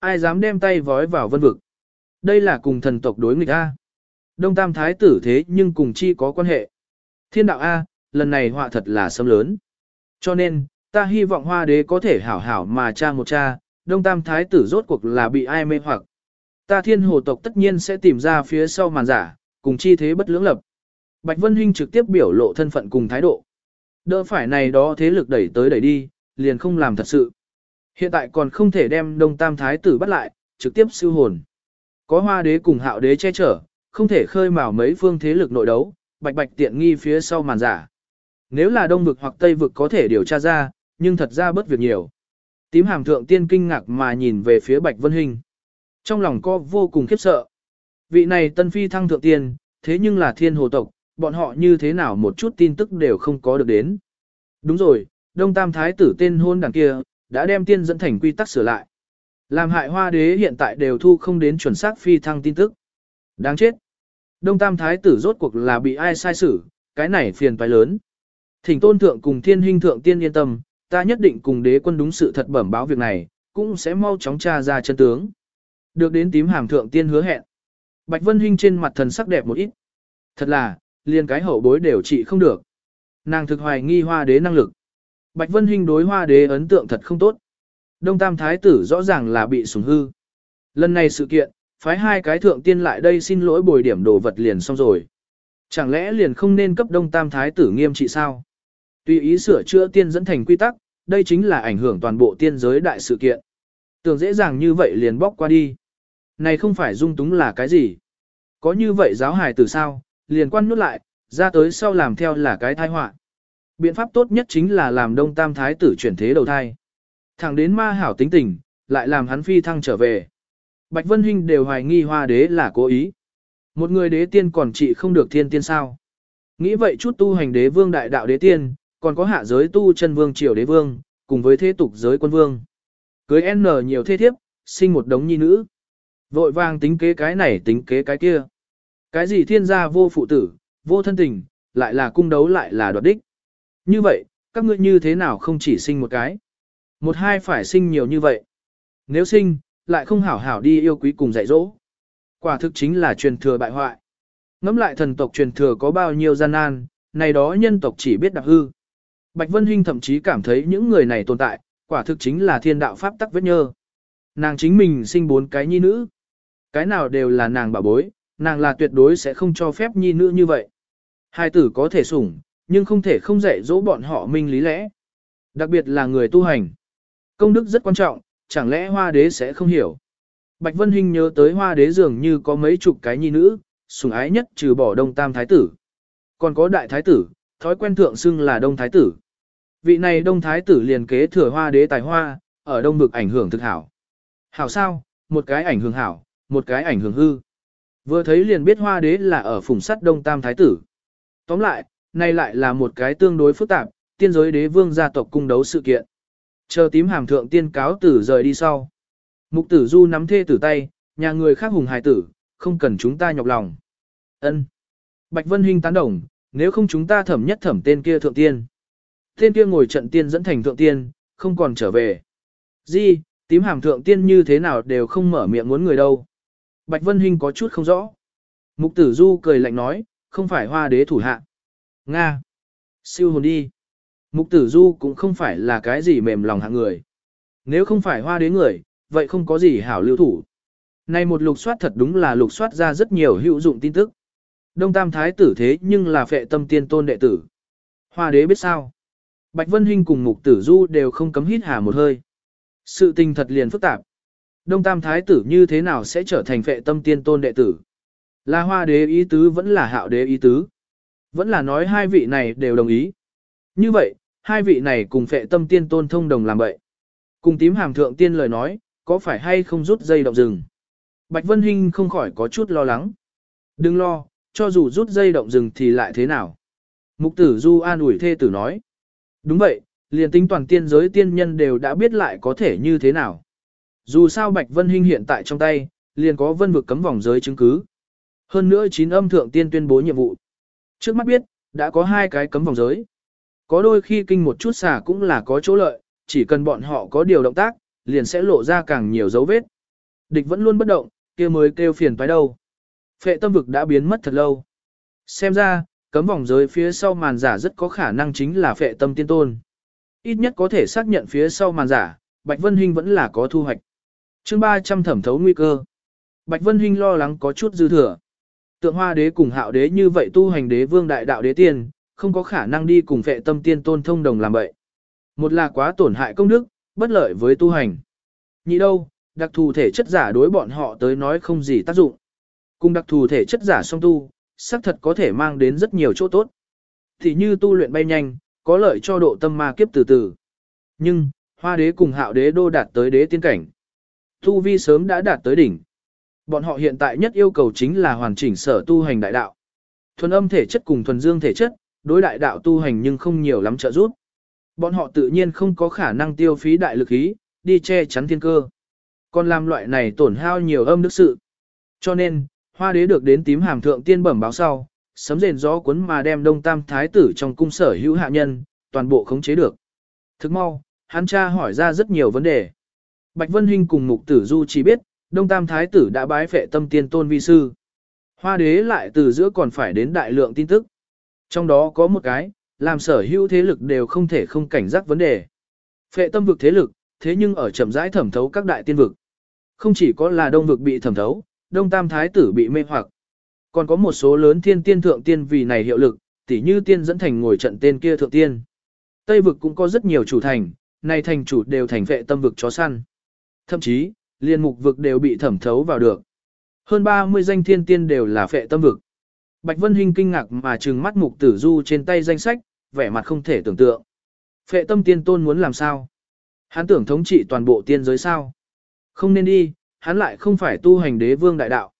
ai dám đem tay vói vào vân vực. Đây là cùng thần tộc đối nghịch A. Đông Tam Thái tử thế nhưng cùng chi có quan hệ. Thiên đạo A, lần này họa thật là sâm lớn. Cho nên, ta hy vọng hoa đế có thể hảo hảo mà cha một cha, Đông Tam Thái tử rốt cuộc là bị ai mê hoặc. Ta thiên hồ tộc tất nhiên sẽ tìm ra phía sau màn giả, cùng chi thế bất lưỡng lập. Bạch Vân Hinh trực tiếp biểu lộ thân phận cùng thái độ. Đỡ phải này đó thế lực đẩy tới đẩy đi, liền không làm thật sự. Hiện tại còn không thể đem Đông Tam Thái tử bắt lại, trực tiếp siêu hồn. Có hoa đế cùng hạo đế che chở, không thể khơi mào mấy phương thế lực nội đấu, bạch bạch tiện nghi phía sau màn giả. Nếu là đông vực hoặc tây vực có thể điều tra ra, nhưng thật ra bất việc nhiều. Tím hàm thượng tiên kinh ngạc mà nhìn về phía bạch vân hình. Trong lòng có vô cùng khiếp sợ. Vị này tân phi thăng thượng tiên, thế nhưng là thiên hồ tộc, bọn họ như thế nào một chút tin tức đều không có được đến. Đúng rồi, đông tam thái tử tên hôn đằng kia, đã đem tiên dẫn thành quy tắc sửa lại. Làm hại hoa đế hiện tại đều thu không đến chuẩn xác phi thăng tin tức. Đáng chết. Đông tam thái tử rốt cuộc là bị ai sai xử, cái này phiền phải lớn. Thỉnh tôn thượng cùng thiên huynh thượng tiên yên tâm, ta nhất định cùng đế quân đúng sự thật bẩm báo việc này, cũng sẽ mau chóng tra ra chân tướng. Được đến tím hàm thượng tiên hứa hẹn. Bạch Vân Hinh trên mặt thần sắc đẹp một ít. Thật là, liền cái hậu bối đều trị không được. Nàng thực hoài nghi hoa đế năng lực. Bạch Vân Hinh đối hoa đế ấn tượng thật không tốt. Đông Tam Thái tử rõ ràng là bị sủng hư. Lần này sự kiện, phái hai cái thượng tiên lại đây xin lỗi bồi điểm đồ vật liền xong rồi. Chẳng lẽ liền không nên cấp Đông Tam Thái tử nghiêm trị sao? Tùy ý sửa chữa tiên dẫn thành quy tắc, đây chính là ảnh hưởng toàn bộ tiên giới đại sự kiện. Tưởng dễ dàng như vậy liền bóc qua đi. Này không phải dung túng là cái gì? Có như vậy giáo hài từ sao, liền quan nút lại, ra tới sau làm theo là cái tai họa. Biện pháp tốt nhất chính là làm đông tam thái tử chuyển thế đầu thai. Thẳng đến ma hảo tính tình, lại làm hắn phi thăng trở về. Bạch Vân Hinh đều hoài nghi hoa đế là cố ý. Một người đế tiên còn trị không được thiên tiên sao. Nghĩ vậy chút tu hành đế vương đại đạo đế tiên, còn có hạ giới tu chân vương triều đế vương, cùng với thế tục giới quân vương. Cưới N nhiều thế thiếp, sinh một đống nhi nữ. Vội vàng tính kế cái này tính kế cái kia. Cái gì thiên gia vô phụ tử, vô thân tình, lại là cung đấu lại là đoạt đích. Như vậy, các ngươi như thế nào không chỉ sinh một cái? Một hai phải sinh nhiều như vậy. Nếu sinh, lại không hảo hảo đi yêu quý cùng dạy dỗ. Quả thực chính là truyền thừa bại hoại. Ngắm lại thần tộc truyền thừa có bao nhiêu gian nan, này đó nhân tộc chỉ biết đặc hư. Bạch Vân Hinh thậm chí cảm thấy những người này tồn tại, quả thực chính là thiên đạo pháp tắc vết nhơ. Nàng chính mình sinh bốn cái nhi nữ. Cái nào đều là nàng bảo bối, nàng là tuyệt đối sẽ không cho phép nhi nữ như vậy. Hai tử có thể sủng, nhưng không thể không dạy dỗ bọn họ minh lý lẽ. Đặc biệt là người tu hành. Công đức rất quan trọng, chẳng lẽ hoa đế sẽ không hiểu. Bạch Vân Hinh nhớ tới hoa đế dường như có mấy chục cái nhi nữ, sủng ái nhất trừ bỏ đông tam thái tử. Còn có đại thái tử, thói quen thượng xưng là đông thái tử. Vị này đông thái tử liền kế thừa hoa đế tài hoa, ở đông bực ảnh hưởng thực hảo. Hảo sao, một cái ảnh hưởng hảo, một cái ảnh hưởng hư. Vừa thấy liền biết hoa đế là ở phùng sắt đông tam thái tử. Tóm lại, nay lại là một cái tương đối phức tạp, tiên giới đế vương gia tộc cung đấu sự kiện. Chờ tím hàm thượng tiên cáo tử rời đi sau. Mục tử du nắm thê tử tay, nhà người khác hùng hài tử, không cần chúng ta nhọc lòng. ân Bạch Vân Hinh tán đồng, nếu không chúng ta thẩm nhất thẩm tên kia thượng tiên. Tên kia ngồi trận tiên dẫn thành thượng tiên, không còn trở về. Di, tím hàm thượng tiên như thế nào đều không mở miệng muốn người đâu. Bạch Vân Hinh có chút không rõ. Mục tử du cười lạnh nói, không phải hoa đế thủ hạ. Nga. Siêu hồn đi. Mục tử du cũng không phải là cái gì mềm lòng hạng người. Nếu không phải hoa đế người, vậy không có gì hảo lưu thủ. Này một lục soát thật đúng là lục soát ra rất nhiều hữu dụng tin tức. Đông Tam Thái tử thế nhưng là phệ tâm tiên tôn đệ tử. Hoa đế biết sao? Bạch Vân Hinh cùng Mục Tử Du đều không cấm hít hà một hơi. Sự tình thật liền phức tạp. Đông Tam Thái tử như thế nào sẽ trở thành phệ tâm tiên tôn đệ tử? Là hoa đế ý tứ vẫn là hạo đế ý tứ. Vẫn là nói hai vị này đều đồng ý. Như vậy, hai vị này cùng phệ tâm tiên tôn thông đồng làm vậy. Cùng tím hàm thượng tiên lời nói, có phải hay không rút dây động rừng? Bạch Vân Hinh không khỏi có chút lo lắng. Đừng lo, cho dù rút dây động rừng thì lại thế nào? Mục tử Du an ủi thê tử nói. Đúng vậy, liền tính toàn tiên giới tiên nhân đều đã biết lại có thể như thế nào. Dù sao Bạch Vân Hinh hiện tại trong tay, liền có vân vực cấm vòng giới chứng cứ. Hơn nữa chín âm thượng tiên tuyên bố nhiệm vụ. Trước mắt biết, đã có hai cái cấm vòng giới. Có đôi khi kinh một chút xả cũng là có chỗ lợi, chỉ cần bọn họ có điều động tác, liền sẽ lộ ra càng nhiều dấu vết. Địch vẫn luôn bất động, kia mới kêu phiền toái đâu. Phệ tâm vực đã biến mất thật lâu. Xem ra, cấm vòng giới phía sau màn giả rất có khả năng chính là phệ tâm tiên tôn. Ít nhất có thể xác nhận phía sau màn giả, Bạch Vân Hinh vẫn là có thu hoạch. chương 300 thẩm thấu nguy cơ. Bạch Vân Hinh lo lắng có chút dư thừa. Tượng hoa đế cùng hạo đế như vậy tu hành đế vương đại đạo đế tiên, không có khả năng đi cùng vệ tâm tiên tôn thông đồng làm vậy. Một là quá tổn hại công đức, bất lợi với tu hành. Nhị đâu, đặc thù thể chất giả đối bọn họ tới nói không gì tác dụng. Cùng đặc thù thể chất giả song tu, xác thật có thể mang đến rất nhiều chỗ tốt. Thì như tu luyện bay nhanh, có lợi cho độ tâm ma kiếp từ từ. Nhưng, hoa đế cùng hạo đế đô đạt tới đế tiên cảnh. Tu vi sớm đã đạt tới đỉnh. Bọn họ hiện tại nhất yêu cầu chính là hoàn chỉnh sở tu hành đại đạo. Thuần âm thể chất cùng thuần dương thể chất, đối đại đạo tu hành nhưng không nhiều lắm trợ giúp. Bọn họ tự nhiên không có khả năng tiêu phí đại lực ý, đi che chắn thiên cơ. Còn làm loại này tổn hao nhiều âm đức sự. Cho nên, hoa đế được đến tím hàm thượng tiên bẩm báo sau, sấm rền gió cuốn mà đem đông tam thái tử trong cung sở hữu hạ nhân, toàn bộ khống chế được. Thức mau, hắn cha hỏi ra rất nhiều vấn đề. Bạch Vân Hinh cùng mục tử du chỉ biết, đông tam thái tử đã bái phệ tâm tiên tôn vi sư. Hoa đế lại từ giữa còn phải đến đại lượng tin tức. Trong đó có một cái, làm sở hữu thế lực đều không thể không cảnh giác vấn đề. Phệ tâm vực thế lực, thế nhưng ở chậm rãi thẩm thấu các đại tiên vực. Không chỉ có là đông vực bị thẩm thấu, đông tam thái tử bị mê hoặc. Còn có một số lớn thiên tiên thượng tiên vì này hiệu lực, tỉ như tiên dẫn thành ngồi trận tên kia thượng tiên. Tây vực cũng có rất nhiều chủ thành, này thành chủ đều thành vệ tâm vực chó săn. Thậm chí, liên mục vực đều bị thẩm thấu vào được. Hơn 30 danh thiên tiên đều là phệ tâm vực. Bạch Vân Hinh kinh ngạc mà trừng mắt mục tử du trên tay danh sách, vẻ mặt không thể tưởng tượng. Phệ tâm tiên tôn muốn làm sao? Hắn tưởng thống trị toàn bộ tiên giới sao? Không nên đi, hắn lại không phải tu hành đế vương đại đạo.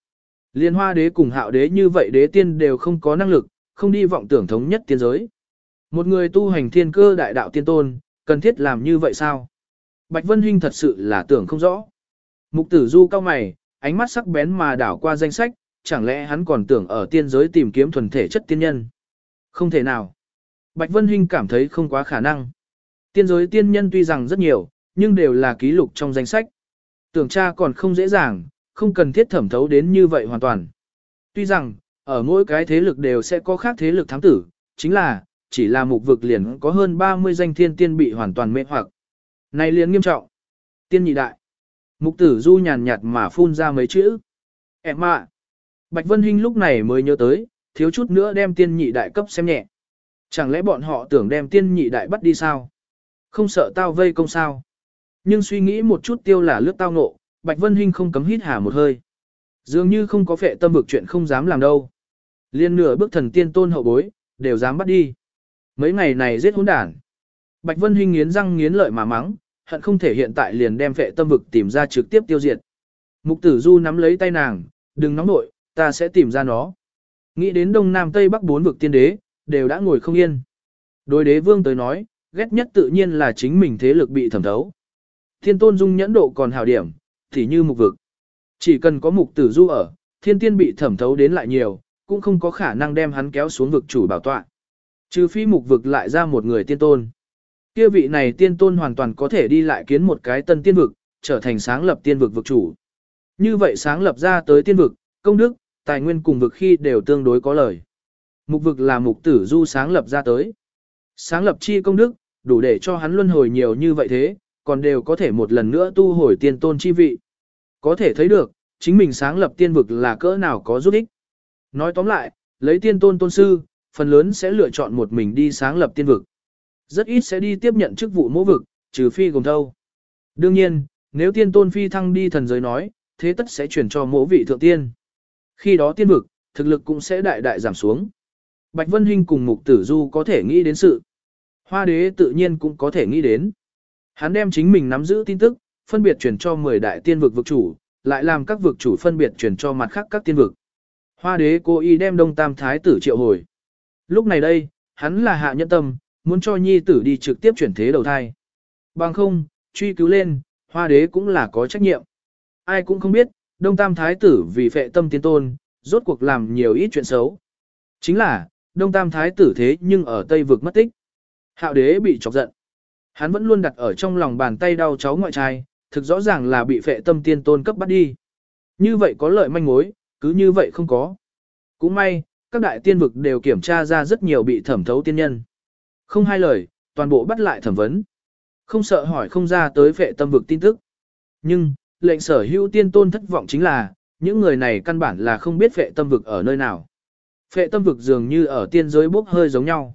Liên hoa đế cùng hạo đế như vậy đế tiên đều không có năng lực, không đi vọng tưởng thống nhất tiên giới. Một người tu hành thiên cơ đại đạo tiên tôn, cần thiết làm như vậy sao? Bạch Vân Hinh thật sự là tưởng không rõ. Mục tử du cao mày, ánh mắt sắc bén mà đảo qua danh sách, chẳng lẽ hắn còn tưởng ở tiên giới tìm kiếm thuần thể chất tiên nhân? Không thể nào. Bạch Vân Hinh cảm thấy không quá khả năng. Tiên giới tiên nhân tuy rằng rất nhiều, nhưng đều là ký lục trong danh sách. Tưởng tra còn không dễ dàng, không cần thiết thẩm thấu đến như vậy hoàn toàn. Tuy rằng, ở mỗi cái thế lực đều sẽ có khác thế lực thám tử, chính là, chỉ là mục vực liền có hơn 30 danh thiên tiên bị hoàn toàn mê hoặc. Này liền nghiêm trọng. Tiên nhị đại. Mục tử du nhàn nhạt mà phun ra mấy chữ. Em ạ. Bạch Vân Hinh lúc này mới nhớ tới, thiếu chút nữa đem tiên nhị đại cấp xem nhẹ. Chẳng lẽ bọn họ tưởng đem tiên nhị đại bắt đi sao? Không sợ tao vây công sao? Nhưng suy nghĩ một chút tiêu là lướt tao ngộ, Bạch Vân Hinh không cấm hít hà một hơi. Dường như không có phệ tâm vực chuyện không dám làm đâu. Liên nửa bước thần tiên tôn hậu bối, đều dám bắt đi. Mấy ngày này giết hỗn đản. Bạch Vân Hinh nghiến răng nghiến lợi mà mắng, hận không thể hiện tại liền đem vệ tâm vực tìm ra trực tiếp tiêu diệt. Mục tử du nắm lấy tay nàng, đừng nóng nội, ta sẽ tìm ra nó. Nghĩ đến đông nam tây bắc bốn vực tiên đế, đều đã ngồi không yên. Đối đế vương tới nói, ghét nhất tự nhiên là chính mình thế lực bị thẩm thấu. Thiên tôn dung nhẫn độ còn hảo điểm, thì như mục vực. Chỉ cần có mục tử du ở, thiên tiên bị thẩm thấu đến lại nhiều, cũng không có khả năng đem hắn kéo xuống vực chủ bảo tọa. Trừ phi mục vực lại ra một người tiên tôn. Kia vị này tiên tôn hoàn toàn có thể đi lại kiến một cái tân tiên vực, trở thành sáng lập tiên vực vực chủ. Như vậy sáng lập ra tới tiên vực, công đức, tài nguyên cùng vực khi đều tương đối có lời. Mục vực là mục tử du sáng lập ra tới. Sáng lập chi công đức, đủ để cho hắn luân hồi nhiều như vậy thế, còn đều có thể một lần nữa tu hồi tiên tôn chi vị. Có thể thấy được, chính mình sáng lập tiên vực là cỡ nào có giúp ích. Nói tóm lại, lấy tiên tôn tôn sư, phần lớn sẽ lựa chọn một mình đi sáng lập tiên vực. Rất ít sẽ đi tiếp nhận chức vụ mỗ vực, trừ phi gồm thâu. Đương nhiên, nếu tiên tôn phi thăng đi thần giới nói, thế tất sẽ chuyển cho mỗ vị thượng tiên. Khi đó tiên vực, thực lực cũng sẽ đại đại giảm xuống. Bạch Vân Hinh cùng Mục Tử Du có thể nghĩ đến sự. Hoa đế tự nhiên cũng có thể nghĩ đến. Hắn đem chính mình nắm giữ tin tức, phân biệt chuyển cho 10 đại tiên vực vực chủ, lại làm các vực chủ phân biệt chuyển cho mặt khác các tiên vực. Hoa đế cố ý đem đông tam thái tử triệu hồi. Lúc này đây, hắn là hạ nhân tâm, muốn cho nhi tử đi trực tiếp chuyển thế đầu thai. Bằng không, truy cứu lên, hoa đế cũng là có trách nhiệm. Ai cũng không biết, đông tam thái tử vì phệ tâm tiến tôn, rốt cuộc làm nhiều ít chuyện xấu. Chính là, đông tam thái tử thế nhưng ở Tây vực mất tích. Hạo đế bị chọc giận. Hắn vẫn luôn đặt ở trong lòng bàn tay đau cháu ngoại trai, thực rõ ràng là bị phệ tâm tiên tôn cấp bắt đi. Như vậy có lợi manh mối, cứ như vậy không có. Cũng may, các đại tiên vực đều kiểm tra ra rất nhiều bị thẩm thấu tiên nhân. Không hai lời, toàn bộ bắt lại thẩm vấn. Không sợ hỏi không ra tới vệ tâm vực tin tức. Nhưng, lệnh sở hữu tiên tôn thất vọng chính là, những người này căn bản là không biết vệ tâm vực ở nơi nào. Phệ tâm vực dường như ở tiên giới bốc hơi giống nhau.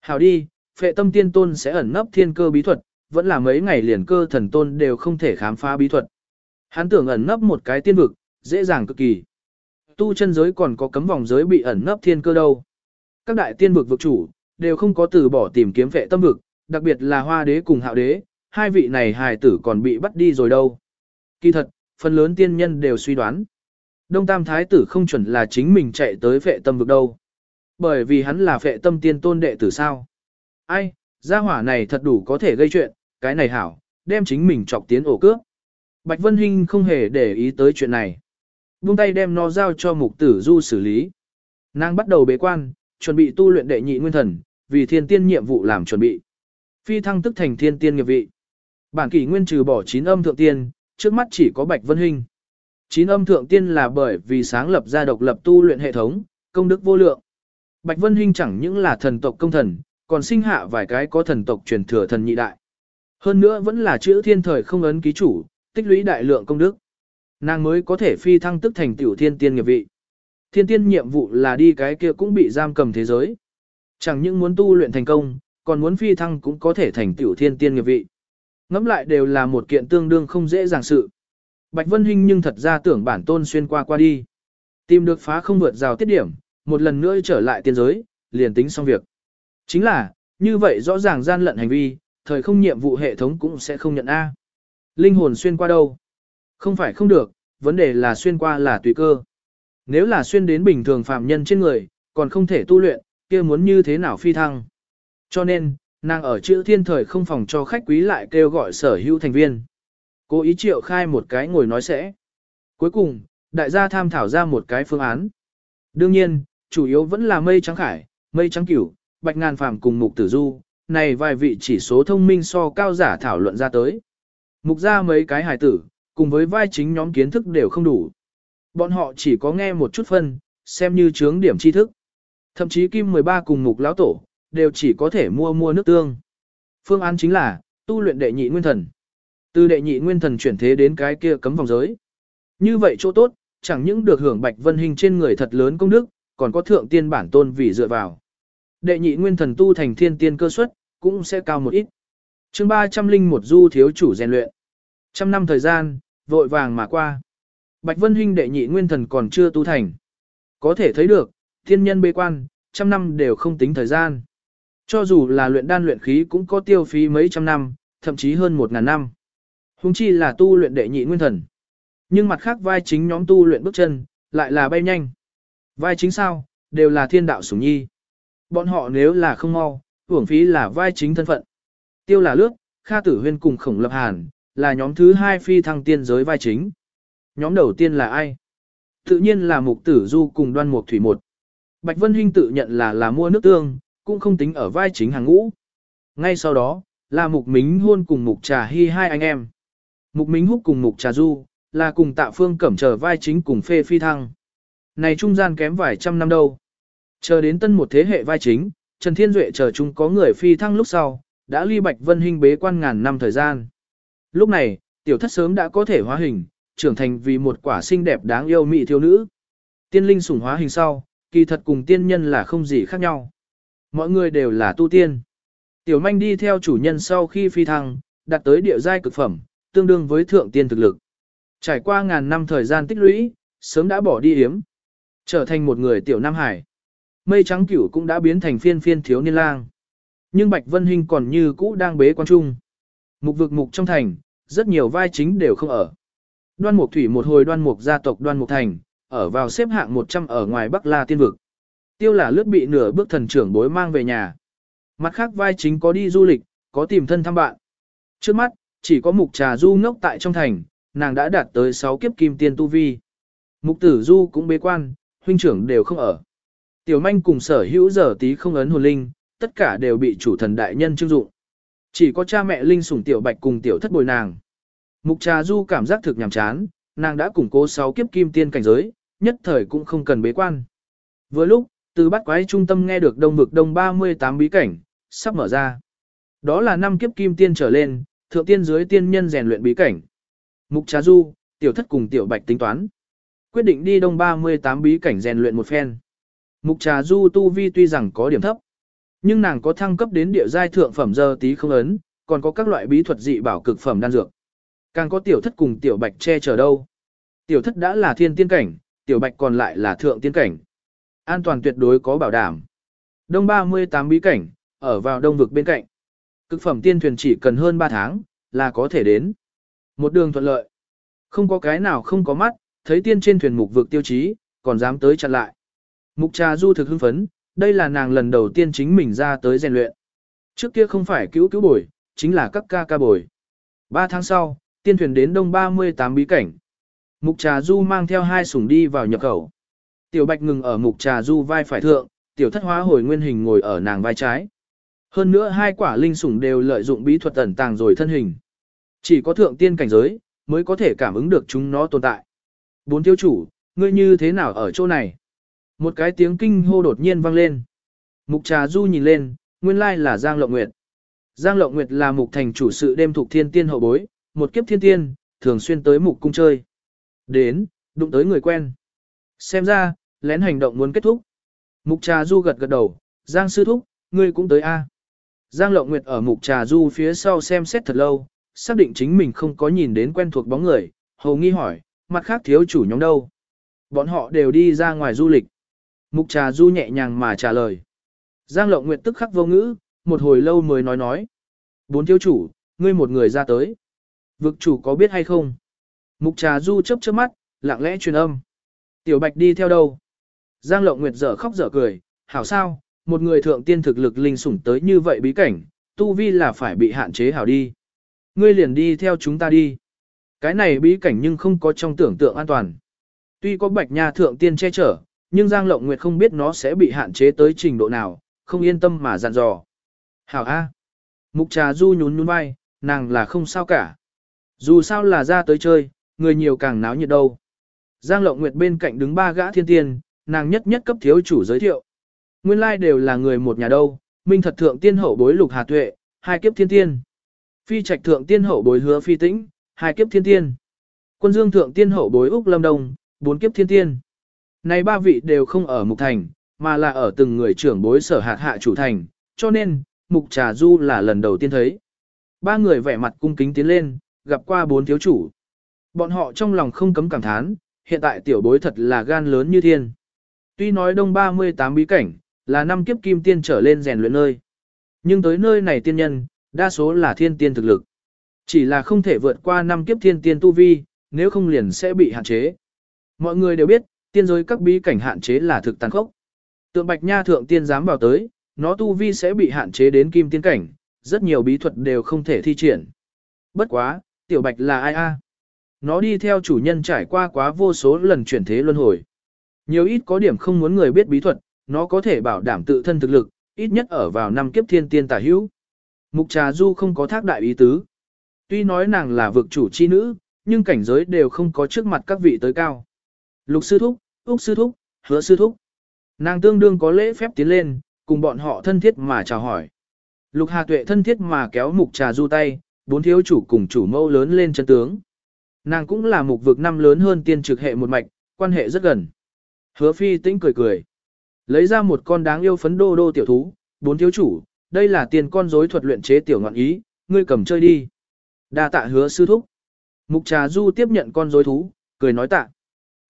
Hào đi, phệ tâm tiên tôn sẽ ẩn nấp thiên cơ bí thuật, vẫn là mấy ngày liền cơ thần tôn đều không thể khám phá bí thuật. Hắn tưởng ẩn nấp một cái tiên vực, dễ dàng cực kỳ. Tu chân giới còn có cấm vòng giới bị ẩn nấp thiên cơ đâu. Các đại tiên vực vực chủ, đều không có từ bỏ tìm kiếm vệ tâm vực, đặc biệt là hoa đế cùng hạo đế, hai vị này hài tử còn bị bắt đi rồi đâu. Kỳ thật, phần lớn tiên nhân đều suy đoán. Đông Tam Thái tử không chuẩn là chính mình chạy tới vệ tâm vực đâu. Bởi vì hắn là vệ tâm tiên tôn đệ tử sao. Ai, gia hỏa này thật đủ có thể gây chuyện, cái này hảo, đem chính mình chọc tiến ổ cướp. Bạch Vân Hinh không hề để ý tới chuyện này. Buông tay đem nó giao cho mục tử du xử lý. Nàng bắt đầu bế quan, chuẩn bị tu luyện đệ nhị nguyên thần, vì thiên tiên nhiệm vụ làm chuẩn bị. Phi thăng tức thành thiên tiên nghiệp vị. Bản kỷ nguyên trừ bỏ chín âm thượng tiên, trước mắt chỉ có Bạch Vân Hinh. Chín âm thượng tiên là bởi vì sáng lập ra độc lập tu luyện hệ thống, công đức vô lượng. Bạch Vân Hinh chẳng những là thần tộc công thần, còn sinh hạ vài cái có thần tộc truyền thừa thần nhị đại. Hơn nữa vẫn là chữ thiên thời không ấn ký chủ, tích lũy đại lượng công đức. Nàng mới có thể phi thăng tức thành tiểu thiên tiên nghiệp vị. Thiên tiên nhiệm vụ là đi cái kia cũng bị giam cầm thế giới. Chẳng những muốn tu luyện thành công, còn muốn phi thăng cũng có thể thành tiểu thiên tiên nghiệp vị. Ngắm lại đều là một kiện tương đương không dễ dàng sự. Bạch Vân Hinh nhưng thật ra tưởng bản tôn xuyên qua qua đi. Tìm được phá không vượt rào tiết điểm, một lần nữa trở lại tiên giới, liền tính xong việc. Chính là, như vậy rõ ràng gian lận hành vi, thời không nhiệm vụ hệ thống cũng sẽ không nhận A. Linh hồn xuyên qua đâu? Không phải không được, vấn đề là xuyên qua là tùy cơ. Nếu là xuyên đến bình thường phạm nhân trên người, còn không thể tu luyện, kia muốn như thế nào phi thăng. Cho nên, nàng ở chữ thiên thời không phòng cho khách quý lại kêu gọi sở hữu thành viên. Cố ý triệu khai một cái ngồi nói sẽ. Cuối cùng, đại gia tham thảo ra một cái phương án. Đương nhiên, chủ yếu vẫn là mây trắng khải, mây trắng cửu, bạch ngàn phàm cùng mục tử du, này vài vị chỉ số thông minh so cao giả thảo luận ra tới. Mục ra mấy cái hài tử, cùng với vai chính nhóm kiến thức đều không đủ. Bọn họ chỉ có nghe một chút phân, xem như chướng điểm tri thức. Thậm chí Kim 13 cùng mục lão tổ, đều chỉ có thể mua mua nước tương. Phương án chính là, tu luyện đệ nhị nguyên thần. Từ đệ nhị nguyên thần chuyển thế đến cái kia cấm vòng giới. Như vậy chỗ tốt, chẳng những được hưởng bạch vân hình trên người thật lớn công đức, còn có thượng tiên bản tôn vì dựa vào. Đệ nhị nguyên thần tu thành thiên tiên cơ suất, cũng sẽ cao một ít. chương 301 du thiếu chủ rèn luyện. Trăm năm thời gian, vội vàng mà qua. Bạch Vân Hinh đệ nhị nguyên thần còn chưa tu thành. Có thể thấy được, thiên nhân bế quan, trăm năm đều không tính thời gian. Cho dù là luyện đan luyện khí cũng có tiêu phí mấy trăm năm, thậm chí hơn một ngàn năm. Hùng chi là tu luyện đệ nhị nguyên thần. Nhưng mặt khác vai chính nhóm tu luyện bước chân, lại là bay nhanh. Vai chính sao, đều là thiên đạo sủng nhi. Bọn họ nếu là không mau, hưởng phí là vai chính thân phận. Tiêu là lước, Kha Tử Huyên cùng Khổng Lập Hàn, là nhóm thứ hai phi thăng tiên giới vai chính. Nhóm đầu tiên là ai? Tự nhiên là Mục Tử Du cùng Đoan Mục Thủy một. Bạch Vân Hinh tự nhận là là mua nước tương, cũng không tính ở vai chính hàng ngũ. Ngay sau đó, là Mục Mính Hôn cùng Mục Trà Hy hai anh em. Mục Mính Húc cùng Mục Trà Du, là cùng tạ phương cẩm trở vai chính cùng phê phi thăng. Này trung gian kém vài trăm năm đâu. Chờ đến tân một thế hệ vai chính, Trần Thiên Duệ chờ chúng có người phi thăng lúc sau, đã ly Bạch Vân Hinh bế quan ngàn năm thời gian. Lúc này, tiểu thất sớm đã có thể hóa hình, trưởng thành vì một quả xinh đẹp đáng yêu mỹ thiếu nữ. Tiên linh sủng hóa hình sau, kỳ thật cùng tiên nhân là không gì khác nhau. Mọi người đều là tu tiên. Tiểu manh đi theo chủ nhân sau khi phi thăng, đạt tới địa giai cực phẩm, tương đương với thượng tiên thực lực. Trải qua ngàn năm thời gian tích lũy, sớm đã bỏ đi yếm. Trở thành một người tiểu Nam Hải. Mây trắng cửu cũng đã biến thành phiên phiên thiếu niên lang. Nhưng Bạch Vân Hinh còn như cũ đang bế quan trung. Mục vực mục trong thành, rất nhiều vai chính đều không ở. Đoan mục thủy một hồi đoan mục gia tộc đoan mục thành, ở vào xếp hạng 100 ở ngoài Bắc La tiên vực. Tiêu là lướt bị nửa bước thần trưởng bối mang về nhà. Mặt khác vai chính có đi du lịch, có tìm thân thăm bạn. Trước mắt, chỉ có mục trà du ngốc tại trong thành, nàng đã đạt tới 6 kiếp kim tiên tu vi. Mục tử du cũng bế quan, huynh trưởng đều không ở. Tiểu manh cùng sở hữu giờ tí không ấn hồn linh, tất cả đều bị chủ thần đại nhân trưng dụng. Chỉ có cha mẹ linh sủng tiểu bạch cùng tiểu thất bồi nàng. Mục trà du cảm giác thực nhàm chán, nàng đã củng cố 6 kiếp kim tiên cảnh giới, nhất thời cũng không cần bế quan. Vừa lúc, từ bắt quái trung tâm nghe được đông vực đông 38 bí cảnh, sắp mở ra. Đó là năm kiếp kim tiên trở lên, thượng tiên dưới tiên nhân rèn luyện bí cảnh. Mục trà du, tiểu thất cùng tiểu bạch tính toán. Quyết định đi đông 38 bí cảnh rèn luyện một phen. Mục trà du tu vi tuy rằng có điểm thấp, nhưng nàng có thăng cấp đến địa giai thượng phẩm giờ tí không ấn, còn có các loại bí thuật dị bảo cực phẩm đan dược. Càng có tiểu thất cùng tiểu bạch che chở đâu. Tiểu thất đã là thiên tiên cảnh, tiểu bạch còn lại là thượng tiên cảnh. An toàn tuyệt đối có bảo đảm. Đông 38 bí cảnh, ở vào đông vực bên cạnh. Cực phẩm tiên thuyền chỉ cần hơn 3 tháng, là có thể đến. Một đường thuận lợi. Không có cái nào không có mắt, thấy tiên trên thuyền mục vực tiêu chí, còn dám tới chặn lại. Mục trà du thực hưng phấn, đây là nàng lần đầu tiên chính mình ra tới rèn luyện. Trước kia không phải cứu cứu bồi, chính là các ca ca bồi. Ba tháng sau, tiên thuyền đến đông 38 bí cảnh. Mục trà du mang theo hai sủng đi vào nhập khẩu. Tiểu bạch ngừng ở mục trà du vai phải thượng, tiểu thất hóa hồi nguyên hình ngồi ở nàng vai trái. Hơn nữa hai quả linh sủng đều lợi dụng bí thuật ẩn tàng rồi thân hình. Chỉ có thượng tiên cảnh giới, mới có thể cảm ứng được chúng nó tồn tại. Bốn thiếu chủ, ngươi như thế nào ở chỗ này? Một cái tiếng kinh hô đột nhiên vang lên. Mục trà du nhìn lên, nguyên lai là Giang Lộng Nguyệt. Giang Lộng Nguyệt là mục thành chủ sự đêm thuộc thiên tiên hậu bối, một kiếp thiên tiên, thường xuyên tới mục cung chơi. Đến, đụng tới người quen. Xem ra, lén hành động muốn kết thúc. Mục trà du gật gật đầu, Giang sư thúc, ngươi cũng tới a. Giang Lộng Nguyệt ở mục trà du phía sau xem xét thật lâu, xác định chính mình không có nhìn đến quen thuộc bóng người, hầu nghi hỏi, mặt khác thiếu chủ nhóm đâu. Bọn họ đều đi ra ngoài du lịch. Mục trà du nhẹ nhàng mà trả lời. Giang Lộng Nguyệt tức khắc vô ngữ, một hồi lâu mới nói nói. Bốn thiếu chủ, ngươi một người ra tới. Vực chủ có biết hay không? Mục trà du chấp chớp mắt, lặng lẽ truyền âm. Tiểu Bạch đi theo đâu? Giang Lộng Nguyệt dở khóc dở cười, hảo sao, một người thượng tiên thực lực linh sủng tới như vậy bí cảnh, tu vi là phải bị hạn chế hảo đi. Ngươi liền đi theo chúng ta đi. Cái này bí cảnh nhưng không có trong tưởng tượng an toàn. Tuy có bạch nha thượng tiên che chở, nhưng Giang Lộng Nguyệt không biết nó sẽ bị hạn chế tới trình độ nào, không yên tâm mà dặn dò. Hảo A. Mục trà du nhún nhún vai, nàng là không sao cả. Dù sao là ra tới chơi, người nhiều càng náo nhiệt đâu. Giang Lộng Nguyệt bên cạnh đứng ba gã thiên tiên, nàng nhất nhất cấp thiếu chủ giới thiệu. Nguyên lai like đều là người một nhà đâu, minh thật thượng tiên hậu bối lục hà tuệ, hai kiếp thiên tiên. Phi trạch thượng tiên hậu bối hứa phi tĩnh, hai kiếp thiên tiên. Quân dương thượng tiên hậu bối Úc Lâm Đông, bốn kiếp thiên tiên. Này ba vị đều không ở mục thành, mà là ở từng người trưởng bối sở hạt hạ chủ thành, cho nên, mục trà du là lần đầu tiên thấy. Ba người vẻ mặt cung kính tiến lên, gặp qua bốn thiếu chủ. Bọn họ trong lòng không cấm cảm thán, hiện tại tiểu bối thật là gan lớn như thiên. Tuy nói đông 38 bí cảnh, là năm kiếp kim tiên trở lên rèn luyện nơi. Nhưng tới nơi này tiên nhân, đa số là thiên tiên thực lực. Chỉ là không thể vượt qua năm kiếp thiên tiên tu vi, nếu không liền sẽ bị hạn chế. Mọi người đều biết, tiên giới các bí cảnh hạn chế là thực tàn khốc. Tượng Bạch Nha thượng tiên dám vào tới, nó tu vi sẽ bị hạn chế đến kim tiên cảnh, rất nhiều bí thuật đều không thể thi triển. Bất quá, tiểu Bạch là ai a? Nó đi theo chủ nhân trải qua quá vô số lần chuyển thế luân hồi. Nhiều ít có điểm không muốn người biết bí thuật, nó có thể bảo đảm tự thân thực lực, ít nhất ở vào năm kiếp thiên tiên tả hữu. Mục trà du không có thác đại ý tứ. Tuy nói nàng là vực chủ chi nữ, nhưng cảnh giới đều không có trước mặt các vị tới cao. Lục sư thúc, Úc sư thúc, hứa sư thúc. Nàng tương đương có lễ phép tiến lên, cùng bọn họ thân thiết mà chào hỏi. Lục Hà Tuệ thân thiết mà kéo mục trà du tay, bốn thiếu chủ cùng chủ mẫu lớn lên chân tướng. Nàng cũng là mục vực năm lớn hơn tiên trực hệ một mạch, quan hệ rất gần. Hứa phi tĩnh cười cười. Lấy ra một con đáng yêu phấn đô đô tiểu thú, bốn thiếu chủ, đây là tiền con rối thuật luyện chế tiểu ngọn ý, ngươi cầm chơi đi. Đa tạ hứa sư thúc. Mục trà du tiếp nhận con rối thú, cười nói tạ.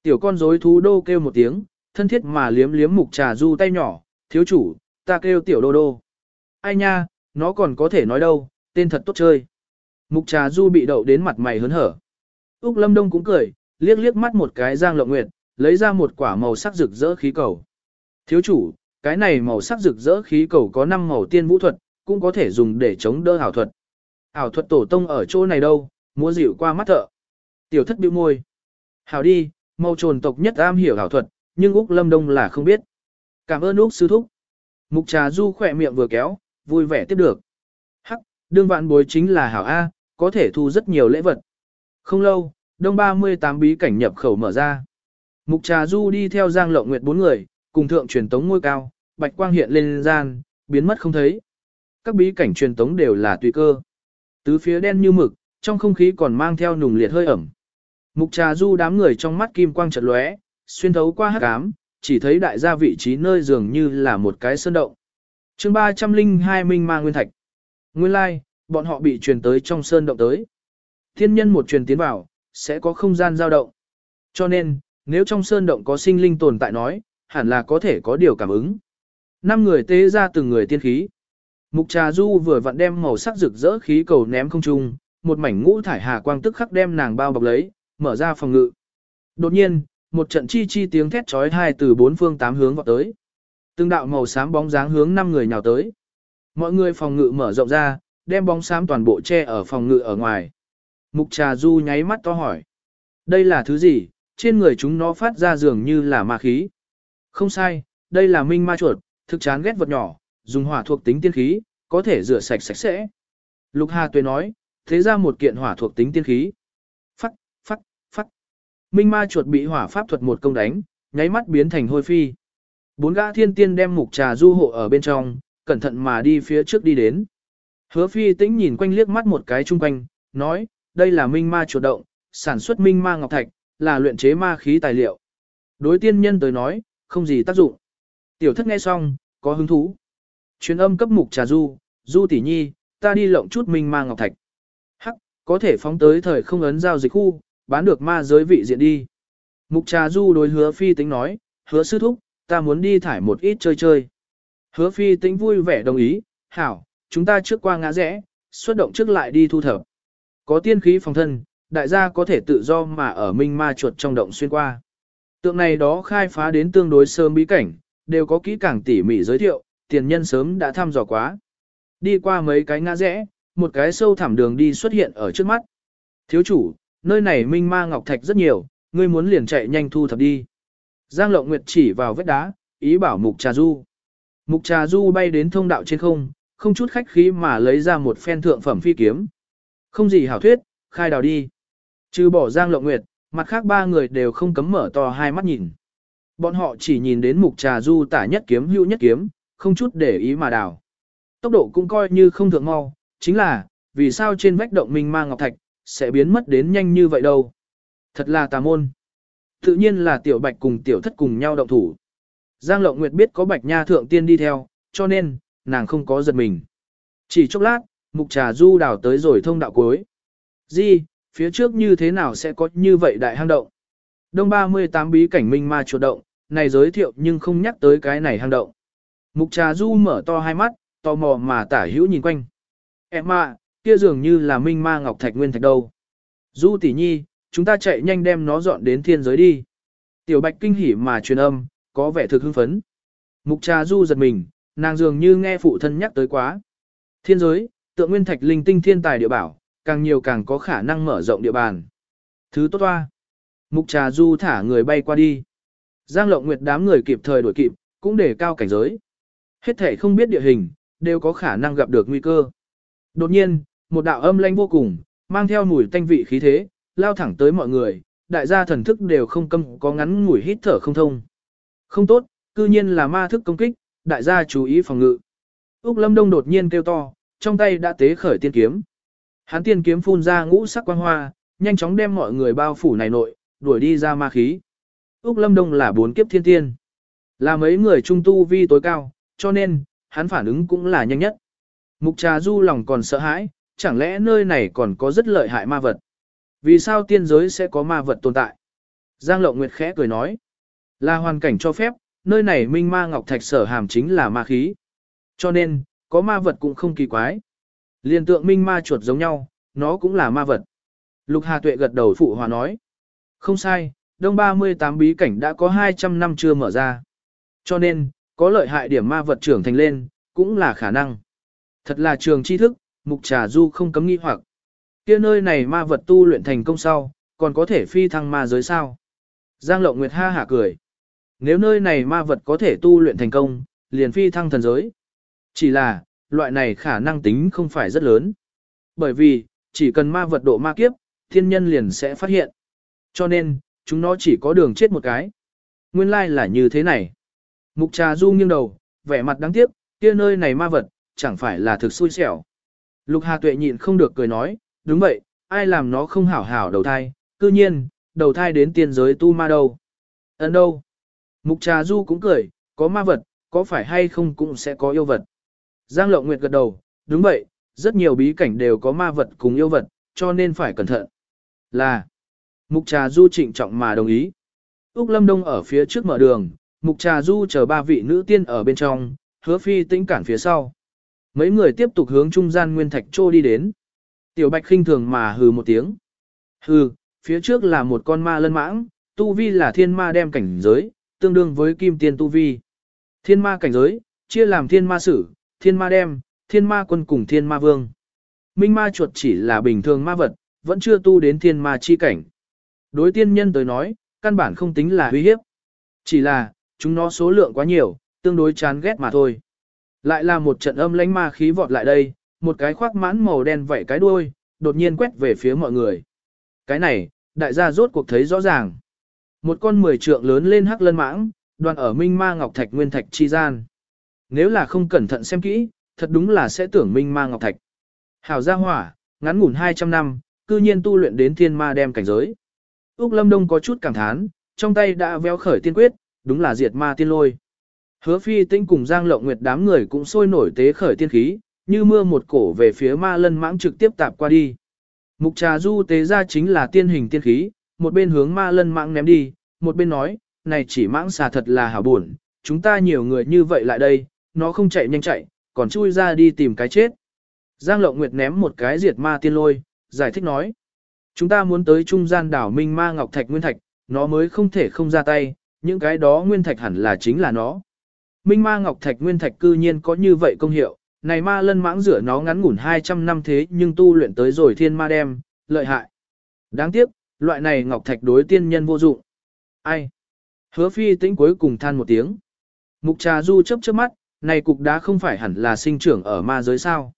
Tiểu con rối thú đô kêu một tiếng, thân thiết mà liếm liếm mục trà du tay nhỏ, thiếu chủ, ta kêu tiểu đô đô. Ai nha, nó còn có thể nói đâu, tên thật tốt chơi. Mục trà du bị đậu đến mặt mày hớn hở. Úc Lâm Đông cũng cười, liếc liếc mắt một cái Giang Lộng Nguyệt, lấy ra một quả màu sắc rực rỡ khí cầu. Thiếu chủ, cái này màu sắc rực rỡ khí cầu có 5 màu tiên vũ thuật, cũng có thể dùng để chống đỡ ảo thuật. Ảo thuật tổ tông ở chỗ này đâu, mua dịu qua mắt thợ. Tiểu thất bĩu môi. Hảo đi, màu trồn tộc nhất am hiểu ảo thuật, nhưng Úc Lâm Đông là không biết. Cảm ơn Úc sư thúc. Mục trà du khỏe miệng vừa kéo, vui vẻ tiếp được. Hắc, đương vạn bối chính là hảo A, có thể thu rất nhiều lễ vật. Không lâu, đông 38 bí cảnh nhập khẩu mở ra. Mục Trà Du đi theo Giang Lộng Nguyệt bốn người, cùng thượng truyền tống ngôi cao, bạch quang hiện lên gian, biến mất không thấy. Các bí cảnh truyền tống đều là tùy cơ. Tứ phía đen như mực, trong không khí còn mang theo nùng liệt hơi ẩm. Mục Trà Du đám người trong mắt kim quang chợt lóe, xuyên thấu qua hắc ám, chỉ thấy đại gia vị trí nơi dường như là một cái sơn động. Chương 302 Minh Ma Nguyên Thạch. Nguyên lai, like, bọn họ bị truyền tới trong sơn động tới. Thiên nhân một truyền tiến vào, sẽ có không gian dao động. Cho nên, nếu trong sơn động có sinh linh tồn tại nói, hẳn là có thể có điều cảm ứng. Năm người tế ra từng người tiên khí. Mục trà du vừa vặn đem màu sắc rực rỡ khí cầu ném không trung, một mảnh ngũ thải hà quang tức khắc đem nàng bao bọc lấy, mở ra phòng ngự. Đột nhiên, một trận chi chi tiếng thét chói tai từ bốn phương tám hướng vọt tới. Từng đạo màu xám bóng dáng hướng năm người nhào tới. Mọi người phòng ngự mở rộng ra, đem bóng xám toàn bộ che ở phòng ngự ở ngoài. Mục trà du nháy mắt to hỏi. Đây là thứ gì, trên người chúng nó phát ra dường như là ma khí. Không sai, đây là minh ma chuột, thực chán ghét vật nhỏ, dùng hỏa thuộc tính tiên khí, có thể rửa sạch sạch sẽ. Lục Hà Tuế nói, thế ra một kiện hỏa thuộc tính tiên khí. Phắc, phắc, phắc. Minh ma chuột bị hỏa pháp thuật một công đánh, nháy mắt biến thành hôi phi. Bốn gã thiên tiên đem mục trà du hộ ở bên trong, cẩn thận mà đi phía trước đi đến. Hứa phi tĩnh nhìn quanh liếc mắt một cái chung quanh, nói, đây là minh ma chuột động, sản xuất minh ma ngọc thạch, là luyện chế ma khí tài liệu. Đối tiên nhân tới nói, không gì tác dụng. Tiểu thất nghe xong, có hứng thú. Truyền âm cấp mục trà du, du tỷ nhi, ta đi lộng chút minh ma ngọc thạch. Hắc, có thể phóng tới thời không ấn giao dịch khu, bán được ma giới vị diện đi. Mục trà du đối hứa phi tính nói, hứa sư thúc, ta muốn đi thải một ít chơi chơi. Hứa phi tính vui vẻ đồng ý, hảo, chúng ta trước qua ngã rẽ, xuất động trước lại đi thu thập. Có tiên khí phòng thân, đại gia có thể tự do mà ở minh ma chuột trong động xuyên qua. Tượng này đó khai phá đến tương đối sớm bí cảnh, đều có kỹ càng tỉ mỉ giới thiệu, tiền nhân sớm đã thăm dò quá. Đi qua mấy cái ngã rẽ, một cái sâu thẳm đường đi xuất hiện ở trước mắt. Thiếu chủ, nơi này minh ma ngọc thạch rất nhiều, ngươi muốn liền chạy nhanh thu thập đi. Giang Lộng Nguyệt chỉ vào vết đá, ý bảo Mục Trà Du. Mục Trà Du bay đến thông đạo trên không, không chút khách khí mà lấy ra một phen thượng phẩm phi kiếm. Không gì hảo thuyết, khai đào đi. Trừ bỏ Giang Lộng Nguyệt, mặt khác ba người đều không cấm mở to hai mắt nhìn. Bọn họ chỉ nhìn đến Mục Trà Du tả nhất kiếm hữu nhất kiếm, không chút để ý mà đào. Tốc độ cũng coi như không thượng mau, chính là, vì sao trên vách động minh ma ngọc thạch, sẽ biến mất đến nhanh như vậy đâu. Thật là tà môn. Tự nhiên là tiểu bạch cùng tiểu thất cùng nhau động thủ. Giang Lộng Nguyệt biết có bạch nha thượng tiên đi theo, cho nên, nàng không có giật mình. Chỉ chốc lát, mục trà du đào tới rồi thông đạo cuối. Di, phía trước như thế nào sẽ có như vậy đại hang động? Đông 38 bí cảnh minh ma chuột động, này giới thiệu nhưng không nhắc tới cái này hang động. Mục trà du mở to hai mắt, tò mò mà tả hữu nhìn quanh. Em à, kia dường như là minh ma ngọc thạch nguyên thạch đâu. Du tỷ nhi, chúng ta chạy nhanh đem nó dọn đến thiên giới đi. Tiểu bạch kinh hỉ mà truyền âm, có vẻ thực hưng phấn. Mục trà du giật mình, nàng dường như nghe phụ thân nhắc tới quá. Thiên giới, tượng nguyên thạch linh tinh thiên tài địa bảo, càng nhiều càng có khả năng mở rộng địa bàn. Thứ tốt toa. Mục trà du thả người bay qua đi. Giang lộng nguyệt đám người kịp thời đuổi kịp, cũng để cao cảnh giới. Hết thể không biết địa hình, đều có khả năng gặp được nguy cơ. Đột nhiên, một đạo âm lanh vô cùng, mang theo mùi tanh vị khí thế, lao thẳng tới mọi người, đại gia thần thức đều không câm có ngắn ngủi hít thở không thông. Không tốt, cư nhiên là ma thức công kích, đại gia chú ý phòng ngự. Úc Lâm Đông đột nhiên kêu to, trong tay đã tế khởi tiên kiếm. Hắn tiên kiếm phun ra ngũ sắc quang hoa, nhanh chóng đem mọi người bao phủ này nội, đuổi đi ra ma khí. Úc Lâm Đông là bốn kiếp thiên tiên. Là mấy người trung tu vi tối cao, cho nên, hắn phản ứng cũng là nhanh nhất. Mục trà du lòng còn sợ hãi, chẳng lẽ nơi này còn có rất lợi hại ma vật. Vì sao tiên giới sẽ có ma vật tồn tại? Giang Lộng Nguyệt khẽ cười nói. Là hoàn cảnh cho phép, nơi này minh ma ngọc thạch sở hàm chính là ma khí. Cho nên, có ma vật cũng không kỳ quái. Liên tượng minh ma chuột giống nhau, nó cũng là ma vật. Lục Hà Tuệ gật đầu phụ hòa nói. Không sai, đông 38 bí cảnh đã có 200 năm chưa mở ra. Cho nên, có lợi hại điểm ma vật trưởng thành lên, cũng là khả năng. Thật là trường tri thức, mục trà du không cấm nghi hoặc. kia nơi này ma vật tu luyện thành công sau, còn có thể phi thăng ma giới sao. Giang Lộng Nguyệt ha hả cười. Nếu nơi này ma vật có thể tu luyện thành công, liền phi thăng thần giới. Chỉ là, loại này khả năng tính không phải rất lớn. Bởi vì, chỉ cần ma vật độ ma kiếp, thiên nhân liền sẽ phát hiện. Cho nên, chúng nó chỉ có đường chết một cái. Nguyên lai là như thế này. Mục trà du nghiêng đầu, vẻ mặt đáng tiếc, kia nơi này ma vật, chẳng phải là thực xui xẻo. Lục Hà Tuệ nhịn không được cười nói, đúng vậy, ai làm nó không hảo hảo đầu thai, cư nhiên, đầu thai đến tiên giới tu ma đâu. Ấn đâu? Mục trà du cũng cười, có ma vật, có phải hay không cũng sẽ có yêu vật. Giang Lộng Nguyệt gật đầu, đúng vậy, rất nhiều bí cảnh đều có ma vật cùng yêu vật, cho nên phải cẩn thận. Là, Mục Trà Du trịnh trọng mà đồng ý. Úc Lâm Đông ở phía trước mở đường, Mục Trà Du chờ ba vị nữ tiên ở bên trong, hứa phi tĩnh cản phía sau. Mấy người tiếp tục hướng trung gian Nguyên Thạch Trô đi đến. Tiểu Bạch khinh thường mà hừ một tiếng. Hừ, phía trước là một con ma lân mãng, tu vi là thiên ma đem cảnh giới, tương đương với kim tiên tu vi. Thiên ma cảnh giới, chia làm thiên ma sử, thiên ma đem, thiên ma quân cùng thiên ma vương. Minh ma chuột chỉ là bình thường ma vật, vẫn chưa tu đến thiên ma chi cảnh. Đối tiên nhân tới nói, căn bản không tính là uy hiếp. Chỉ là, chúng nó số lượng quá nhiều, tương đối chán ghét mà thôi. Lại là một trận âm lãnh ma khí vọt lại đây, một cái khoác mãn màu đen vảy cái đuôi, đột nhiên quét về phía mọi người. Cái này, đại gia rốt cuộc thấy rõ ràng. Một con mười trượng lớn lên hắc lân mãng, đoàn ở minh ma ngọc thạch nguyên thạch chi gian. Nếu là không cẩn thận xem kỹ, thật đúng là sẽ tưởng minh ma ngọc thạch. Hảo gia hỏa, ngắn ngủn 200 năm, cư nhiên tu luyện đến thiên ma đem cảnh giới. Úc Lâm Đông có chút cảm thán, trong tay đã véo khởi tiên quyết, đúng là diệt ma tiên lôi. Hứa phi tinh cùng Giang Lộng Nguyệt đám người cũng sôi nổi tế khởi tiên khí, như mưa một cổ về phía ma lân mãng trực tiếp tạp qua đi. Mục trà du tế ra chính là tiên hình tiên khí, một bên hướng ma lân mạng ném đi, một bên nói, này chỉ mãng xà thật là hảo buồn, chúng ta nhiều người như vậy lại đây, nó không chạy nhanh chạy, còn chui ra đi tìm cái chết. Giang Lộng Nguyệt ném một cái diệt ma tiên lôi, giải thích nói. Chúng ta muốn tới trung gian đảo Minh Ma Ngọc Thạch Nguyên Thạch, nó mới không thể không ra tay, những cái đó Nguyên Thạch hẳn là chính là nó. Minh Ma Ngọc Thạch Nguyên Thạch cư nhiên có như vậy công hiệu, này ma lân mãng rửa nó ngắn ngủn 200 năm thế nhưng tu luyện tới rồi thiên ma đem, lợi hại. Đáng tiếc, loại này Ngọc Thạch đối tiên nhân vô dụng. Ai? Hứa phi tĩnh cuối cùng than một tiếng. Mục trà du chấp chớp mắt, này cục đá không phải hẳn là sinh trưởng ở ma giới sao.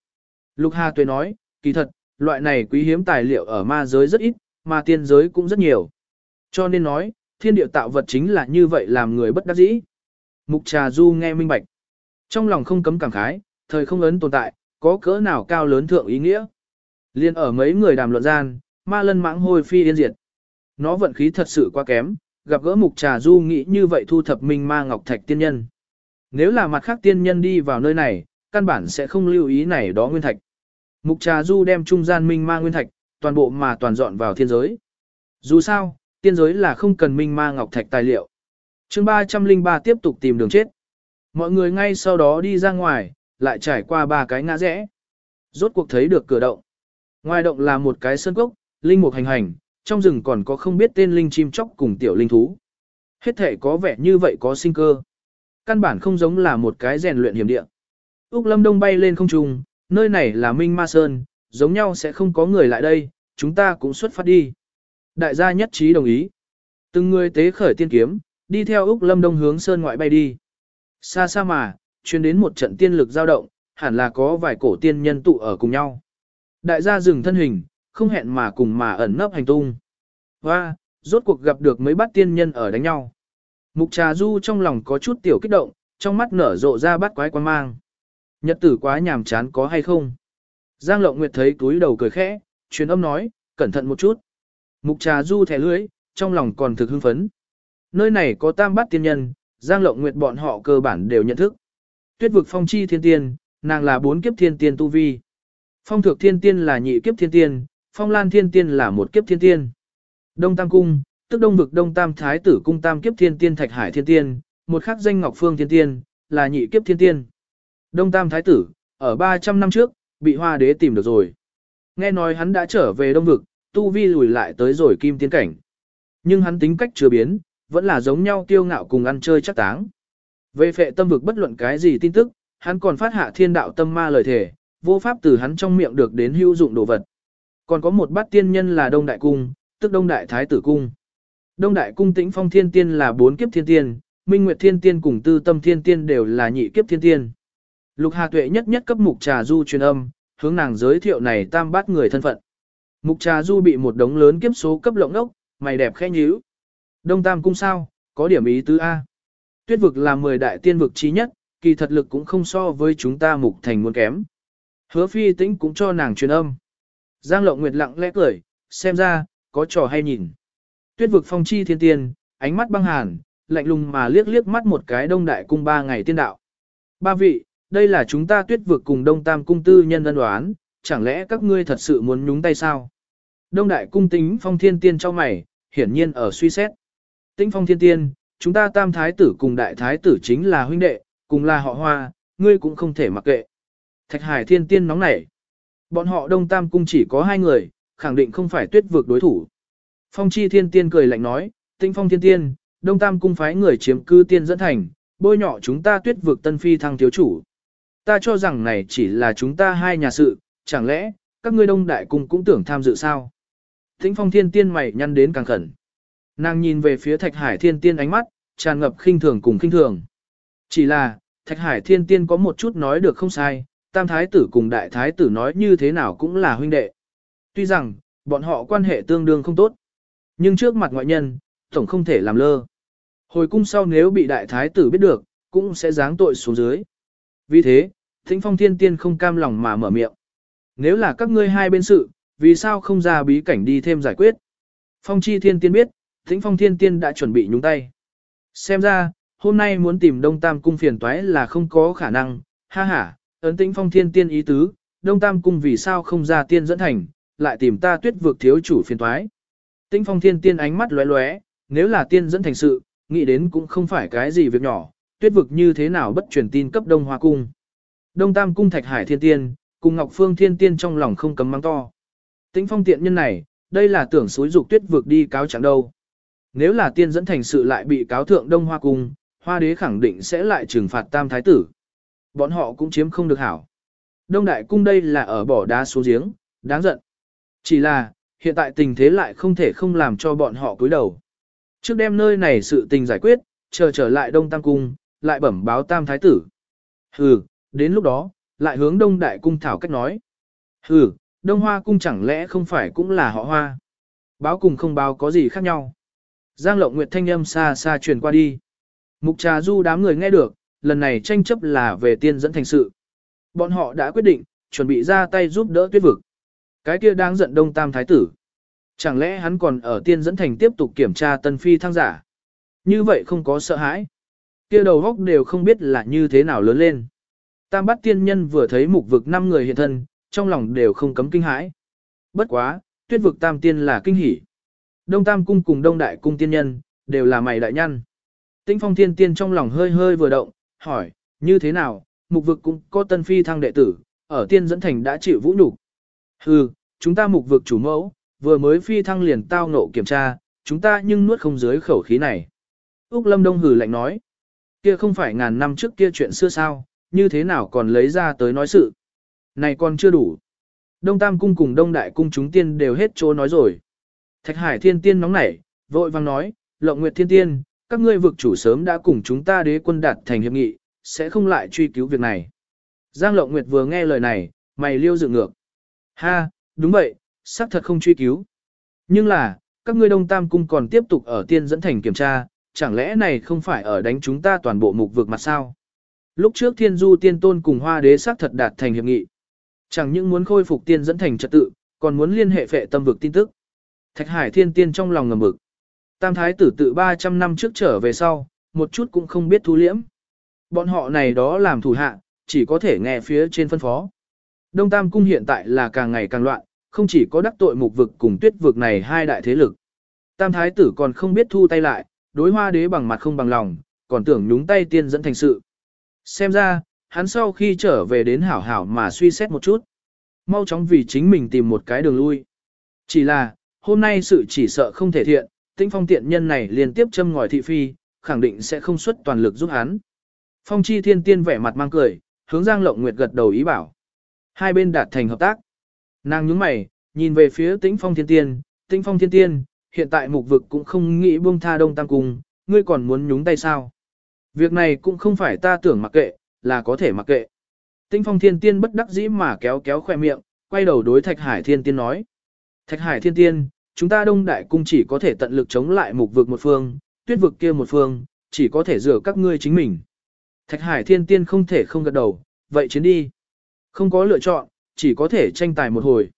Lục Hà Tuệ nói, kỳ thật, loại này quý hiếm tài liệu ở ma giới rất ít, mà tiên giới cũng rất nhiều. Cho nên nói, thiên địa tạo vật chính là như vậy làm người bất đắc dĩ. Mục trà du nghe minh bạch. Trong lòng không cấm cảm khái, thời không ấn tồn tại, có cỡ nào cao lớn thượng ý nghĩa. Liên ở mấy người đàm luận gian, ma lân mãng hôi phi yên diệt. Nó vận khí thật sự quá kém, gặp gỡ mục trà du nghĩ như vậy thu thập minh ma ngọc thạch tiên nhân. Nếu là mặt khác tiên nhân đi vào nơi này, căn bản sẽ không lưu ý này đó nguyên thạch. Mục trà du đem trung gian minh ma nguyên thạch, toàn bộ mà toàn dọn vào thiên giới. Dù sao, tiên giới là không cần minh ma ngọc thạch tài liệu. chương 303 tiếp tục tìm đường chết. Mọi người ngay sau đó đi ra ngoài, lại trải qua ba cái ngã rẽ. Rốt cuộc thấy được cửa động. Ngoài động là một cái sơn cốc, linh mục hành hành, trong rừng còn có không biết tên linh chim chóc cùng tiểu linh thú. Hết thể có vẻ như vậy có sinh cơ. Căn bản không giống là một cái rèn luyện hiểm địa. Úc Lâm Đông bay lên không trung, nơi này là Minh Ma Sơn, giống nhau sẽ không có người lại đây, chúng ta cũng xuất phát đi. Đại gia nhất trí đồng ý. Từng người tế khởi tiên kiếm, đi theo Úc Lâm Đông hướng Sơn ngoại bay đi. Xa xa mà, chuyên đến một trận tiên lực dao động, hẳn là có vài cổ tiên nhân tụ ở cùng nhau. Đại gia dừng thân hình, không hẹn mà cùng mà ẩn nấp hành tung. Và, rốt cuộc gặp được mấy bát tiên nhân ở đánh nhau. Mục trà du trong lòng có chút tiểu kích động, trong mắt nở rộ ra bát quái quan mang. Nhật tử quá nhàm chán có hay không? Giang Lộng Nguyệt thấy túi đầu cười khẽ, truyền âm nói, cẩn thận một chút. Mục trà du thẻ lưới, trong lòng còn thực hưng phấn. Nơi này có tam bát tiên nhân, Giang Lộng Nguyệt bọn họ cơ bản đều nhận thức. Tuyết vực phong chi thiên tiên, nàng là bốn kiếp thiên tiên tu vi. Phong thược thiên tiên là nhị kiếp thiên tiên, phong lan thiên tiên là một kiếp thiên tiên. Đông Tam Cung, tức đông vực đông tam thái tử cung tam kiếp thiên tiên thạch hải thiên tiên, một khắc danh ngọc phương thiên tiên, là nhị kiếp thiên tiên. Đông tam thái tử, ở 300 năm trước, bị hoa đế tìm được rồi. Nghe nói hắn đã trở về đông vực, tu vi lùi lại tới rồi kim tiên cảnh. Nhưng hắn tính cách chưa biến, vẫn là giống nhau tiêu ngạo cùng ăn chơi chắc táng. Về phệ tâm vực bất luận cái gì tin tức, hắn còn phát hạ thiên đạo tâm ma lời thể, vô pháp từ hắn trong miệng được đến hữu dụng đồ vật. Còn có một bát tiên nhân là Đông Đại Cung, tức Đông Đại Thái Tử Cung. Đông Đại Cung tĩnh phong thiên tiên là bốn kiếp thiên tiên, Minh Nguyệt thiên tiên cùng tư tâm thiên tiên đều là nhị kiếp thiên tiên. Lục Hà Tuệ nhất nhất cấp mục trà du truyền âm, hướng nàng giới thiệu này tam bát người thân phận. Mục trà du bị một đống lớn kiếp số cấp lộng đốc, mày đẹp khẽ nhíu. Đông Tam cung sao, có điểm ý tứ A. Tuyết vực là 10 đại tiên vực trí nhất, kỳ thật lực cũng không so với chúng ta mục thành muốn kém. Hứa phi tĩnh cũng cho nàng truyền âm. Giang lộng nguyệt lặng lẽ cười, xem ra, có trò hay nhìn. Tuyết vực phong chi thiên tiên, ánh mắt băng hàn, lạnh lùng mà liếc liếc mắt một cái đông đại cung ba ngày tiên đạo. Ba vị, đây là chúng ta tuyết vực cùng đông tam cung tư nhân ân đoán, chẳng lẽ các ngươi thật sự muốn nhúng tay sao? Đông đại cung tính phong thiên tiên cho mày, hiển nhiên ở suy xét. Tĩnh phong thiên tiên, chúng ta tam thái tử cùng đại thái tử chính là huynh đệ, cùng là họ hoa, ngươi cũng không thể mặc kệ. Thạch hải thiên tiên nóng nảy. Bọn họ đông tam cung chỉ có hai người, khẳng định không phải tuyết vực đối thủ. Phong chi thiên tiên cười lạnh nói, tinh phong thiên tiên, đông tam cung phái người chiếm cư tiên dẫn thành, bôi nhọ chúng ta tuyết vực tân phi thăng thiếu chủ. Ta cho rằng này chỉ là chúng ta hai nhà sự, chẳng lẽ, các ngươi đông đại cung cũng tưởng tham dự sao? Tĩnh phong thiên tiên mày nhăn đến càng khẩn. Nàng nhìn về phía thạch hải thiên tiên ánh mắt, tràn ngập khinh thường cùng khinh thường. Chỉ là, thạch hải thiên tiên có một chút nói được không sai, tam thái tử cùng đại thái tử nói như thế nào cũng là huynh đệ. Tuy rằng, bọn họ quan hệ tương đương không tốt. Nhưng trước mặt ngoại nhân, tổng không thể làm lơ. Hồi cung sau nếu bị đại thái tử biết được, cũng sẽ giáng tội xuống dưới. Vì thế, thính phong thiên tiên không cam lòng mà mở miệng. Nếu là các ngươi hai bên sự, vì sao không ra bí cảnh đi thêm giải quyết? Phong chi thiên tiên biết, thính phong thiên tiên đã chuẩn bị nhúng tay. Xem ra, hôm nay muốn tìm đông tam cung phiền toái là không có khả năng, ha ha, ấn tĩnh phong thiên tiên ý tứ, đông tam cung vì sao không ra tiên dẫn thành, lại tìm ta tuyết vực thiếu chủ phiền toái. Tĩnh phong thiên tiên ánh mắt lóe lóe, nếu là tiên dẫn thành sự, nghĩ đến cũng không phải cái gì việc nhỏ, tuyết vực như thế nào bất truyền tin cấp đông hoa cung. Đông tam cung thạch hải thiên tiên, cùng ngọc phương thiên tiên trong lòng không cấm mang to. Tĩnh phong tiện nhân này, đây là tưởng xúi dục tuyết vực đi cáo chẳng đâu. Nếu là tiên dẫn thành sự lại bị cáo thượng đông hoa cung, hoa đế khẳng định sẽ lại trừng phạt tam thái tử. Bọn họ cũng chiếm không được hảo. Đông đại cung đây là ở bỏ đá xuống giếng, đáng giận. Chỉ là, hiện tại tình thế lại không thể không làm cho bọn họ cúi đầu. Trước đêm nơi này sự tình giải quyết, chờ trở lại Đông Tam Cung, lại bẩm báo Tam Thái Tử. Hừ, đến lúc đó, lại hướng Đông Đại Cung thảo cách nói. Hừ, Đông Hoa Cung chẳng lẽ không phải cũng là họ Hoa. Báo cùng không báo có gì khác nhau. Giang Lộng Nguyệt thanh âm xa xa truyền qua đi. Mục trà du đám người nghe được, lần này tranh chấp là về tiên dẫn thành sự. Bọn họ đã quyết định, chuẩn bị ra tay giúp đỡ tuyết vực. Cái kia đang giận đông tam thái tử. Chẳng lẽ hắn còn ở tiên dẫn thành tiếp tục kiểm tra tân phi thăng giả? Như vậy không có sợ hãi. Kia đầu góc đều không biết là như thế nào lớn lên. Tam bát tiên nhân vừa thấy mục vực năm người hiện thân, trong lòng đều không cấm kinh hãi. Bất quá, tuyết vực tam tiên là kinh hỉ. Đông tam cung cùng đông đại cung tiên nhân, đều là mày đại nhân. Tĩnh phong thiên tiên trong lòng hơi hơi vừa động, hỏi, như thế nào, mục vực cũng có tân phi thăng đệ tử, ở tiên dẫn thành đã chịu vũ nhục Hừ, chúng ta mục vực chủ mẫu, vừa mới phi thăng liền tao nộ kiểm tra, chúng ta nhưng nuốt không dưới khẩu khí này. Úc Lâm Đông hừ lạnh nói, kia không phải ngàn năm trước kia chuyện xưa sao, như thế nào còn lấy ra tới nói sự. Này còn chưa đủ. Đông Tam Cung cùng Đông Đại Cung chúng tiên đều hết chỗ nói rồi. Thạch Hải Thiên Tiên nóng nảy, vội vang nói, Lộng Nguyệt Thiên Tiên, các ngươi vực chủ sớm đã cùng chúng ta đế quân đạt thành hiệp nghị, sẽ không lại truy cứu việc này. Giang Lộng Nguyệt vừa nghe lời này, mày liêu dựng ngược. Ha, đúng vậy, xác thật không truy cứu. Nhưng là, các ngươi đông tam cung còn tiếp tục ở tiên dẫn thành kiểm tra, chẳng lẽ này không phải ở đánh chúng ta toàn bộ mục vực mặt sao? Lúc trước thiên du tiên tôn cùng hoa đế xác thật đạt thành hiệp nghị. Chẳng những muốn khôi phục tiên dẫn thành trật tự, còn muốn liên hệ phệ tâm vực tin tức. Thạch hải thiên tiên trong lòng ngầm mực. Tam thái tử tự 300 năm trước trở về sau, một chút cũng không biết thu liễm. Bọn họ này đó làm thủ hạ, chỉ có thể nghe phía trên phân phó. Đông Tam Cung hiện tại là càng ngày càng loạn, không chỉ có đắc tội mục vực cùng tuyết vực này hai đại thế lực. Tam Thái tử còn không biết thu tay lại, đối hoa đế bằng mặt không bằng lòng, còn tưởng nhúng tay tiên dẫn thành sự. Xem ra, hắn sau khi trở về đến hảo hảo mà suy xét một chút. Mau chóng vì chính mình tìm một cái đường lui. Chỉ là, hôm nay sự chỉ sợ không thể thiện, tinh phong tiện nhân này liên tiếp châm ngòi thị phi, khẳng định sẽ không xuất toàn lực giúp hắn. Phong chi thiên tiên vẻ mặt mang cười, hướng Giang Lộng Nguyệt gật đầu ý bảo. Hai bên đạt thành hợp tác. Nàng nhướng mày, nhìn về phía tĩnh phong thiên tiên, tĩnh phong thiên tiên, hiện tại mục vực cũng không nghĩ buông tha đông tam cung, ngươi còn muốn nhúng tay sao? Việc này cũng không phải ta tưởng mặc kệ, là có thể mặc kệ. Tĩnh phong thiên tiên bất đắc dĩ mà kéo kéo khoe miệng, quay đầu đối thạch hải thiên tiên nói. Thạch Hải Thiên Tiên, chúng ta Đông Đại Cung chỉ có thể tận lực chống lại mục vực một phương, tuyết vực kia một phương, chỉ có thể dựa các ngươi chính mình. Thạch Hải Thiên Tiên không thể không gật đầu, vậy chiến đi. Không có lựa chọn, chỉ có thể tranh tài một hồi.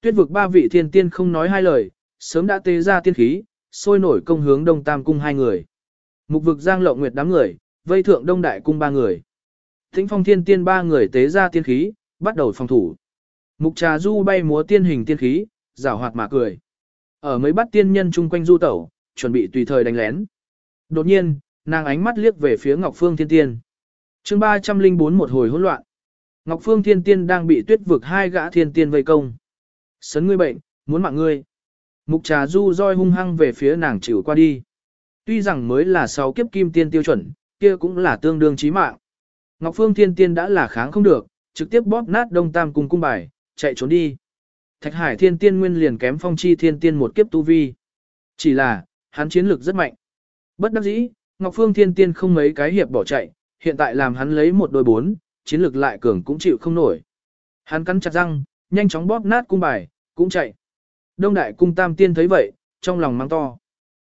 Tuyết vực ba vị thiên tiên không nói hai lời, sớm đã tế ra tiên khí, sôi nổi công hướng Đông Tam Cung hai người. Mục vực Giang Lộng Nguyệt đám người, vây thượng Đông Đại Cung ba người. Thính phong thiên tiên ba người tế ra tiên khí, bắt đầu phòng thủ. Mục trà du bay múa tiên hình tiên khí, rảo hoạt mà cười. Ở mấy bắt tiên nhân chung quanh du tẩu, chuẩn bị tùy thời đánh lén. Đột nhiên, nàng ánh mắt liếc về phía Ngọc Phương Thiên Tiên. chương 304 một hồi hỗn loạn. Ngọc Phương Thiên Tiên đang bị tuyết vực hai gã thiên tiên vây công. Sấn ngươi bệnh, muốn mạng ngươi. Mục trà du roi hung hăng về phía nàng chịu qua đi. Tuy rằng mới là sáu kiếp kim tiên tiêu chuẩn, kia cũng là tương đương chí mạng. Ngọc Phương Thiên Tiên đã là kháng không được, trực tiếp bóp nát Đông Tam cung cung bài, chạy trốn đi. Thạch Hải Thiên Tiên nguyên liền kém Phong Chi Thiên Tiên một kiếp tu vi. Chỉ là, hắn chiến lực rất mạnh. Bất đắc dĩ, Ngọc Phương Thiên Tiên không mấy cái hiệp bỏ chạy, hiện tại làm hắn lấy một đôi bốn, chiến lực lại cường cũng chịu không nổi. Hắn cắn chặt răng, nhanh chóng bóp nát cung bài, cũng chạy. Đông Đại Cung Tam Tiên thấy vậy, trong lòng mang to.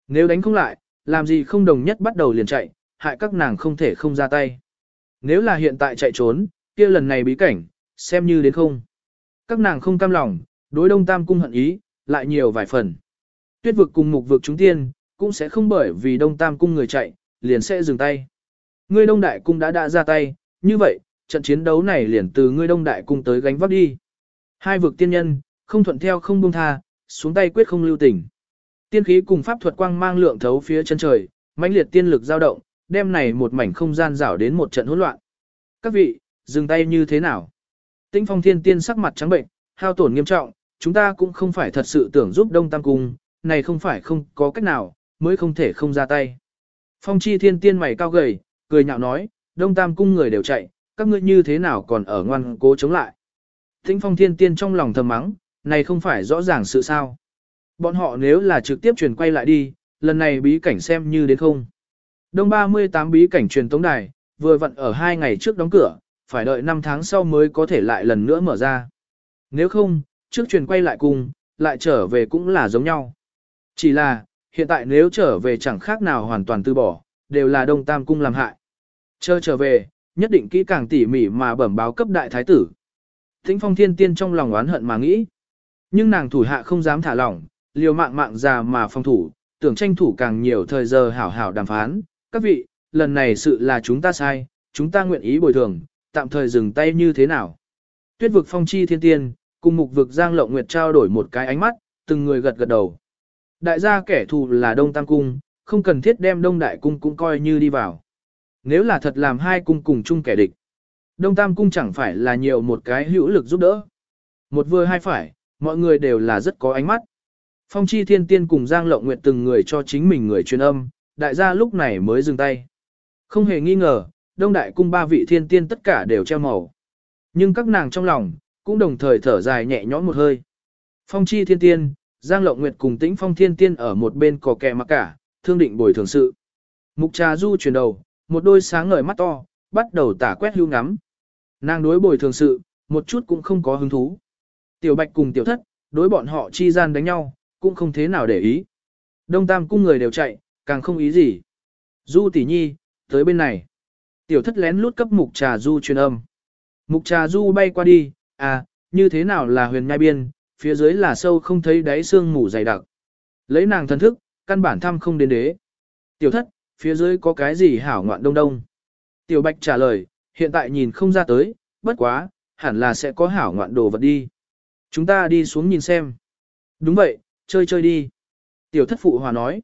Nếu đánh không lại, làm gì không đồng nhất bắt đầu liền chạy, hại các nàng không thể không ra tay. Nếu là hiện tại chạy trốn, kia lần này bí cảnh, xem như đến không. Các nàng không cam lòng, đối đông tam cung hận ý, lại nhiều vài phần. Tuyết vực cùng mục vực chúng tiên, cũng sẽ không bởi vì đông tam cung người chạy, liền sẽ dừng tay. Ngươi đông đại cung đã đã ra tay, như vậy, trận chiến đấu này liền từ ngươi đông đại cung tới gánh vác đi. Hai vực tiên nhân, không thuận theo không buông tha, xuống tay quyết không lưu tình. Tiên khí cùng pháp thuật quang mang lượng thấu phía chân trời, mãnh liệt tiên lực dao động, đem này một mảnh không gian rảo đến một trận hỗn loạn. Các vị, dừng tay như thế nào? Tinh phong thiên tiên sắc mặt trắng bệnh, hao tổn nghiêm trọng, chúng ta cũng không phải thật sự tưởng giúp Đông Tam Cung, này không phải không có cách nào, mới không thể không ra tay. Phong chi thiên tiên mày cao gầy, cười nhạo nói, Đông Tam Cung người đều chạy, các ngươi như thế nào còn ở ngoan cố chống lại. Thính phong thiên tiên trong lòng thầm mắng, này không phải rõ ràng sự sao. Bọn họ nếu là trực tiếp truyền quay lại đi, lần này bí cảnh xem như đến không. Đông 38 bí cảnh truyền tống đài, vừa vặn ở hai ngày trước đóng cửa, phải đợi 5 tháng sau mới có thể lại lần nữa mở ra. Nếu không, trước truyền quay lại cùng, lại trở về cũng là giống nhau. Chỉ là, hiện tại nếu trở về chẳng khác nào hoàn toàn từ bỏ, đều là đông tam cung làm hại. Chờ trở về, nhất định kỹ càng tỉ mỉ mà bẩm báo cấp đại thái tử. Thính phong thiên tiên trong lòng oán hận mà nghĩ. Nhưng nàng thủ hạ không dám thả lỏng, liều mạng mạng già mà phòng thủ, tưởng tranh thủ càng nhiều thời giờ hảo hảo đàm phán. Các vị, lần này sự là chúng ta sai, chúng ta nguyện ý bồi thường, tạm thời dừng tay như thế nào. Tuyết vực phong chi thiên tiên, cùng mục vực giang lộng nguyệt trao đổi một cái ánh mắt, từng người gật gật đầu. Đại gia kẻ thù là Đông Tam Cung, không cần thiết đem Đông Đại Cung cũng coi như đi vào. Nếu là thật làm hai cung cùng chung kẻ địch, Đông Tam Cung chẳng phải là nhiều một cái hữu lực giúp đỡ. Một vừa hai phải, mọi người đều là rất có ánh mắt. Phong chi thiên tiên cùng Giang Lộng Nguyệt từng người cho chính mình người truyền âm, đại gia lúc này mới dừng tay. Không hề nghi ngờ, Đông Đại Cung ba vị thiên tiên tất cả đều treo màu. Nhưng các nàng trong lòng, cũng đồng thời thở dài nhẹ nhõm một hơi. Phong chi thiên tiên, Giang Lộng Nguyệt cùng tĩnh phong thiên tiên ở một bên cò kẹ mặc cả, thương định bồi thường sự. Mục trà du chuyển đầu, một đôi sáng ngời mắt to, bắt đầu tả quét hưu ngắm. Nàng đối bồi thường sự, một chút cũng không có hứng thú. Tiểu bạch cùng tiểu thất, đối bọn họ chi gian đánh nhau, cũng không thế nào để ý. Đông tam cung người đều chạy, càng không ý gì. Du tỷ nhi, tới bên này. Tiểu thất lén lút cấp mục trà du truyền âm. Mục trà du bay qua đi, à, như thế nào là huyền nhai biên, phía dưới là sâu không thấy đáy xương mù dày đặc. Lấy nàng thần thức, căn bản thăm không đến đế. Tiểu thất, phía dưới có cái gì hảo ngoạn đông đông. Tiểu bạch trả lời, hiện tại nhìn không ra tới, bất quá, hẳn là sẽ có hảo ngoạn đồ vật đi. Chúng ta đi xuống nhìn xem. Đúng vậy, chơi chơi đi. Tiểu thất phụ hòa nói.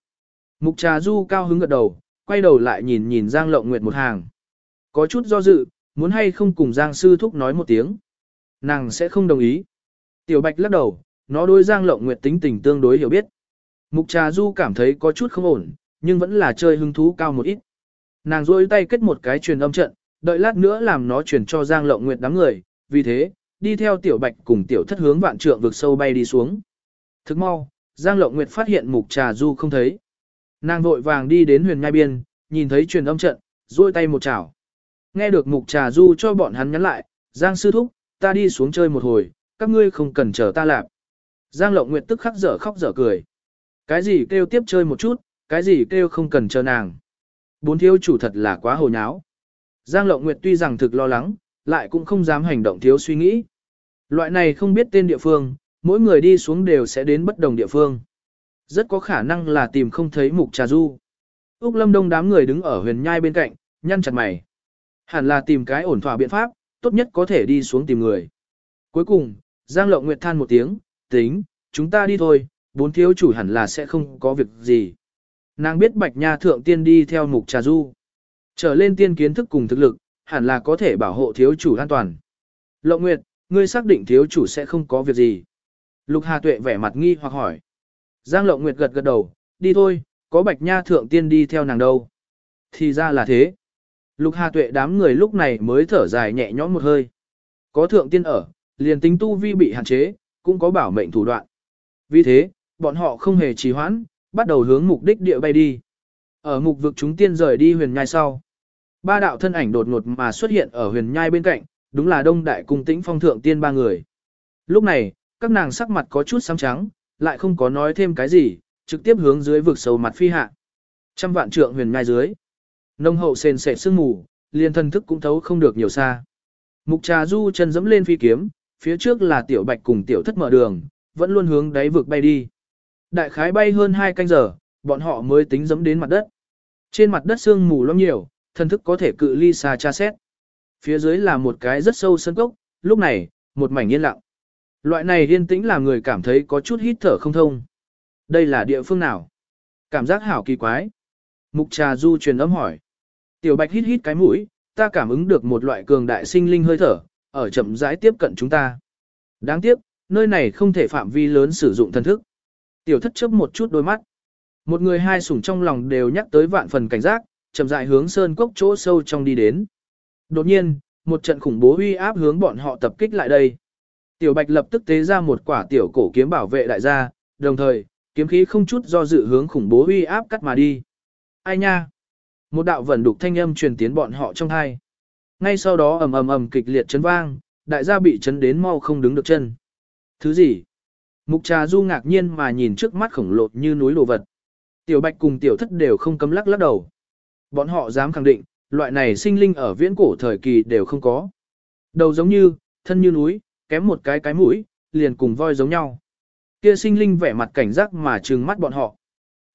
Mục trà du cao hứng gật đầu, quay đầu lại nhìn nhìn Giang Lộng Nguyệt một hàng. Có chút do dự, muốn hay không cùng Giang sư thúc nói một tiếng. Nàng sẽ không đồng ý. Tiểu Bạch lắc đầu, nó đối Giang Lộng Nguyệt tính tình tương đối hiểu biết. Mục Trà Du cảm thấy có chút không ổn, nhưng vẫn là chơi hứng thú cao một ít. Nàng rôi tay kết một cái truyền âm trận, đợi lát nữa làm nó truyền cho Giang Lộng Nguyệt đám người, vì thế, đi theo Tiểu Bạch cùng Tiểu Thất hướng vạn trượng vực sâu bay đi xuống. Thức mau, Giang Lộng Nguyệt phát hiện Mục Trà Du không thấy. Nàng vội vàng đi đến huyền nhai biên, nhìn thấy truyền âm trận, rôi tay một chảo. Nghe được Mục Trà Du cho bọn hắn nhắn lại, Giang sư thúc, ta đi xuống chơi một hồi, các ngươi không cần chờ ta lạp. Giang Lộng Nguyệt tức khắc dở khóc dở cười. Cái gì kêu tiếp chơi một chút, cái gì kêu không cần chờ nàng. Bốn thiếu chủ thật là quá hồ nháo. Giang Lộng Nguyệt tuy rằng thực lo lắng, lại cũng không dám hành động thiếu suy nghĩ. Loại này không biết tên địa phương, mỗi người đi xuống đều sẽ đến bất đồng địa phương. Rất có khả năng là tìm không thấy mục trà du. Úc Lâm Đông đám người đứng ở huyền nhai bên cạnh, nhăn chặt mày. Hẳn là tìm cái ổn thỏa biện pháp, tốt nhất có thể đi xuống tìm người. Cuối cùng, Giang Lộng Nguyệt than một tiếng, tính, chúng ta đi thôi, bốn thiếu chủ hẳn là sẽ không có việc gì. Nàng biết Bạch Nha Thượng Tiên đi theo mục trà du. Trở lên tiên kiến thức cùng thực lực, hẳn là có thể bảo hộ thiếu chủ an toàn. Lộng Nguyệt, ngươi xác định thiếu chủ sẽ không có việc gì. Lục Hà Tuệ vẻ mặt nghi hoặc hỏi. Giang Lộng Nguyệt gật gật đầu, đi thôi, có Bạch Nha Thượng Tiên đi theo nàng đâu. Thì ra là thế. Lục Hà Tuệ đám người lúc này mới thở dài nhẹ nhõm một hơi. Có Thượng Tiên ở, liền tính tu vi bị hạn chế, cũng có bảo mệnh thủ đoạn. Vì thế, bọn họ không hề trì hoãn, bắt đầu hướng mục đích địa bay đi. Ở mục vực chúng tiên rời đi huyền nhai sau. Ba đạo thân ảnh đột ngột mà xuất hiện ở huyền nhai bên cạnh, đúng là đông đại cung tĩnh phong thượng tiên ba người. Lúc này, các nàng sắc mặt có chút xám trắng, lại không có nói thêm cái gì, trực tiếp hướng dưới vực sâu mặt phi hạ. Trăm vạn trượng huyền nhai dưới. Nông hậu sền sệt sương mù, liền thân thức cũng thấu không được nhiều xa. Mục trà du chân dẫm lên phi kiếm, phía trước là tiểu bạch cùng tiểu thất mở đường, vẫn luôn hướng đáy vực bay đi. Đại khái bay hơn 2 canh giờ, bọn họ mới tính dẫm đến mặt đất. Trên mặt đất sương mù lắm nhiều, thân thức có thể cự ly xa tra xét. Phía dưới là một cái rất sâu sân cốc, lúc này, một mảnh yên lặng. Loại này yên tĩnh làm người cảm thấy có chút hít thở không thông. Đây là địa phương nào? Cảm giác hảo kỳ quái. Mục trà du truyền âm hỏi. Tiểu bạch hít hít cái mũi, ta cảm ứng được một loại cường đại sinh linh hơi thở, ở chậm rãi tiếp cận chúng ta. Đáng tiếc, nơi này không thể phạm vi lớn sử dụng thần thức. Tiểu thất chớp một chút đôi mắt. Một người hai sủng trong lòng đều nhắc tới vạn phần cảnh giác, chậm rãi hướng sơn cốc chỗ sâu trong đi đến. Đột nhiên, một trận khủng bố uy áp hướng bọn họ tập kích lại đây. Tiểu Bạch lập tức tế ra một quả tiểu cổ kiếm bảo vệ đại gia, đồng thời, kiếm khí không chút do dự hướng khủng bố uy áp cắt mà đi. Ai nha? Một đạo vẩn đục thanh âm truyền tiến bọn họ trong hai. Ngay sau đó ầm ầm ầm kịch liệt chấn vang, đại gia bị chấn đến mau không đứng được chân. Thứ gì? Mục trà du ngạc nhiên mà nhìn trước mắt khổng lồ như núi đồ vật. Tiểu bạch cùng tiểu thất đều không cấm lắc lắc đầu. Bọn họ dám khẳng định, loại này sinh linh ở viễn cổ thời kỳ đều không có. Đầu giống như, thân như núi, kém một cái cái mũi, liền cùng voi giống nhau. Kia sinh linh vẻ mặt cảnh giác mà trừng mắt bọn họ.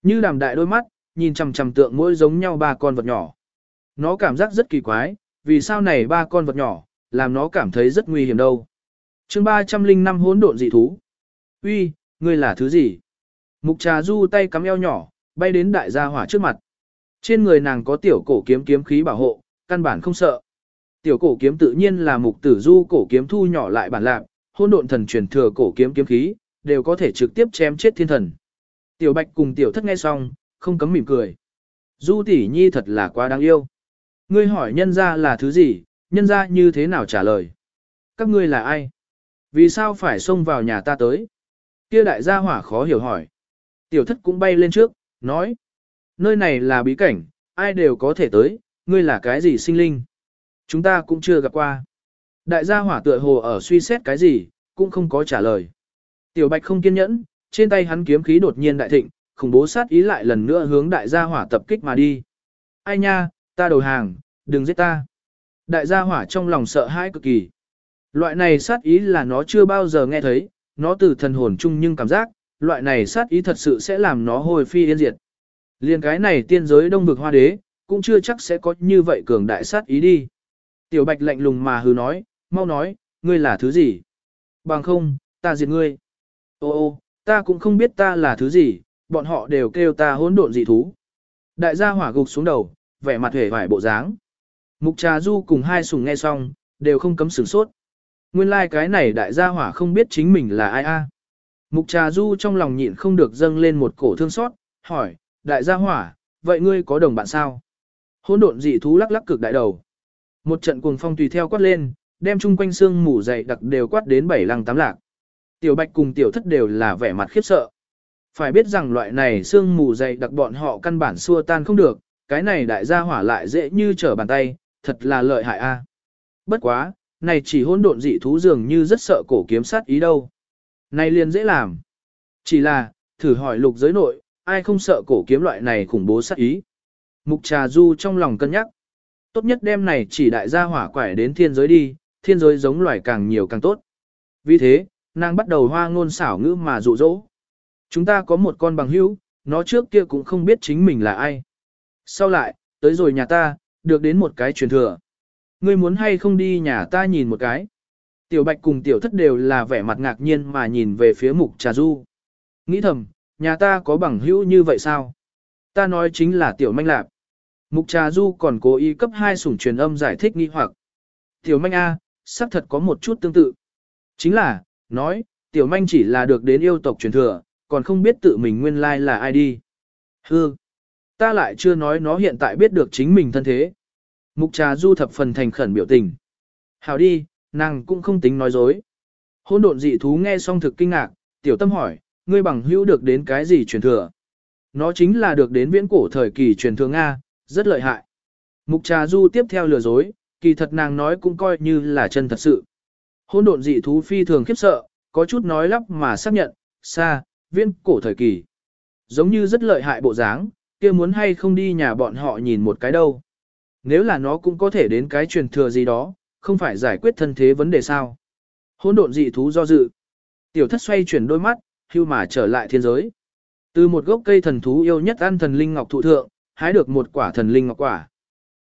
Như đàm đại đôi mắt, nhìn chằm chằm tượng mỗi giống nhau ba con vật nhỏ. Nó cảm giác rất kỳ quái, vì sao này ba con vật nhỏ, làm nó cảm thấy rất nguy hiểm đâu. chương 305 hỗn độn dị thú. Uy, ngươi là thứ gì? Mục trà du tay cắm eo nhỏ, bay đến đại gia hỏa trước mặt. Trên người nàng có tiểu cổ kiếm kiếm khí bảo hộ, căn bản không sợ. Tiểu cổ kiếm tự nhiên là mục tử du cổ kiếm thu nhỏ lại bản lạc, hôn độn thần truyền thừa cổ kiếm kiếm khí, đều có thể trực tiếp chém chết thiên thần. Tiểu bạch cùng tiểu thất nghe xong, không cấm mỉm cười. Du tỷ nhi thật là quá đáng yêu. Ngươi hỏi nhân ra là thứ gì, nhân ra như thế nào trả lời. Các ngươi là ai? Vì sao phải xông vào nhà ta tới? Kia đại gia hỏa khó hiểu hỏi. Tiểu thất cũng bay lên trước, nói. Nơi này là bí cảnh, ai đều có thể tới, ngươi là cái gì sinh linh? Chúng ta cũng chưa gặp qua. Đại gia hỏa tựa hồ ở suy xét cái gì, cũng không có trả lời. Tiểu bạch không kiên nhẫn, trên tay hắn kiếm khí đột nhiên đại thịnh, khủng bố sát ý lại lần nữa hướng đại gia hỏa tập kích mà đi. Ai nha, ta đầu hàng, đừng giết ta. Đại gia hỏa trong lòng sợ hãi cực kỳ. Loại này sát ý là nó chưa bao giờ nghe thấy, nó từ thần hồn chung nhưng cảm giác, loại này sát ý thật sự sẽ làm nó hồi phi yên diệt. Liên cái này tiên giới đông vực hoa đế, cũng chưa chắc sẽ có như vậy cường đại sát ý đi. Tiểu bạch lạnh lùng mà hứ nói, mau nói, ngươi là thứ gì? Bằng không, ta diệt ngươi. Ô ô, ta cũng không biết ta là thứ gì, bọn họ đều kêu ta hỗn độn dị thú. Đại gia hỏa gục xuống đầu, vẻ mặt hề vải bộ dáng. Mục trà du cùng hai sùng nghe xong, đều không cấm sửng sốt. Nguyên lai like cái này đại gia hỏa không biết chính mình là ai a. Mục trà du trong lòng nhịn không được dâng lên một cổ thương xót, hỏi, đại gia hỏa, vậy ngươi có đồng bạn sao? Hỗn độn dị thú lắc lắc cực đại đầu. Một trận cuồng phong tùy theo quát lên, đem chung quanh xương mù dày đặc đều quát đến bảy lăng tám lạc. Tiểu bạch cùng tiểu thất đều là vẻ mặt khiếp sợ. Phải biết rằng loại này xương mù dày đặc bọn họ căn bản xua tan không được, cái này đại gia hỏa lại dễ như trở bàn tay, thật là lợi hại a. Bất quá, này chỉ hỗn độn dị thú dường như rất sợ cổ kiếm sát ý đâu. Này liền dễ làm. Chỉ là, thử hỏi lục giới nội, ai không sợ cổ kiếm loại này khủng bố sát ý. Mục trà du trong lòng cân nhắc. Tốt nhất đem này chỉ đại gia hỏa quải đến thiên giới đi, thiên giới giống loài càng nhiều càng tốt. Vì thế, nàng bắt đầu hoa ngôn xảo ngữ mà dụ dỗ. Chúng ta có một con bằng hữu, nó trước kia cũng không biết chính mình là ai. Sau lại, tới rồi nhà ta, được đến một cái truyền thừa. Ngươi muốn hay không đi nhà ta nhìn một cái. Tiểu bạch cùng tiểu thất đều là vẻ mặt ngạc nhiên mà nhìn về phía mục trà du. Nghĩ thầm, nhà ta có bằng hữu như vậy sao? Ta nói chính là tiểu manh lạp. Mục trà du còn cố ý cấp hai sủng truyền âm giải thích nghi hoặc. Tiểu manh A, xác thật có một chút tương tự. Chính là, nói, tiểu manh chỉ là được đến yêu tộc truyền thừa, còn không biết tự mình nguyên lai là ai đi. Hư, ta lại chưa nói nó hiện tại biết được chính mình thân thế. Mục trà du thập phần thành khẩn biểu tình. Hảo đi, nàng cũng không tính nói dối. Hôn độn dị thú nghe xong thực kinh ngạc, tiểu tâm hỏi, ngươi bằng hữu được đến cái gì truyền thừa? Nó chính là được đến viễn cổ thời kỳ truyền thừa Nga, rất lợi hại. Mục trà du tiếp theo lừa dối, kỳ thật nàng nói cũng coi như là chân thật sự. Hôn độn dị thú phi thường khiếp sợ, có chút nói lắp mà xác nhận, xa, Viên cổ thời kỳ. Giống như rất lợi hại bộ dáng, kia muốn hay không đi nhà bọn họ nhìn một cái đâu. Nếu là nó cũng có thể đến cái truyền thừa gì đó, không phải giải quyết thân thế vấn đề sao. Hôn độn dị thú do dự. Tiểu thất xoay chuyển đôi mắt, hưu mà trở lại thiên giới. Từ một gốc cây thần thú yêu nhất ăn thần linh ngọc thụ thượng, hái được một quả thần linh ngọc quả.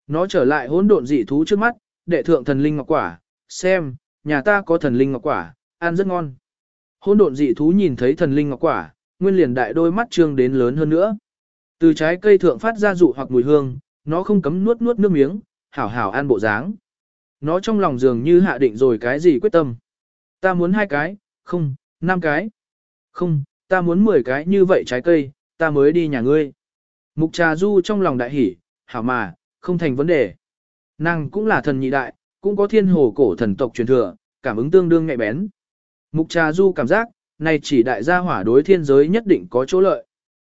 Nó trở lại hỗn độn dị thú trước mắt, đệ thượng thần linh ngọc quả, xem, nhà ta có thần linh ngọc quả, ăn rất ngon. Hỗn độn dị thú nhìn thấy thần linh ngọc quả, nguyên liền đại đôi mắt trương đến lớn hơn nữa. Từ trái cây thượng phát ra dụ hoặc mùi hương, nó không cấm nuốt nuốt nước miếng, hảo hảo ăn bộ dáng. Nó trong lòng dường như hạ định rồi cái gì quyết tâm. Ta muốn hai cái, không, năm cái. Không, ta muốn 10 cái như vậy trái cây, ta mới đi nhà ngươi. Mục trà du trong lòng đại hỉ, hảo mà, không thành vấn đề. Nàng cũng là thần nhị đại, cũng có thiên hồ cổ thần tộc truyền thừa, cảm ứng tương đương nhạy bén. Mục trà du cảm giác, này chỉ đại gia hỏa đối thiên giới nhất định có chỗ lợi.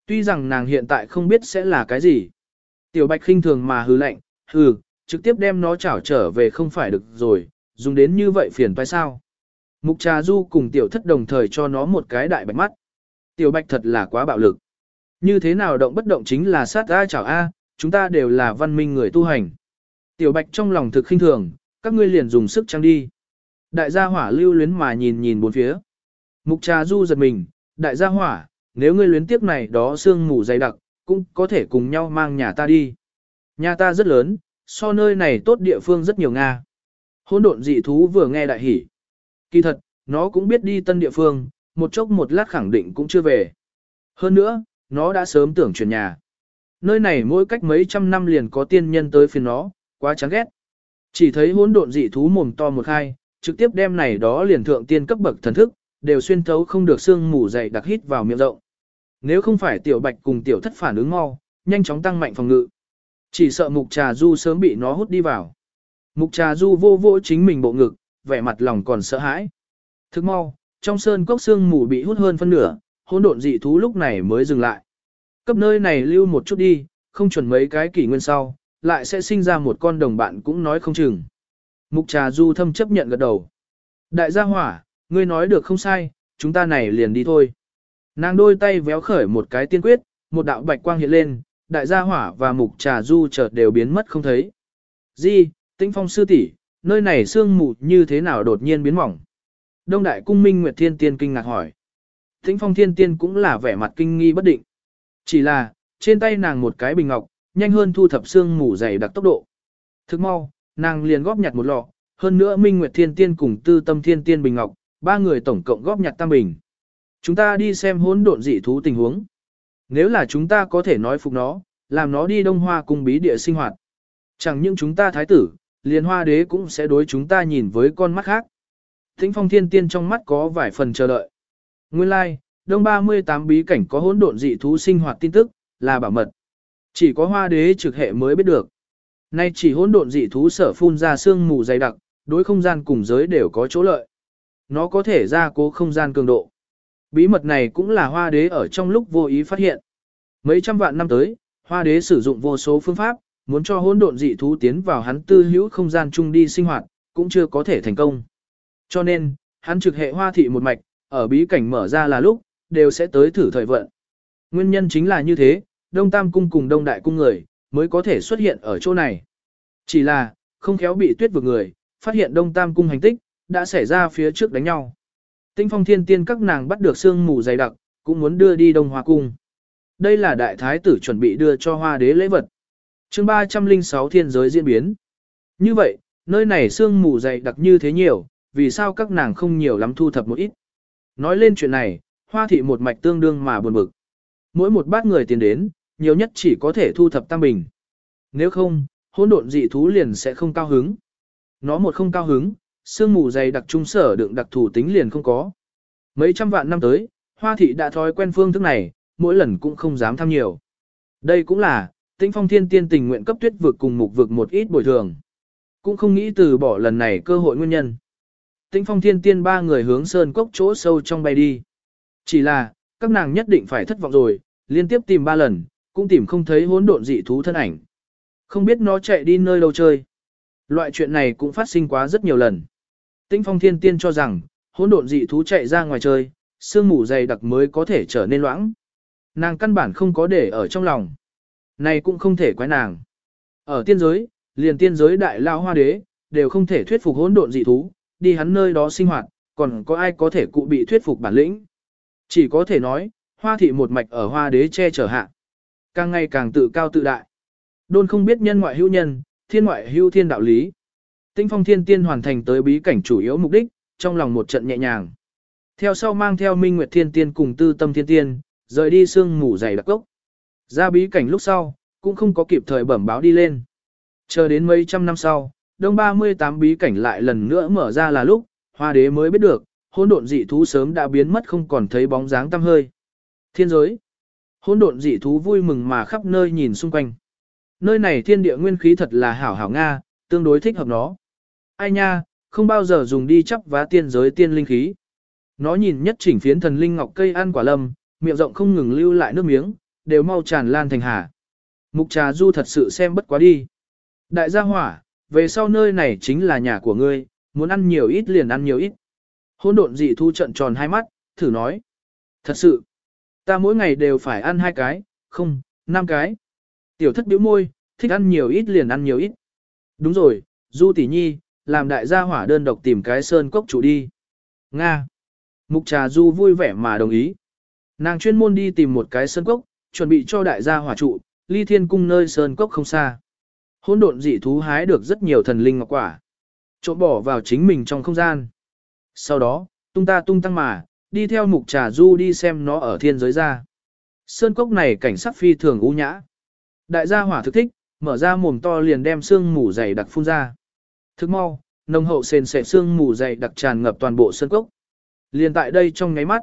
Tuy rằng nàng hiện tại không biết sẽ là cái gì. Tiểu bạch khinh thường mà hư lạnh, hừ, trực tiếp đem nó chảo trở về không phải được rồi, dùng đến như vậy phiền phải sao. Mục trà du cùng tiểu thất đồng thời cho nó một cái đại bạch mắt. Tiểu bạch thật là quá bạo lực. Như thế nào động bất động chính là sát A chảo A, chúng ta đều là văn minh người tu hành. Tiểu bạch trong lòng thực khinh thường, các ngươi liền dùng sức trăng đi. Đại gia hỏa lưu luyến mà nhìn nhìn bốn phía. Mục trà du giật mình, đại gia hỏa, nếu ngươi luyến tiếc này đó sương ngủ dày đặc, cũng có thể cùng nhau mang nhà ta đi. Nhà ta rất lớn, so nơi này tốt địa phương rất nhiều Nga. Hôn độn dị thú vừa nghe đại hỉ. Kỳ thật, nó cũng biết đi tân địa phương, một chốc một lát khẳng định cũng chưa về. Hơn nữa, nó đã sớm tưởng chuyển nhà. Nơi này mỗi cách mấy trăm năm liền có tiên nhân tới phiền nó, quá chán ghét. Chỉ thấy hỗn độn dị thú mồm to một khai, trực tiếp đem này đó liền thượng tiên cấp bậc thần thức, đều xuyên thấu không được xương mù dày đặc hít vào miệng rộng. Nếu không phải tiểu bạch cùng tiểu thất phản ứng mau, nhanh chóng tăng mạnh phòng ngự. Chỉ sợ mục trà du sớm bị nó hút đi vào. Mục trà du vô vô chính mình bộ ngực, vẻ mặt lòng còn sợ hãi. Thức mau, trong sơn cốc xương mù bị hút hơn phân nửa, hỗn độn dị thú lúc này mới dừng lại. Cấp nơi này lưu một chút đi, không chuẩn mấy cái kỷ nguyên sau, lại sẽ sinh ra một con đồng bạn cũng nói không chừng. Mục trà du thâm chấp nhận gật đầu. Đại gia hỏa, ngươi nói được không sai, chúng ta này liền đi thôi. Nàng đôi tay véo khởi một cái tiên quyết, một đạo bạch quang hiện lên, đại gia hỏa và mục trà du chợt đều biến mất không thấy. Di, tĩnh phong sư tỷ, nơi này sương mù như thế nào đột nhiên biến mỏng. Đông đại cung minh Nguyệt Thiên Tiên kinh ngạc hỏi. Tĩnh phong thiên tiên cũng là vẻ mặt kinh nghi bất định. Chỉ là, trên tay nàng một cái bình ngọc, nhanh hơn thu thập xương mù dày đặc tốc độ. Thức mau, nàng liền góp nhặt một lọ, hơn nữa Minh Nguyệt Thiên Tiên cùng Tư Tâm Thiên Tiên Bình Ngọc, ba người tổng cộng góp nhặt tam bình. Chúng ta đi xem hỗn độn dị thú tình huống. Nếu là chúng ta có thể nói phục nó, làm nó đi Đông Hoa cung bí địa sinh hoạt. Chẳng những chúng ta thái tử, liền hoa đế cũng sẽ đối chúng ta nhìn với con mắt khác. Thính phong thiên tiên trong mắt có vài phần chờ đợi. Nguyên lai, like, đông 38 bí cảnh có hỗn độn dị thú sinh hoạt tin tức, là bảo mật. Chỉ có hoa đế trực hệ mới biết được. Nay chỉ hỗn độn dị thú sở phun ra sương mù dày đặc, đối không gian cùng giới đều có chỗ lợi. Nó có thể ra cố không gian cường độ. Bí mật này cũng là hoa đế ở trong lúc vô ý phát hiện. Mấy trăm vạn năm tới, hoa đế sử dụng vô số phương pháp, muốn cho hỗn độn dị thú tiến vào hắn tư hữu không gian chung đi sinh hoạt, cũng chưa có thể thành công. Cho nên, hắn trực hệ hoa thị một mạch, ở bí cảnh mở ra là lúc, đều sẽ tới thử thời vận. Nguyên nhân chính là như thế, Đông Tam Cung cùng Đông Đại Cung người, mới có thể xuất hiện ở chỗ này. Chỉ là, không khéo bị tuyết vực người, phát hiện Đông Tam Cung hành tích, đã xảy ra phía trước đánh nhau. Tinh phong thiên tiên các nàng bắt được sương mù dày đặc, cũng muốn đưa đi Đông Hoa Cung. Đây là đại thái tử chuẩn bị đưa cho hoa đế lễ vật. chương 306 thiên giới diễn biến. Như vậy, nơi này sương mù dày đặc như thế nhiều, vì sao các nàng không nhiều lắm thu thập một ít. Nói lên chuyện này, hoa thị một mạch tương đương mà buồn bực. Mỗi một bát người tiền đến, nhiều nhất chỉ có thể thu thập tam bình. Nếu không, hỗn độn dị thú liền sẽ không cao hứng. Nó một không cao hứng, sương mù dày đặc trung sở đựng đặc thủ tính liền không có. Mấy trăm vạn năm tới, hoa thị đã thói quen phương thức này, mỗi lần cũng không dám tham nhiều. Đây cũng là, tinh phong thiên tiên tình nguyện cấp tuyết vực cùng mục vực một ít bồi thường. Cũng không nghĩ từ bỏ lần này cơ hội nguyên nhân. Tinh phong thiên tiên ba người hướng sơn cốc chỗ sâu trong bay đi. Chỉ là, các nàng nhất định phải thất vọng rồi, liên tiếp tìm ba lần, cũng tìm không thấy hỗn độn dị thú thân ảnh. Không biết nó chạy đi nơi đâu chơi. Loại chuyện này cũng phát sinh quá rất nhiều lần. Tinh phong thiên tiên cho rằng, hỗn độn dị thú chạy ra ngoài chơi, sương mù dày đặc mới có thể trở nên loãng. Nàng căn bản không có để ở trong lòng. Này cũng không thể quái nàng. Ở tiên giới, liền tiên giới đại lao hoa đế, đều không thể thuyết phục hỗn độn dị thú, đi hắn nơi đó sinh hoạt, còn có ai có thể cụ bị thuyết phục bản lĩnh. Chỉ có thể nói, hoa thị một mạch ở hoa đế che chở hạ. Càng ngày càng tự cao tự đại. Đôn không biết nhân ngoại hữu nhân, thiên ngoại hữu thiên đạo lý. Tinh phong thiên tiên hoàn thành tới bí cảnh chủ yếu mục đích, trong lòng một trận nhẹ nhàng. Theo sau mang theo Minh Nguyệt Thiên Tiên cùng Tư Tâm Thiên Tiên, rời đi sương mù dày đặc cốc. Ra bí cảnh lúc sau, cũng không có kịp thời bẩm báo đi lên. Chờ đến mấy trăm năm sau, đông 38 bí cảnh lại lần nữa mở ra là lúc, hoa đế mới biết được, hỗn độn dị thú sớm đã biến mất không còn thấy bóng dáng tăm hơi. Thiên giới. Hỗn độn dị thú vui mừng mà khắp nơi nhìn xung quanh. Nơi này thiên địa nguyên khí thật là hảo hảo Nga, tương đối thích hợp nó. Ai nha, không bao giờ dùng đi chấp vá tiên giới tiên linh khí. Nó nhìn nhất chỉnh phiến thần linh ngọc cây ăn quả lâm, miệng rộng không ngừng lưu lại nước miếng, đều mau tràn lan thành hà. Mục trà du thật sự xem bất quá đi. Đại gia hỏa, về sau nơi này chính là nhà của ngươi, muốn ăn nhiều ít liền ăn nhiều ít. Hôn độn dị thu trận tròn hai mắt, thử nói. Thật sự, ta mỗi ngày đều phải ăn hai cái, không, năm cái. Tiểu thất biểu môi, thích ăn nhiều ít liền ăn nhiều ít. Đúng rồi, du tỷ nhi, làm đại gia hỏa đơn độc tìm cái sơn cốc chủ đi. Nga. Mục trà du vui vẻ mà đồng ý. Nàng chuyên môn đi tìm một cái sơn cốc, chuẩn bị cho đại gia hỏa trụ, ly thiên cung nơi sơn cốc không xa. Hỗn độn dị thú hái được rất nhiều thần linh ngọc quả. Trộn bỏ vào chính mình trong không gian. Sau đó, tung ta tung tăng mà, đi theo mục trà du đi xem nó ở thiên giới ra. Sơn cốc này cảnh sắc phi thường u nhã. Đại gia hỏa thực thích, mở ra mồm to liền đem xương mù dày đặc phun ra. Thức mau, nồng hậu sền sệt xương mù dày đặc tràn ngập toàn bộ sơn cốc. Liền tại đây trong nháy mắt,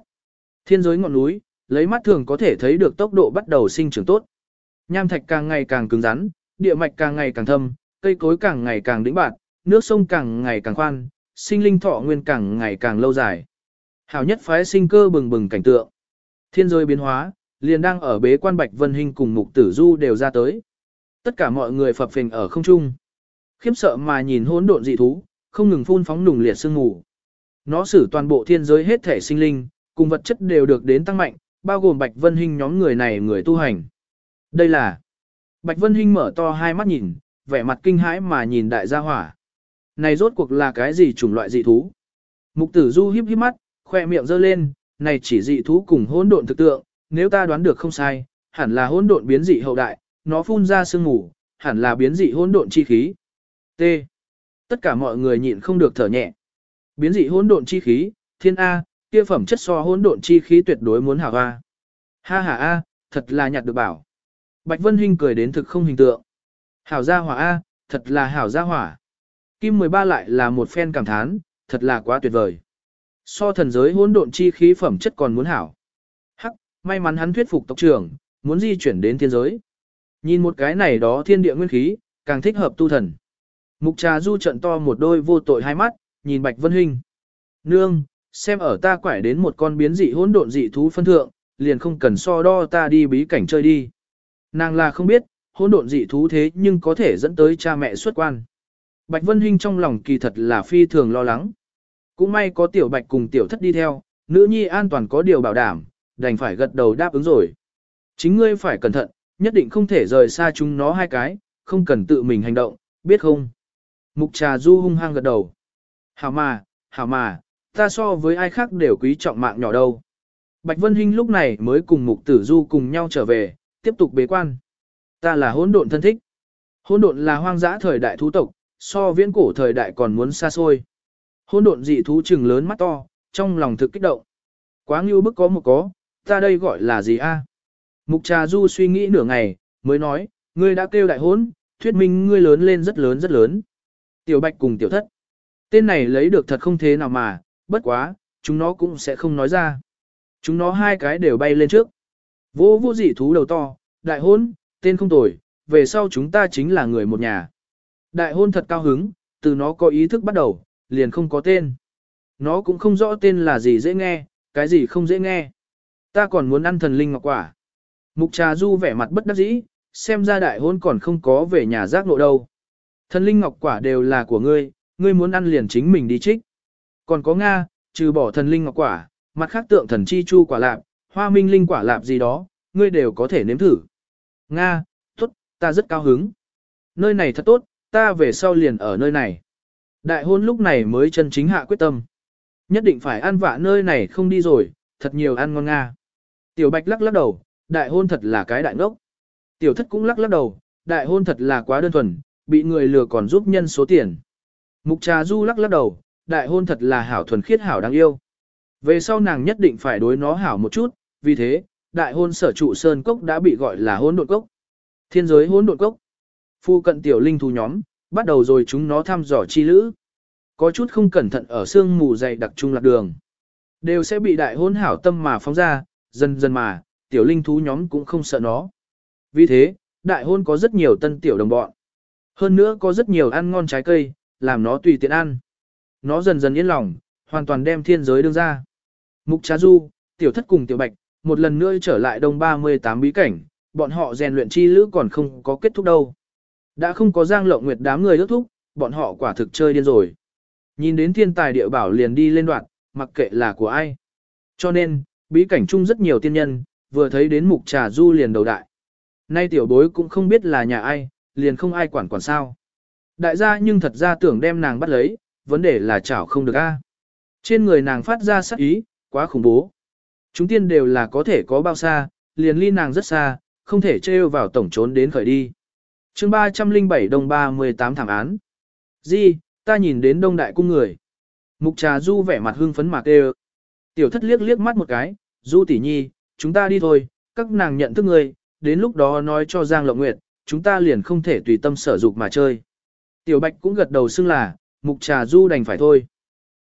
thiên giới ngọn núi, lấy mắt thường có thể thấy được tốc độ bắt đầu sinh trưởng tốt. Nham thạch càng ngày càng cứng rắn, địa mạch càng ngày càng thâm, cây cối càng ngày càng đĩnh bạt, nước sông càng ngày càng khoan, sinh linh thọ nguyên càng ngày càng lâu dài. Hảo nhất phái sinh cơ bừng bừng cảnh tượng. Thiên giới biến hóa, liền đang ở bế quan Bạch Vân Hinh cùng Mục Tử Du đều ra tới. Tất cả mọi người phập phình ở không trung. Khiếp sợ mà nhìn hỗn độn dị thú, không ngừng phun phóng nùng liệt sương mù. Nó xử toàn bộ thiên giới hết thể sinh linh, cùng vật chất đều được đến tăng mạnh, bao gồm Bạch Vân Hinh nhóm người này người tu hành. Đây là Bạch Vân Hinh mở to hai mắt nhìn, vẻ mặt kinh hãi mà nhìn đại gia hỏa. Này rốt cuộc là cái gì chủng loại dị thú? Mục tử du hiếp hiếp mắt, khoe miệng giơ lên, này chỉ dị thú cùng hỗn độn thực tượng, nếu ta đoán được không sai, hẳn là hỗn độn biến dị hậu đại, nó phun ra sương mù, hẳn là biến dị hỗn độn chi khí. T. Tất cả mọi người nhịn không được thở nhẹ. Biến dị hỗn độn chi khí, thiên A, kia phẩm chất so hỗn độn chi khí tuyệt đối muốn hảo A. Ha ha A, thật là nhặt được bảo. Bạch Vân Hinh cười đến thực không hình tượng. Hảo gia hỏa A, thật là hảo gia hỏa. Kim 13 lại là một phen cảm thán, thật là quá tuyệt vời. So thần giới hỗn độn chi khí phẩm chất còn muốn hảo. Hắc, may mắn hắn thuyết phục tộc trưởng, muốn di chuyển đến thiên giới. Nhìn một cái này đó thiên địa nguyên khí, càng thích hợp tu thần. Mục trà du trận to một đôi vô tội hai mắt, nhìn Bạch Vân Hinh. Nương, xem ở ta quải đến một con biến dị hỗn độn dị thú phân thượng, liền không cần so đo ta đi bí cảnh chơi đi. Nàng là không biết, hỗn độn dị thú thế nhưng có thể dẫn tới cha mẹ xuất quan. Bạch Vân Hinh trong lòng kỳ thật là phi thường lo lắng. Cũng may có tiểu bạch cùng tiểu thất đi theo, nữ nhi an toàn có điều bảo đảm, đành phải gật đầu đáp ứng rồi. Chính ngươi phải cẩn thận, nhất định không thể rời xa chúng nó hai cái, không cần tự mình hành động, biết không? Mục trà du hung hăng gật đầu. Hảo mà, hảo mà, ta so với ai khác đều quý trọng mạng nhỏ đâu. Bạch Vân Hinh lúc này mới cùng mục tử du cùng nhau trở về, tiếp tục bế quan. Ta là hỗn độn thân thích. Hỗn độn là hoang dã thời đại thú tộc, so viễn cổ thời đại còn muốn xa xôi hôn độn dị thú trừng lớn mắt to, trong lòng thực kích động. Quá ngưu bức có một có, ta đây gọi là gì a? Mục trà du suy nghĩ nửa ngày, mới nói, ngươi đã kêu đại hôn thuyết minh ngươi lớn lên rất lớn rất lớn. Tiểu bạch cùng tiểu thất. Tên này lấy được thật không thế nào mà, bất quá, chúng nó cũng sẽ không nói ra. Chúng nó hai cái đều bay lên trước. Vô vô dị thú đầu to, đại hôn, tên không tồi, về sau chúng ta chính là người một nhà. Đại hôn thật cao hứng, từ nó có ý thức bắt đầu, liền không có tên. Nó cũng không rõ tên là gì dễ nghe, cái gì không dễ nghe. Ta còn muốn ăn thần linh ngọc quả. Mục trà du vẻ mặt bất đắc dĩ, xem ra đại hôn còn không có về nhà giác nộ đâu. Thần linh ngọc quả đều là của ngươi, ngươi muốn ăn liền chính mình đi trích. Còn có Nga, trừ bỏ thần linh ngọc quả, mặt khác tượng thần chi chu quả lạp, hoa minh linh quả lạp gì đó, ngươi đều có thể nếm thử. Nga, tốt, ta rất cao hứng. Nơi này thật tốt, ta về sau liền ở nơi này. Đại hôn lúc này mới chân chính hạ quyết tâm. Nhất định phải ăn vạ nơi này không đi rồi, thật nhiều ăn ngon Nga. Tiểu bạch lắc lắc đầu, đại hôn thật là cái đại ngốc. Tiểu thất cũng lắc lắc đầu, đại hôn thật là quá đơn thuần, bị người lừa còn giúp nhân số tiền. Mục trà du lắc lắc đầu, đại hôn thật là hảo thuần khiết hảo đáng yêu. Về sau nàng nhất định phải đối nó hảo một chút, vì thế, đại hôn sở trụ sơn cốc đã bị gọi là hôn độn cốc. Thiên giới hôn độn cốc. Phu cận tiểu linh thú nhóm, bắt đầu rồi chúng nó thăm dò chi lữ. Có chút không cẩn thận ở sương mù dày đặc trung lạc đường. Đều sẽ bị đại hôn hảo tâm mà phóng ra, dần dần mà, tiểu linh thú nhóm cũng không sợ nó. Vì thế, đại hôn có rất nhiều tân tiểu đồng bọn. Hơn nữa có rất nhiều ăn ngon trái cây, làm nó tùy tiện ăn. Nó dần dần yên lòng, hoàn toàn đem thiên giới đương ra. Mục Trá Du, Tiểu Thất cùng Tiểu Bạch, một lần nữa trở lại đông 38 bí cảnh, bọn họ rèn luyện chi lữ còn không có kết thúc đâu. Đã không có giang lộng nguyệt đám người ước thúc, bọn họ quả thực chơi điên rồi. Nhìn đến thiên tài địa bảo liền đi lên đoạn, mặc kệ là của ai. Cho nên, bí cảnh chung rất nhiều tiên nhân, vừa thấy đến mục trà du liền đầu đại. Nay tiểu bối cũng không biết là nhà ai, liền không ai quản quản sao. Đại gia nhưng thật ra tưởng đem nàng bắt lấy, vấn đề là chảo không được a. Trên người nàng phát ra sắc ý, quá khủng bố. Chúng tiên đều là có thể có bao xa, liền ly nàng rất xa, không thể trêu vào tổng trốn đến khởi đi chương 307 đông 38 thảm án. Di, ta nhìn đến đông đại cung người. Mục trà du vẻ mặt hưng phấn mạc đều. Tiểu thất liếc liếc mắt một cái, du tỷ nhi, chúng ta đi thôi, các nàng nhận thức người, đến lúc đó nói cho Giang Lộng Nguyệt, chúng ta liền không thể tùy tâm sở dục mà chơi. Tiểu Bạch cũng gật đầu xưng là, mục trà du đành phải thôi.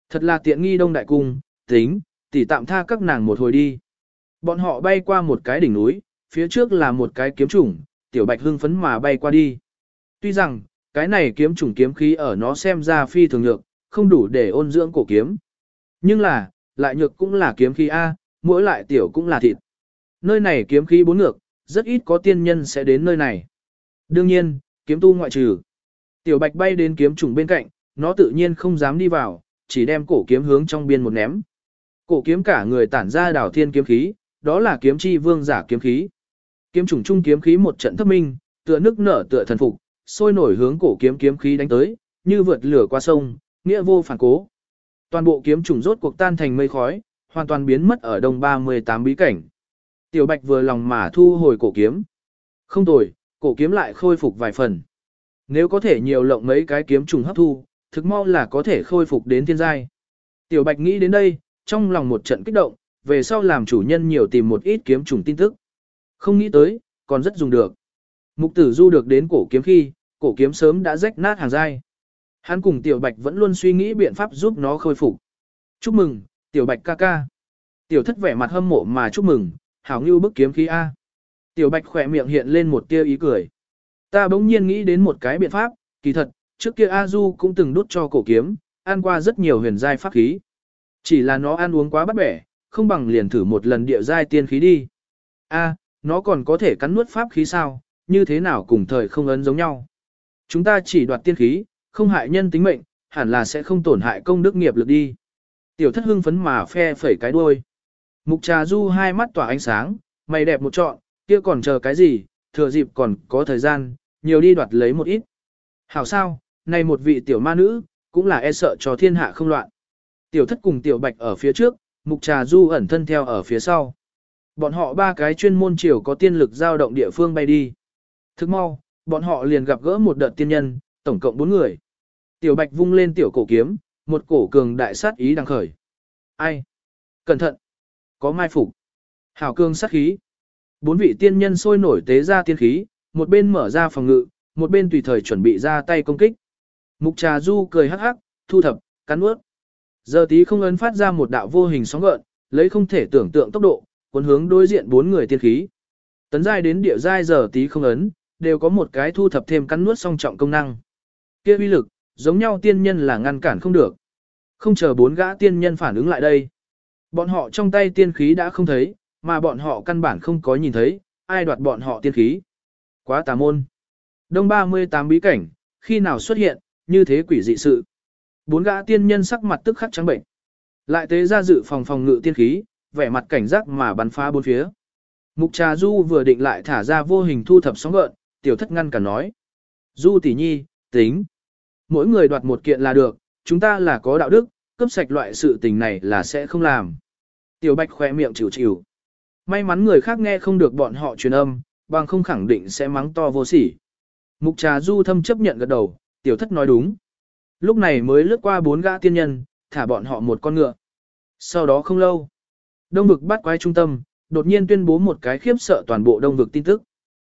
Thật là tiện nghi đông đại cung, tính, tỷ tạm tha các nàng một hồi đi. Bọn họ bay qua một cái đỉnh núi, phía trước là một cái kiếm chủng, tiểu bạch hưng phấn mà bay qua đi. Tuy rằng, cái này kiếm chủng kiếm khí ở nó xem ra phi thường nhược, không đủ để ôn dưỡng cổ kiếm. Nhưng là, lại nhược cũng là kiếm khí A, mỗi lại tiểu cũng là thịt. Nơi này kiếm khí bốn ngược, rất ít có tiên nhân sẽ đến nơi này. Đương nhiên, kiếm tu ngoại trừ. Tiểu bạch bay đến kiếm trùng bên cạnh, nó tự nhiên không dám đi vào, chỉ đem cổ kiếm hướng trong biên một ném. Cổ kiếm cả người tản ra đảo thiên kiếm khí, đó là kiếm chi vương giả kiếm khí. Kiếm trùng trung kiếm khí một trận thấp minh, tựa nước nở tựa thần phục, sôi nổi hướng cổ kiếm kiếm khí đánh tới, như vượt lửa qua sông, nghĩa vô phản cố. Toàn bộ kiếm trùng rốt cuộc tan thành mây khói, hoàn toàn biến mất ở đông 38 bí cảnh. Tiểu Bạch vừa lòng mà thu hồi cổ kiếm. Không tồi, cổ kiếm lại khôi phục vài phần. Nếu có thể nhiều lộng mấy cái kiếm trùng hấp thu, thực mau là có thể khôi phục đến thiên giai. Tiểu Bạch nghĩ đến đây, trong lòng một trận kích động, về sau làm chủ nhân nhiều tìm một ít kiếm trùng tin tức. Không nghĩ tới, còn rất dùng được. Mục tử du được đến cổ kiếm khi, cổ kiếm sớm đã rách nát hàng giai. Hắn cùng Tiểu Bạch vẫn luôn suy nghĩ biện pháp giúp nó khôi phục. Chúc mừng, Tiểu Bạch ca ca. Tiểu thất vẻ mặt hâm mộ mà chúc mừng, hảo như bức kiếm khí A. Tiểu Bạch khỏe miệng hiện lên một tia ý cười. Ta bỗng nhiên nghĩ đến một cái biện pháp, kỳ thật, trước kia A Du cũng từng đút cho cổ kiếm, ăn qua rất nhiều huyền giai pháp khí. Chỉ là nó ăn uống quá bắt bẻ, không bằng liền thử một lần địa giai tiên khí đi. A, nó còn có thể cắn nuốt pháp khí sao, như thế nào cùng thời không ấn giống nhau. Chúng ta chỉ đoạt tiên khí, không hại nhân tính mệnh, hẳn là sẽ không tổn hại công đức nghiệp lực đi. Tiểu thất hưng phấn mà phe phẩy cái đuôi. Mục trà du hai mắt tỏa ánh sáng, mày đẹp một trọn, kia còn chờ cái gì, thừa dịp còn có thời gian, nhiều đi đoạt lấy một ít. Hảo sao, này một vị tiểu ma nữ, cũng là e sợ cho thiên hạ không loạn. Tiểu thất cùng tiểu bạch ở phía trước, mục trà du ẩn thân theo ở phía sau. Bọn họ ba cái chuyên môn chiều có tiên lực giao động địa phương bay đi. Thức mau, bọn họ liền gặp gỡ một đợt tiên nhân, tổng cộng bốn người. Tiểu bạch vung lên tiểu cổ kiếm, một cổ cường đại sát ý đang khởi. Ai? Cẩn thận! Có mai phục. Hảo cương sát khí. Bốn vị tiên nhân sôi nổi tế ra tiên khí, một bên mở ra phòng ngự, một bên tùy thời chuẩn bị ra tay công kích. Mục trà du cười hắc hắc, thu thập, cắn ướt. Giờ tí không ấn phát ra một đạo vô hình sóng gợn, lấy không thể tưởng tượng tốc độ, cuốn hướng đối diện bốn người tiên khí. Tấn giai đến địa giai giờ tí không ấn, đều có một cái thu thập thêm cắn nuốt song trọng công năng. Kia uy lực, giống nhau tiên nhân là ngăn cản không được. Không chờ bốn gã tiên nhân phản ứng lại đây. Bọn họ trong tay tiên khí đã không thấy, mà bọn họ căn bản không có nhìn thấy, ai đoạt bọn họ tiên khí. Quá tà môn. Đông 38 bí cảnh, khi nào xuất hiện, như thế quỷ dị sự. Bốn gã tiên nhân sắc mặt tức khắc trắng bệnh. Lại tế ra dự phòng phòng ngự tiên khí, vẻ mặt cảnh giác mà bắn phá bốn phía. Mục trà du vừa định lại thả ra vô hình thu thập sóng gợn, tiểu thất ngăn cả nói. Du tỷ nhi, tính. Mỗi người đoạt một kiện là được, chúng ta là có đạo đức, cấp sạch loại sự tình này là sẽ không làm. Tiểu bạch khỏe miệng chịu chịu. May mắn người khác nghe không được bọn họ truyền âm, bằng không khẳng định sẽ mắng to vô sỉ. Mục trà du thâm chấp nhận gật đầu, tiểu thất nói đúng. Lúc này mới lướt qua bốn gã tiên nhân, thả bọn họ một con ngựa. Sau đó không lâu, đông vực bắt quái trung tâm, đột nhiên tuyên bố một cái khiếp sợ toàn bộ đông vực tin tức.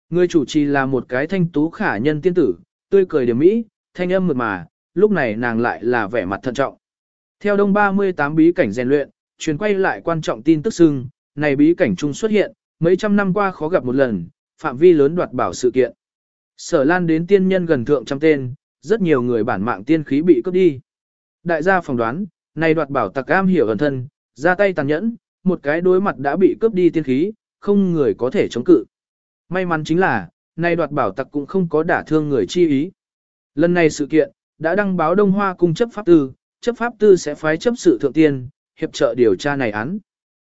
Người chủ trì là một cái thanh tú khả nhân tiên tử, tươi cười điểm mỹ, thanh âm mượt mà, lúc này nàng lại là vẻ mặt thận trọng. Theo đông 38 bí cảnh rèn luyện, truyền quay lại quan trọng tin tức xưng, này bí cảnh trung xuất hiện, mấy trăm năm qua khó gặp một lần, phạm vi lớn đoạt bảo sự kiện. Sở lan đến tiên nhân gần thượng trăm tên, rất nhiều người bản mạng tiên khí bị cướp đi. Đại gia phỏng đoán, này đoạt bảo tặc am hiểu ẩn thân, ra tay tàn nhẫn, một cái đối mặt đã bị cướp đi tiên khí, không người có thể chống cự. May mắn chính là, nay đoạt bảo tặc cũng không có đả thương người chi ý. Lần này sự kiện, đã đăng báo Đông Hoa cung chấp pháp tư, chấp pháp tư sẽ phái chấp sự thượng tiên, hiệp trợ điều tra này án.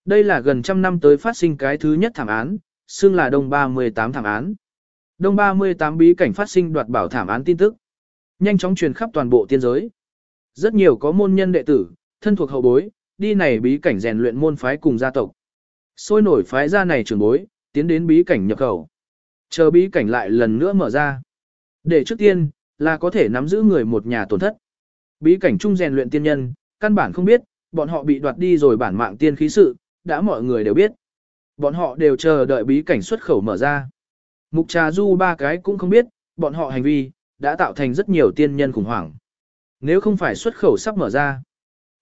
Đây là gần trăm năm tới phát sinh cái thứ nhất thảm án, xưng là Đông 38 thảm án. Đông 38 bí cảnh phát sinh đoạt bảo thảm án tin tức. Nhanh chóng truyền khắp toàn bộ tiên giới. Rất nhiều có môn nhân đệ tử, thân thuộc hậu bối, đi này bí cảnh rèn luyện môn phái cùng gia tộc. Sôi nổi phái ra này trưởng bối, tiến đến bí cảnh nhập khẩu. Chờ bí cảnh lại lần nữa mở ra. Để trước tiên, là có thể nắm giữ người một nhà tổn thất. Bí cảnh chung rèn luyện tiên nhân, căn bản không biết, bọn họ bị đoạt đi rồi bản mạng tiên khí sự, đã mọi người đều biết. Bọn họ đều chờ đợi bí cảnh xuất khẩu mở ra. Mục trà du ba cái cũng không biết, bọn họ hành vi, đã tạo thành rất nhiều tiên nhân khủng hoảng. Nếu không phải xuất khẩu sắp mở ra,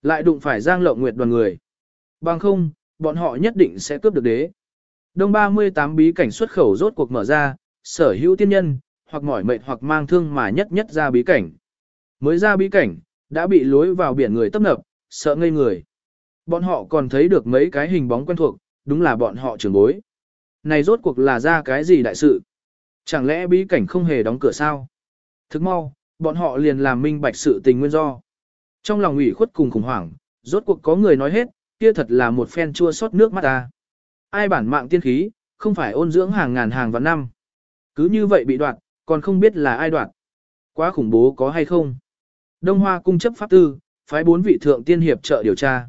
lại đụng phải giang lộng nguyệt đoàn người. Bằng không, bọn họ nhất định sẽ cướp được đế. Đông 38 bí cảnh xuất khẩu rốt cuộc mở ra, sở hữu tiên nhân, hoặc mỏi mệt hoặc mang thương mà nhất nhất ra bí cảnh. Mới ra bí cảnh, đã bị lối vào biển người tấp nập, sợ ngây người. Bọn họ còn thấy được mấy cái hình bóng quen thuộc, đúng là bọn họ trưởng bối. Này rốt cuộc là ra cái gì đại sự? Chẳng lẽ bí cảnh không hề đóng cửa sao? Thức mau, bọn họ liền làm minh bạch sự tình nguyên do. Trong lòng ủy khuất cùng khủng hoảng, rốt cuộc có người nói hết, kia thật là một phen chua xót nước mắt ta. Ai bản mạng tiên khí, không phải ôn dưỡng hàng ngàn hàng vạn năm. Cứ như vậy bị đoạt, còn không biết là ai đoạt. Quá khủng bố có hay không? Đông Hoa cung chấp pháp tư, phái bốn vị thượng tiên hiệp trợ điều tra.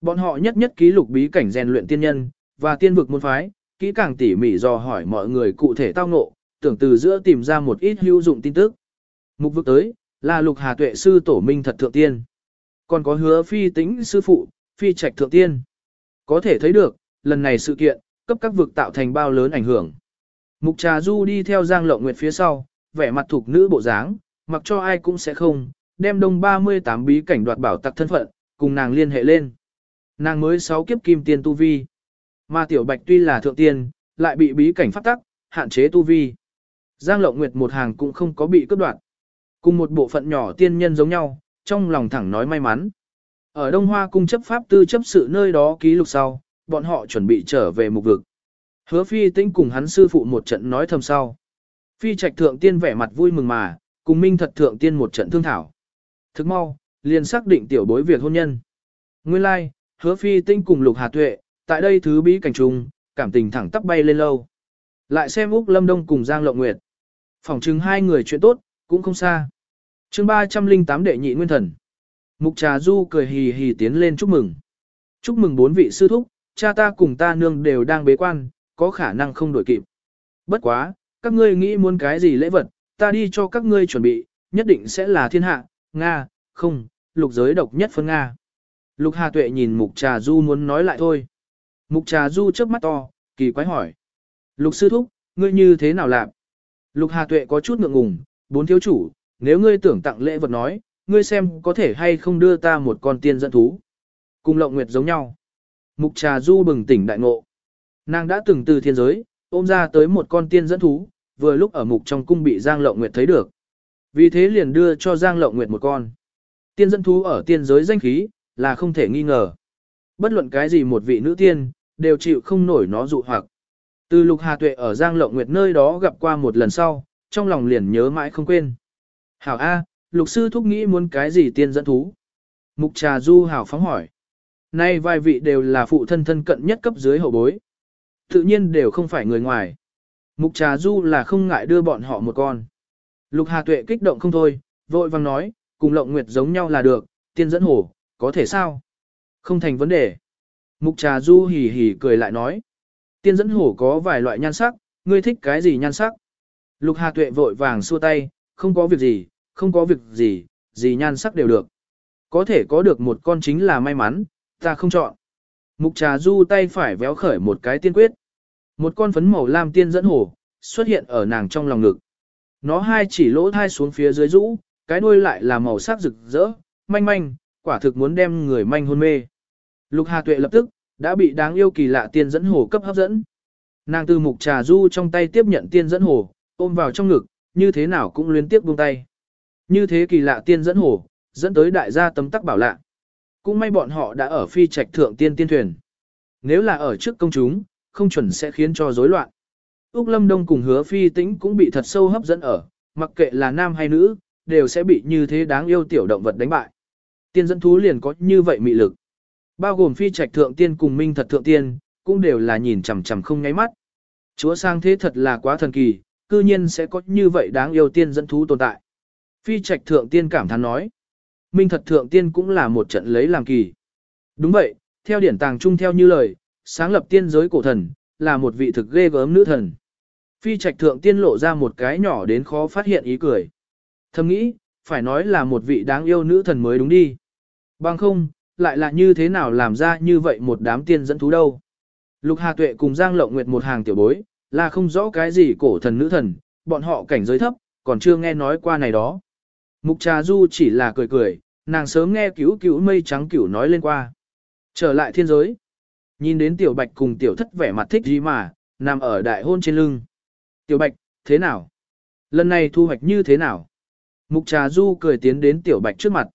Bọn họ nhất nhất ký lục bí cảnh rèn luyện tiên nhân, và tiên vực môn phái, kỹ càng tỉ mỉ dò hỏi mọi người cụ thể tao ngộ, tưởng từ giữa tìm ra một ít hữu dụng tin tức. Mục vực tới, là lục hà tuệ sư tổ minh thật thượng tiên. Còn có hứa phi tính sư phụ, phi trạch thượng tiên. Có thể thấy được, lần này sự kiện, cấp các vực tạo thành bao lớn ảnh hưởng. Mục trà du đi theo Giang Lộng Nguyệt phía sau, vẻ mặt thuộc nữ bộ dáng, mặc cho ai cũng sẽ không, đem đông 38 bí cảnh đoạt bảo tặc thân phận, cùng nàng liên hệ lên. Nàng mới 6 kiếp kim tiên tu vi. Mà tiểu bạch tuy là thượng tiên, lại bị bí cảnh phát tắc, hạn chế tu vi. Giang Lộng Nguyệt một hàng cũng không có bị cướp đoạt. Cùng một bộ phận nhỏ tiên nhân giống nhau, trong lòng thẳng nói may mắn. Ở Đông Hoa cung chấp pháp tư chấp sự nơi đó ký lục sau, bọn họ chuẩn bị trở về mục vực. Hứa phi tĩnh cùng hắn sư phụ một trận nói thầm sau. Phi trạch thượng tiên vẻ mặt vui mừng mà, cùng minh thật thượng tiên một trận thương thảo. Thức mau, liền xác định tiểu bối việc hôn nhân. Nguyên lai, like, hứa phi tinh cùng lục hà tuệ, tại đây thứ bí cảnh trùng, cảm tình thẳng tắp bay lên lâu. Lại xem Úc Lâm Đông cùng Giang Lộng Nguyệt. Phòng chứng hai người chuyện tốt, cũng không xa. chương 308 đệ nhị nguyên thần. Mục trà du cười hì hì tiến lên chúc mừng. Chúc mừng bốn vị sư thúc, cha ta cùng ta nương đều đang bế quan, có khả năng không đổi kịp. Bất quá, các ngươi nghĩ muốn cái gì lễ vật, ta đi cho các ngươi chuẩn bị, nhất định sẽ là thiên hạ, Nga, không, lục giới độc nhất phân Nga. Lục Hà Tuệ nhìn Mục Trà Du muốn nói lại thôi. Mục Trà Du trước mắt to, kỳ quái hỏi. Lục sư thúc, ngươi như thế nào làm? Lục Hà Tuệ có chút ngượng ngùng, bốn thiếu chủ, nếu ngươi tưởng tặng lễ vật nói, ngươi xem có thể hay không đưa ta một con tiên dẫn thú. Cùng Lộng Nguyệt giống nhau. Mục Trà Du bừng tỉnh đại ngộ. Nàng đã từng từ thiên giới, ôm ra tới một con tiên dẫn thú, vừa lúc ở mục trong cung bị Giang Lộng Nguyệt thấy được. Vì thế liền đưa cho Giang Lộng Nguyệt một con. Tiên dẫn thú ở tiên giới danh khí, là không thể nghi ngờ. Bất luận cái gì một vị nữ tiên, đều chịu không nổi nó dụ hoặc. Từ Lục Hà Tuệ ở Giang Lộng Nguyệt nơi đó gặp qua một lần sau, trong lòng liền nhớ mãi không quên. Hảo A, Lục Sư Thúc nghĩ muốn cái gì tiên dẫn thú? Mục Trà Du Hảo phóng hỏi. Nay vài vị đều là phụ thân thân cận nhất cấp dưới hậu bối. Tự nhiên đều không phải người ngoài. Mục Trà Du là không ngại đưa bọn họ một con. Lục Hà Tuệ kích động không thôi, vội vang nói, cùng Lộng Nguyệt giống nhau là được, tiên dẫn hổ, có thể sao? Không thành vấn đề. Mục trà du hì hì cười lại nói. Tiên dẫn hổ có vài loại nhan sắc, ngươi thích cái gì nhan sắc? Lục Hà Tuệ vội vàng xua tay, không có việc gì, không có việc gì, gì nhan sắc đều được. Có thể có được một con chính là may mắn, ta không chọn. Mục trà du tay phải véo khởi một cái tiên quyết. Một con phấn màu lam tiên dẫn hổ, xuất hiện ở nàng trong lòng ngực. Nó hai chỉ lỗ thai xuống phía dưới rũ, cái đuôi lại là màu sắc rực rỡ, manh manh, quả thực muốn đem người manh hôn mê. Lục Hà Tuệ lập tức, đã bị đáng yêu kỳ lạ tiên dẫn hồ cấp hấp dẫn. Nàng từ mục trà du trong tay tiếp nhận tiên dẫn hồ, ôm vào trong ngực, như thế nào cũng liên tiếp buông tay. Như thế kỳ lạ tiên dẫn hồ, dẫn tới đại gia tấm tắc bảo lạ. Cũng may bọn họ đã ở phi trạch thượng tiên tiên thuyền. Nếu là ở trước công chúng, không chuẩn sẽ khiến cho rối loạn. Úc Lâm Đông cùng hứa phi tĩnh cũng bị thật sâu hấp dẫn ở, mặc kệ là nam hay nữ, đều sẽ bị như thế đáng yêu tiểu động vật đánh bại. Tiên dẫn thú liền có như vậy mị lực. Bao gồm phi trạch thượng tiên cùng minh thật thượng tiên, cũng đều là nhìn chằm chằm không nháy mắt. Chúa sang thế thật là quá thần kỳ, cư nhiên sẽ có như vậy đáng yêu tiên dẫn thú tồn tại. Phi trạch thượng tiên cảm thán nói. Minh thật thượng tiên cũng là một trận lấy làm kỳ. Đúng vậy, theo điển tàng trung theo như lời, sáng lập tiên giới cổ thần, là một vị thực ghê gớm nữ thần. Phi trạch thượng tiên lộ ra một cái nhỏ đến khó phát hiện ý cười. Thầm nghĩ, phải nói là một vị đáng yêu nữ thần mới đúng đi. Bằng không, lại là như thế nào làm ra như vậy một đám tiên dẫn thú đâu. Lục Hà Tuệ cùng Giang Lộng Nguyệt một hàng tiểu bối, là không rõ cái gì cổ thần nữ thần, bọn họ cảnh giới thấp, còn chưa nghe nói qua này đó. Mục Trà Du chỉ là cười cười, nàng sớm nghe cứu cứu mây trắng cửu nói lên qua. Trở lại thiên giới. Nhìn đến tiểu bạch cùng tiểu thất vẻ mặt thích gì mà, nằm ở đại hôn trên lưng. Tiểu bạch, thế nào? Lần này thu hoạch như thế nào? Mục Trà Du cười tiến đến tiểu bạch trước mặt.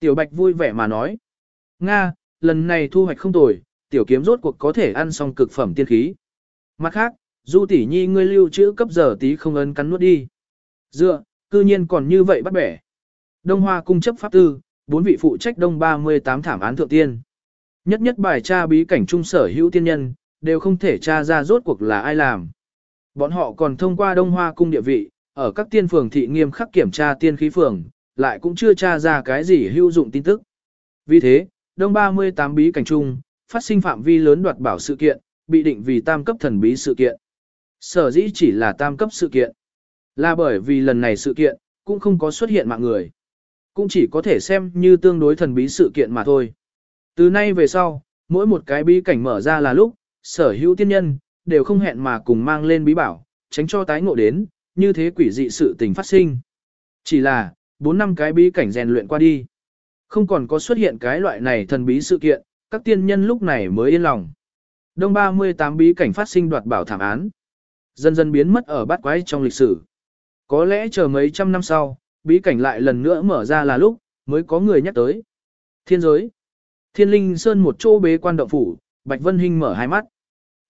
Tiểu bạch vui vẻ mà nói. Nga, lần này thu hoạch không tồi, tiểu kiếm rốt cuộc có thể ăn xong cực phẩm tiên khí. Mặt khác, Du tỷ nhi ngươi lưu trữ cấp giờ tí không ấn cắn nuốt đi. Dựa, cư nhiên còn như vậy bắt bẻ. Đông Hoa cung chấp pháp tư, bốn vị phụ trách đông 38 thảm án thượng tiên. Nhất nhất bài tra bí cảnh trung sở hữu tiên nhân, đều không thể tra ra rốt cuộc là ai làm. Bọn họ còn thông qua Đông Hoa cung địa vị, ở các tiên phường thị nghiêm khắc kiểm tra tiên khí phường, lại cũng chưa tra ra cái gì hữu dụng tin tức. Vì thế, Đông 38 bí cảnh trung, phát sinh phạm vi lớn đoạt bảo sự kiện, bị định vì tam cấp thần bí sự kiện. Sở dĩ chỉ là tam cấp sự kiện. Là bởi vì lần này sự kiện, cũng không có xuất hiện mạng người. Cũng chỉ có thể xem như tương đối thần bí sự kiện mà thôi. Từ nay về sau, mỗi một cái bí cảnh mở ra là lúc, sở hữu tiên nhân, đều không hẹn mà cùng mang lên bí bảo, tránh cho tái ngộ đến, như thế quỷ dị sự tình phát sinh. Chỉ là, 4 năm cái bí cảnh rèn luyện qua đi. Không còn có xuất hiện cái loại này thần bí sự kiện, các tiên nhân lúc này mới yên lòng. Đông 38 bí cảnh phát sinh đoạt bảo thảm án. Dần dần biến mất ở bát quái trong lịch sử. Có lẽ chờ mấy trăm năm sau, bí cảnh lại lần nữa mở ra là lúc, mới có người nhắc tới. Thiên giới. Thiên linh sơn một chỗ bế quan động phủ, Bạch Vân Hinh mở hai mắt.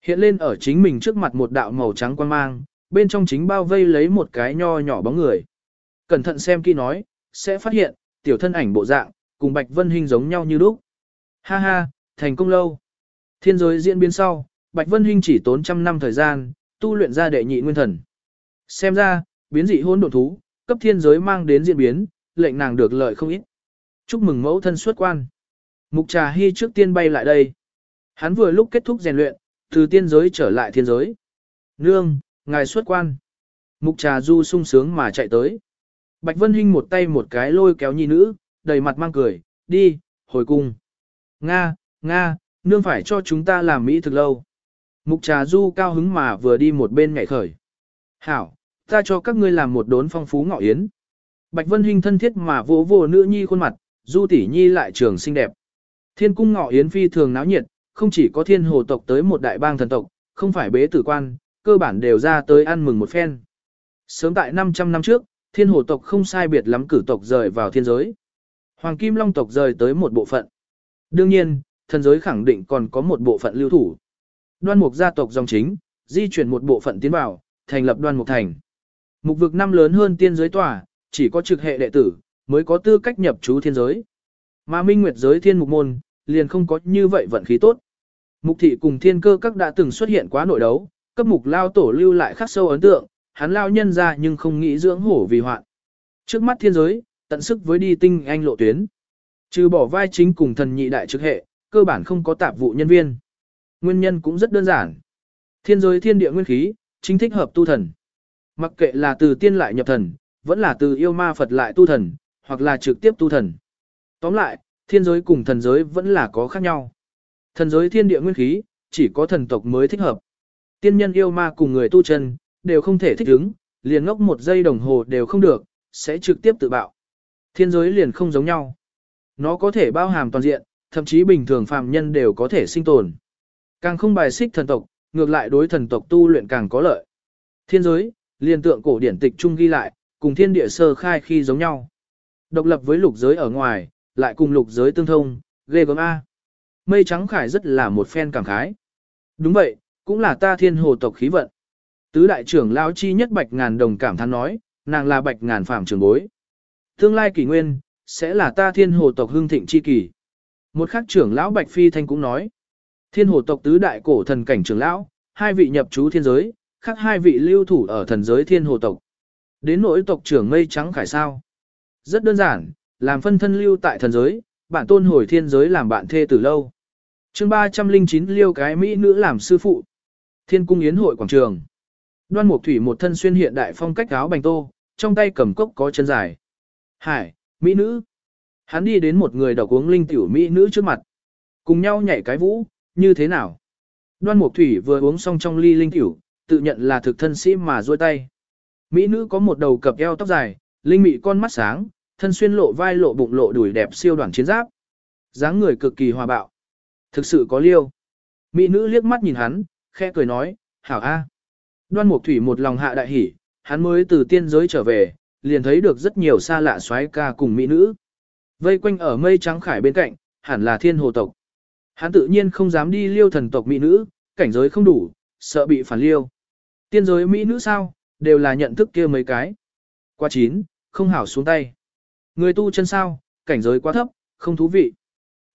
Hiện lên ở chính mình trước mặt một đạo màu trắng quan mang, bên trong chính bao vây lấy một cái nho nhỏ bóng người. Cẩn thận xem kỹ nói, sẽ phát hiện, tiểu thân ảnh bộ dạng, cùng Bạch Vân Hinh giống nhau như lúc. Ha ha, thành công lâu. Thiên giới diễn biến sau, Bạch Vân Hinh chỉ tốn trăm năm thời gian, tu luyện ra đệ nhị nguyên thần. Xem ra, biến dị hôn độn thú, cấp thiên giới mang đến diễn biến, lệnh nàng được lợi không ít. Chúc mừng mẫu thân xuất quan. Mục Trà Hy trước tiên bay lại đây. Hắn vừa lúc kết thúc rèn luyện, từ tiên giới trở lại thiên giới. Nương, ngài xuất quan. Mục Trà Du sung sướng mà chạy tới. Bạch Vân Hinh một tay một cái lôi kéo nhi nữ, đầy mặt mang cười, đi, hồi cung. Nga, Nga, nương phải cho chúng ta làm mỹ thực lâu. Mục trà du cao hứng mà vừa đi một bên nhảy khởi. Hảo, ta cho các ngươi làm một đốn phong phú ngọ yến. Bạch Vân Hinh thân thiết mà vỗ vỗ nữ nhi khuôn mặt, du tỷ nhi lại trường xinh đẹp. Thiên cung ngọ yến phi thường náo nhiệt, không chỉ có thiên hồ tộc tới một đại bang thần tộc, không phải bế tử quan, cơ bản đều ra tới ăn mừng một phen. Sớm tại 500 năm trước, thiên hồ tộc không sai biệt lắm cử tộc rời vào thiên giới. Hoàng Kim Long tộc rời tới một bộ phận. Đương nhiên, thần giới khẳng định còn có một bộ phận lưu thủ. Đoan mục gia tộc dòng chính, di chuyển một bộ phận tiến vào, thành lập đoan mục thành. Mục vực năm lớn hơn tiên giới tòa, chỉ có trực hệ đệ tử, mới có tư cách nhập chú thiên giới. Mà minh nguyệt giới thiên mục môn, liền không có như vậy vận khí tốt. Mục thị cùng thiên cơ các đã từng xuất hiện quá nội đấu, cấp mục lao tổ lưu lại khắc sâu ấn tượng, hắn lao nhân ra nhưng không nghĩ dưỡng hổ vì hoạn. Trước mắt thiên giới, tận sức với đi tinh anh lộ tuyến. Trừ bỏ vai chính cùng thần nhị đại trực hệ, cơ bản không có tạp vụ nhân viên. Nguyên nhân cũng rất đơn giản. Thiên giới thiên địa nguyên khí, chính thích hợp tu thần. Mặc kệ là từ tiên lại nhập thần, vẫn là từ yêu ma Phật lại tu thần, hoặc là trực tiếp tu thần. Tóm lại, thiên giới cùng thần giới vẫn là có khác nhau. Thần giới thiên địa nguyên khí, chỉ có thần tộc mới thích hợp. Tiên nhân yêu ma cùng người tu chân, đều không thể thích ứng, liền ngốc một giây đồng hồ đều không được, sẽ trực tiếp tự bạo. Thiên giới liền không giống nhau. Nó có thể bao hàm toàn diện, thậm chí bình thường phàm nhân đều có thể sinh tồn. Càng không bài xích thần tộc, ngược lại đối thần tộc tu luyện càng có lợi. Thiên giới, liên tượng cổ điển tịch trung ghi lại, cùng thiên địa sơ khai khi giống nhau. Độc lập với lục giới ở ngoài, lại cùng lục giới tương thông, ghê gớm A. Mây trắng khải rất là một phen cảm khái. Đúng vậy, cũng là ta thiên hồ tộc khí vận. Tứ đại trưởng lão chi nhất bạch ngàn đồng cảm thán nói, nàng là bạch ngàn phạm trường bối. Tương lai kỷ nguyên, sẽ là ta thiên hồ tộc hương thịnh chi kỷ. Một khắc trưởng lão Bạch Phi Thanh cũng nói, thiên hồ tộc tứ đại cổ thần cảnh trưởng lão, hai vị nhập chú thiên giới, khác hai vị lưu thủ ở thần giới thiên hồ tộc. Đến nỗi tộc trưởng mây trắng khải sao. Rất đơn giản, làm phân thân lưu tại thần giới, bản tôn hồi thiên giới làm bạn thê từ lâu. chương 309 liêu cái Mỹ nữ làm sư phụ. Thiên cung yến hội quảng trường. Đoan Mục Thủy một thân xuyên hiện đại phong cách áo bành tô, trong tay cầm cốc có chân dài. Hải, Mỹ nữ. Hắn đi đến một người đọc uống linh tiểu Mỹ nữ trước mặt. Cùng nhau nhảy cái vũ, như thế nào? Đoan Mục Thủy vừa uống xong trong ly linh tiểu, tự nhận là thực thân sĩ mà duỗi tay. Mỹ nữ có một đầu cặp eo tóc dài, linh mị con mắt sáng, thân xuyên lộ vai lộ bụng lộ đùi đẹp siêu đoàn chiến giáp. dáng người cực kỳ hòa bạo. Thực sự có liêu. Mỹ nữ liếc mắt nhìn hắn, khẽ cười nói, hảo a. Đoan Mục Thủy một lòng hạ đại hỉ, hắn mới từ tiên giới trở về, liền thấy được rất nhiều xa lạ xoái ca cùng mỹ nữ. Vây quanh ở mây trắng khải bên cạnh, hẳn là thiên hồ tộc. Hắn tự nhiên không dám đi liêu thần tộc mỹ nữ, cảnh giới không đủ, sợ bị phản liêu. Tiên giới mỹ nữ sao, đều là nhận thức kia mấy cái. Qua chín, không hảo xuống tay. Người tu chân sao, cảnh giới quá thấp, không thú vị.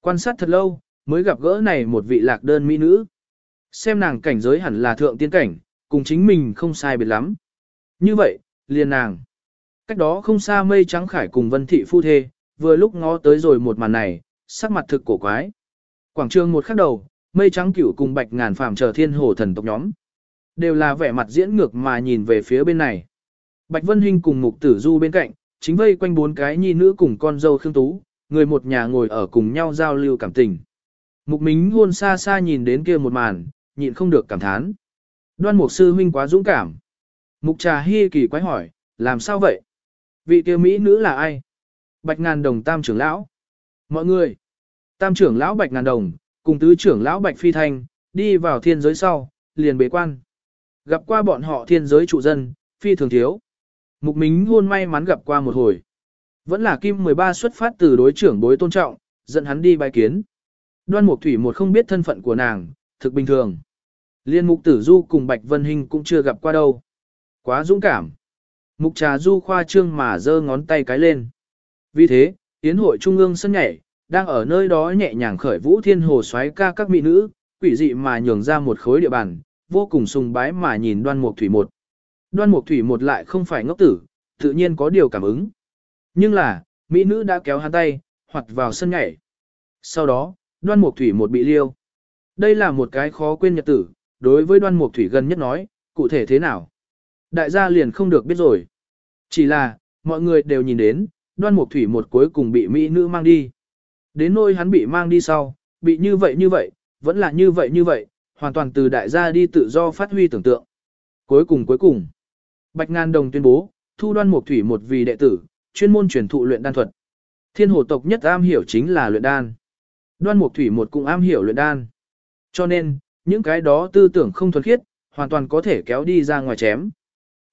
Quan sát thật lâu, mới gặp gỡ này một vị lạc đơn mỹ nữ. Xem nàng cảnh giới hẳn là thượng tiên cảnh, cùng chính mình không sai biệt lắm. Như vậy, liền nàng. Cách đó không xa mây trắng khải cùng vân thị phu thê, vừa lúc ngó tới rồi một màn này, sắc mặt thực cổ quái. Quảng trường một khắc đầu, mây trắng cửu cùng bạch ngàn phàm chờ thiên hồ thần tộc nhóm. Đều là vẻ mặt diễn ngược mà nhìn về phía bên này. Bạch Vân Hinh cùng Mục Tử Du bên cạnh, chính vây quanh bốn cái nhi nữ cùng con dâu Khương Tú, người một nhà ngồi ở cùng nhau giao lưu cảm tình. Mục Mính hôn xa xa nhìn đến kia một màn, nhịn không được cảm thán. Đoan Mục Sư huynh quá dũng cảm. Mục Trà Hi kỳ quái hỏi, làm sao vậy? Vị kia Mỹ nữ là ai? Bạch ngàn đồng tam trưởng lão. Mọi người. Tam trưởng lão Bạch ngàn đồng, cùng tứ trưởng lão Bạch phi thanh, đi vào thiên giới sau, liền bế quan. Gặp qua bọn họ thiên giới trụ dân, phi thường thiếu. Mục Mính hôn may mắn gặp qua một hồi. Vẫn là Kim 13 xuất phát từ đối trưởng bối tôn trọng, dẫn hắn đi bài kiến. Đoan Mục Thủy một không biết thân phận của nàng, thực bình thường. Liên Mục Tử Du cùng Bạch Vân Hinh cũng chưa gặp qua đâu. Quá dũng cảm. Mục Trà Du khoa trương mà giơ ngón tay cái lên. Vì thế, tiến hội trung ương sân nhảy, đang ở nơi đó nhẹ nhàng khởi vũ thiên hồ xoáy ca các mỹ nữ, quỷ dị mà nhường ra một khối địa bàn, vô cùng sùng bái mà nhìn đoan mục thủy một. Đoan mục thủy một lại không phải ngốc tử, tự nhiên có điều cảm ứng. Nhưng là, mỹ nữ đã kéo hắn tay, hoặc vào sân nhảy. Sau đó, đoan mục thủy một bị liêu. Đây là một cái khó quên nhật tử, đối với đoan mục thủy gần nhất nói, cụ thể thế nào. Đại gia liền không được biết rồi. Chỉ là, mọi người đều nhìn đến, đoan mục thủy một cuối cùng bị mỹ nữ mang đi. Đến nỗi hắn bị mang đi sau, bị như vậy như vậy, vẫn là như vậy như vậy, hoàn toàn từ đại gia đi tự do phát huy tưởng tượng. Cuối cùng cuối cùng, Bạch Ngàn Đồng tuyên bố, thu đoan mục thủy một vì đệ tử, chuyên môn truyền thụ luyện đan thuật. Thiên hồ tộc nhất am hiểu chính là luyện đan. Đoan mục thủy một cũng am hiểu luyện đan. Cho nên, những cái đó tư tưởng không thuần khiết, hoàn toàn có thể kéo đi ra ngoài chém.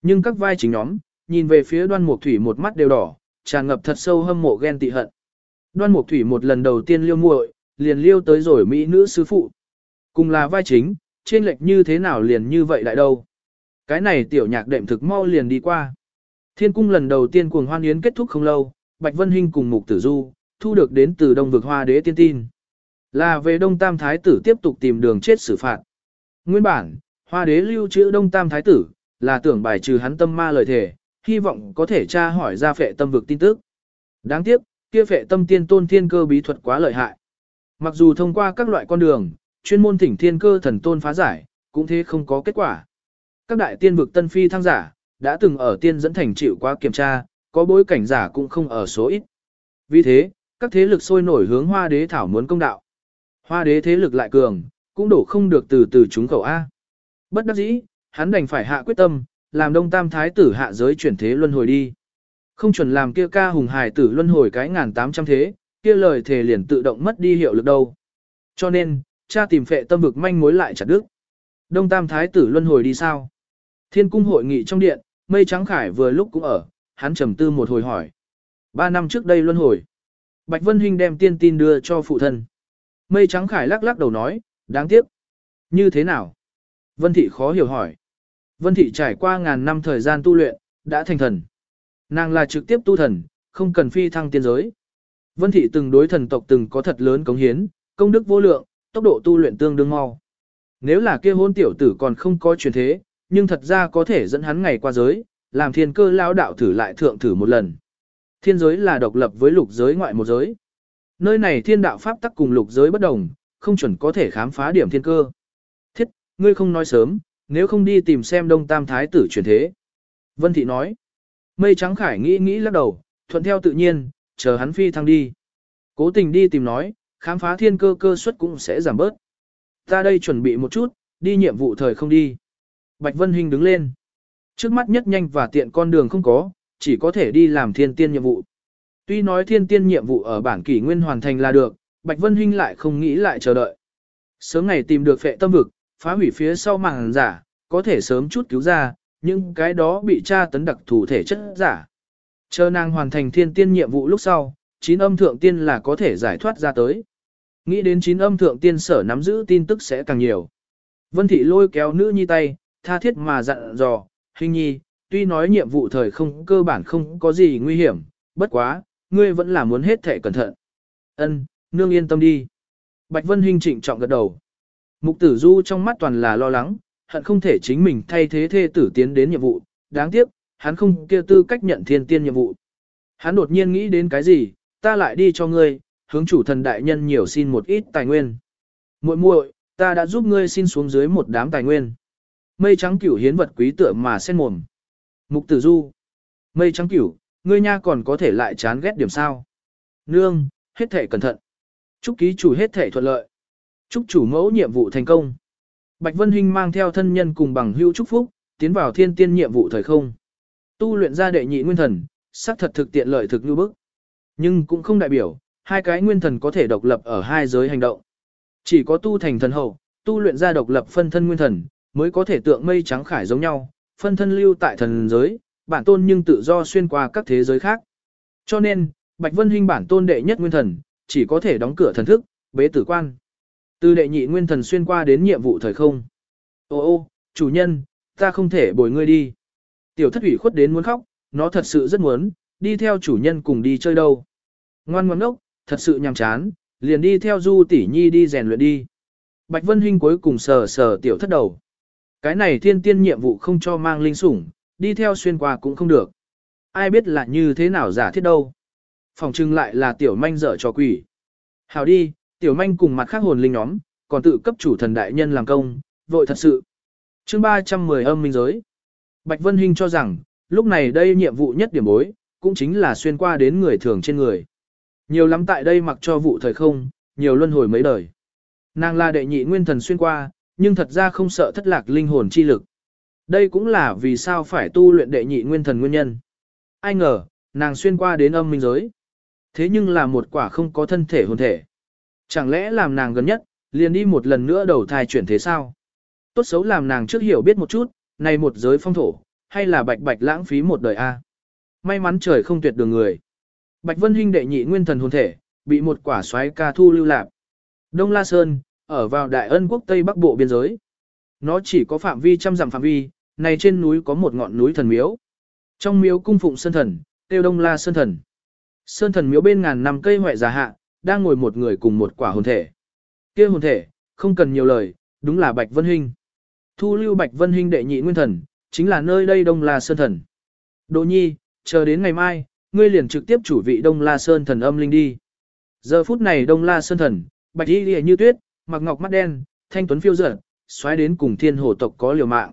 Nhưng các vai chính nhóm, nhìn về phía đoan mục thủy một mắt đều đỏ, tràn ngập thật sâu hâm mộ ghen tị hận. Đoan mục thủy một lần đầu tiên liêu muội, liền liêu tới rồi mỹ nữ sư phụ. Cùng là vai chính, trên lệch như thế nào liền như vậy lại đâu. Cái này tiểu nhạc đệm thực mau liền đi qua. Thiên cung lần đầu tiên cuồng hoan yến kết thúc không lâu, Bạch Vân Hinh cùng Mục Tử Du, thu được đến từ Đông vực Hoa Đế tiên tin. Là về Đông Tam Thái tử tiếp tục tìm đường chết xử phạt. Nguyên bản, Hoa Đế lưu trữ Đông Tam Thái tử, là tưởng bài trừ hắn tâm ma lời thể, hy vọng có thể tra hỏi ra phệ tâm vực tin tức. Đáng tiếc, kia phệ tâm tiên tôn thiên cơ bí thuật quá lợi hại. Mặc dù thông qua các loại con đường, chuyên môn thỉnh thiên cơ thần tôn phá giải, cũng thế không có kết quả. Các đại tiên vực tân phi thăng giả, đã từng ở tiên dẫn thành chịu qua kiểm tra, có bối cảnh giả cũng không ở số ít. Vì thế, các thế lực sôi nổi hướng hoa đế thảo muốn công đạo. Hoa đế thế lực lại cường, cũng đổ không được từ từ chúng khẩu A. Bất đắc dĩ, hắn đành phải hạ quyết tâm, làm đông tam thái tử hạ giới chuyển thế luân hồi đi. Không chuẩn làm kia ca hùng hài tử luân hồi cái ngàn tám trăm thế, kia lời thề liền tự động mất đi hiệu lực đâu. Cho nên, cha tìm phệ tâm vực manh mối lại chặt đức. Đông tam thái tử luân hồi đi sao? Thiên cung hội nghị trong điện, mây trắng khải vừa lúc cũng ở, hắn trầm tư một hồi hỏi. Ba năm trước đây luân hồi. Bạch Vân huynh đem tiên tin đưa cho phụ thân. Mây trắng khải lắc lắc đầu nói, đáng tiếc. Như thế nào? Vân Thị khó hiểu hỏi. Vân Thị trải qua ngàn năm thời gian tu luyện, đã thành thần. Nàng là trực tiếp tu thần, không cần phi thăng tiên giới. Vân Thị từng đối thần tộc từng có thật lớn cống hiến, công đức vô lượng, tốc độ tu luyện tương đương mau. Nếu là kia hôn tiểu tử còn không có truyền thế, nhưng thật ra có thể dẫn hắn ngày qua giới, làm thiên cơ lao đạo thử lại thượng thử một lần. Thiên giới là độc lập với lục giới ngoại một giới. Nơi này thiên đạo pháp tắc cùng lục giới bất đồng, không chuẩn có thể khám phá điểm thiên cơ. Thiết, ngươi không nói sớm, nếu không đi tìm xem đông tam thái tử truyền thế. Vân Thị nói, mây trắng khải nghĩ nghĩ lắc đầu, thuận theo tự nhiên, chờ hắn phi thăng đi. Cố tình đi tìm nói, khám phá thiên cơ cơ suất cũng sẽ giảm bớt. Ta đây chuẩn bị một chút, đi nhiệm vụ thời không đi. Bạch Vân Hinh đứng lên. Trước mắt nhất nhanh và tiện con đường không có, chỉ có thể đi làm thiên tiên nhiệm vụ. Tuy nói thiên tiên nhiệm vụ ở bản kỷ nguyên hoàn thành là được, Bạch Vân Hinh lại không nghĩ lại chờ đợi. Sớm ngày tìm được phệ tâm vực, phá hủy phía sau màng giả, có thể sớm chút cứu ra, những cái đó bị tra tấn đặc thù thể chất giả. Chờ nàng hoàn thành thiên tiên nhiệm vụ lúc sau, chín âm thượng tiên là có thể giải thoát ra tới. Nghĩ đến chín âm thượng tiên sở nắm giữ tin tức sẽ càng nhiều. Vân thị lôi kéo nữ nhi tay, tha thiết mà dặn dò, hình nhi, tuy nói nhiệm vụ thời không cơ bản không có gì nguy hiểm, bất quá, ngươi vẫn là muốn hết thể cẩn thận. Ân, nương yên tâm đi. Bạch Vân Hinh trịnh trọng gật đầu. Mục tử du trong mắt toàn là lo lắng, hận không thể chính mình thay thế thê tử tiến đến nhiệm vụ, đáng tiếc, hắn không kia tư cách nhận thiên tiên nhiệm vụ. Hắn đột nhiên nghĩ đến cái gì, ta lại đi cho ngươi, hướng chủ thần đại nhân nhiều xin một ít tài nguyên. Muội muội, ta đã giúp ngươi xin xuống dưới một đám tài nguyên. Mây trắng cửu hiến vật quý tựa mà sen mồm. Mục tử du. Mây trắng cửu, ngươi nha còn có thể lại chán ghét điểm sao. Nương, hết thể cẩn thận. Chúc ký chủ hết thể thuận lợi. Chúc chủ mẫu nhiệm vụ thành công. Bạch Vân Hinh mang theo thân nhân cùng bằng hữu chúc phúc, tiến vào thiên tiên nhiệm vụ thời không. Tu luyện ra đệ nhị nguyên thần, xác thật thực tiện lợi thực như bức. Nhưng cũng không đại biểu, hai cái nguyên thần có thể độc lập ở hai giới hành động. Chỉ có tu thành thần hậu, tu luyện ra độc lập phân thân nguyên thần, mới có thể tượng mây trắng khải giống nhau, phân thân lưu tại thần giới, bản tôn nhưng tự do xuyên qua các thế giới khác. Cho nên, Bạch Vân Hinh bản tôn đệ nhất nguyên thần, chỉ có thể đóng cửa thần thức, bế tử quan. Từ đệ nhị nguyên thần xuyên qua đến nhiệm vụ thời không. Ô ô, chủ nhân, ta không thể bồi ngươi đi. Tiểu thất ủy khuất đến muốn khóc, nó thật sự rất muốn, đi theo chủ nhân cùng đi chơi đâu. Ngoan ngoãn ốc, thật sự nhàm chán, liền đi theo du tỷ nhi đi rèn luyện đi. Bạch Vân Hinh cuối cùng sờ sờ tiểu thất đầu. Cái này thiên tiên nhiệm vụ không cho mang linh sủng, đi theo xuyên qua cũng không được. Ai biết là như thế nào giả thiết đâu. Phòng trưng lại là tiểu manh dở cho quỷ. Hào đi, tiểu manh cùng mặt khác hồn linh nhóm, còn tự cấp chủ thần đại nhân làm công, vội thật sự. chương 310 âm minh giới. Bạch Vân Hinh cho rằng, lúc này đây nhiệm vụ nhất điểm bối, cũng chính là xuyên qua đến người thường trên người. Nhiều lắm tại đây mặc cho vụ thời không, nhiều luân hồi mấy đời. Nàng là đệ nhị nguyên thần xuyên qua, nhưng thật ra không sợ thất lạc linh hồn chi lực. Đây cũng là vì sao phải tu luyện đệ nhị nguyên thần nguyên nhân. Ai ngờ, nàng xuyên qua đến âm minh giới. Thế nhưng là một quả không có thân thể hồn thể. Chẳng lẽ làm nàng gần nhất, liền đi một lần nữa đầu thai chuyển thế sao? Tốt xấu làm nàng trước hiểu biết một chút, này một giới phong thổ, hay là bạch bạch lãng phí một đời a? May mắn trời không tuyệt đường người. Bạch Vân Hinh đệ nhị nguyên thần hồn thể, bị một quả xoáy ca thu lưu lạc. Đông La Sơn, ở vào Đại Ân quốc Tây Bắc Bộ biên giới. Nó chỉ có phạm vi trăm dặm phạm vi, này trên núi có một ngọn núi thần miếu. Trong miếu cung phụng sơn thần, tiêu Đông La Sơn thần. Sơn thần miếu bên ngàn năm cây hoại già hạ, đang ngồi một người cùng một quả hồn thể. Kia hồn thể, không cần nhiều lời, đúng là Bạch Vân Hinh. Thu lưu Bạch Vân Hinh đệ nhị nguyên thần, chính là nơi đây Đông La Sơn thần. Đỗ Nhi, chờ đến ngày mai, ngươi liền trực tiếp chủ vị Đông La Sơn thần âm linh đi. Giờ phút này Đông La Sơn thần, bạch y Lệ như tuyết, mặc ngọc mắt đen, thanh tuấn phiêu dở, xoáy đến cùng thiên hồ tộc có liều mạng.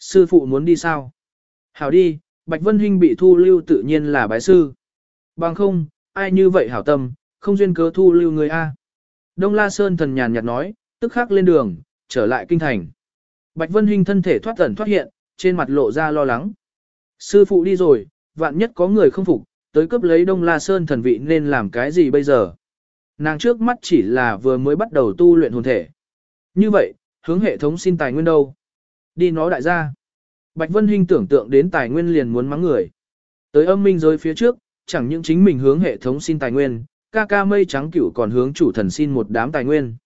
Sư phụ muốn đi sao? Hảo đi, Bạch Vân Hinh bị thu lưu tự nhiên là bái sư. Bằng không, ai như vậy hảo tâm, không duyên cớ thu lưu người A. Đông La Sơn thần nhàn nhạt nói, tức khắc lên đường, trở lại kinh thành. Bạch Vân Hinh thân thể thoát ẩn thoát hiện, trên mặt lộ ra lo lắng. Sư phụ đi rồi, vạn nhất có người không phục, tới cướp lấy Đông La Sơn thần vị nên làm cái gì bây giờ? Nàng trước mắt chỉ là vừa mới bắt đầu tu luyện hồn thể. Như vậy, hướng hệ thống xin tài nguyên đâu? Đi nó đại gia. Bạch Vân Hinh tưởng tượng đến tài nguyên liền muốn mắng người. Tới âm minh giới phía trước, chẳng những chính mình hướng hệ thống xin tài nguyên, ca ca mây trắng cửu còn hướng chủ thần xin một đám tài nguyên.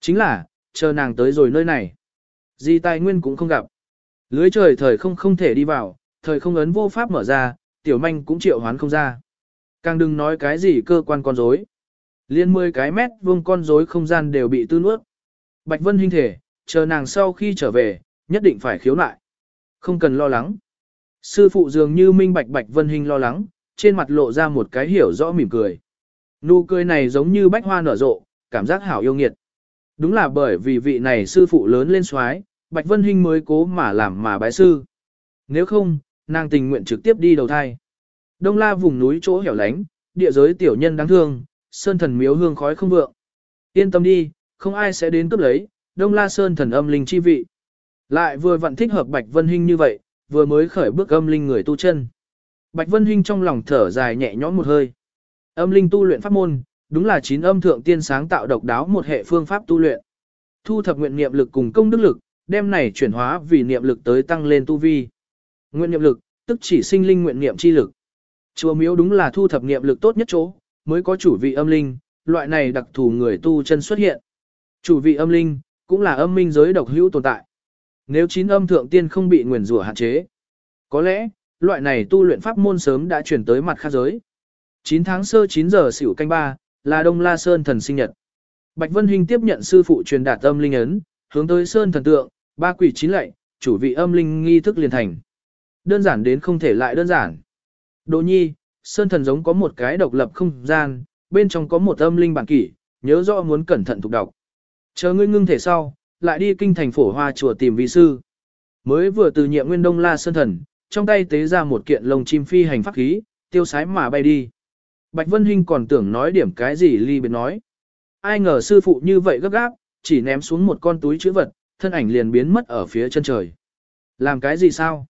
Chính là, chờ nàng tới rồi nơi này. Gì tài nguyên cũng không gặp. Lưới trời thời không không thể đi vào, thời không ấn vô pháp mở ra, tiểu manh cũng triệu hoán không ra. Càng đừng nói cái gì cơ quan con rối. Liên 10 cái mét vuông con rối không gian đều bị tư nuốt. Bạch Vân hình thể, chờ nàng sau khi trở về, nhất định phải khiếu nại. Không cần lo lắng. Sư phụ dường như minh bạch Bạch Vân hình lo lắng, trên mặt lộ ra một cái hiểu rõ mỉm cười. Nụ cười này giống như bách hoa nở rộ, cảm giác hảo yêu nghiệt. Đúng là bởi vì vị này sư phụ lớn lên xoái, Bạch Vân Hinh mới cố mà làm mà bái sư. Nếu không, nàng tình nguyện trực tiếp đi đầu thai. Đông la vùng núi chỗ hẻo lánh, địa giới tiểu nhân đáng thương, sơn thần miếu hương khói không vượng. Yên tâm đi, không ai sẽ đến cướp lấy, đông la sơn thần âm linh chi vị. Lại vừa vặn thích hợp Bạch Vân Hinh như vậy, vừa mới khởi bước âm linh người tu chân. Bạch Vân Hinh trong lòng thở dài nhẹ nhõm một hơi. Âm linh tu luyện pháp môn, đúng là chín âm thượng tiên sáng tạo độc đáo một hệ phương pháp tu luyện. Thu thập nguyện niệm lực cùng công đức lực, đem này chuyển hóa vì niệm lực tới tăng lên tu vi. Nguyện niệm lực, tức chỉ sinh linh nguyện niệm chi lực. Chùa miếu đúng là thu thập niệm lực tốt nhất chỗ, mới có chủ vị âm linh, loại này đặc thù người tu chân xuất hiện. Chủ vị âm linh, cũng là âm minh giới độc hữu tồn tại. Nếu chín âm thượng tiên không bị nguyền rủa hạn chế, có lẽ, loại này tu luyện pháp môn sớm đã chuyển tới mặt khác giới. 9 tháng sơ 9 giờ xỉu canh ba là Đông La Sơn thần sinh nhật. Bạch Vân Hinh tiếp nhận sư phụ truyền đạt âm linh ấn, hướng tới Sơn thần tượng, ba quỷ chín lạy, chủ vị âm linh nghi thức liền thành. Đơn giản đến không thể lại đơn giản. Đỗ nhi, Sơn thần giống có một cái độc lập không gian, bên trong có một âm linh bản kỷ, nhớ rõ muốn cẩn thận thuộc đọc. Chờ ngươi ngưng thể sau, lại đi kinh thành phổ hoa chùa tìm vị sư. Mới vừa từ nhiệm nguyên đông la sơn thần, trong tay tế ra một kiện lồng chim phi hành pháp khí, tiêu sái mà bay đi. Bạch Vân Hinh còn tưởng nói điểm cái gì ly biệt nói. Ai ngờ sư phụ như vậy gấp gáp, chỉ ném xuống một con túi chữ vật, thân ảnh liền biến mất ở phía chân trời. Làm cái gì sao?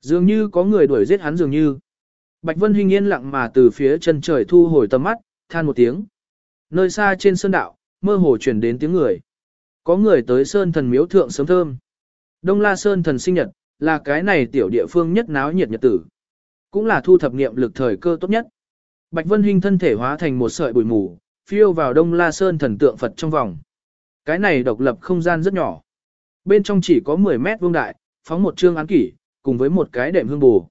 Dường như có người đuổi giết hắn dường như. Bạch Vân Hinh yên lặng mà từ phía chân trời thu hồi tầm mắt, than một tiếng. Nơi xa trên sơn đạo, mơ hồ truyền đến tiếng người. Có người tới sơn thần miếu thượng sớm thơm. Đông La Sơn thần sinh nhật, là cái này tiểu địa phương nhất náo nhiệt nhật tử. Cũng là thu thập nghiệm lực thời cơ tốt nhất. Bạch Vân Hinh thân thể hóa thành một sợi bụi mù, phiêu vào Đông La Sơn thần tượng Phật trong vòng. Cái này độc lập không gian rất nhỏ. Bên trong chỉ có 10 mét vuông đại, phóng một trương án kỷ, cùng với một cái đệm hương bù.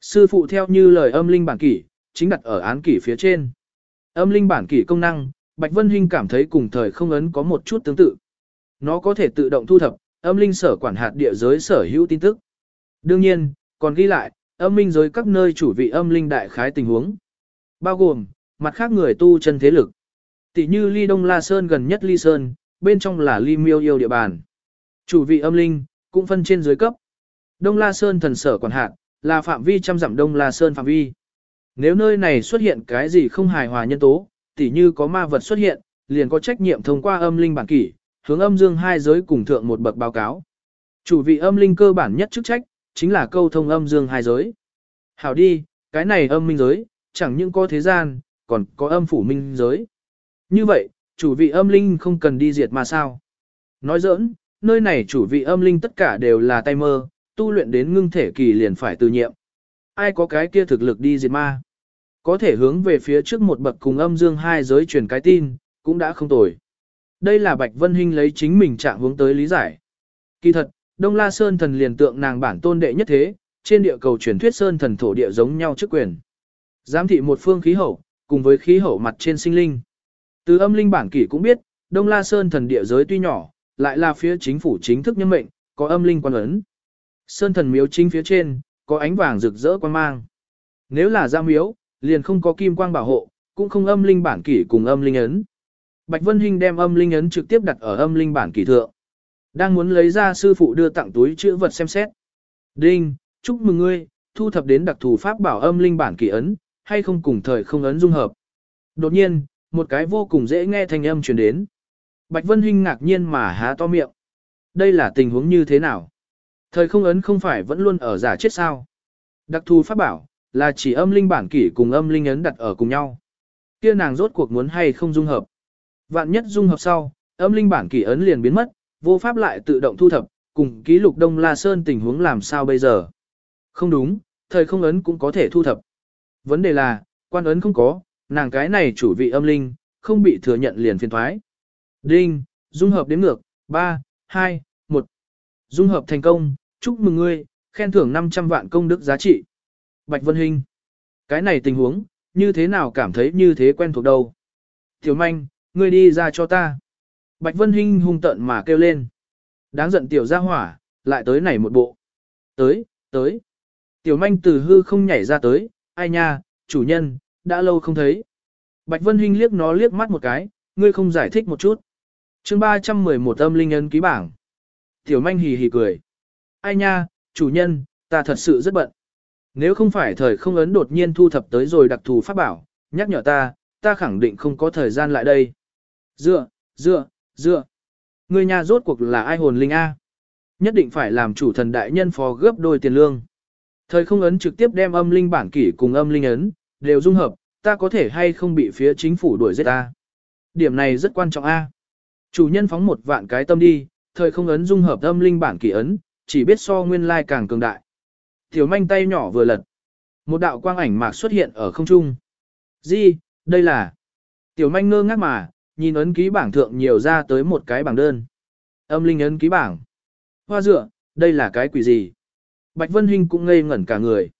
Sư phụ theo như lời âm linh bản kỷ, chính đặt ở án kỷ phía trên. Âm linh bản kỷ công năng, Bạch Vân Hinh cảm thấy cùng thời không ấn có một chút tương tự. nó có thể tự động thu thập, âm linh sở quản hạt địa giới sở hữu tin tức. Đương nhiên, còn ghi lại, âm minh giới các nơi chủ vị âm linh đại khái tình huống. Bao gồm, mặt khác người tu chân thế lực. Tỷ như ly đông la sơn gần nhất ly sơn, bên trong là ly miêu yêu địa bàn. Chủ vị âm linh, cũng phân trên dưới cấp. Đông la sơn thần sở quản hạt, là phạm vi trăm dặm đông la sơn phạm vi. Nếu nơi này xuất hiện cái gì không hài hòa nhân tố, tỉ như có ma vật xuất hiện, liền có trách nhiệm thông qua âm linh bản kỷ, hướng âm dương hai giới cùng thượng một bậc báo cáo. Chủ vị âm linh cơ bản nhất chức trách, chính là câu thông âm dương hai giới. Hảo đi, cái này âm minh giới, chẳng những có thế gian, còn có âm phủ minh giới. Như vậy, chủ vị âm linh không cần đi diệt mà sao. Nói giỡn, nơi này chủ vị âm linh tất cả đều là tay mơ, tu luyện đến ngưng thể kỳ liền phải từ nhiệm. Ai có cái kia thực lực đi diệt ma? Có thể hướng về phía trước một bậc cùng âm dương hai giới truyền cái tin, cũng đã không tồi. Đây là Bạch Vân Hinh lấy chính mình trạng hướng tới lý giải. Kỳ thật, Đông La Sơn thần liền tượng nàng bản tôn đệ nhất thế, trên địa cầu truyền thuyết Sơn thần thổ địa giống nhau chức quyền. Giám thị một phương khí hậu, cùng với khí hậu mặt trên sinh linh. Từ âm linh bản kỷ cũng biết, Đông La Sơn thần địa giới tuy nhỏ, lại là phía chính phủ chính thức nhân mệnh, có âm linh quan ấn. Sơn thần miếu chính phía trên, có ánh vàng rực rỡ quan mang. Nếu là ra miếu, liền không có kim quang bảo hộ, cũng không âm linh bản kỷ cùng âm linh ấn. Bạch Vân Hinh đem âm linh ấn trực tiếp đặt ở âm linh bản kỷ thượng. Đang muốn lấy ra sư phụ đưa tặng túi chữ vật xem xét. Đinh, chúc mừng ngươi, thu thập đến đặc thù pháp bảo âm linh bản kỷ ấn, hay không cùng thời không ấn dung hợp. Đột nhiên, một cái vô cùng dễ nghe thanh âm truyền đến. Bạch Vân Hinh ngạc nhiên mà há to miệng. Đây là tình huống như thế nào? Thời không ấn không phải vẫn luôn ở giả chết sao? Đặc thù pháp bảo, là chỉ âm linh bản kỷ cùng âm linh ấn đặt ở cùng nhau. Kia nàng rốt cuộc muốn hay không dung hợp. Vạn nhất dung hợp sau, âm linh bản kỷ ấn liền biến mất, vô pháp lại tự động thu thập, cùng ký lục Đông La Sơn tình huống làm sao bây giờ. Không đúng, thời không ấn cũng có thể thu thập. Vấn đề là, quan ấn không có, nàng cái này chủ vị âm linh, không bị thừa nhận liền phiền thoái. Đinh, dung hợp đến ngược, 3, 2, 1. Dung hợp thành công, chúc mừng ngươi, khen thưởng 500 vạn công đức giá trị. Bạch Vân Hinh. Cái này tình huống, như thế nào cảm thấy như thế quen thuộc đâu. Tiểu manh, ngươi đi ra cho ta. Bạch Vân Hinh hung tận mà kêu lên. Đáng giận tiểu gia hỏa, lại tới này một bộ. Tới, tới. Tiểu manh từ hư không nhảy ra tới, ai nha, chủ nhân, đã lâu không thấy. Bạch Vân Hinh liếc nó liếc mắt một cái, ngươi không giải thích một chút. chương 311 âm linh ấn ký bảng. Tiểu manh hì hì cười. Ai nha, chủ nhân, ta thật sự rất bận. Nếu không phải thời không ấn đột nhiên thu thập tới rồi đặc thù pháp bảo, nhắc nhở ta, ta khẳng định không có thời gian lại đây. Dựa, dựa, dựa. Người nhà rốt cuộc là ai hồn linh A? Nhất định phải làm chủ thần đại nhân phó gấp đôi tiền lương. Thời không ấn trực tiếp đem âm linh bản kỷ cùng âm linh ấn, đều dung hợp, ta có thể hay không bị phía chính phủ đuổi giết ta. Điểm này rất quan trọng A. Chủ nhân phóng một vạn cái tâm đi, thời không ấn dung hợp âm linh bản kỷ ấn, chỉ biết so nguyên lai càng cường đại. Tiểu manh tay nhỏ vừa lật. Một đạo quang ảnh mạc xuất hiện ở không trung. Di, đây là... Tiểu manh ngơ ngác mà, nhìn ấn ký bảng thượng nhiều ra tới một cái bảng đơn. Âm linh ấn ký bảng. Hoa dựa, đây là cái quỷ gì? Bạch Vân Hinh cũng ngây ngẩn cả người.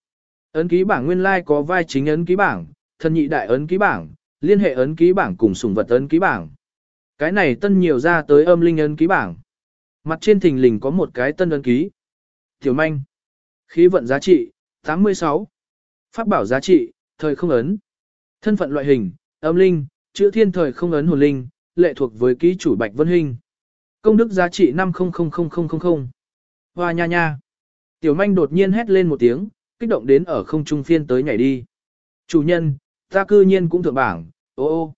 Ấn ký bảng nguyên lai có vai chính ấn ký bảng, thân nhị đại ấn ký bảng, liên hệ ấn ký bảng cùng sùng vật ấn ký bảng. Cái này tân nhiều ra tới âm linh ấn ký bảng. Mặt trên thình lình có một cái tân ấn ký. Tiểu manh. Khí vận giá trị, 86. Pháp bảo giá trị, thời không ấn. Thân phận loại hình, âm linh, chữ thiên thời không ấn hồn linh, lệ thuộc với ký chủ Bạch Vân Hinh. Công đức giá trị 500000. Hoa nha nha. Tiểu manh đột nhiên hét lên một tiếng, kích động đến ở không trung phiên tới nhảy đi. Chủ nhân, ta cư nhiên cũng thượng bảng, ô ô.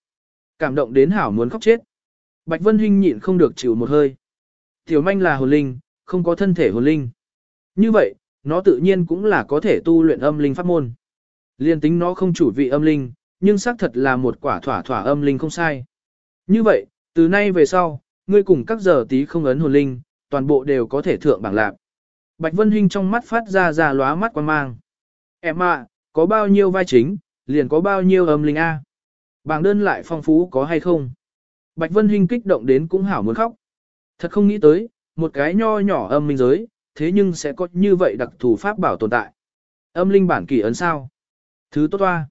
Cảm động đến hảo muốn khóc chết. Bạch Vân Hinh nhịn không được chịu một hơi. Tiểu manh là hồn linh, không có thân thể hồn linh. Như vậy, nó tự nhiên cũng là có thể tu luyện âm linh pháp môn. Liên tính nó không chủ vị âm linh, nhưng xác thật là một quả thỏa thỏa âm linh không sai. Như vậy, từ nay về sau, ngươi cùng các giờ tí không ấn hồn linh, toàn bộ đều có thể thượng bảng lạc. Bạch Vân Hinh trong mắt phát ra ra lóa mắt quan mang. Em ạ, có bao nhiêu vai chính, liền có bao nhiêu âm linh A. Bảng đơn lại phong phú có hay không? Bạch Vân Hinh kích động đến cũng hảo muốn khóc. Thật không nghĩ tới, một cái nho nhỏ âm minh giới, thế nhưng sẽ có như vậy đặc thù pháp bảo tồn tại. Âm linh bản kỳ ấn sao? Thứ tốt toa.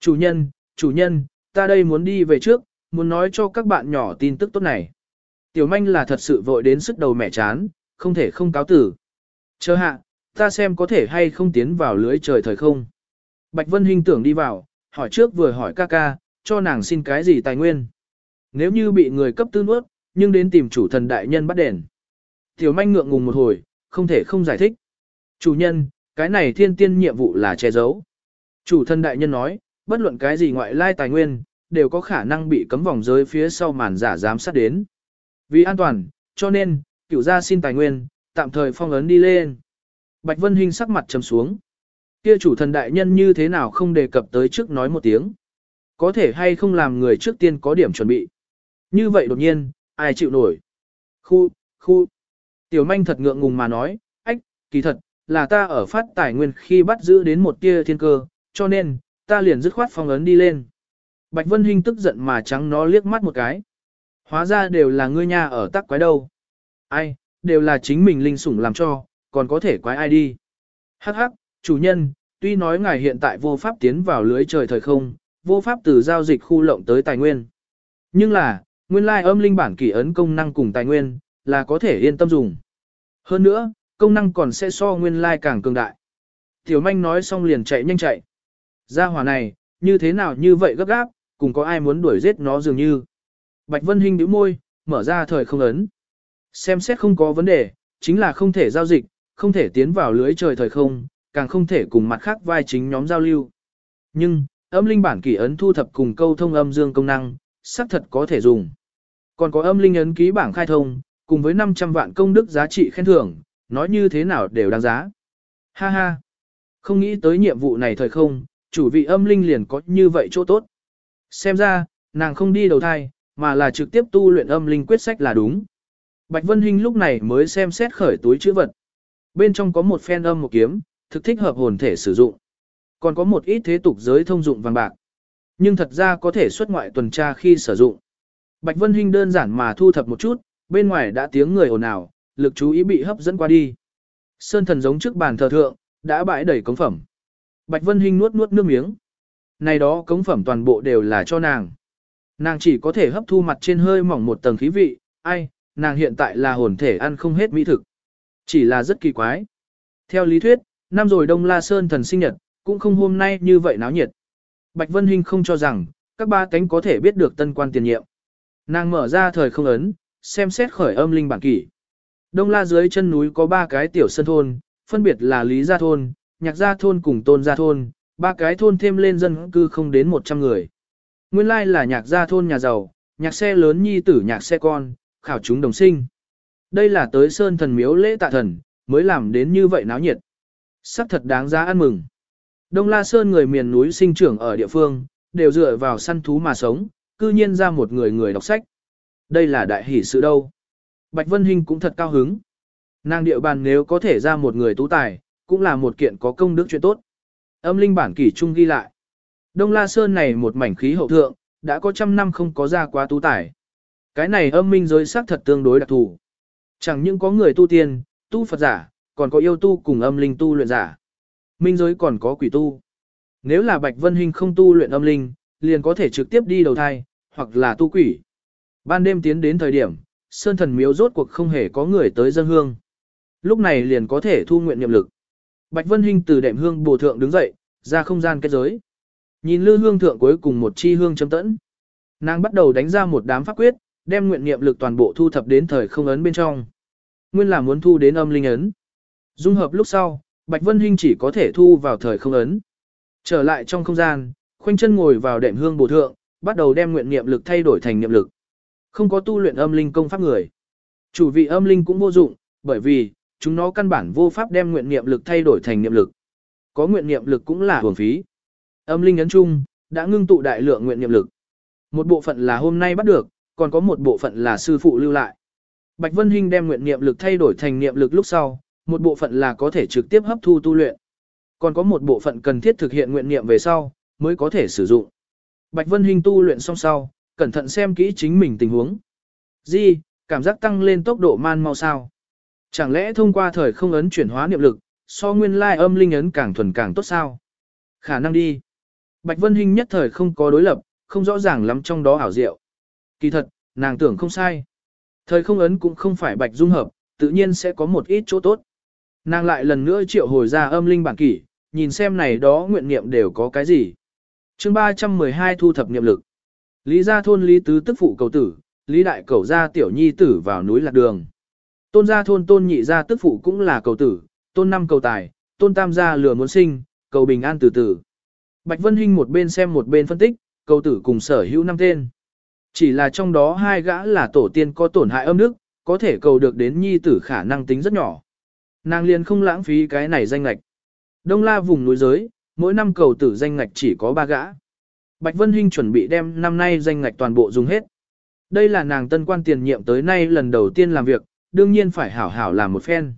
Chủ nhân, chủ nhân, ta đây muốn đi về trước, muốn nói cho các bạn nhỏ tin tức tốt này. Tiểu manh là thật sự vội đến sức đầu mẹ chán, không thể không cáo tử. Chờ hạ, ta xem có thể hay không tiến vào lưới trời thời không. Bạch Vân Hinh tưởng đi vào, hỏi trước vừa hỏi ca ca, cho nàng xin cái gì tài nguyên. Nếu như bị người cấp tư nuốt, nhưng đến tìm chủ thần đại nhân bắt đèn. Tiểu manh ngượng ngùng một hồi, không thể không giải thích. Chủ nhân, cái này thiên tiên nhiệm vụ là che giấu. Chủ thần đại nhân nói, bất luận cái gì ngoại lai tài nguyên, đều có khả năng bị cấm vòng giới phía sau màn giả giám sát đến. Vì an toàn, cho nên, cửu gia xin tài nguyên, tạm thời phong ấn đi lên. Bạch Vân Hinh sắc mặt trầm xuống. Kia chủ thần đại nhân như thế nào không đề cập tới trước nói một tiếng. Có thể hay không làm người trước tiên có điểm chuẩn bị. Như vậy đột nhiên, ai chịu nổi. Khu, khu. Tiểu manh thật ngượng ngùng mà nói, ách, kỳ thật, là ta ở phát tài nguyên khi bắt giữ đến một tia thiên cơ, cho nên, ta liền dứt khoát phong ấn đi lên. Bạch Vân Hinh tức giận mà trắng nó liếc mắt một cái. Hóa ra đều là ngươi nha ở tắc quái đâu. Ai, đều là chính mình linh sủng làm cho, còn có thể quái ai đi. Hắc hắc, chủ nhân, tuy nói ngài hiện tại vô pháp tiến vào lưới trời thời không, vô pháp từ giao dịch khu lộng tới tài nguyên. Nhưng là, nguyên lai âm linh bản kỷ ấn công năng cùng tài nguyên, là có thể yên tâm dùng. Hơn nữa, công năng còn sẽ so nguyên lai càng cường đại. Tiểu manh nói xong liền chạy nhanh chạy. Gia hỏa này, như thế nào như vậy gấp gáp, cùng có ai muốn đuổi giết nó dường như. Bạch Vân Hinh nhíu môi, mở ra thời không ấn. Xem xét không có vấn đề, chính là không thể giao dịch, không thể tiến vào lưới trời thời không, càng không thể cùng mặt khác vai chính nhóm giao lưu. Nhưng, âm linh bản kỷ ấn thu thập cùng câu thông âm dương công năng, xác thật có thể dùng. Còn có âm linh ấn ký bảng khai thông, cùng với 500 vạn công đức giá trị khen thưởng, nói như thế nào đều đáng giá. Ha ha! Không nghĩ tới nhiệm vụ này thời không, chủ vị âm linh liền có như vậy chỗ tốt. Xem ra, nàng không đi đầu thai, mà là trực tiếp tu luyện âm linh quyết sách là đúng. Bạch Vân Hinh lúc này mới xem xét khởi túi chữ vật. Bên trong có một phen âm một kiếm, thực thích hợp hồn thể sử dụng. Còn có một ít thế tục giới thông dụng vàng bạc. Nhưng thật ra có thể xuất ngoại tuần tra khi sử dụng. Bạch Vân Hinh đơn giản mà thu thập một chút, bên ngoài đã tiếng người ồn ào, lực chú ý bị hấp dẫn qua đi. Sơn thần giống trước bàn thờ thượng, đã bãi đầy cống phẩm. Bạch Vân Hinh nuốt nuốt nước miếng. Này đó cống phẩm toàn bộ đều là cho nàng. Nàng chỉ có thể hấp thu mặt trên hơi mỏng một tầng khí vị, ai, nàng hiện tại là hồn thể ăn không hết mỹ thực. Chỉ là rất kỳ quái. Theo lý thuyết, năm rồi Đông La Sơn thần sinh nhật, cũng không hôm nay như vậy náo nhiệt. Bạch Vân Hinh không cho rằng, các ba cánh có thể biết được tân quan tiền nhiệm. Nàng mở ra thời không ấn, xem xét khởi âm linh bản kỷ. Đông La dưới chân núi có ba cái tiểu sân thôn, phân biệt là Lý Gia Thôn, Nhạc Gia Thôn cùng Tôn Gia Thôn, ba cái thôn thêm lên dân cư không đến 100 người. Nguyên lai là nhạc gia thôn nhà giàu, nhạc xe lớn nhi tử nhạc xe con, khảo chúng đồng sinh. Đây là tới sơn thần miếu lễ tạ thần, mới làm đến như vậy náo nhiệt. Sắc thật đáng giá ăn mừng. Đông La Sơn người miền núi sinh trưởng ở địa phương, đều dựa vào săn thú mà sống, cư nhiên ra một người người đọc sách. Đây là đại hỷ sự đâu. Bạch Vân Hinh cũng thật cao hứng. Nàng địa bàn nếu có thể ra một người tú tài, cũng là một kiện có công đức chuyện tốt. Âm linh bản kỷ trung ghi lại. Đông La Sơn này một mảnh khí hậu thượng, đã có trăm năm không có ra quá tú tài. Cái này âm minh giới xác thật tương đối đặc thù. Chẳng những có người tu tiên, tu Phật giả, còn có yêu tu cùng âm linh tu luyện giả. Minh giới còn có quỷ tu. Nếu là Bạch Vân Hinh không tu luyện âm linh, liền có thể trực tiếp đi đầu thai, hoặc là tu quỷ. Ban đêm tiến đến thời điểm, Sơn thần miếu rốt cuộc không hề có người tới dân hương. Lúc này liền có thể thu nguyện niệm lực. Bạch Vân Hinh từ đệm hương bổ thượng đứng dậy, ra không gian kết giới. Nhìn lư hương thượng cuối cùng một chi hương chấm tẫn. Nàng bắt đầu đánh ra một đám pháp quyết, đem nguyện niệm lực toàn bộ thu thập đến thời không ấn bên trong. Nguyên là muốn thu đến âm linh ấn. Dung hợp lúc sau, Bạch Vân Hinh chỉ có thể thu vào thời không ấn. Trở lại trong không gian, khoanh chân ngồi vào đệm hương bổ thượng, bắt đầu đem nguyện niệm lực thay đổi thành niệm lực. Không có tu luyện âm linh công pháp người. Chủ vị âm linh cũng vô dụng, bởi vì, chúng nó căn bản vô pháp đem nguyện niệm lực thay đổi thành niệm lực. Có nguyện niệm lực cũng là hưởng phí. Âm linh ấn chung, đã ngưng tụ đại lượng nguyện niệm lực. Một bộ phận là hôm nay bắt được, còn có một bộ phận là sư phụ lưu lại. Bạch Vân Hinh đem nguyện niệm lực thay đổi thành niệm lực lúc sau, một bộ phận là có thể trực tiếp hấp thu tu luyện. Còn có một bộ phận cần thiết thực hiện nguyện niệm về sau, mới có thể sử dụng. Bạch Vân Hinh tu luyện xong sau, cẩn thận xem kỹ chính mình tình huống. gì, cảm giác tăng lên tốc độ man mau sao. Chẳng lẽ thông qua thời không ấn chuyển hóa niệm lực, so nguyên lai âm linh ấn càng thuần càng tốt sao? Khả năng đi. Bạch Vân Hinh nhất thời không có đối lập, không rõ ràng lắm trong đó ảo diệu. Kỳ thật, nàng tưởng không sai. Thời không ấn cũng không phải bạch dung hợp, tự nhiên sẽ có một ít chỗ tốt. Nàng lại lần nữa triệu hồi ra âm linh bản kỷ, nhìn xem này đó nguyện niệm đều có cái gì. chương 312 thu thập niệm lực. Lý gia thôn Lý Tứ tức phụ cầu tử, Lý đại cầu gia tiểu nhi tử vào núi lạc đường. Tôn gia thôn tôn nhị gia tức phụ cũng là cầu tử, tôn năm cầu tài, tôn tam gia lừa muốn sinh, cầu bình an từ từ. Bạch Vân Hinh một bên xem một bên phân tích, cầu tử cùng sở hữu năm tên. Chỉ là trong đó hai gã là tổ tiên có tổn hại âm đức, có thể cầu được đến nhi tử khả năng tính rất nhỏ. Nàng liền không lãng phí cái này danh lạch. Đông la vùng núi giới, mỗi năm cầu tử danh ngạch chỉ có ba gã. Bạch Vân Hinh chuẩn bị đem năm nay danh ngạch toàn bộ dùng hết. Đây là nàng tân quan tiền nhiệm tới nay lần đầu tiên làm việc, đương nhiên phải hảo hảo làm một phen.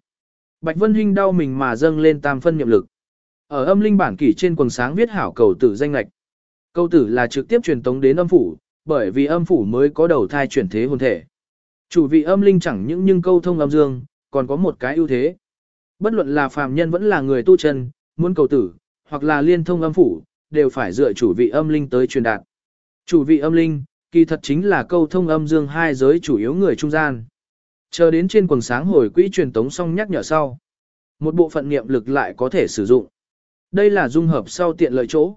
Bạch Vân Hinh đau mình mà dâng lên tam phân nhiệm lực. Ở âm linh bản kỷ trên quần sáng viết hảo cầu tử danh ngạch. Cầu tử là trực tiếp truyền tống đến âm phủ, bởi vì âm phủ mới có đầu thai chuyển thế hồn thể. Chủ vị âm linh chẳng những nhưng câu thông âm dương, còn có một cái ưu thế. Bất luận là phàm nhân vẫn là người tu chân, muốn cầu tử, hoặc là liên thông âm phủ, đều phải dựa chủ vị âm linh tới truyền đạt. Chủ vị âm linh, kỳ thật chính là câu thông âm dương hai giới chủ yếu người trung gian. Chờ đến trên quần sáng hồi quỹ truyền tống xong nhắc nhở sau. Một bộ phận niệm lực lại có thể sử dụng. Đây là dung hợp sau tiện lợi chỗ.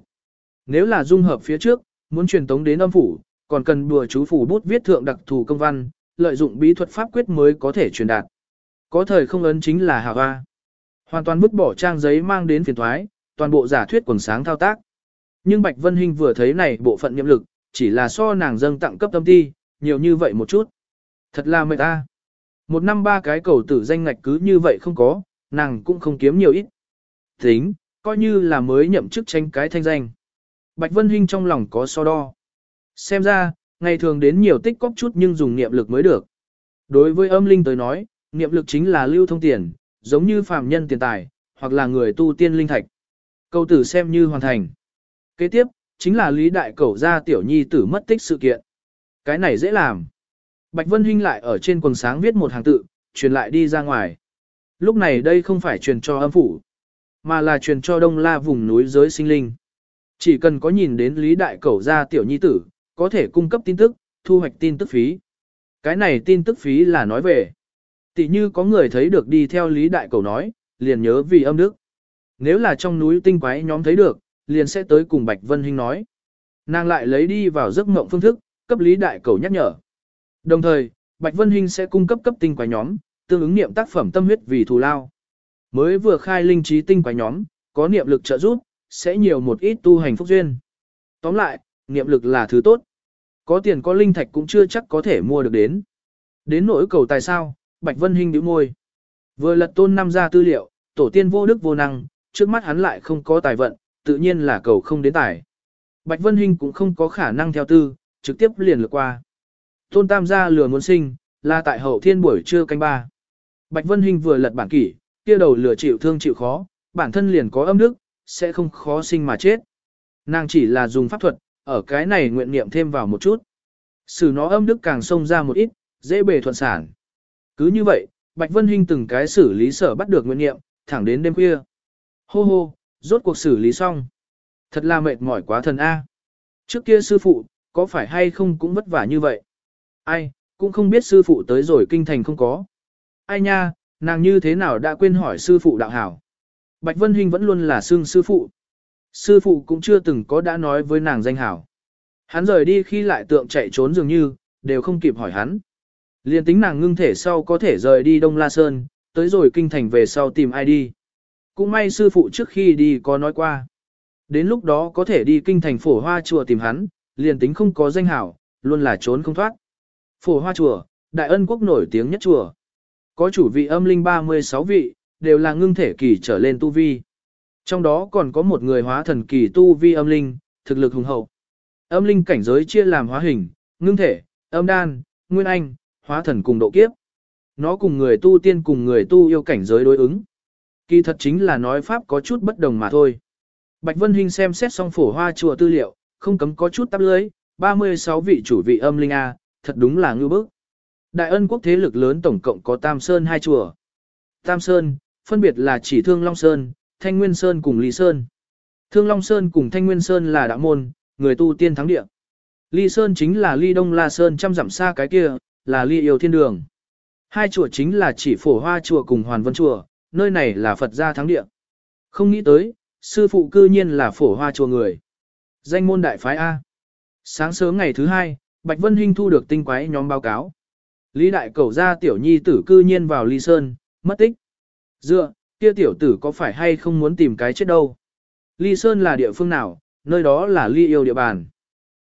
Nếu là dung hợp phía trước, muốn truyền tống đến âm phủ, còn cần bùa chú phủ bút viết thượng đặc thù công văn, lợi dụng bí thuật pháp quyết mới có thể truyền đạt. Có thời không ấn chính là hà hoa. Hoàn toàn vứt bỏ trang giấy mang đến phiền thoái, toàn bộ giả thuyết quần sáng thao tác. Nhưng Bạch Vân Hinh vừa thấy này bộ phận nhiệm lực, chỉ là so nàng dâng tặng cấp tâm ti, nhiều như vậy một chút. Thật là mệt ta. Một năm ba cái cầu tử danh ngạch cứ như vậy không có, nàng cũng không kiếm nhiều ít. Tính, coi như là mới nhậm chức tranh cái thanh danh. Bạch Vân Hinh trong lòng có so đo. Xem ra, ngày thường đến nhiều tích cóp chút nhưng dùng niệm lực mới được. Đối với âm linh tới nói, niệm lực chính là lưu thông tiền, giống như phàm nhân tiền tài, hoặc là người tu tiên linh thạch. Câu tử xem như hoàn thành. Kế tiếp, chính là lý đại cẩu gia tiểu nhi tử mất tích sự kiện. Cái này dễ làm. Bạch Vân Hinh lại ở trên quần sáng viết một hàng tự, truyền lại đi ra ngoài. Lúc này đây không phải truyền cho âm phủ, mà là truyền cho đông la vùng núi giới sinh linh. Chỉ cần có nhìn đến lý đại cẩu gia tiểu nhi tử, có thể cung cấp tin tức, thu hoạch tin tức phí. Cái này tin tức phí là nói về. Tỷ như có người thấy được đi theo lý đại cầu nói, liền nhớ vì âm đức. Nếu là trong núi tinh quái nhóm thấy được, liền sẽ tới cùng Bạch Vân Hinh nói. Nàng lại lấy đi vào giấc mộng phương thức, cấp lý đại cầu nhắc nhở. Đồng thời, Bạch Vân Hinh sẽ cung cấp cấp tinh quái nhóm, tương ứng niệm tác phẩm tâm huyết vì thù lao. Mới vừa khai linh trí tinh quái nhóm, có niệm lực trợ giúp, sẽ nhiều một ít tu hành phúc duyên. Tóm lại, niệm lực là thứ tốt. Có tiền có linh thạch cũng chưa chắc có thể mua được đến. Đến nỗi cầu tài sao, Bạch Vân Hinh nhíu môi. Vừa lật tôn năm ra tư liệu, tổ tiên vô đức vô năng, trước mắt hắn lại không có tài vận, tự nhiên là cầu không đến tài. Bạch Vân Hinh cũng không có khả năng theo tư, trực tiếp liền lược qua. Tôn Tam gia lừa muốn sinh, là tại hậu thiên buổi trưa canh ba. Bạch Vân Hinh vừa lật bản kỷ, kia đầu lừa chịu thương chịu khó, bản thân liền có âm đức, sẽ không khó sinh mà chết. Nàng chỉ là dùng pháp thuật, ở cái này nguyện niệm thêm vào một chút. Sử nó âm đức càng xông ra một ít, dễ bề thuận sản. Cứ như vậy, Bạch Vân Hinh từng cái xử lý sở bắt được nguyện niệm, thẳng đến đêm khuya. Hô hô, rốt cuộc xử lý xong. Thật là mệt mỏi quá thần A. Trước kia sư phụ, có phải hay không cũng vất vả như vậy? Ai, cũng không biết sư phụ tới rồi kinh thành không có. Ai nha, nàng như thế nào đã quên hỏi sư phụ đạo hảo. Bạch Vân Hinh vẫn luôn là xương sư phụ. Sư phụ cũng chưa từng có đã nói với nàng danh hảo. Hắn rời đi khi lại tượng chạy trốn dường như, đều không kịp hỏi hắn. Liên tính nàng ngưng thể sau có thể rời đi Đông La Sơn, tới rồi kinh thành về sau tìm ai đi. Cũng may sư phụ trước khi đi có nói qua. Đến lúc đó có thể đi kinh thành phổ hoa chùa tìm hắn, liền tính không có danh hảo, luôn là trốn không thoát. Phổ hoa chùa, đại ân quốc nổi tiếng nhất chùa. Có chủ vị âm linh 36 vị, đều là ngưng thể kỳ trở lên tu vi. Trong đó còn có một người hóa thần kỳ tu vi âm linh, thực lực hùng hậu. Âm linh cảnh giới chia làm hóa hình, ngưng thể, âm đan, nguyên anh, hóa thần cùng độ kiếp. Nó cùng người tu tiên cùng người tu yêu cảnh giới đối ứng. Kỳ thật chính là nói pháp có chút bất đồng mà thôi. Bạch Vân Hinh xem xét xong phổ hoa chùa tư liệu, không cấm có chút tắp lưới, 36 vị chủ vị âm linh A, thật đúng là ngư bức. Đại ân quốc thế lực lớn tổng cộng có Tam Sơn hai chùa. Tam Sơn, phân biệt là chỉ Thương Long Sơn, Thanh Nguyên Sơn cùng Lý Sơn. Thương Long Sơn cùng Thanh Nguyên Sơn là đạo môn, người tu tiên thắng địa. Ly Sơn chính là Ly Đông La Sơn trăm dặm xa cái kia, là ly yêu thiên đường. Hai chùa chính là chỉ phổ hoa chùa cùng hoàn vân chùa, nơi này là Phật gia thắng địa. Không nghĩ tới, sư phụ cư nhiên là phổ hoa chùa người. Danh môn đại phái A. Sáng sớm ngày thứ hai, Bạch Vân Hinh thu được tinh quái nhóm báo cáo. Lý đại cầu ra tiểu nhi tử cư nhiên vào ly sơn, mất tích. Dựa, kia tiểu tử có phải hay không muốn tìm cái chết đâu. Ly sơn là địa phương nào, nơi đó là ly yêu địa bàn.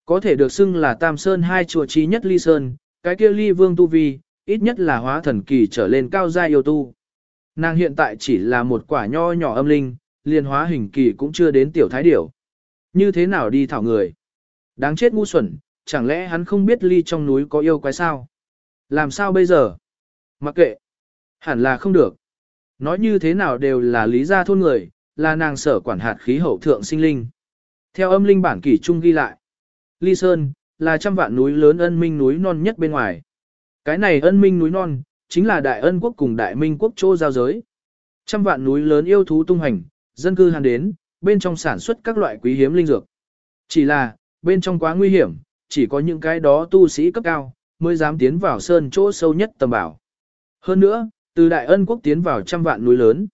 Có thể được xưng là tam sơn hai chùa trí nhất ly sơn, cái kia ly vương tu vi, ít nhất là hóa thần kỳ trở lên cao gia yêu tu. Nàng hiện tại chỉ là một quả nho nhỏ âm linh, liền hóa hình kỳ cũng chưa đến tiểu thái điểu. Như thế nào đi thảo người? Đáng chết ngu xuẩn, chẳng lẽ hắn không biết ly trong núi có yêu quái sao? Làm sao bây giờ? Mặc kệ. Hẳn là không được. Nói như thế nào đều là lý gia thôn người, là nàng sở quản hạt khí hậu thượng sinh linh. Theo âm linh bản kỷ trung ghi lại. Ly Sơn, là trăm vạn núi lớn ân minh núi non nhất bên ngoài. Cái này ân minh núi non, chính là đại ân quốc cùng đại minh quốc chỗ giao giới. Trăm vạn núi lớn yêu thú tung hành, dân cư hàn đến, bên trong sản xuất các loại quý hiếm linh dược. Chỉ là, bên trong quá nguy hiểm, chỉ có những cái đó tu sĩ cấp cao, mới dám tiến vào sơn chỗ sâu nhất tầm bảo. Hơn nữa, từ đại ân quốc tiến vào trăm vạn núi lớn.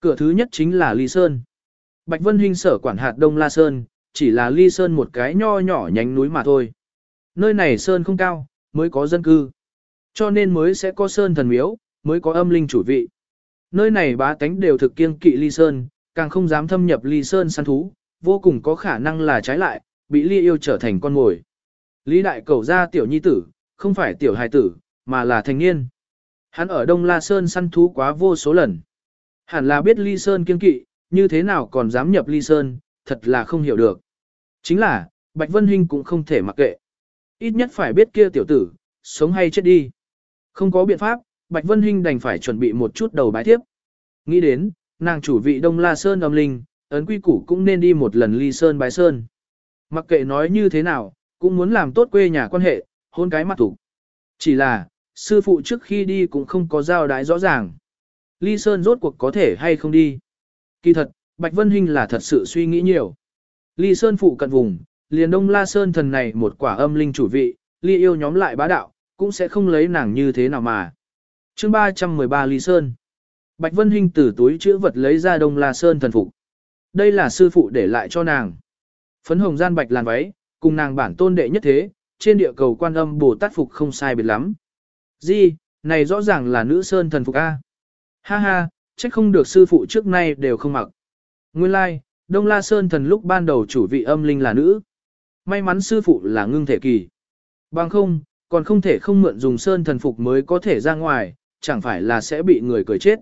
Cửa thứ nhất chính là Ly Sơn. Bạch Vân Hinh sở quản hạt Đông La Sơn, chỉ là Ly Sơn một cái nho nhỏ nhánh núi mà thôi. Nơi này Sơn không cao, mới có dân cư. Cho nên mới sẽ có Sơn thần miếu, mới có âm linh chủ vị. Nơi này bá tánh đều thực kiên kỵ Ly Sơn, càng không dám thâm nhập Ly Sơn săn thú, vô cùng có khả năng là trái lại, bị Ly yêu trở thành con mồi. Lý đại cầu ra tiểu nhi tử, không phải tiểu hài tử, mà là thành niên. Hắn ở Đông La Sơn săn thú quá vô số lần. Hẳn là biết Ly Sơn kiên kỵ, như thế nào còn dám nhập Ly Sơn, thật là không hiểu được. Chính là, Bạch Vân Hinh cũng không thể mặc kệ. Ít nhất phải biết kia tiểu tử, sống hay chết đi. Không có biện pháp, Bạch Vân Hinh đành phải chuẩn bị một chút đầu bái tiếp. Nghĩ đến, nàng chủ vị Đông La Sơn âm linh, ấn quy củ cũng nên đi một lần Ly Sơn bái Sơn. Mặc kệ nói như thế nào, cũng muốn làm tốt quê nhà quan hệ, hôn cái mặt thủ. Chỉ là, sư phụ trước khi đi cũng không có giao đái rõ ràng. Ly Sơn rốt cuộc có thể hay không đi. Kỳ thật, Bạch Vân Hinh là thật sự suy nghĩ nhiều. Ly Sơn phụ cận vùng, liền đông La Sơn thần này một quả âm linh chủ vị, Ly yêu nhóm lại bá đạo, cũng sẽ không lấy nàng như thế nào mà. chương 313 Ly Sơn. Bạch Vân Hinh từ túi chữ vật lấy ra đông La Sơn thần phục. Đây là sư phụ để lại cho nàng. Phấn hồng gian bạch làn váy, cùng nàng bản tôn đệ nhất thế, trên địa cầu quan âm Bồ Tát phục không sai biệt lắm. Di, này rõ ràng là nữ sơn thần phục A. Ha ha, chắc không được sư phụ trước nay đều không mặc. Nguyên lai, like, Đông La Sơn thần lúc ban đầu chủ vị âm linh là nữ. May mắn sư phụ là ngưng thể kỳ. Bằng không, còn không thể không mượn dùng sơn thần phục mới có thể ra ngoài, chẳng phải là sẽ bị người cười chết.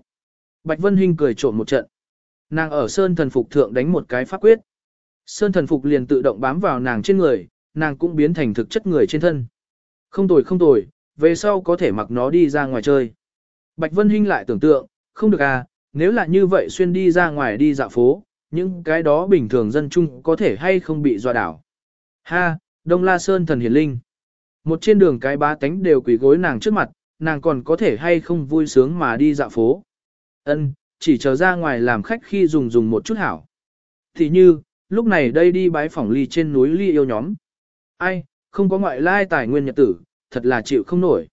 Bạch Vân Hinh cười trộm một trận. Nàng ở sơn thần phục thượng đánh một cái pháp quyết. Sơn thần phục liền tự động bám vào nàng trên người, nàng cũng biến thành thực chất người trên thân. Không tồi không tồi, về sau có thể mặc nó đi ra ngoài chơi. Bạch Vân Hinh lại tưởng tượng, không được à, nếu là như vậy xuyên đi ra ngoài đi dạo phố, những cái đó bình thường dân chung có thể hay không bị dọa đảo. Ha, Đông La Sơn thần hiển linh. Một trên đường cái bá tánh đều quỳ gối nàng trước mặt, nàng còn có thể hay không vui sướng mà đi dạo phố. Ân, chỉ chờ ra ngoài làm khách khi dùng dùng một chút hảo. Thì như, lúc này đây đi bái phỏng ly trên núi ly yêu nhóm. Ai, không có ngoại lai tài nguyên nhật tử, thật là chịu không nổi.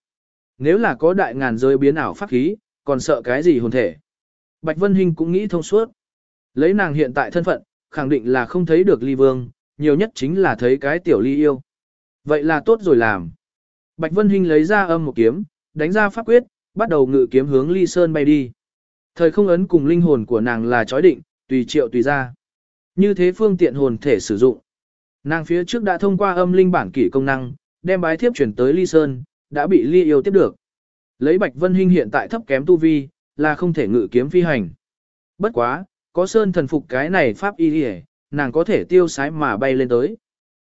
Nếu là có đại ngàn rơi biến ảo pháp khí, còn sợ cái gì hồn thể. Bạch Vân Hinh cũng nghĩ thông suốt. Lấy nàng hiện tại thân phận, khẳng định là không thấy được ly vương, nhiều nhất chính là thấy cái tiểu ly yêu. Vậy là tốt rồi làm. Bạch Vân Hinh lấy ra âm một kiếm, đánh ra pháp quyết, bắt đầu ngự kiếm hướng ly sơn bay đi. Thời không ấn cùng linh hồn của nàng là chói định, tùy triệu tùy ra. Như thế phương tiện hồn thể sử dụng. Nàng phía trước đã thông qua âm linh bản kỷ công năng, đem bái thiếp chuyển tới ly sơn, đã bị ly yêu tiếp được. Lấy Bạch Vân Hinh hiện tại thấp kém tu vi, là không thể ngự kiếm phi hành. Bất quá, có sơn thần phục cái này pháp y đi nàng có thể tiêu sái mà bay lên tới.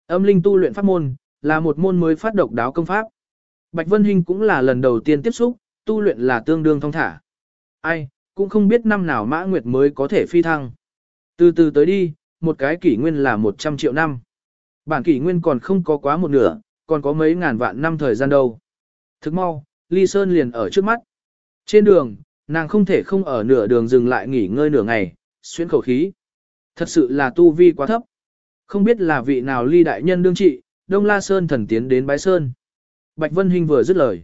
Âm linh tu luyện pháp môn, là một môn mới phát độc đáo công pháp. Bạch Vân Hinh cũng là lần đầu tiên tiếp xúc, tu luyện là tương đương thông thả. Ai, cũng không biết năm nào Mã Nguyệt mới có thể phi thăng. Từ từ tới đi, một cái kỷ nguyên là 100 triệu năm. Bản kỷ nguyên còn không có quá một nửa, còn có mấy ngàn vạn năm thời gian đâu. Thức mau, Ly Sơn liền ở trước mắt. Trên đường, nàng không thể không ở nửa đường dừng lại nghỉ ngơi nửa ngày, xuyên khẩu khí. Thật sự là tu vi quá thấp. Không biết là vị nào ly đại nhân đương trị, Đông La Sơn thần tiến đến Bái Sơn. Bạch Vân Hinh vừa dứt lời.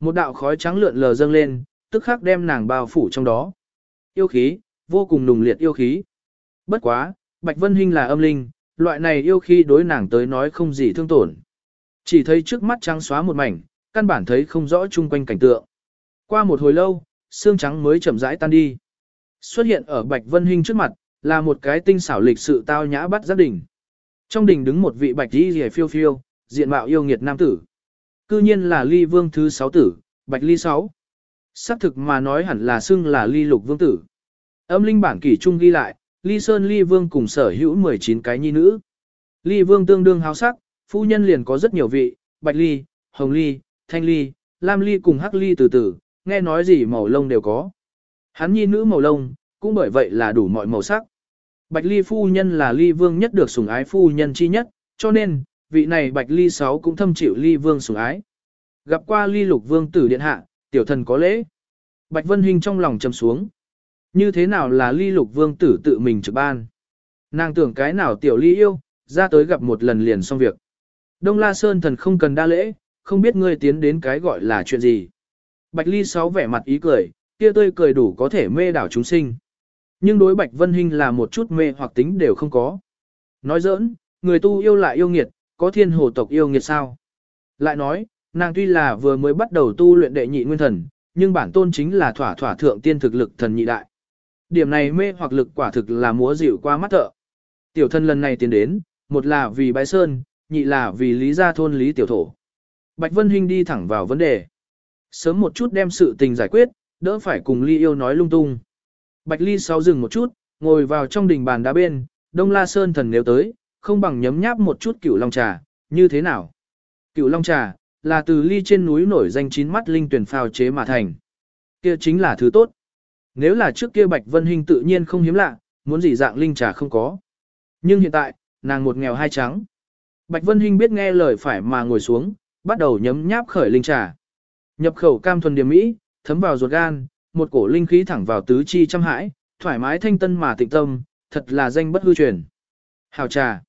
Một đạo khói trắng lượn lờ dâng lên, tức khắc đem nàng bao phủ trong đó. Yêu khí, vô cùng nùng liệt yêu khí. Bất quá, Bạch Vân Hinh là âm linh, loại này yêu khí đối nàng tới nói không gì thương tổn. Chỉ thấy trước mắt trắng xóa một mảnh, căn bản thấy không rõ chung quanh cảnh tượng. Qua một hồi lâu, xương trắng mới chậm rãi tan đi. Xuất hiện ở Bạch Vân Hinh trước mặt, là một cái tinh xảo lịch sự tao nhã bắt giác đỉnh. Trong đỉnh đứng một vị bạch y rìa phiêu phiêu, diện mạo yêu nghiệt nam tử. Cư nhiên là ly vương thứ sáu tử, bạch ly sáu. Xác thực mà nói hẳn là xưng là ly lục vương tử. Âm linh bản kỷ trung ghi lại, ly sơn ly vương cùng sở hữu 19 cái nhi nữ. Ly vương tương đương háo sắc, phu nhân liền có rất nhiều vị, bạch ly, hồng ly, thanh ly, lam ly cùng hắc ly từ từ, nghe nói gì màu lông đều có. Hắn nhi nữ màu lông, cũng bởi vậy là đủ mọi màu sắc. Bạch ly phu nhân là ly vương nhất được sủng ái phu nhân chi nhất, cho nên, vị này bạch ly sáu cũng thâm chịu ly vương sủng ái. Gặp qua ly lục vương tử điện hạ, tiểu thần có lễ. Bạch Vân Hinh trong lòng trầm xuống. Như thế nào là ly lục vương tử tự mình trực ban? Nàng tưởng cái nào tiểu ly yêu, ra tới gặp một lần liền xong việc. Đông La Sơn thần không cần đa lễ, không biết ngươi tiến đến cái gọi là chuyện gì. Bạch Ly sáu vẻ mặt ý cười, kia tươi cười đủ có thể mê đảo chúng sinh. Nhưng đối Bạch Vân Hinh là một chút mê hoặc tính đều không có. Nói giỡn, người tu yêu lại yêu nghiệt, có thiên hồ tộc yêu nghiệt sao? Lại nói, nàng tuy là vừa mới bắt đầu tu luyện đệ nhị nguyên thần, nhưng bản tôn chính là thỏa thỏa thượng tiên thực lực thần nhị đại. Điểm này mê hoặc lực quả thực là múa dịu qua mắt thợ. Tiểu thân lần này tiến đến, một là vì bái sơn, nhị là vì lý gia thôn lý tiểu thổ. Bạch Vân Hinh đi thẳng vào vấn đề. Sớm một chút đem sự tình giải quyết, đỡ phải cùng ly yêu nói lung tung. Bạch ly sau dừng một chút, ngồi vào trong đình bàn đá bên, đông la sơn thần nếu tới, không bằng nhấm nháp một chút cửu long trà, như thế nào? Cửu long trà, là từ ly trên núi nổi danh chín mắt linh tuyển phao chế mà thành. Kia chính là thứ tốt. Nếu là trước kia Bạch Vân Hinh tự nhiên không hiếm lạ, muốn gì dạng linh trà không có. Nhưng hiện tại, nàng một nghèo hai trắng. Bạch Vân Hinh biết nghe lời phải mà ngồi xuống, bắt đầu nhấm nháp khởi linh trà. Nhập khẩu cam thuần điểm mỹ, thấm vào ruột gan, một cổ linh khí thẳng vào tứ chi trăm hãi, thoải mái thanh tân mà tịnh tâm, thật là danh bất hư truyền. Hào trà.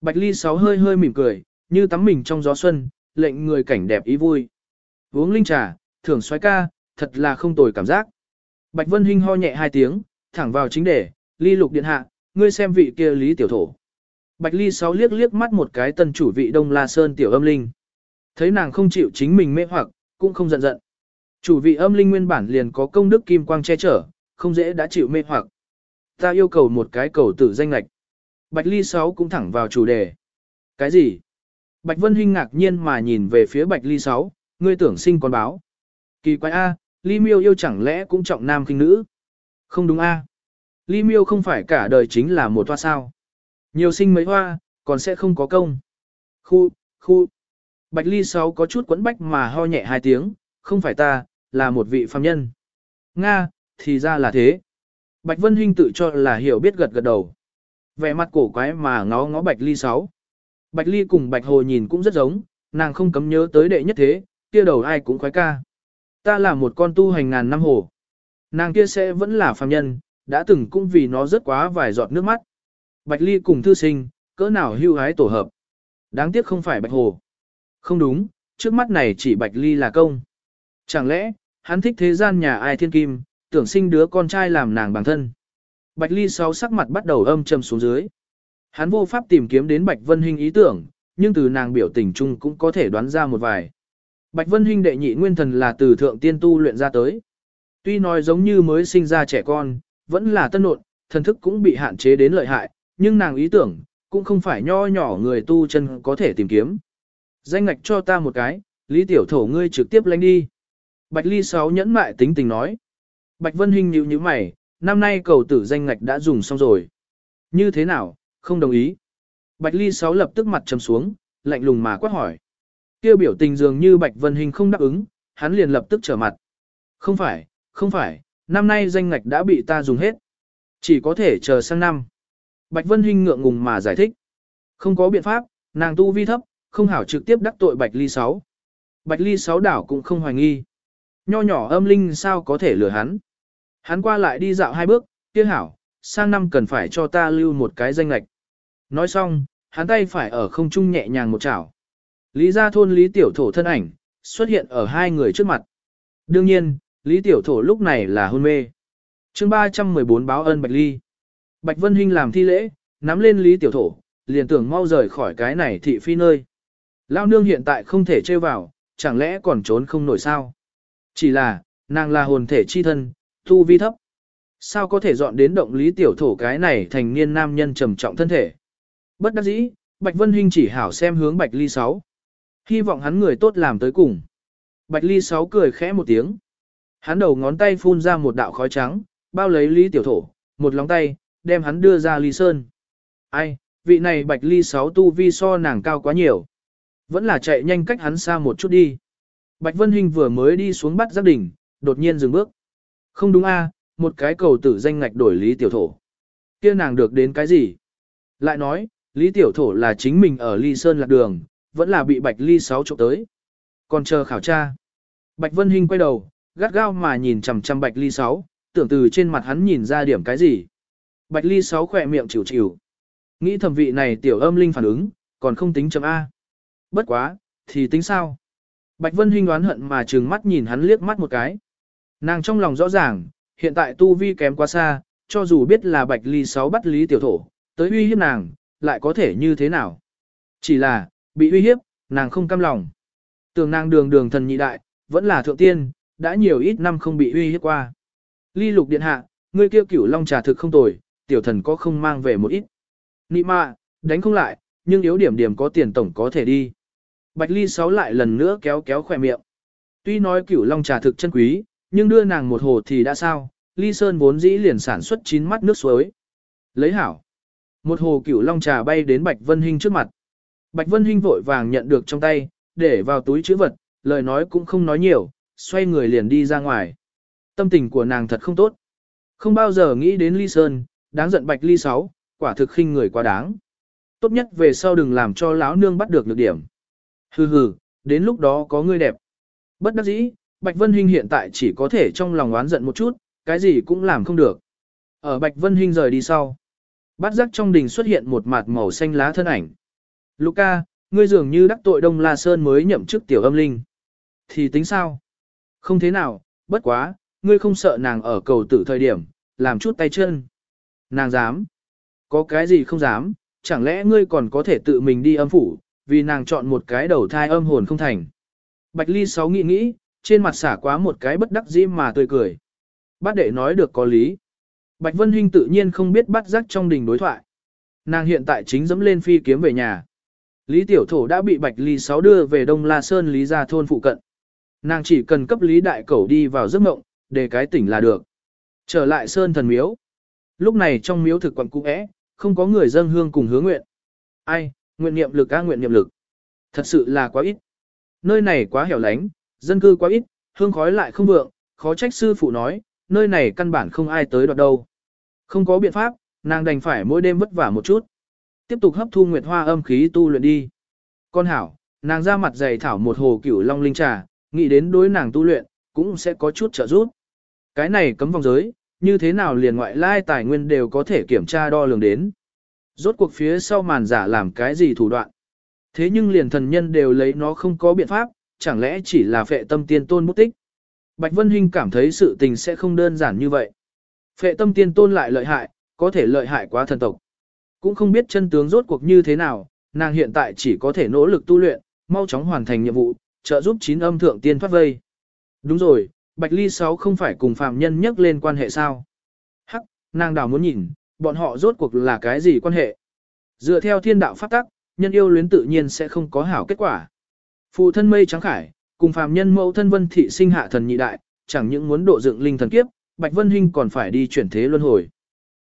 Bạch Ly sáu hơi hơi mỉm cười, như tắm mình trong gió xuân, lệnh người cảnh đẹp ý vui. Uống linh trà, thưởng xoái ca, thật là không tồi cảm giác. Bạch Vân Hinh ho nhẹ hai tiếng, thẳng vào chính đề, Ly Lục điện hạ, ngươi xem vị kia Lý tiểu thổ. Bạch Ly sáu liếc liếc mắt một cái tân chủ vị Đông La Sơn tiểu âm linh. Thấy nàng không chịu chính mình mê hoặc, cũng không giận giận. Chủ vị âm linh nguyên bản liền có công đức kim quang che chở, không dễ đã chịu mê hoặc. Ta yêu cầu một cái cầu tử danh lạch. Bạch Ly sáu cũng thẳng vào chủ đề. Cái gì? Bạch Vân Hinh ngạc nhiên mà nhìn về phía Bạch Ly sáu, ngươi tưởng sinh con báo. Kỳ quái A, Ly miêu yêu chẳng lẽ cũng trọng nam khinh nữ? Không đúng A. Ly miêu không phải cả đời chính là một toa sao. Nhiều sinh mấy hoa, còn sẽ không có công. Khu, khu. Bạch Ly sáu có chút quấn bách mà ho nhẹ hai tiếng, không phải ta, là một vị phàm nhân. Nga, thì ra là thế. Bạch Vân Hinh tự cho là hiểu biết gật gật đầu. Vẻ mặt cổ quái mà ngó ngó Bạch Ly sáu. Bạch Ly cùng Bạch Hồ nhìn cũng rất giống, nàng không cấm nhớ tới đệ nhất thế, kia đầu ai cũng khoái ca. Ta là một con tu hành ngàn năm hồ. Nàng kia sẽ vẫn là phàm nhân, đã từng cũng vì nó rất quá vài giọt nước mắt. Bạch Ly cùng thư sinh, cỡ nào hưu hái tổ hợp. Đáng tiếc không phải Bạch Hồ. Không đúng, trước mắt này chỉ Bạch Ly là công. Chẳng lẽ, hắn thích thế gian nhà ai thiên kim, tưởng sinh đứa con trai làm nàng bằng thân. Bạch Ly sáu sắc mặt bắt đầu âm trầm xuống dưới. Hắn vô pháp tìm kiếm đến Bạch Vân Hinh ý tưởng, nhưng từ nàng biểu tình chung cũng có thể đoán ra một vài. Bạch Vân Hinh đệ nhị nguyên thần là từ thượng tiên tu luyện ra tới. Tuy nói giống như mới sinh ra trẻ con, vẫn là tân nộn, thần thức cũng bị hạn chế đến lợi hại, nhưng nàng ý tưởng, cũng không phải nho nhỏ người tu chân có thể tìm kiếm. Danh ngạch cho ta một cái, Lý Tiểu Thổ ngươi trực tiếp lánh đi. Bạch Ly Sáu nhẫn mại tính tình nói. Bạch Vân Hinh nhíu nhíu mày, năm nay cầu tử danh ngạch đã dùng xong rồi. Như thế nào, không đồng ý. Bạch Ly Sáu lập tức mặt trầm xuống, lạnh lùng mà quát hỏi. Kêu biểu tình dường như Bạch Vân Hinh không đáp ứng, hắn liền lập tức trở mặt. Không phải, không phải, năm nay danh ngạch đã bị ta dùng hết. Chỉ có thể chờ sang năm. Bạch Vân Hinh ngượng ngùng mà giải thích. Không có biện pháp, nàng tu vi thấp, không hảo trực tiếp đắc tội Bạch Ly Sáu. Bạch Ly Sáu đảo cũng không hoài nghi. Nho nhỏ âm linh sao có thể lừa hắn. Hắn qua lại đi dạo hai bước, kia hảo, sang năm cần phải cho ta lưu một cái danh lạch. Nói xong, hắn tay phải ở không trung nhẹ nhàng một chảo. Lý Gia thôn Lý Tiểu Thổ thân ảnh, xuất hiện ở hai người trước mặt. Đương nhiên, Lý Tiểu Thổ lúc này là hôn mê. chương 314 báo ân Bạch Ly. Bạch Vân Hinh làm thi lễ, nắm lên Lý Tiểu Thổ, liền tưởng mau rời khỏi cái này thị phi nơi. Lao nương hiện tại không thể trêu vào, chẳng lẽ còn trốn không nổi sao? Chỉ là, nàng là hồn thể chi thân, tu vi thấp. Sao có thể dọn đến động Lý Tiểu Thổ cái này thành niên nam nhân trầm trọng thân thể? Bất đắc dĩ, Bạch Vân Hinh chỉ hảo xem hướng Bạch Ly Sáu. Hy vọng hắn người tốt làm tới cùng. Bạch Ly Sáu cười khẽ một tiếng. Hắn đầu ngón tay phun ra một đạo khói trắng, bao lấy Lý Tiểu Thổ, một lòng tay, đem hắn đưa ra Ly Sơn. Ai, vị này Bạch Ly Sáu tu vi so nàng cao quá nhiều. Vẫn là chạy nhanh cách hắn xa một chút đi. Bạch Vân Hinh vừa mới đi xuống bắt giác đỉnh, đột nhiên dừng bước. Không đúng a, một cái cầu tử danh ngạch đổi Lý Tiểu Thổ. kia nàng được đến cái gì? Lại nói, Lý Tiểu Thổ là chính mình ở Ly Sơn lạc đường, vẫn là bị Bạch Ly sáu trộm tới. Còn chờ khảo tra. Bạch Vân Hinh quay đầu, gắt gao mà nhìn chằm chằm Bạch Ly sáu, tưởng từ trên mặt hắn nhìn ra điểm cái gì. Bạch Ly sáu khỏe miệng chịu chịu. Nghĩ thẩm vị này tiểu âm linh phản ứng, còn không tính chấm A. Bất quá, thì tính sao? Bạch Vân Hinh đoán hận mà trừng mắt nhìn hắn liếc mắt một cái. Nàng trong lòng rõ ràng, hiện tại tu vi kém quá xa, cho dù biết là Bạch Ly sáu bắt Lý Tiểu Thổ, tới uy hiếp nàng, lại có thể như thế nào? Chỉ là, bị uy hiếp, nàng không cam lòng. Tưởng nàng đường đường thần nhị đại, vẫn là thượng tiên, đã nhiều ít năm không bị uy hiếp qua. Ly lục điện hạ, ngươi kêu cửu long trà thực không tồi, tiểu thần có không mang về một ít. Nị mạ, đánh không lại, nhưng yếu điểm điểm có tiền tổng có thể đi. Bạch Ly sáu lại lần nữa kéo kéo khỏe miệng. Tuy nói cửu long trà thực chân quý, nhưng đưa nàng một hồ thì đã sao, Ly Sơn vốn dĩ liền sản xuất chín mắt nước suối. Lấy hảo. Một hồ cửu long trà bay đến Bạch Vân Hinh trước mặt. Bạch Vân Hinh vội vàng nhận được trong tay, để vào túi chữ vật, lời nói cũng không nói nhiều, xoay người liền đi ra ngoài. Tâm tình của nàng thật không tốt. Không bao giờ nghĩ đến Ly Sơn, đáng giận Bạch Ly sáu, quả thực khinh người quá đáng. Tốt nhất về sau đừng làm cho lão nương bắt được lược điểm. Hừ hừ, đến lúc đó có người đẹp. Bất đắc dĩ, Bạch Vân Hinh hiện tại chỉ có thể trong lòng oán giận một chút, cái gì cũng làm không được. Ở Bạch Vân Hinh rời đi sau. Bát giác trong đình xuất hiện một mặt màu xanh lá thân ảnh. Luca, ngươi dường như đắc tội Đông La Sơn mới nhậm chức tiểu âm linh. Thì tính sao? Không thế nào, bất quá, ngươi không sợ nàng ở cầu tử thời điểm, làm chút tay chân. Nàng dám. Có cái gì không dám, chẳng lẽ ngươi còn có thể tự mình đi âm phủ, vì nàng chọn một cái đầu thai âm hồn không thành. Bạch Ly sáu nghĩ nghĩ, trên mặt xả quá một cái bất đắc dĩ mà tươi cười. Bát đệ nói được có lý. Bạch Vân Hinh tự nhiên không biết bắt giác trong đình đối thoại. Nàng hiện tại chính dẫm lên phi kiếm về nhà. Lý Tiểu Thổ đã bị Bạch Ly Sáu đưa về Đông La Sơn Lý Gia Thôn phụ cận. Nàng chỉ cần cấp Lý Đại Cẩu đi vào giấc mộng, để cái tỉnh là được. Trở lại Sơn Thần Miếu. Lúc này trong miếu thực quận cũ é, không có người dâng hương cùng hướng nguyện. Ai, nguyện niệm lực a nguyện niệm lực. Thật sự là quá ít. Nơi này quá hẻo lánh, dân cư quá ít, hương khói lại không vượng, khó trách sư phụ nói, nơi này căn bản không ai tới đoạt đâu. Không có biện pháp, nàng đành phải mỗi đêm vất vả một chút. Tiếp tục hấp thu nguyệt hoa âm khí tu luyện đi. Con hảo, nàng ra mặt dày thảo một hồ cửu long linh trà, nghĩ đến đối nàng tu luyện, cũng sẽ có chút trợ giúp. Cái này cấm vòng giới, như thế nào liền ngoại lai tài nguyên đều có thể kiểm tra đo lường đến. Rốt cuộc phía sau màn giả làm cái gì thủ đoạn. Thế nhưng liền thần nhân đều lấy nó không có biện pháp, chẳng lẽ chỉ là phệ tâm tiên tôn bút tích. Bạch Vân Hinh cảm thấy sự tình sẽ không đơn giản như vậy. Phệ tâm tiên tôn lại lợi hại, có thể lợi hại quá thần tộc. Cũng không biết chân tướng rốt cuộc như thế nào, nàng hiện tại chỉ có thể nỗ lực tu luyện, mau chóng hoàn thành nhiệm vụ, trợ giúp chín âm thượng tiên thoát vây. Đúng rồi, Bạch Ly Sáu không phải cùng phạm nhân nhắc lên quan hệ sao? Hắc, nàng đào muốn nhìn, bọn họ rốt cuộc là cái gì quan hệ? Dựa theo thiên đạo pháp tắc, nhân yêu luyến tự nhiên sẽ không có hảo kết quả. Phụ thân mây trắng khải, cùng phàm nhân mẫu thân vân thị sinh hạ thần nhị đại, chẳng những muốn độ dựng linh thần kiếp, Bạch Vân Hinh còn phải đi chuyển thế luân hồi.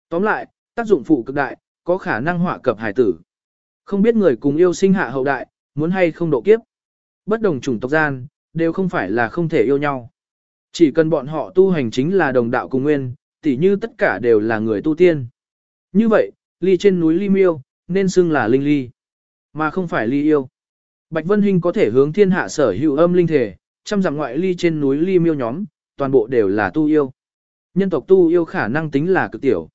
Tóm lại, tác dụng phụ cực đại, có khả năng họa cập hải tử. Không biết người cùng yêu sinh hạ hậu đại, muốn hay không độ kiếp. Bất đồng chủng tộc gian, đều không phải là không thể yêu nhau. Chỉ cần bọn họ tu hành chính là đồng đạo cùng nguyên, tỉ như tất cả đều là người tu tiên. Như vậy, ly trên núi ly miêu, nên xưng là linh ly, mà không phải ly yêu. Bạch Vân Hinh có thể hướng thiên hạ sở hữu âm linh thể, trăm dặm ngoại ly trên núi ly miêu nhóm, toàn bộ đều là tu yêu. Nhân tộc tu yêu khả năng tính là cực tiểu.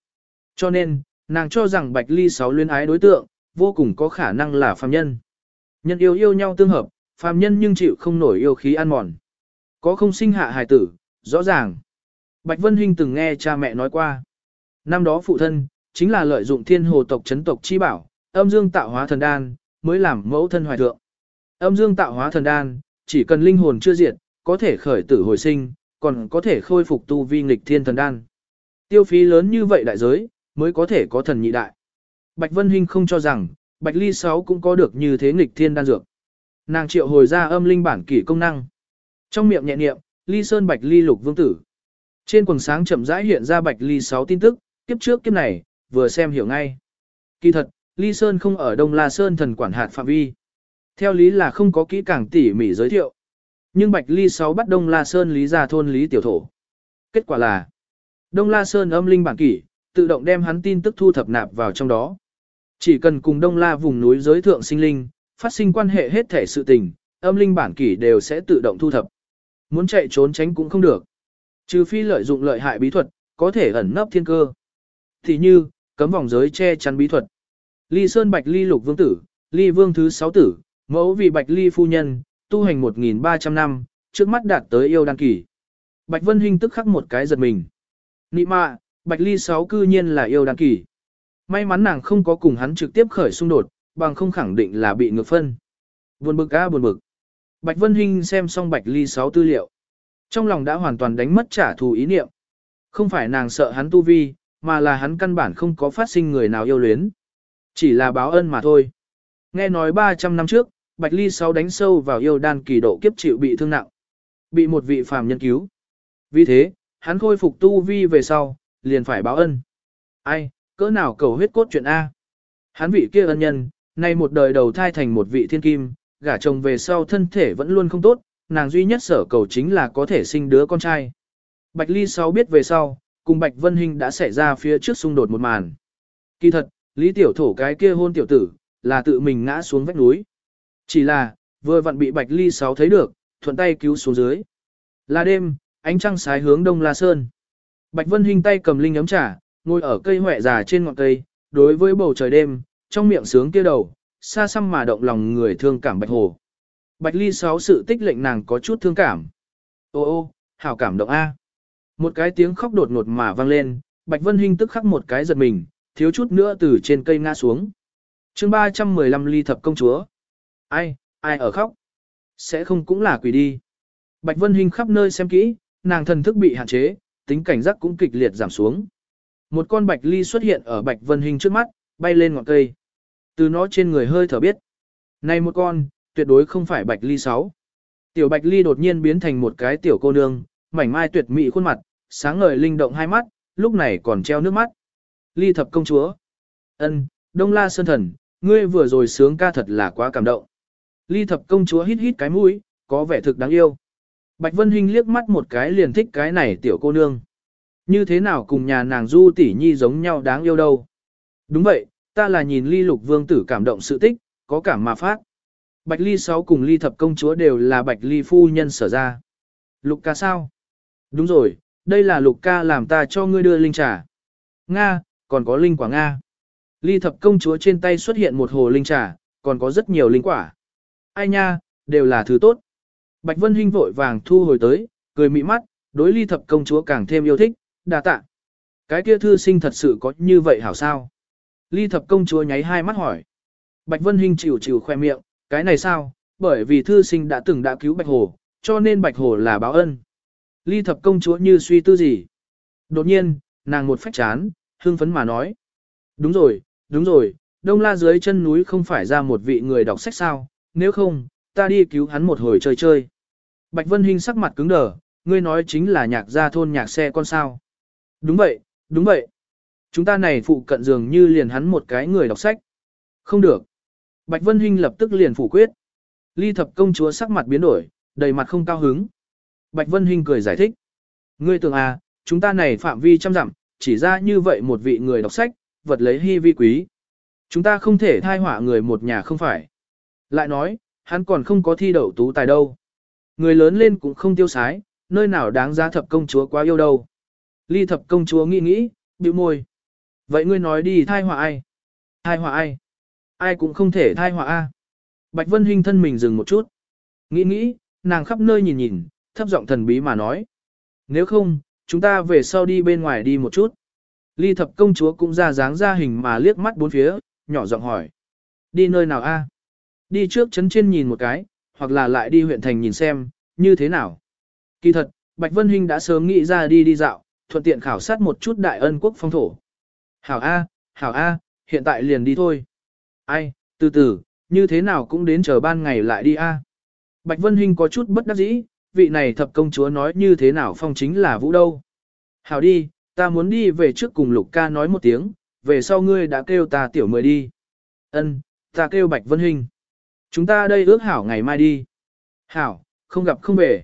Cho nên, nàng cho rằng Bạch Ly sáu luyến ái đối tượng, vô cùng có khả năng là phàm nhân. Nhân yêu yêu nhau tương hợp, phàm nhân nhưng chịu không nổi yêu khí ăn mòn. Có không sinh hạ hài tử, rõ ràng. Bạch Vân Hinh từng nghe cha mẹ nói qua. Năm đó phụ thân, chính là lợi dụng thiên hồ tộc chấn tộc chi bảo, âm dương tạo hóa thần đan, mới làm mẫu thân hoài thượng. Âm dương tạo hóa thần đan, chỉ cần linh hồn chưa diệt, có thể khởi tử hồi sinh, còn có thể khôi phục tu vi nghịch thiên thần đan. Tiêu phí lớn như vậy đại giới, mới có thể có thần nhị đại. Bạch Vân Hinh không cho rằng, Bạch Ly 6 cũng có được như thế nghịch thiên đan dược. Nàng triệu hồi ra âm linh bản kỷ công năng. Trong miệng nhẹ niệm, Ly Sơn Bạch Ly Lục Vương Tử. Trên quần sáng chậm rãi hiện ra Bạch Ly 6 tin tức, kiếp trước kiếp này, vừa xem hiểu ngay. Kỳ thật, Ly Sơn không ở Đông La Sơn thần quản hạt phạm vi. Theo lý là không có kỹ càng tỉ mỉ giới thiệu. Nhưng Bạch Ly 6 bắt Đông La Sơn lý ra thôn lý tiểu thổ. Kết quả là, Đông La Sơn âm linh bản kỷ, tự động đem hắn tin tức thu thập nạp vào trong đó. Chỉ cần cùng Đông La vùng núi giới thượng sinh linh, phát sinh quan hệ hết thể sự tình, âm linh bản kỷ đều sẽ tự động thu thập. Muốn chạy trốn tránh cũng không được. Trừ phi lợi dụng lợi hại bí thuật, có thể ẩn nấp thiên cơ. Thì như, cấm vòng giới che chắn bí thuật. Ly Sơn Bạch Ly Lục Vương Tử, Ly Vương thứ sáu tử, mẫu vì Bạch Ly Phu Nhân, tu hành 1.300 năm, trước mắt đạt tới yêu đăng kỳ. Bạch Vân Hinh tức khắc một cái giật mình. Nị mạ, Bạch Ly sáu cư nhiên là yêu đăng kỳ. May mắn nàng không có cùng hắn trực tiếp khởi xung đột, bằng không khẳng định là bị ngược phân. Buồn bực a buồn bực. Bạch Vân Hinh xem xong Bạch Ly 6 tư liệu. Trong lòng đã hoàn toàn đánh mất trả thù ý niệm. Không phải nàng sợ hắn tu vi, mà là hắn căn bản không có phát sinh người nào yêu luyến. Chỉ là báo ân mà thôi. Nghe nói 300 năm trước, Bạch Ly 6 đánh sâu vào yêu đan kỳ độ kiếp chịu bị thương nặng. Bị một vị phàm nhân cứu. Vì thế, hắn khôi phục tu vi về sau, liền phải báo ân. Ai, cỡ nào cầu huyết cốt chuyện A. Hắn vị kia ân nhân, nay một đời đầu thai thành một vị thiên kim, gả chồng về sau thân thể vẫn luôn không tốt, nàng duy nhất sở cầu chính là có thể sinh đứa con trai. Bạch Ly sau biết về sau, cùng Bạch Vân Hinh đã xảy ra phía trước xung đột một màn. Kỳ thật, Lý Tiểu Thổ cái kia hôn tiểu tử, là tự mình ngã xuống vách núi. Chỉ là, vừa vặn bị Bạch Ly Sáu thấy được, thuận tay cứu xuống dưới. Là đêm, ánh trăng sái hướng đông La Sơn. Bạch Vân Hinh tay cầm linh ấm trà, ngồi ở cây hoẹ già trên ngọn cây, đối với bầu trời đêm, trong miệng sướng kia đầu, xa xăm mà động lòng người thương cảm Bạch Hồ. Bạch Ly Sáu sự tích lệnh nàng có chút thương cảm. Ô ô, hảo cảm động A. Một cái tiếng khóc đột ngột mà vang lên, Bạch Vân Hinh tức khắc một cái giật mình, thiếu chút nữa từ trên cây ngã xuống. chương 315 ly thập công chúa. Ai, ai ở khóc? Sẽ không cũng là quỷ đi. Bạch Vân Hinh khắp nơi xem kỹ, nàng thần thức bị hạn chế, tính cảnh giác cũng kịch liệt giảm xuống. Một con bạch ly xuất hiện ở Bạch Vân Hinh trước mắt, bay lên ngọn cây. Từ nó trên người hơi thở biết. Này một con, tuyệt đối không phải bạch ly sáu. Tiểu bạch ly đột nhiên biến thành một cái tiểu cô nương, mảnh mai tuyệt mỹ khuôn mặt, sáng ngời linh động hai mắt, lúc này còn treo nước mắt. Ly thập công chúa. ân, Đông La Sơn Thần, ngươi vừa rồi sướng ca thật là quá cảm động. Ly thập công chúa hít hít cái mũi, có vẻ thực đáng yêu. Bạch Vân Hinh liếc mắt một cái liền thích cái này tiểu cô nương. Như thế nào cùng nhà nàng Du tỷ nhi giống nhau đáng yêu đâu. Đúng vậy, ta là nhìn Ly lục vương tử cảm động sự tích, có cảm mà phát. Bạch Ly sáu cùng Ly thập công chúa đều là Bạch Ly phu nhân sở ra. Lục ca sao? Đúng rồi, đây là lục ca làm ta cho ngươi đưa linh trà. Nga, còn có linh quả Nga. Ly thập công chúa trên tay xuất hiện một hồ linh trà, còn có rất nhiều linh quả. Ai nha, đều là thứ tốt. Bạch Vân Hinh vội vàng thu hồi tới, cười mị mắt, đối ly thập công chúa càng thêm yêu thích, đà tạ. Cái kia thư sinh thật sự có như vậy hảo sao? Ly thập công chúa nháy hai mắt hỏi. Bạch Vân Hinh chịu chịu khoe miệng, cái này sao? Bởi vì thư sinh đã từng đã cứu Bạch Hồ, cho nên Bạch Hồ là báo ân. Ly thập công chúa như suy tư gì? Đột nhiên, nàng một phách chán, hương phấn mà nói. Đúng rồi, đúng rồi, đông la dưới chân núi không phải ra một vị người đọc sách sao, nếu không, ta đi cứu hắn một hồi chơi chơi. Bạch Vân Hinh sắc mặt cứng đờ, ngươi nói chính là nhạc gia thôn nhạc xe con sao. Đúng vậy, đúng vậy. Chúng ta này phụ cận dường như liền hắn một cái người đọc sách. Không được. Bạch Vân Hinh lập tức liền phủ quyết. Ly thập công chúa sắc mặt biến đổi, đầy mặt không cao hứng. Bạch Vân Hinh cười giải thích. Ngươi tưởng à, chúng ta này phạm vi trăm dặm, chỉ ra như vậy một vị người đọc sách, vật lấy hy vi quý. Chúng ta không thể thai họa người một nhà không phải. Lại nói, hắn còn không có thi đậu tú tài đâu. Người lớn lên cũng không tiêu sái, nơi nào đáng giá thập công chúa quá yêu đâu. Ly thập công chúa nghĩ nghĩ, bĩu môi. Vậy ngươi nói đi thai họa ai? Thai họa ai? Ai cũng không thể thai họa a. Bạch Vân Hinh thân mình dừng một chút. Nghĩ nghĩ, nàng khắp nơi nhìn nhìn, thấp giọng thần bí mà nói. Nếu không, chúng ta về sau đi bên ngoài đi một chút. Ly thập công chúa cũng ra dáng ra hình mà liếc mắt bốn phía, nhỏ giọng hỏi. Đi nơi nào a? Đi trước chấn trên nhìn một cái, hoặc là lại đi huyện thành nhìn xem, như thế nào. Kỳ thật, Bạch Vân Hinh đã sớm nghĩ ra đi đi dạo, thuận tiện khảo sát một chút đại ân quốc phong thổ. Hảo A, Hảo A, hiện tại liền đi thôi. Ai, từ từ, như thế nào cũng đến chờ ban ngày lại đi A. Bạch Vân Hinh có chút bất đắc dĩ, vị này thập công chúa nói như thế nào phong chính là vũ đâu. Hảo đi, ta muốn đi về trước cùng Lục ca nói một tiếng, về sau ngươi đã kêu ta tiểu mười đi. Ân, ta kêu Bạch Vân Hinh. Chúng ta đây ước hảo ngày mai đi. Hảo, không gặp không về.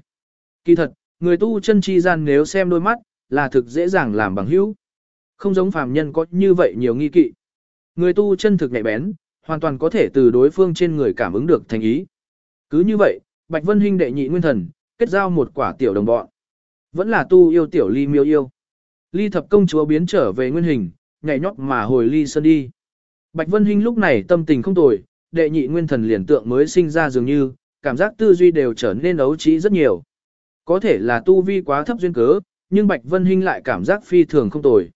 Kỳ thật, người tu chân chi gian nếu xem đôi mắt, là thực dễ dàng làm bằng hữu. Không giống phàm nhân có như vậy nhiều nghi kỵ. Người tu chân thực nhạy bén, hoàn toàn có thể từ đối phương trên người cảm ứng được thành ý. Cứ như vậy, Bạch Vân Hinh đệ nhị nguyên thần, kết giao một quả tiểu đồng bọn. Vẫn là tu yêu tiểu ly miêu yêu. Ly thập công chúa biến trở về nguyên hình, nhảy nhót mà hồi ly sơn đi. Bạch Vân Hinh lúc này tâm tình không tồi, đệ nhị nguyên thần liền tượng mới sinh ra dường như, cảm giác tư duy đều trở nên ấu trí rất nhiều. Có thể là tu vi quá thấp duyên cớ, nhưng Bạch Vân Hinh lại cảm giác phi thường không tồi.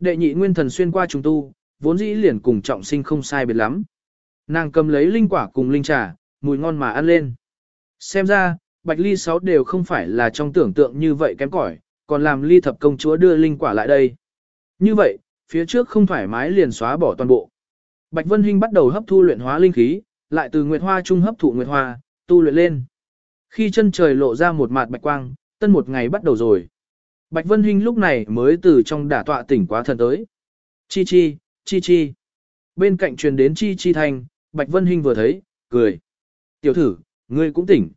Đệ nhị nguyên thần xuyên qua trùng tu, vốn dĩ liền cùng trọng sinh không sai biệt lắm. Nàng cầm lấy linh quả cùng linh trà, mùi ngon mà ăn lên. Xem ra, Bạch Ly sáu đều không phải là trong tưởng tượng như vậy kém cỏi, còn làm Ly thập công chúa đưa linh quả lại đây. Như vậy, phía trước không thoải mái liền xóa bỏ toàn bộ. Bạch Vân Hinh bắt đầu hấp thu luyện hóa linh khí, lại từ nguyệt hoa trung hấp thụ nguyệt hoa, tu luyện lên. Khi chân trời lộ ra một mạt bạch quang, tân một ngày bắt đầu rồi. Bạch Vân Hinh lúc này mới từ trong đả tọa tỉnh quá thần tới. Chi chi, chi chi. Bên cạnh truyền đến chi chi thanh, Bạch Vân Hinh vừa thấy, cười. Tiểu thử, ngươi cũng tỉnh.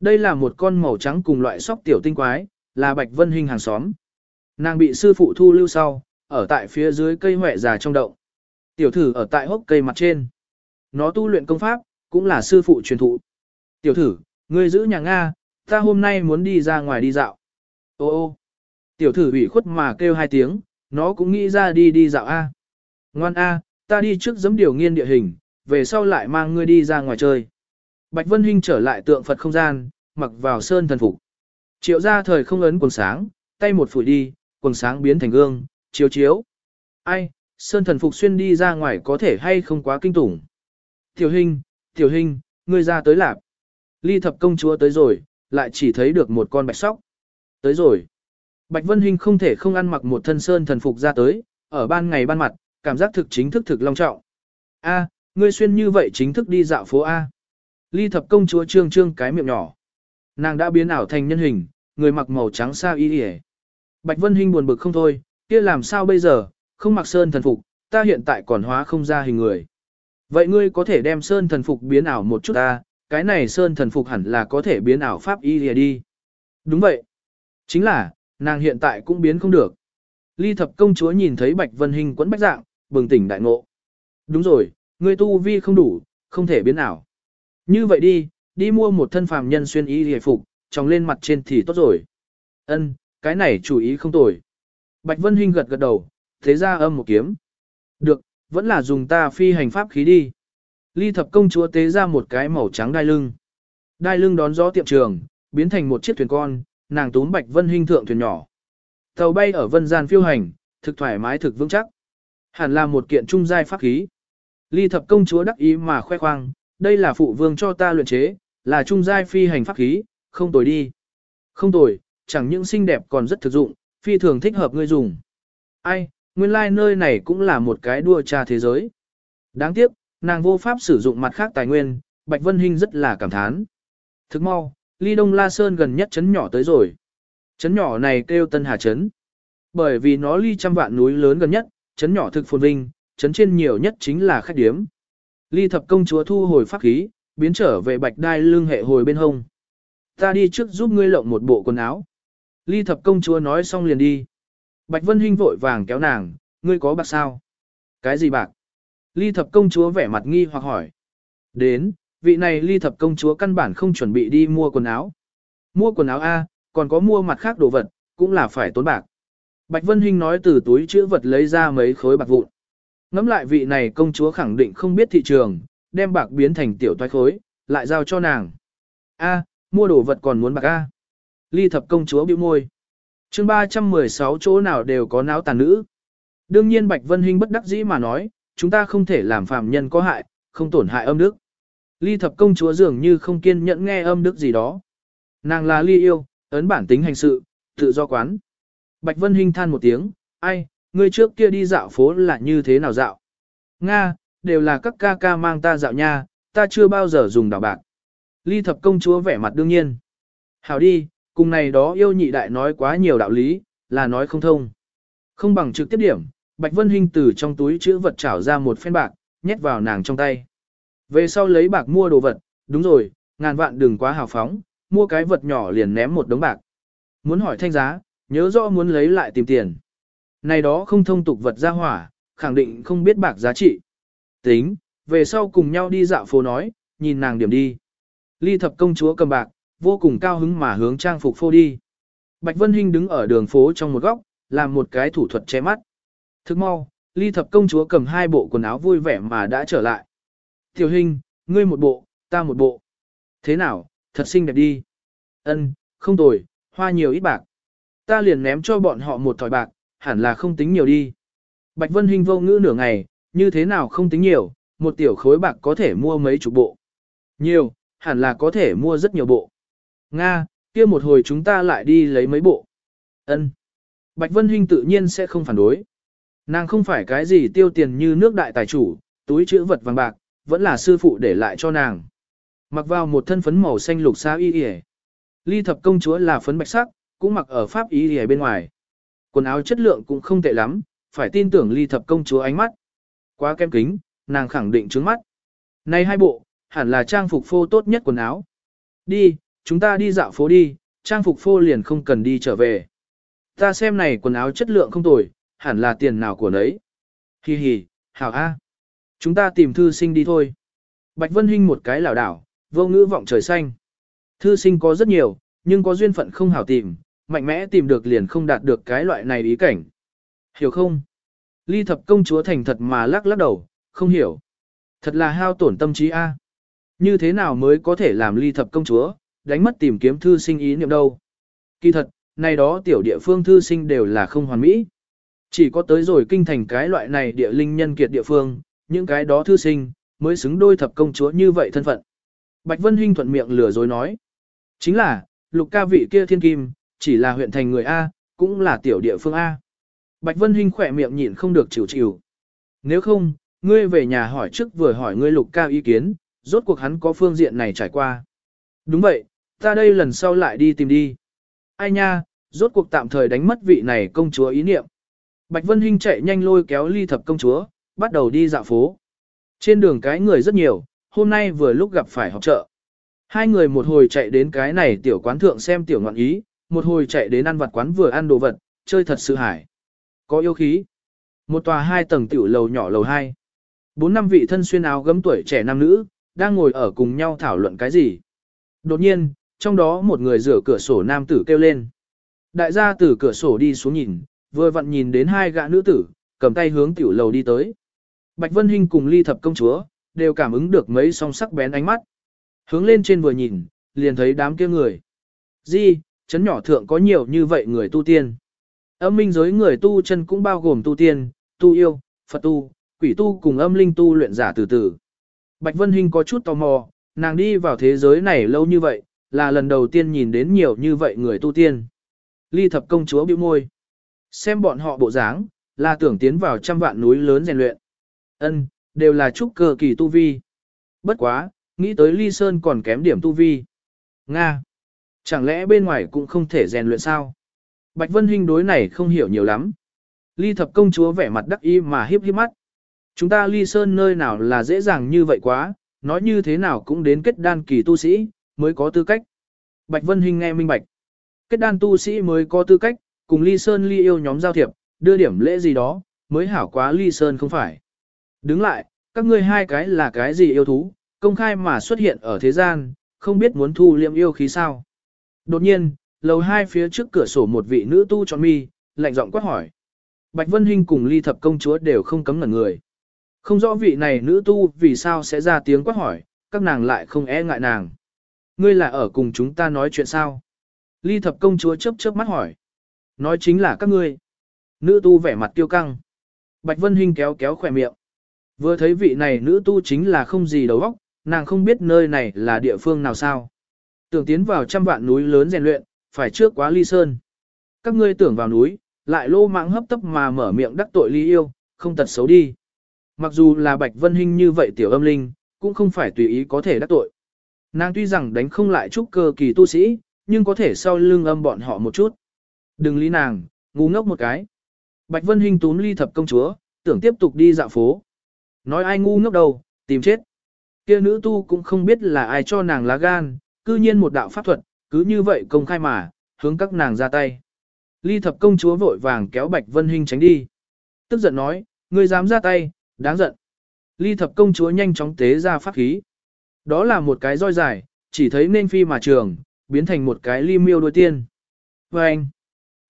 Đây là một con màu trắng cùng loại sóc tiểu tinh quái, là Bạch Vân Hinh hàng xóm. Nàng bị sư phụ thu lưu sau, ở tại phía dưới cây hỏe già trong động. Tiểu thử ở tại hốc cây mặt trên. Nó tu luyện công pháp, cũng là sư phụ truyền thụ. Tiểu thử, ngươi giữ nhà Nga, ta hôm nay muốn đi ra ngoài đi dạo. Ô ô, tiểu thử ủy khuất mà kêu hai tiếng, nó cũng nghĩ ra đi đi dạo A. Ngoan A, ta đi trước giấm điều nghiên địa hình, về sau lại mang ngươi đi ra ngoài chơi. Bạch Vân Hinh trở lại tượng Phật không gian, mặc vào sơn thần phục. Triệu ra thời không ấn quần sáng, tay một phủi đi, quần sáng biến thành gương, chiếu chiếu. Ai, sơn thần phục xuyên đi ra ngoài có thể hay không quá kinh tủng. Tiểu Hinh, Tiểu Hinh, ngươi ra tới lạp. Ly thập công chúa tới rồi, lại chỉ thấy được một con bạch sóc. Tới rồi. Bạch Vân Hinh không thể không ăn mặc một thân sơn thần phục ra tới, ở ban ngày ban mặt, cảm giác thực chính thức thực long trọng. A, ngươi xuyên như vậy chính thức đi dạo phố A. Ly thập công chúa trương trương cái miệng nhỏ. Nàng đã biến ảo thành nhân hình, người mặc màu trắng sao y yề. Bạch Vân Hinh buồn bực không thôi, kia làm sao bây giờ, không mặc sơn thần phục, ta hiện tại còn hóa không ra hình người. Vậy ngươi có thể đem sơn thần phục biến ảo một chút ta, cái này sơn thần phục hẳn là có thể biến ảo pháp y lìa đi. Đúng vậy. Chính là, nàng hiện tại cũng biến không được. Ly thập công chúa nhìn thấy Bạch Vân Hinh quấn bách dạng, bừng tỉnh đại ngộ. Đúng rồi, ngươi tu vi không đủ, không thể biến ảo. Như vậy đi, đi mua một thân phàm nhân xuyên y hề phục, tròng lên mặt trên thì tốt rồi. Ân, cái này chủ ý không tồi. Bạch Vân Hinh gật gật đầu, thế ra âm một kiếm. Được, vẫn là dùng ta phi hành pháp khí đi. Ly thập công chúa tế ra một cái màu trắng đai lưng. Đai lưng đón gió tiệm trường, biến thành một chiếc thuyền con, nàng túm Bạch Vân Hinh thượng thuyền nhỏ. Tàu bay ở vân gian phiêu hành, thực thoải mái thực vững chắc. Hẳn là một kiện trung giai pháp khí. Ly thập công chúa đắc ý mà khoe khoang, đây là phụ vương cho ta luyện chế, là trung giai phi hành pháp khí, không tồi đi. Không tồi, chẳng những xinh đẹp còn rất thực dụng, phi thường thích hợp ngươi dùng. Ai, nguyên lai like nơi này cũng là một cái đua trà thế giới. Đáng tiếc, nàng vô pháp sử dụng mặt khác tài nguyên, Bạch Vân Hinh rất là cảm thán. Thức mau, ly đông La Sơn gần nhất chấn nhỏ tới rồi. Chấn nhỏ này kêu Tân Hà Chấn. Bởi vì nó ly trăm vạn núi lớn gần nhất, chấn nhỏ thực phồn vinh, chấn trên nhiều nhất chính là khách điếm. Ly thập công chúa thu hồi pháp khí, biến trở về bạch đai Lương hệ hồi bên hông. Ta đi trước giúp ngươi lộng một bộ quần áo. Ly thập công chúa nói xong liền đi. Bạch Vân Hinh vội vàng kéo nàng, ngươi có bạc sao? Cái gì bạc? Ly thập công chúa vẻ mặt nghi hoặc hỏi. Đến, vị này ly thập công chúa căn bản không chuẩn bị đi mua quần áo. Mua quần áo A, còn có mua mặt khác đồ vật, cũng là phải tốn bạc. Bạch Vân Hinh nói từ túi chữ vật lấy ra mấy khối bạc vụn. Ngắm lại vị này công chúa khẳng định không biết thị trường, đem bạc biến thành tiểu toái khối, lại giao cho nàng. A, mua đồ vật còn muốn bạc A. Ly thập công chúa bĩu môi. chương 316 chỗ nào đều có náo tàn nữ. Đương nhiên Bạch Vân Hinh bất đắc dĩ mà nói, chúng ta không thể làm phạm nhân có hại, không tổn hại âm đức. Ly thập công chúa dường như không kiên nhẫn nghe âm đức gì đó. Nàng là ly yêu, ấn bản tính hành sự, tự do quán. Bạch Vân Hinh than một tiếng, ai, ngươi trước kia đi dạo phố là như thế nào dạo? Nga, đều là các ca ca mang ta dạo nha, ta chưa bao giờ dùng đảo bạc. Ly thập công chúa vẻ mặt đương nhiên. Hảo đi, cùng này đó yêu nhị đại nói quá nhiều đạo lý, là nói không thông. Không bằng trực tiếp điểm, Bạch Vân Hinh từ trong túi chữ vật trảo ra một phen bạc, nhét vào nàng trong tay. Về sau lấy bạc mua đồ vật, đúng rồi, ngàn vạn đừng quá hào phóng, mua cái vật nhỏ liền ném một đống bạc. Muốn hỏi thanh giá, nhớ rõ muốn lấy lại tìm tiền. Này đó không thông tục vật ra hỏa, khẳng định không biết bạc giá trị. Tính, về sau cùng nhau đi dạo phố nói, nhìn nàng điểm đi. Ly thập công chúa cầm bạc, vô cùng cao hứng mà hướng trang phục phô đi. Bạch Vân Hinh đứng ở đường phố trong một góc, làm một cái thủ thuật che mắt. Thức mau, ly thập công chúa cầm hai bộ quần áo vui vẻ mà đã trở lại. Tiểu Hinh, ngươi một bộ, ta một bộ. Thế nào, thật xinh đẹp đi. Ân, không tồi, hoa nhiều ít bạc. Ta liền ném cho bọn họ một thỏi bạc, hẳn là không tính nhiều đi. Bạch Vân Hinh vô ngữ nửa ngày, như thế nào không tính nhiều, một tiểu khối bạc có thể mua mấy chục bộ. Nhiều, hẳn là có thể mua rất nhiều bộ. Nga, kia một hồi chúng ta lại đi lấy mấy bộ. Ân. Bạch Vân Hinh tự nhiên sẽ không phản đối. Nàng không phải cái gì tiêu tiền như nước đại tài chủ, túi chữ vật vàng bạc, vẫn là sư phụ để lại cho nàng. Mặc vào một thân phấn màu xanh lục xa y y Ly thập công chúa là phấn bạch sắc, cũng mặc ở pháp y y bên ngoài. Quần áo chất lượng cũng không tệ lắm, phải tin tưởng ly thập công chúa ánh mắt. Quá kem kính, nàng khẳng định trướng mắt. Này hai bộ, hẳn là trang phục phô tốt nhất quần áo. Đi, chúng ta đi dạo phố đi, trang phục phô liền không cần đi trở về. Ta xem này quần áo chất lượng không tồi, hẳn là tiền nào của nấy. Hi hi, hảo a. Chúng ta tìm thư sinh đi thôi. Bạch Vân Hinh một cái lảo đảo, vô ngữ vọng trời xanh. Thư sinh có rất nhiều, nhưng có duyên phận không hảo tìm, mạnh mẽ tìm được liền không đạt được cái loại này ý cảnh. Hiểu không? Ly thập công chúa thành thật mà lắc lắc đầu, không hiểu. Thật là hao tổn tâm trí a. Như thế nào mới có thể làm ly thập công chúa, đánh mất tìm kiếm thư sinh ý niệm đâu. Kỳ thật, này đó tiểu địa phương thư sinh đều là không hoàn mỹ. Chỉ có tới rồi kinh thành cái loại này địa linh nhân kiệt địa phương, những cái đó thư sinh, mới xứng đôi thập công chúa như vậy thân phận. Bạch Vân Hinh thuận miệng lừa dối nói. Chính là, lục ca vị kia thiên kim, chỉ là huyện thành người A, cũng là tiểu địa phương A. Bạch Vân Hinh khỏe miệng nhịn không được chịu chịu. Nếu không, ngươi về nhà hỏi trước vừa hỏi ngươi lục ca ý kiến, rốt cuộc hắn có phương diện này trải qua. Đúng vậy, ta đây lần sau lại đi tìm đi. Ai nha, rốt cuộc tạm thời đánh mất vị này công chúa ý niệm. Bạch Vân Hinh chạy nhanh lôi kéo ly thập công chúa, bắt đầu đi dạo phố. Trên đường cái người rất nhiều, hôm nay vừa lúc gặp phải họp chợ. Hai người một hồi chạy đến cái này tiểu quán thượng xem tiểu ngọn ý, một hồi chạy đến ăn vặt quán vừa ăn đồ vật, chơi thật sự hải. Có yêu khí. Một tòa hai tầng tiểu lầu nhỏ lầu hai. Bốn năm vị thân xuyên áo gấm tuổi trẻ nam nữ, đang ngồi ở cùng nhau thảo luận cái gì. Đột nhiên, trong đó một người rửa cửa sổ nam tử kêu lên. Đại gia từ cửa sổ đi xuống nhìn, vừa vặn nhìn đến hai gã nữ tử, cầm tay hướng tiểu lầu đi tới. Bạch Vân Hinh cùng ly thập công chúa, đều cảm ứng được mấy song sắc bén ánh mắt. Hướng lên trên vừa nhìn, liền thấy đám kia người. Di, chấn nhỏ thượng có nhiều như vậy người tu tiên. Âm minh giới người tu chân cũng bao gồm tu tiên, tu yêu, Phật tu, quỷ tu cùng âm linh tu luyện giả từ từ. Bạch Vân Hinh có chút tò mò, nàng đi vào thế giới này lâu như vậy, là lần đầu tiên nhìn đến nhiều như vậy người tu tiên. Ly thập công chúa bĩu môi. Xem bọn họ bộ dáng, là tưởng tiến vào trăm vạn núi lớn rèn luyện. Ân, đều là trúc cơ kỳ tu vi. Bất quá, nghĩ tới Ly Sơn còn kém điểm tu vi. Nga. Chẳng lẽ bên ngoài cũng không thể rèn luyện sao? Bạch Vân Hinh đối này không hiểu nhiều lắm. Ly thập công chúa vẻ mặt đắc ý mà hiếp hiếp mắt. Chúng ta Ly Sơn nơi nào là dễ dàng như vậy quá, nói như thế nào cũng đến kết đan kỳ tu sĩ, mới có tư cách. Bạch Vân Hinh nghe minh bạch. Kết đan tu sĩ mới có tư cách, cùng Ly Sơn Ly yêu nhóm giao thiệp, đưa điểm lễ gì đó, mới hảo quá Ly Sơn không phải. Đứng lại, các ngươi hai cái là cái gì yêu thú, công khai mà xuất hiện ở thế gian, không biết muốn thu liệm yêu khí sao. Đột nhiên, lầu hai phía trước cửa sổ một vị nữ tu tròn mi, lạnh giọng quát hỏi. Bạch Vân Hinh cùng ly thập công chúa đều không cấm ngẩn người. Không rõ vị này nữ tu vì sao sẽ ra tiếng quát hỏi, các nàng lại không e ngại nàng. Ngươi là ở cùng chúng ta nói chuyện sao? Ly thập công chúa chớp chớp mắt hỏi. Nói chính là các ngươi. Nữ tu vẻ mặt tiêu căng. Bạch Vân Hinh kéo kéo khỏe miệng. Vừa thấy vị này nữ tu chính là không gì đầu óc, nàng không biết nơi này là địa phương nào sao. Tưởng tiến vào trăm vạn núi lớn rèn luyện, phải trước quá ly sơn. Các ngươi tưởng vào núi, lại lô mạng hấp tấp mà mở miệng đắc tội ly yêu, không tật xấu đi. Mặc dù là Bạch Vân Hinh như vậy tiểu âm linh, cũng không phải tùy ý có thể đắc tội. Nàng tuy rằng đánh không lại chút cơ kỳ tu sĩ, nhưng có thể sau lưng âm bọn họ một chút. Đừng lý nàng, ngu ngốc một cái. Bạch Vân Hinh túm ly thập công chúa, tưởng tiếp tục đi dạo phố. Nói ai ngu ngốc đâu, tìm chết. Kia nữ tu cũng không biết là ai cho nàng lá gan, cư nhiên một đạo pháp thuật, cứ như vậy công khai mà, hướng các nàng ra tay. Ly thập công chúa vội vàng kéo Bạch Vân Hinh tránh đi. Tức giận nói, ngươi dám ra tay, đáng giận. Ly thập công chúa nhanh chóng tế ra pháp khí. Đó là một cái roi dài, chỉ thấy nên phi mà trường, biến thành một cái ly miêu đuôi tiên. Và anh,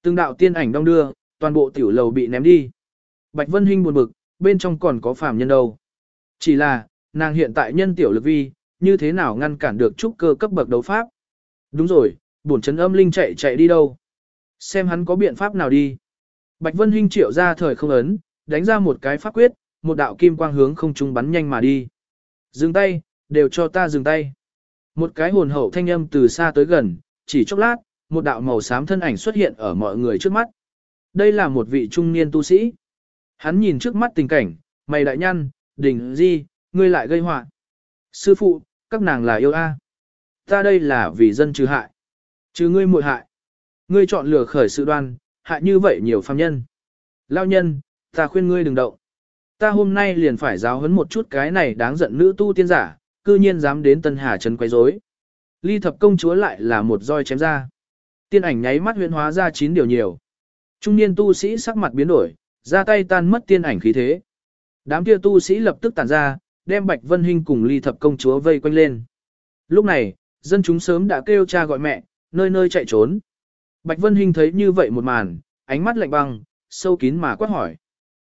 từng đạo tiên ảnh đông đưa, toàn bộ tiểu lầu bị ném đi. Bạch Vân Hinh buồn bực, bên trong còn có phàm nhân đâu. Chỉ là, nàng hiện tại nhân tiểu lực vi, như thế nào ngăn cản được trúc cơ cấp bậc đấu pháp. Đúng rồi, bổn chấn âm linh chạy chạy đi đâu. Xem hắn có biện pháp nào đi. Bạch Vân Hinh triệu ra thời không ấn, đánh ra một cái pháp quyết, một đạo kim quang hướng không trung bắn nhanh mà đi. Dừng tay, đều cho ta dừng tay. Một cái hồn hậu thanh âm từ xa tới gần, chỉ chốc lát, một đạo màu xám thân ảnh xuất hiện ở mọi người trước mắt. Đây là một vị trung niên tu sĩ. Hắn nhìn trước mắt tình cảnh, mày đại nhăn, đỉnh di, ngươi lại gây họa. Sư phụ, các nàng là yêu a. Ta đây là vì dân trừ hại. Trừ ngươi muội hại. Ngươi chọn lửa khởi sự đoan, hại như vậy nhiều phàm nhân. Lao nhân, ta khuyên ngươi đừng động. Ta hôm nay liền phải giáo huấn một chút cái này đáng giận nữ tu tiên giả, cư nhiên dám đến Tân Hà Trấn quấy rối. Ly thập công chúa lại là một roi chém ra. Tiên ảnh nháy mắt huyễn hóa ra chín điều nhiều. Trung niên tu sĩ sắc mặt biến đổi, ra tay tan mất tiên ảnh khí thế. Đám kia tu sĩ lập tức tản ra, đem Bạch Vân Hinh cùng Ly thập công chúa vây quanh lên. Lúc này, dân chúng sớm đã kêu cha gọi mẹ, nơi nơi chạy trốn. Bạch Vân Hinh thấy như vậy một màn, ánh mắt lạnh băng, sâu kín mà quát hỏi.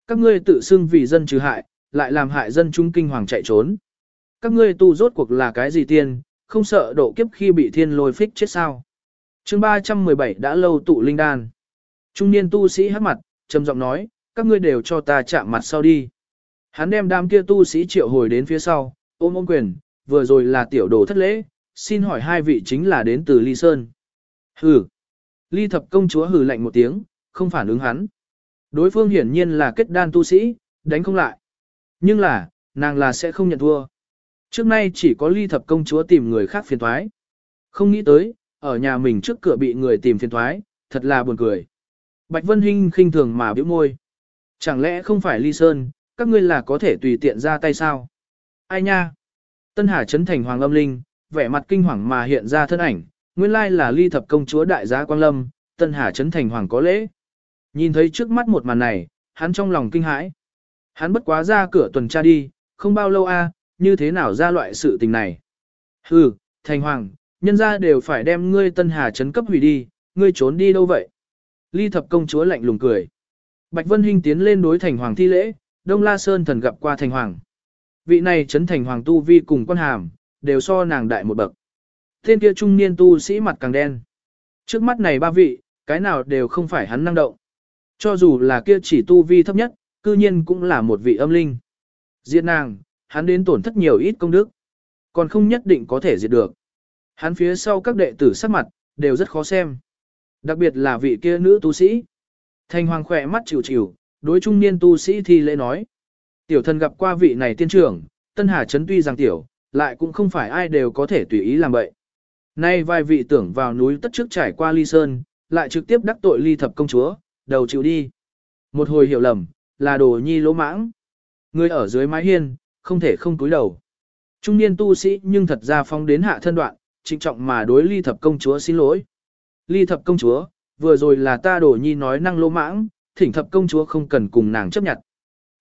Các ngươi tự xưng vì dân trừ hại, lại làm hại dân chúng kinh hoàng chạy trốn. Các ngươi tu rốt cuộc là cái gì tiên, không sợ độ kiếp khi bị thiên lôi phích chết sao. chương 317 đã lâu tụ linh đan. Trung niên tu sĩ hát mặt, trầm giọng nói, các ngươi đều cho ta chạm mặt sau đi. Hắn đem đám kia tu sĩ triệu hồi đến phía sau, ôm ôm quyền, vừa rồi là tiểu đồ thất lễ, xin hỏi hai vị chính là đến từ Ly Sơn. Hừ. Ly thập công chúa hừ lạnh một tiếng, không phản ứng hắn. Đối phương hiển nhiên là kết đan tu sĩ, đánh không lại. Nhưng là, nàng là sẽ không nhận thua. Trước nay chỉ có ly thập công chúa tìm người khác phiền thoái. Không nghĩ tới, ở nhà mình trước cửa bị người tìm phiền thoái, thật là buồn cười. Bạch Vân Hinh khinh thường mà biểu môi. Chẳng lẽ không phải ly sơn, các ngươi là có thể tùy tiện ra tay sao? Ai nha? Tân Hà Trấn Thành Hoàng Âm Linh, vẻ mặt kinh hoàng mà hiện ra thân ảnh, nguyên lai là ly thập công chúa đại gia Quang Lâm, Tân Hà Trấn Thành Hoàng có lễ. Nhìn thấy trước mắt một màn này, hắn trong lòng kinh hãi. Hắn bất quá ra cửa tuần tra đi, không bao lâu a, như thế nào ra loại sự tình này. Hừ, Thành Hoàng, nhân ra đều phải đem ngươi Tân Hà Trấn cấp hủy đi, ngươi trốn đi đâu vậy? Ly thập công chúa lạnh lùng cười. Bạch Vân Hinh tiến lên đối Thành Hoàng thi lễ, Đông La Sơn thần gặp qua Thành Hoàng. Vị này chấn Thành Hoàng tu vi cùng quan hàm, đều so nàng đại một bậc. Tên kia trung niên tu sĩ mặt càng đen. Trước mắt này ba vị, cái nào đều không phải hắn năng động. Cho dù là kia chỉ tu vi thấp nhất, cư nhiên cũng là một vị âm linh. Diệt nàng, hắn đến tổn thất nhiều ít công đức. Còn không nhất định có thể diệt được. Hắn phía sau các đệ tử sắc mặt, đều rất khó xem. Đặc biệt là vị kia nữ tu sĩ. Thanh hoàng khỏe mắt chịu chịu, đối trung niên tu sĩ thi lễ nói. Tiểu thần gặp qua vị này tiên trưởng, Tân Hà Trấn tuy rằng tiểu, lại cũng không phải ai đều có thể tùy ý làm vậy. Nay vài vị tưởng vào núi tất trước trải qua ly sơn, lại trực tiếp đắc tội ly thập công chúa, đầu chịu đi. Một hồi hiểu lầm, là đồ nhi lỗ mãng. Người ở dưới mái hiên, không thể không cúi đầu. Trung niên tu sĩ nhưng thật ra phong đến hạ thân đoạn, trịnh trọng mà đối ly thập công chúa xin lỗi. Ly thập công chúa, vừa rồi là ta đổ nhi nói năng lỗ mãng, thỉnh thập công chúa không cần cùng nàng chấp nhận.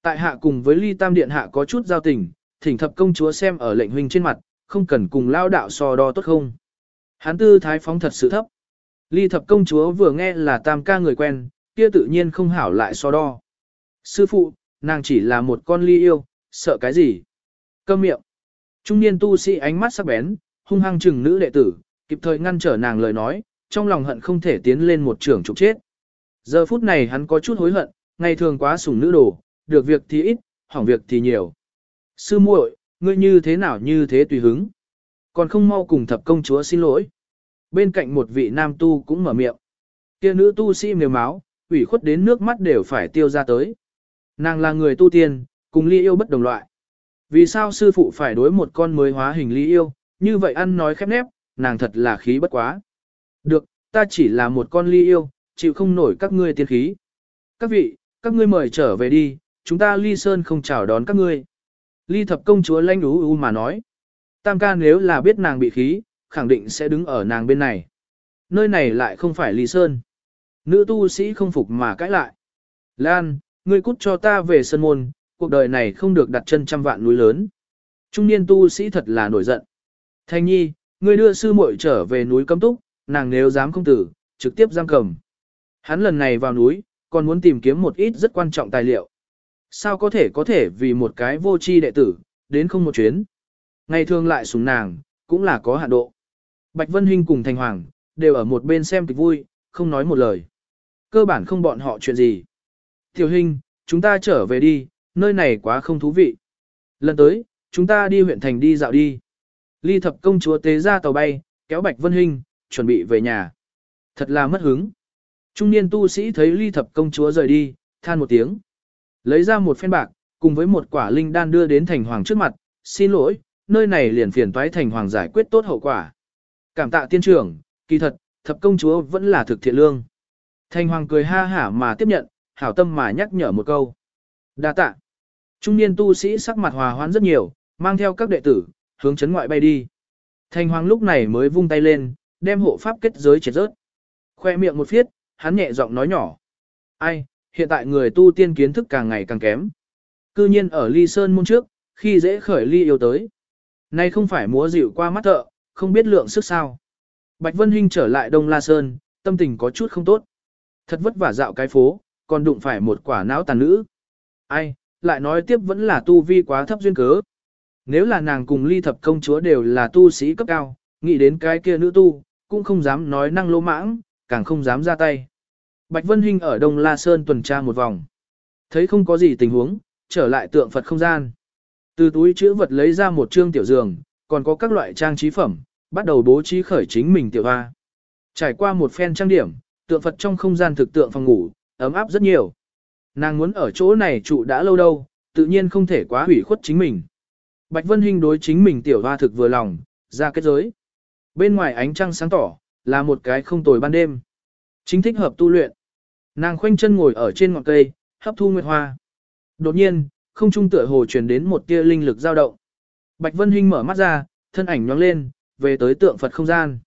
Tại hạ cùng với ly tam điện hạ có chút giao tình, thỉnh thập công chúa xem ở lệnh huynh trên mặt, không cần cùng lao đạo so đo tốt không. Hán tư thái phóng thật sự thấp. Ly thập công chúa vừa nghe là tam ca người quen, kia tự nhiên không hảo lại so đo. Sư phụ, nàng chỉ là một con ly yêu, sợ cái gì? Câm miệng. Trung niên tu sĩ ánh mắt sắc bén, hung hăng chừng nữ đệ tử, kịp thời ngăn trở nàng lời nói, trong lòng hận không thể tiến lên một trường trục chết. Giờ phút này hắn có chút hối hận, ngày thường quá sủng nữ đồ, được việc thì ít, hỏng việc thì nhiều. Sư muội, ngươi như thế nào như thế tùy hứng. Còn không mau cùng thập công chúa xin lỗi. Bên cạnh một vị nam tu cũng mở miệng. Kia nữ tu sĩ mềm máu, ủy khuất đến nước mắt đều phải tiêu ra tới. Nàng là người tu tiên, cùng ly yêu bất đồng loại. Vì sao sư phụ phải đối một con mới hóa hình ly yêu, như vậy ăn nói khép nép, nàng thật là khí bất quá. Được, ta chỉ là một con ly yêu, chịu không nổi các ngươi tiên khí. Các vị, các ngươi mời trở về đi, chúng ta ly sơn không chào đón các ngươi. Ly thập công chúa lanh đú u mà nói. Tam ca nếu là biết nàng bị khí, khẳng định sẽ đứng ở nàng bên này. Nơi này lại không phải ly sơn. Nữ tu sĩ không phục mà cãi lại. Lan, ngươi cút cho ta về sân môn, cuộc đời này không được đặt chân trăm vạn núi lớn. Trung niên tu sĩ thật là nổi giận. Thanh nhi, ngươi đưa sư muội trở về núi cấm túc, nàng nếu dám không tử, trực tiếp giam cầm. Hắn lần này vào núi, còn muốn tìm kiếm một ít rất quan trọng tài liệu. Sao có thể có thể vì một cái vô tri đệ tử, đến không một chuyến. Ngày thường lại sùng nàng, cũng là có hạn độ. Bạch Vân Hinh cùng Thành Hoàng, đều ở một bên xem kịch vui, không nói một lời. Cơ bản không bọn họ chuyện gì. Tiểu Hinh, chúng ta trở về đi, nơi này quá không thú vị. Lần tới, chúng ta đi huyện thành đi dạo đi. Ly thập công chúa tế ra tàu bay, kéo Bạch Vân Hinh, chuẩn bị về nhà. Thật là mất hứng. Trung niên tu sĩ thấy ly thập công chúa rời đi, than một tiếng. Lấy ra một phen bạc, cùng với một quả linh đan đưa đến thành hoàng trước mặt, xin lỗi, nơi này liền phiền toái thành hoàng giải quyết tốt hậu quả. Cảm tạ tiên trưởng, kỳ thật, thập công chúa vẫn là thực thiện lương. Thành hoàng cười ha hả mà tiếp nhận, hảo tâm mà nhắc nhở một câu. đa tạ. Trung niên tu sĩ sắc mặt hòa hoãn rất nhiều, mang theo các đệ tử, hướng chấn ngoại bay đi. Thành hoàng lúc này mới vung tay lên, đem hộ pháp kết giới triệt rớt. Khoe miệng một phiết, hắn nhẹ giọng nói nhỏ. Ai, hiện tại người tu tiên kiến thức càng ngày càng kém. Cư nhiên ở ly sơn môn trước, khi dễ khởi ly yêu tới. Nay không phải múa dịu qua mắt thợ, không biết lượng sức sao. Bạch Vân Hinh trở lại Đông La Sơn, tâm tình có chút không tốt. Thật vất vả dạo cái phố, còn đụng phải một quả não tàn nữ. Ai, lại nói tiếp vẫn là tu vi quá thấp duyên cớ. Nếu là nàng cùng ly thập công chúa đều là tu sĩ cấp cao, nghĩ đến cái kia nữ tu, cũng không dám nói năng lỗ mãng, càng không dám ra tay. Bạch Vân Hinh ở Đông La Sơn tuần tra một vòng. Thấy không có gì tình huống, trở lại tượng Phật không gian. Từ túi chữ vật lấy ra một trương tiểu giường, còn có các loại trang trí phẩm, bắt đầu bố trí khởi chính mình tiểu hoa. Trải qua một phen trang điểm, tượng Phật trong không gian thực tượng phòng ngủ, ấm áp rất nhiều. Nàng muốn ở chỗ này trụ đã lâu đâu, tự nhiên không thể quá hủy khuất chính mình. Bạch Vân Hinh đối chính mình tiểu hoa thực vừa lòng, ra kết giới. Bên ngoài ánh trăng sáng tỏ, là một cái không tồi ban đêm. Chính thích hợp tu luyện. Nàng khoanh chân ngồi ở trên ngọn cây, hấp thu nguyệt hoa. Đột nhiên, không trung tựa hồ truyền đến một tia linh lực dao động. Bạch Vân Hinh mở mắt ra, thân ảnh nhoáng lên, về tới tượng Phật không gian.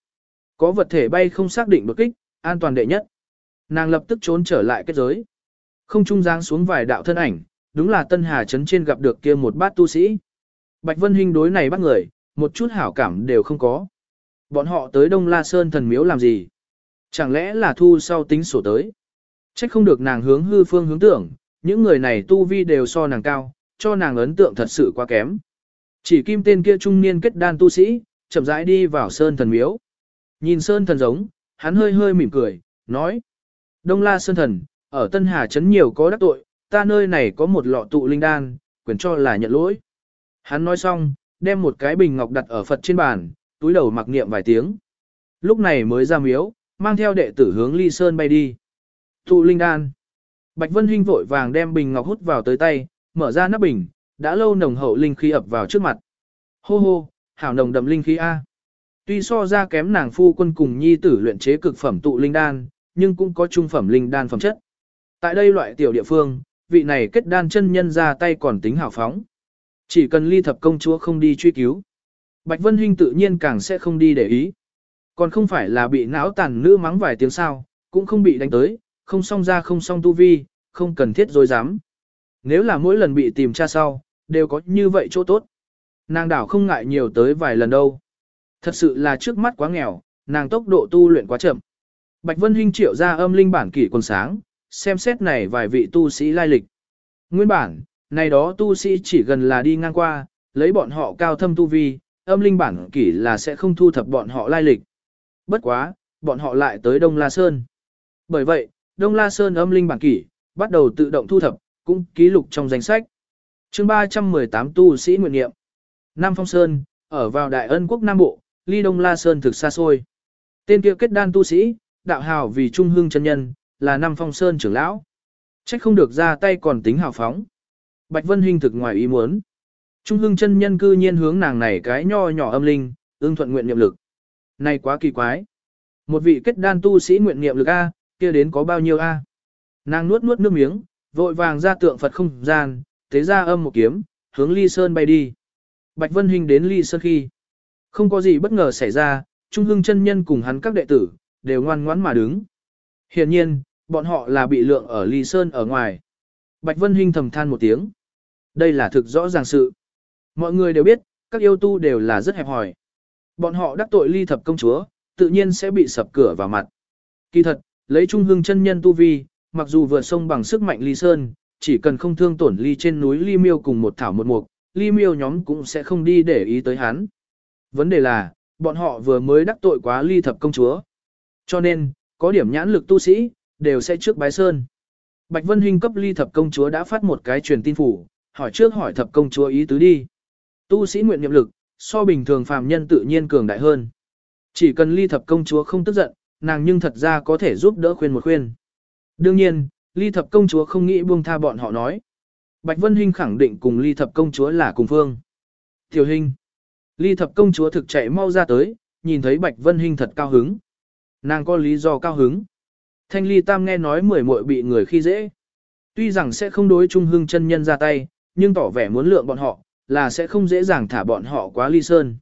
Có vật thể bay không xác định đột kích, an toàn đệ nhất. Nàng lập tức trốn trở lại kết giới. Không trung giáng xuống vài đạo thân ảnh, đúng là Tân Hà Trấn trên gặp được kia một bát tu sĩ. Bạch Vân Hinh đối này bắt người, một chút hảo cảm đều không có. Bọn họ tới Đông La Sơn thần miếu làm gì? Chẳng lẽ là thu sau tính sổ tới? Trách không được nàng hướng hư phương hướng tưởng, những người này tu vi đều so nàng cao, cho nàng ấn tượng thật sự quá kém. Chỉ kim tên kia trung niên kết đan tu sĩ, chậm rãi đi vào sơn thần miếu. Nhìn sơn thần giống, hắn hơi hơi mỉm cười, nói. Đông la sơn thần, ở Tân Hà Trấn nhiều có đắc tội, ta nơi này có một lọ tụ linh đan, quyền cho là nhận lỗi. Hắn nói xong, đem một cái bình ngọc đặt ở Phật trên bàn, túi đầu mặc niệm vài tiếng. Lúc này mới ra miếu, mang theo đệ tử hướng ly sơn bay đi. Tụ linh đan. Bạch Vân Hinh vội vàng đem bình ngọc hút vào tới tay, mở ra nắp bình, đã lâu nồng hậu linh khí ập vào trước mặt. Hô hô, hảo nồng đậm linh khí A. Tuy so ra kém nàng phu quân cùng nhi tử luyện chế cực phẩm tụ linh đan, nhưng cũng có trung phẩm linh đan phẩm chất. Tại đây loại tiểu địa phương, vị này kết đan chân nhân ra tay còn tính hảo phóng. Chỉ cần ly thập công chúa không đi truy cứu. Bạch Vân Hinh tự nhiên càng sẽ không đi để ý. Còn không phải là bị não tàn nữ mắng vài tiếng sao, cũng không bị đánh tới, không xong ra không xong tu vi, không cần thiết dối dám. Nếu là mỗi lần bị tìm tra sau, đều có như vậy chỗ tốt. Nàng đảo không ngại nhiều tới vài lần đâu. Thật sự là trước mắt quá nghèo, nàng tốc độ tu luyện quá chậm. Bạch Vân Hinh triệu ra âm linh bản kỷ quần sáng, xem xét này vài vị tu sĩ lai lịch. Nguyên bản, này đó tu sĩ chỉ gần là đi ngang qua, lấy bọn họ cao thâm tu vi, âm linh bản kỷ là sẽ không thu thập bọn họ lai lịch. Bất quá, bọn họ lại tới Đông La Sơn. Bởi vậy, Đông La Sơn âm linh bản kỷ, bắt đầu tự động thu thập, cũng ký lục trong danh sách. chương 318 tu sĩ nguyện nghiệm. Nam Phong Sơn, ở vào Đại Ân Quốc Nam Bộ, ly Đông La Sơn thực xa xôi. Tên kia kết đan tu sĩ, đạo hào vì trung hương chân nhân, là Nam Phong Sơn trưởng lão. Trách không được ra tay còn tính hào phóng. Bạch Vân Hinh thực ngoài ý muốn. Trung Hưng chân nhân cư nhiên hướng nàng này cái nho nhỏ âm linh, ương thuận nguyện niệm lực. Này quá kỳ quái. Một vị kết đan tu sĩ nguyện niệm lực A, kia đến có bao nhiêu A. Nàng nuốt nuốt nước miếng, vội vàng ra tượng Phật không gian, thế ra âm một kiếm, hướng ly sơn bay đi. Bạch Vân Hinh đến ly sơn khi. Không có gì bất ngờ xảy ra, Trung Hưng chân nhân cùng hắn các đệ tử, đều ngoan ngoãn mà đứng. Hiển nhiên, bọn họ là bị lượng ở ly sơn ở ngoài. Bạch Vân Hinh thầm than một tiếng. Đây là thực rõ ràng sự. Mọi người đều biết, các yêu tu đều là rất hẹp hòi. Bọn họ đắc tội ly thập công chúa, tự nhiên sẽ bị sập cửa vào mặt. Kỳ thật, lấy trung hương chân nhân tu vi, mặc dù vượt sông bằng sức mạnh ly sơn, chỉ cần không thương tổn ly trên núi ly miêu cùng một thảo một mục, ly miêu nhóm cũng sẽ không đi để ý tới hắn. Vấn đề là, bọn họ vừa mới đắc tội quá ly thập công chúa. Cho nên, có điểm nhãn lực tu sĩ, đều sẽ trước bái sơn. Bạch Vân Hinh cấp ly thập công chúa đã phát một cái truyền tin phủ, hỏi trước hỏi thập công chúa ý tứ đi. Tu sĩ nguyện niệm lực, so bình thường phàm nhân tự nhiên cường đại hơn. Chỉ cần ly thập công chúa không tức giận, nàng nhưng thật ra có thể giúp đỡ khuyên một khuyên. Đương nhiên, ly thập công chúa không nghĩ buông tha bọn họ nói. Bạch Vân Hinh khẳng định cùng ly thập công chúa là cùng phương. Tiểu Hinh. Ly thập công chúa thực chạy mau ra tới, nhìn thấy Bạch Vân Hinh thật cao hứng. Nàng có lý do cao hứng. Thanh ly tam nghe nói mười muội bị người khi dễ. Tuy rằng sẽ không đối trung hương chân nhân ra tay, nhưng tỏ vẻ muốn lượng bọn họ, là sẽ không dễ dàng thả bọn họ quá ly sơn.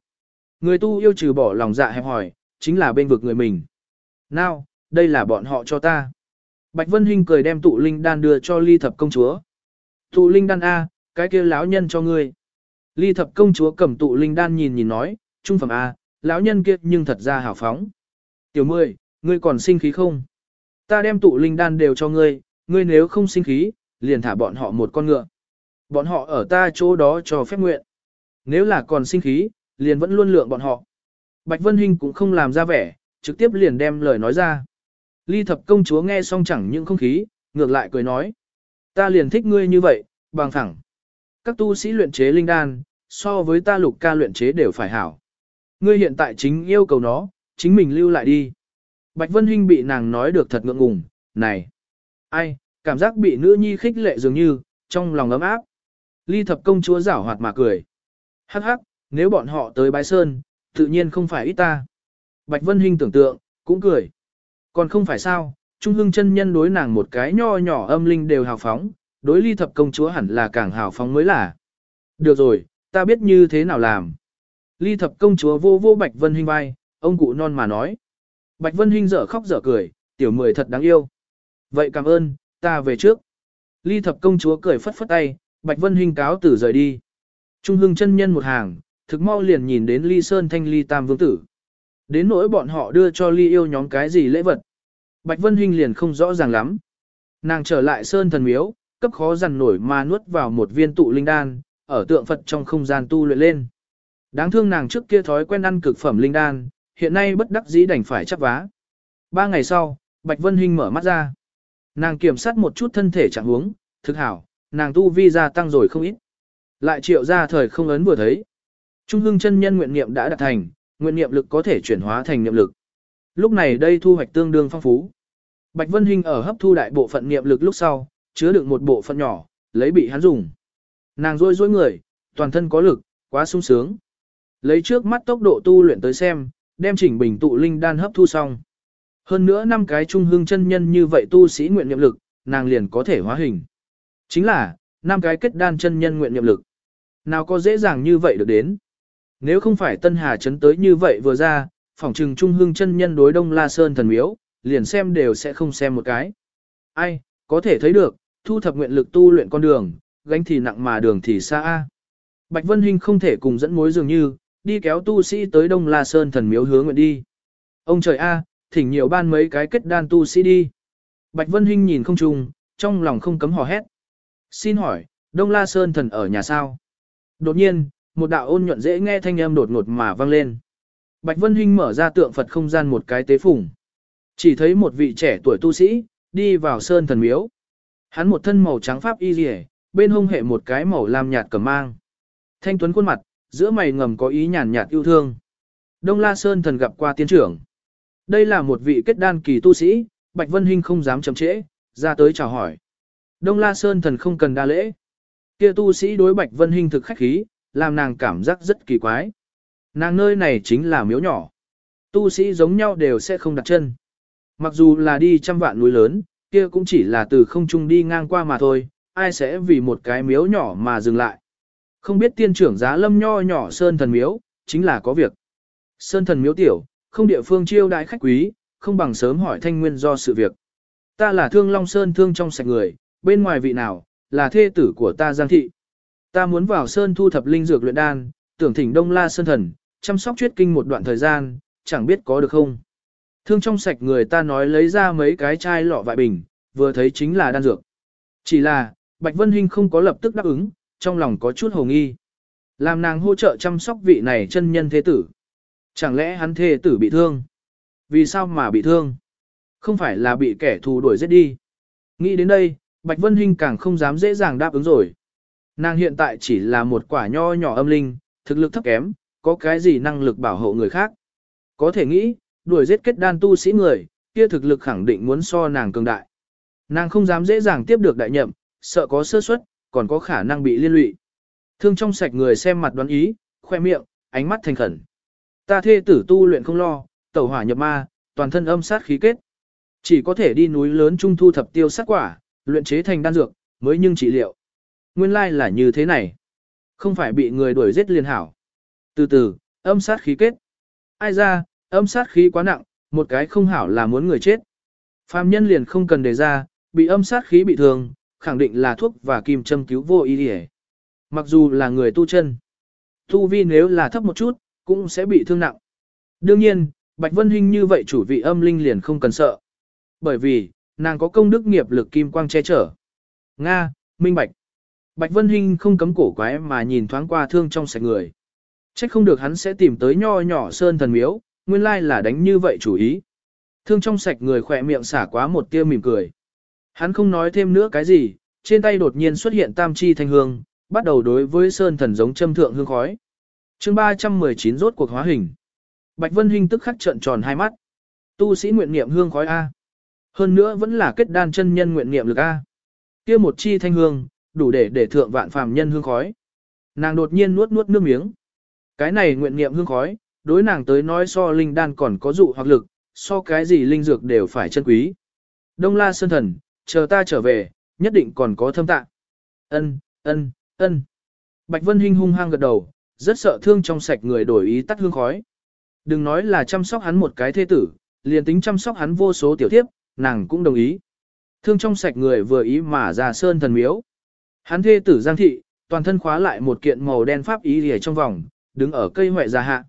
Người tu yêu trừ bỏ lòng dạ hẹp hỏi, chính là bên vực người mình. Nào, đây là bọn họ cho ta. Bạch Vân Hinh cười đem tụ linh đan đưa cho ly thập công chúa. Tụ linh đan A, cái kia lão nhân cho ngươi. Ly thập công chúa cầm tụ linh đan nhìn nhìn nói, trung phẩm A, lão nhân kia nhưng thật ra hào phóng. Tiểu mười, ngươi còn sinh khí không? Ta đem tụ linh đan đều cho ngươi, ngươi nếu không sinh khí, liền thả bọn họ một con ngựa. Bọn họ ở ta chỗ đó cho phép nguyện. Nếu là còn sinh khí, liền vẫn luôn lượng bọn họ. Bạch Vân Hinh cũng không làm ra vẻ, trực tiếp liền đem lời nói ra. Ly thập công chúa nghe xong chẳng những không khí, ngược lại cười nói. Ta liền thích ngươi như vậy, bằng thẳng. Các tu sĩ luyện chế linh đan, so với ta lục ca luyện chế đều phải hảo. Ngươi hiện tại chính yêu cầu nó, chính mình lưu lại đi. Bạch Vân Hinh bị nàng nói được thật ngượng ngùng, này. Ai, cảm giác bị nữ nhi khích lệ dường như, trong lòng ấm áp. Ly thập công chúa giảo hoạt mà cười. Hắc hắc, nếu bọn họ tới bái sơn, tự nhiên không phải ít ta. Bạch Vân Hinh tưởng tượng, cũng cười. Còn không phải sao, Trung Hưng chân nhân đối nàng một cái nho nhỏ âm linh đều hào phóng, đối ly thập công chúa hẳn là càng hào phóng mới là. Được rồi, ta biết như thế nào làm. Ly thập công chúa vô vô Bạch Vân Hinh vai, ông cụ non mà nói. Bạch Vân Hinh dở khóc dở cười, tiểu mười thật đáng yêu. Vậy cảm ơn, ta về trước. Ly thập công chúa cười phất phất tay, Bạch Vân Hinh cáo tử rời đi. Trung hưng chân nhân một hàng, thực mau liền nhìn đến Ly Sơn Thanh Ly Tam Vương Tử. Đến nỗi bọn họ đưa cho Ly yêu nhóm cái gì lễ vật. Bạch Vân Hinh liền không rõ ràng lắm. Nàng trở lại Sơn Thần Miếu, cấp khó dằn nổi mà nuốt vào một viên tụ linh đan, ở tượng Phật trong không gian tu luyện lên. Đáng thương nàng trước kia thói quen ăn cực phẩm linh đan, hiện nay bất đắc dĩ đành phải chấp vá. Ba ngày sau, Bạch Vân Hinh mở mắt ra. Nàng kiểm soát một chút thân thể trạng huống, thực hảo, nàng tu vi gia tăng rồi không ít. Lại triệu ra thời không ấn vừa thấy. Trung hưng chân nhân nguyện niệm đã đạt thành, nguyện niệm lực có thể chuyển hóa thành niệm lực. Lúc này đây thu hoạch tương đương phong phú. Bạch Vân Hinh ở hấp thu đại bộ phận niệm lực lúc sau, chứa được một bộ phận nhỏ, lấy bị hắn dùng. Nàng rôi rôi người, toàn thân có lực, quá sung sướng. Lấy trước mắt tốc độ tu luyện tới xem, đem chỉnh bình tụ linh đan hấp thu xong. Hơn nữa năm cái trung hương chân nhân như vậy tu sĩ nguyện niệm lực, nàng liền có thể hóa hình. Chính là, năm cái kết đan chân nhân nguyện niệm lực. Nào có dễ dàng như vậy được đến. Nếu không phải Tân Hà chấn tới như vậy vừa ra, phỏng trừng trung hương chân nhân đối Đông La Sơn thần miếu, liền xem đều sẽ không xem một cái. Ai, có thể thấy được, thu thập nguyện lực tu luyện con đường, gánh thì nặng mà đường thì xa. Bạch Vân Hinh không thể cùng dẫn mối dường như, đi kéo tu sĩ tới Đông La Sơn thần miếu hướng nguyện đi. Ông trời a, thỉnh nhiều ban mấy cái kết đan tu sĩ đi. Bạch Vân Hinh nhìn không trùng, trong lòng không cấm hò hét. Xin hỏi, Đông La Sơn thần ở nhà sao? Đột nhiên, một đạo ôn nhuận dễ nghe thanh âm đột ngột mà vang lên. Bạch Vân Hinh mở ra tượng Phật không gian một cái tế phùng. Chỉ thấy một vị trẻ tuổi tu sĩ, đi vào sơn thần miếu. Hắn một thân màu trắng pháp y rìa, bên hông hệ một cái màu lam nhạt cầm mang. Thanh tuấn khuôn mặt, giữa mày ngầm có ý nhàn nhạt yêu thương. Đông La Sơn thần gặp qua tiên trưởng. Đây là một vị kết đan kỳ tu sĩ, Bạch Vân Hinh không dám chậm trễ, ra tới chào hỏi. Đông La Sơn thần không cần đa lễ. Kia tu sĩ đối Bạch Vân Hinh thực khách khí, làm nàng cảm giác rất kỳ quái. Nàng nơi này chính là miếu nhỏ. Tu sĩ giống nhau đều sẽ không đặt chân. Mặc dù là đi trăm vạn núi lớn, kia cũng chỉ là từ không trung đi ngang qua mà thôi, ai sẽ vì một cái miếu nhỏ mà dừng lại. Không biết tiên trưởng giá lâm nho nhỏ sơn thần miếu, chính là có việc. Sơn thần miếu tiểu, không địa phương chiêu đại khách quý, không bằng sớm hỏi thanh nguyên do sự việc. Ta là thương long sơn thương trong sạch người, bên ngoài vị nào, là thê tử của ta Giang Thị. Ta muốn vào sơn thu thập linh dược luyện đan, tưởng thỉnh đông la sơn thần, chăm sóc chuyết kinh một đoạn thời gian, chẳng biết có được không. Thương trong sạch người ta nói lấy ra mấy cái chai lọ vại bình, vừa thấy chính là đan dược. Chỉ là, Bạch Vân Hinh không có lập tức đáp ứng, trong lòng có chút hồ nghi. Làm nàng hỗ trợ chăm sóc vị này chân nhân thế tử. Chẳng lẽ hắn thế tử bị thương? Vì sao mà bị thương? Không phải là bị kẻ thù đuổi giết đi. Nghĩ đến đây, Bạch Vân Hinh càng không dám dễ dàng đáp ứng rồi. Nàng hiện tại chỉ là một quả nho nhỏ âm linh, thực lực thấp kém, có cái gì năng lực bảo hộ người khác. Có thể nghĩ, đuổi giết kết đan tu sĩ người, kia thực lực khẳng định muốn so nàng cường đại. Nàng không dám dễ dàng tiếp được đại nhậm, sợ có sơ suất, còn có khả năng bị liên lụy. Thương trong sạch người xem mặt đoán ý, khoe miệng, ánh mắt thành khẩn. Ta thê tử tu luyện không lo, tẩu hỏa nhập ma, toàn thân âm sát khí kết. Chỉ có thể đi núi lớn trung thu thập tiêu sát quả, luyện chế thành đan dược, mới nhưng trị liệu. Nguyên lai là như thế này. Không phải bị người đuổi giết liền hảo. Từ từ, âm sát khí kết. Ai ra, âm sát khí quá nặng, một cái không hảo là muốn người chết. Phạm nhân liền không cần đề ra, bị âm sát khí bị thương, khẳng định là thuốc và kim châm cứu vô ý hề. Mặc dù là người tu chân, tu vi nếu là thấp một chút, cũng sẽ bị thương nặng. Đương nhiên, Bạch Vân Hinh như vậy chủ vị âm linh liền không cần sợ. Bởi vì, nàng có công đức nghiệp lực kim quang che chở. Nga, Minh Bạch. Bạch Vân Hinh không cấm cổ quái mà nhìn thoáng qua thương trong sạch người. Chắc không được hắn sẽ tìm tới nho nhỏ sơn thần miếu, nguyên lai là đánh như vậy chủ ý. Thương trong sạch người khỏe miệng xả quá một tia mỉm cười. Hắn không nói thêm nữa cái gì, trên tay đột nhiên xuất hiện tam chi thanh hương, bắt đầu đối với sơn thần giống châm thượng hương khói. chương 319 rốt cuộc hóa hình. Bạch Vân Hinh tức khắc trợn tròn hai mắt. Tu sĩ nguyện niệm hương khói A. Hơn nữa vẫn là kết đan chân nhân nguyện niệm lực A. kia một chi thanh hương, đủ để để thượng vạn phàm nhân hương khói. Nàng đột nhiên nuốt nuốt nước miếng. Cái này nguyện niệm hương khói, đối nàng tới nói so linh đan còn có dụ hoặc lực, so cái gì linh dược đều phải chân quý. Đông La Sơn Thần, chờ ta trở về, nhất định còn có thâm tạ. Ân, ân, ân. Bạch Vân Hinh hung hăng gật đầu, rất sợ thương trong sạch người đổi ý tắt hương khói. Đừng nói là chăm sóc hắn một cái thế tử, liền tính chăm sóc hắn vô số tiểu thiếp, nàng cũng đồng ý. Thương trong sạch người vừa ý mà ra sơn thần miếu. Hắn thê tử Giang Thị, toàn thân khóa lại một kiện màu đen pháp y rìa trong vòng, đứng ở cây hoại già hạ.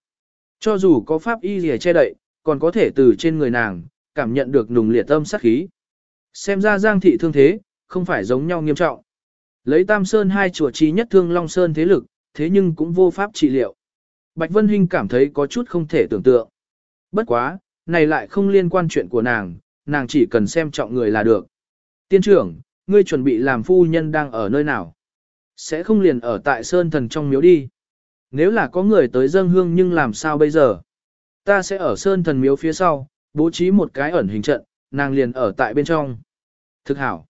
Cho dù có pháp y rìa che đậy, còn có thể từ trên người nàng, cảm nhận được nùng liệt âm sát khí. Xem ra Giang Thị thương thế, không phải giống nhau nghiêm trọng. Lấy Tam Sơn hai chùa trí nhất thương Long Sơn thế lực, thế nhưng cũng vô pháp trị liệu. Bạch Vân Hinh cảm thấy có chút không thể tưởng tượng. Bất quá, này lại không liên quan chuyện của nàng, nàng chỉ cần xem trọng người là được. Tiên trưởng, ngươi chuẩn bị làm phu nhân đang ở nơi nào? Sẽ không liền ở tại Sơn Thần trong miếu đi. Nếu là có người tới dâng hương nhưng làm sao bây giờ? Ta sẽ ở Sơn Thần miếu phía sau, bố trí một cái ẩn hình trận, nàng liền ở tại bên trong. Thực hảo.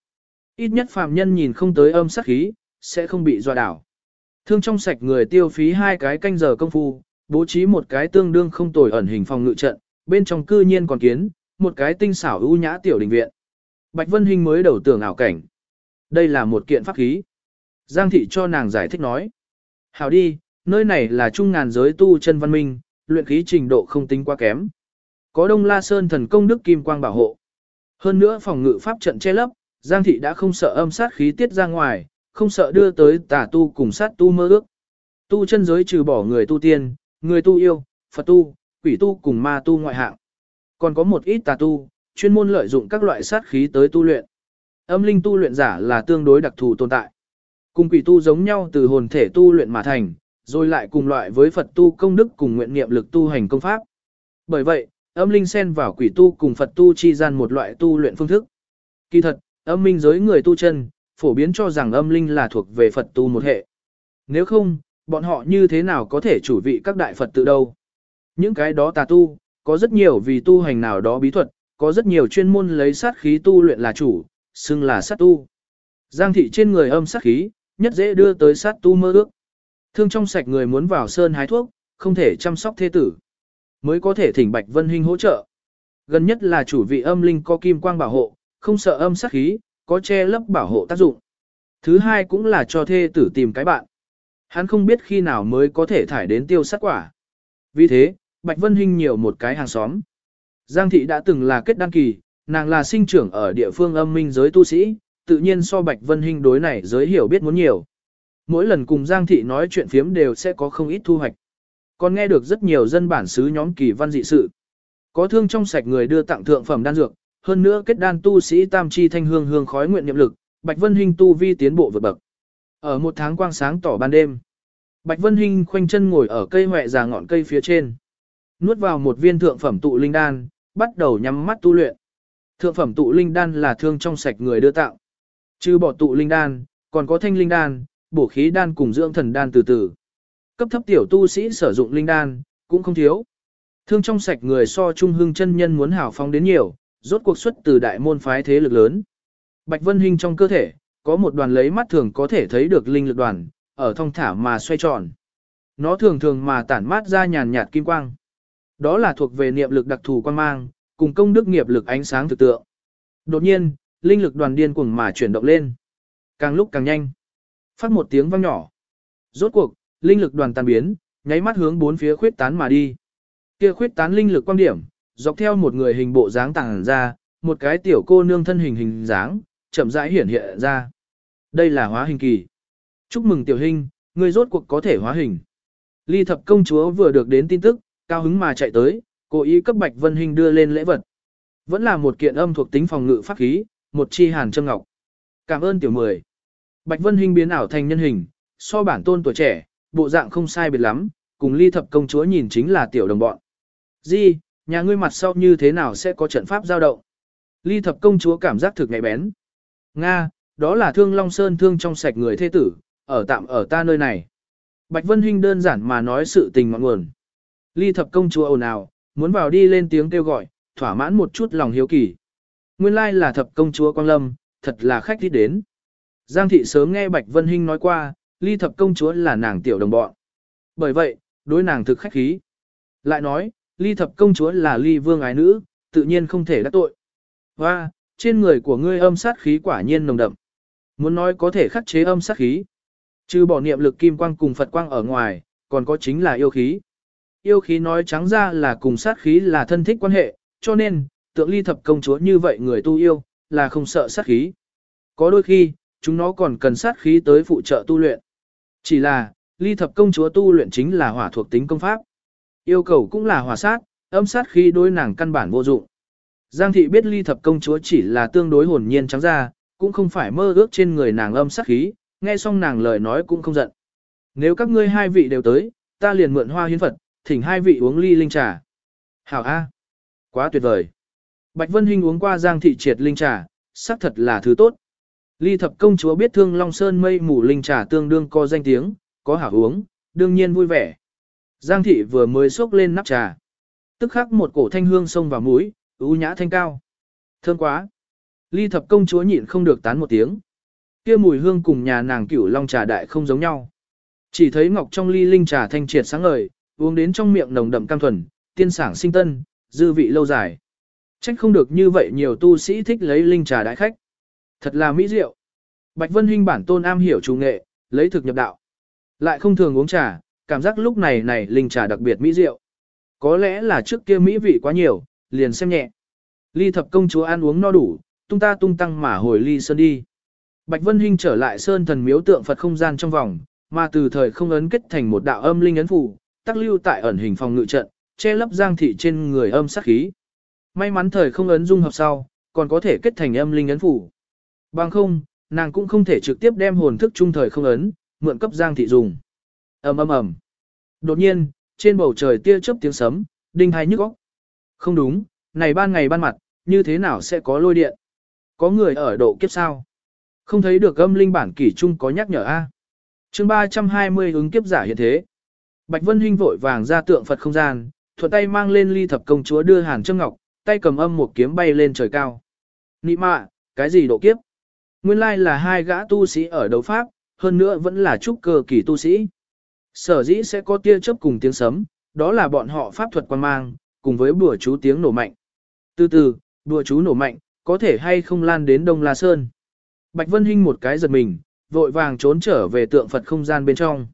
Ít nhất phàm nhân nhìn không tới âm sắc khí, sẽ không bị dọa đảo. Thương trong sạch người tiêu phí hai cái canh giờ công phu, bố trí một cái tương đương không tồi ẩn hình phòng ngự trận, bên trong cư nhiên còn kiến, một cái tinh xảo ưu nhã tiểu đình viện. Bạch Vân Hinh mới đầu tưởng ảo cảnh. Đây là một kiện pháp khí. Giang thị cho nàng giải thích nói. Hảo đi, nơi này là trung ngàn giới tu chân văn minh, luyện khí trình độ không tính quá kém. Có Đông La Sơn thần công đức kim quang bảo hộ. Hơn nữa phòng ngự pháp trận che lấp, Giang thị đã không sợ âm sát khí tiết ra ngoài, không sợ đưa tới tà tu cùng sát tu mơ ước. Tu chân giới trừ bỏ người tu tiên, người tu yêu, Phật tu, quỷ tu cùng ma tu ngoại hạng. Còn có một ít tà tu, chuyên môn lợi dụng các loại sát khí tới tu luyện. Âm linh tu luyện giả là tương đối đặc thù tồn tại. Cùng quỷ tu giống nhau từ hồn thể tu luyện mà thành, rồi lại cùng loại với Phật tu công đức cùng nguyện niệm lực tu hành công pháp. Bởi vậy, âm linh xen vào quỷ tu cùng Phật tu chi gian một loại tu luyện phương thức. Kỳ thật, âm minh giới người tu chân, phổ biến cho rằng âm linh là thuộc về Phật tu một hệ. Nếu không, bọn họ như thế nào có thể chủ vị các đại Phật tự đâu? Những cái đó tà tu, có rất nhiều vì tu hành nào đó bí thuật, có rất nhiều chuyên môn lấy sát khí tu luyện là chủ, xưng là sát tu. Giang thị trên người âm sát khí, nhất dễ đưa tới sát tu mơ ước. Thương trong sạch người muốn vào sơn hái thuốc, không thể chăm sóc thế tử. Mới có thể thỉnh Bạch Vân Hinh hỗ trợ. Gần nhất là chủ vị âm linh có kim quang bảo hộ, không sợ âm sát khí, có che lấp bảo hộ tác dụng. Thứ hai cũng là cho thê tử tìm cái bạn. Hắn không biết khi nào mới có thể thải đến tiêu sát quả. Vì thế, Bạch Vân Hinh nhiều một cái hàng xóm. Giang thị đã từng là kết đăng kỳ, nàng là sinh trưởng ở địa phương âm minh giới tu sĩ, tự nhiên so Bạch Vân Hinh đối này giới hiểu biết muốn nhiều. Mỗi lần cùng Giang thị nói chuyện phiếm đều sẽ có không ít thu hoạch. Còn nghe được rất nhiều dân bản xứ nhóm kỳ văn dị sự. Có thương trong sạch người đưa tặng thượng phẩm đan dược, hơn nữa kết đan tu sĩ tam chi thanh hương hương khói nguyện niệm lực, Bạch Vân Hinh tu vi tiến bộ vượt bậc. Ở một tháng quang sáng tỏ ban đêm, Bạch Vân Hinh khoanh chân ngồi ở cây hoẹ già ngọn cây phía trên. Nuốt vào một viên thượng phẩm tụ linh đan, bắt đầu nhắm mắt tu luyện. Thượng phẩm tụ linh đan là thương trong sạch người đưa tạo. Trừ bỏ tụ linh đan, còn có thanh linh đan, bổ khí đan cùng dưỡng thần đan từ từ. Cấp thấp tiểu tu sĩ sử dụng linh đan, cũng không thiếu. Thương trong sạch người so trung hưng chân nhân muốn hảo phong đến nhiều, rốt cuộc xuất từ đại môn phái thế lực lớn. Bạch Vân Hinh trong cơ thể, có một đoàn lấy mắt thường có thể thấy được linh lực đoàn, ở thông thả mà xoay tròn. Nó thường thường mà tản mát ra nhàn nhạt kim quang. Đó là thuộc về niệm lực đặc thù quan mang, cùng công đức nghiệp lực ánh sáng thực tượng. Đột nhiên, linh lực đoàn điên cuồng mà chuyển động lên. Càng lúc càng nhanh. Phát một tiếng vang nhỏ. Rốt cuộc, linh lực đoàn tan biến, nháy mắt hướng bốn phía khuyết tán mà đi. Kia khuyết tán linh lực quan điểm, dọc theo một người hình bộ dáng tàng ra, một cái tiểu cô nương thân hình hình dáng, chậm rãi hiển hiện ra. Đây là hóa hình kỳ. Chúc mừng tiểu hình, người rốt cuộc có thể hóa hình. Ly thập công chúa vừa được đến tin tức, cao hứng mà chạy tới, cố ý cấp Bạch Vân Hinh đưa lên lễ vật. Vẫn là một kiện âm thuộc tính phòng ngự pháp khí, một chi hàn châm ngọc. Cảm ơn tiểu mười. Bạch Vân Hinh biến ảo thành nhân hình, so bản tôn tuổi trẻ, bộ dạng không sai biệt lắm, cùng ly thập công chúa nhìn chính là tiểu đồng bọn. Di, nhà ngươi mặt sau như thế nào sẽ có trận pháp giao động? Ly thập công chúa cảm giác thực nhạy bén. Nga, đó là thương Long Sơn thương trong sạch người thế tử, ở tạm ở ta nơi này. Bạch Vân Hinh đơn giản mà nói sự tình ngọn nguồn. Ly thập công chúa ồn ào, muốn vào đi lên tiếng kêu gọi, thỏa mãn một chút lòng hiếu kỳ. Nguyên lai là thập công chúa Quang Lâm, thật là khách đi đến. Giang thị sớm nghe Bạch Vân Hinh nói qua, ly thập công chúa là nàng tiểu đồng bọn. Bởi vậy, đối nàng thực khách khí. Lại nói, ly thập công chúa là ly vương ái nữ, tự nhiên không thể đắc tội. Và, trên người của ngươi âm sát khí quả nhiên nồng đậm. Muốn nói có thể khắc chế âm sát khí. Trừ bỏ niệm lực kim quang cùng Phật quang ở ngoài, còn có chính là yêu khí. Yêu khí nói trắng ra là cùng sát khí là thân thích quan hệ, cho nên, tượng ly thập công chúa như vậy người tu yêu, là không sợ sát khí. Có đôi khi, chúng nó còn cần sát khí tới phụ trợ tu luyện. Chỉ là, ly thập công chúa tu luyện chính là hỏa thuộc tính công pháp. Yêu cầu cũng là hỏa sát, âm sát khí đối nàng căn bản vô dụng. Giang thị biết ly thập công chúa chỉ là tương đối hồn nhiên trắng ra, cũng không phải mơ ước trên người nàng âm sát khí, nghe xong nàng lời nói cũng không giận. Nếu các ngươi hai vị đều tới, ta liền mượn hoa hiến Phật, thỉnh hai vị uống ly linh trà. Hảo A. Quá tuyệt vời. Bạch Vân Hinh uống qua Giang thị triệt linh trà, xác thật là thứ tốt. Ly thập công chúa biết thương Long Sơn mây mù linh trà tương đương có danh tiếng, có hảo uống, đương nhiên vui vẻ. Giang thị vừa mới xốc lên nắp trà. Tức khắc một cổ thanh hương xông vào mũi, ưu nhã thanh cao. Thơm quá. Ly thập công chúa nhịn không được tán một tiếng. Kia mùi hương cùng nhà nàng cửu long trà đại không giống nhau. Chỉ thấy ngọc trong ly linh trà thanh triệt sáng ngời, uống đến trong miệng nồng đậm cam thuần, tiên sảng sinh tân, dư vị lâu dài. Trách không được như vậy nhiều tu sĩ thích lấy linh trà đại khách. Thật là mỹ diệu. Bạch Vân Hinh bản tôn am hiểu chủ nghệ, lấy thực nhập đạo. Lại không thường uống trà, cảm giác lúc này này linh trà đặc biệt mỹ diệu. Có lẽ là trước kia mỹ vị quá nhiều, liền xem nhẹ. Ly thập công chúa ăn uống no đủ, tung ta tung tăng mà hồi ly sơn đi. Bạch Vân Hinh trở lại sơn thần miếu tượng Phật không gian trong vòng, mà từ thời không ấn kết thành một đạo âm linh ấn phù, tắc lưu tại ẩn hình phòng ngự trận, che lấp giang thị trên người âm sát khí. May mắn thời không ấn dung hợp sau, còn có thể kết thành âm linh ấn phủ. Bằng không, nàng cũng không thể trực tiếp đem hồn thức trung thời không ấn, mượn cấp giang thị dùng. ầm ầm ầm. Đột nhiên, trên bầu trời tia chớp tiếng sấm, đinh hai nhức óc. Không đúng, này ban ngày ban mặt, như thế nào sẽ có lôi điện? Có người ở độ kiếp sao? Không thấy được âm linh bản kỷ trung có nhắc nhở a. Chương 320 ứng kiếp giả hiện thế. Bạch Vân Hinh vội vàng ra tượng Phật không gian, thuận tay mang lên ly thập công chúa đưa hàn trâm ngọc, tay cầm âm một kiếm bay lên trời cao. Nị mạ, cái gì độ kiếp? Nguyên lai là hai gã tu sĩ ở đấu pháp, hơn nữa vẫn là trúc cơ kỳ tu sĩ. Sở dĩ sẽ có tia chớp cùng tiếng sấm, đó là bọn họ pháp thuật quan mang, cùng với bùa chú tiếng nổ mạnh. Từ từ, bùa chú nổ mạnh, có thể hay không lan đến Đông La Sơn. Bạch Vân Hinh một cái giật mình, vội vàng trốn trở về tượng Phật không gian bên trong.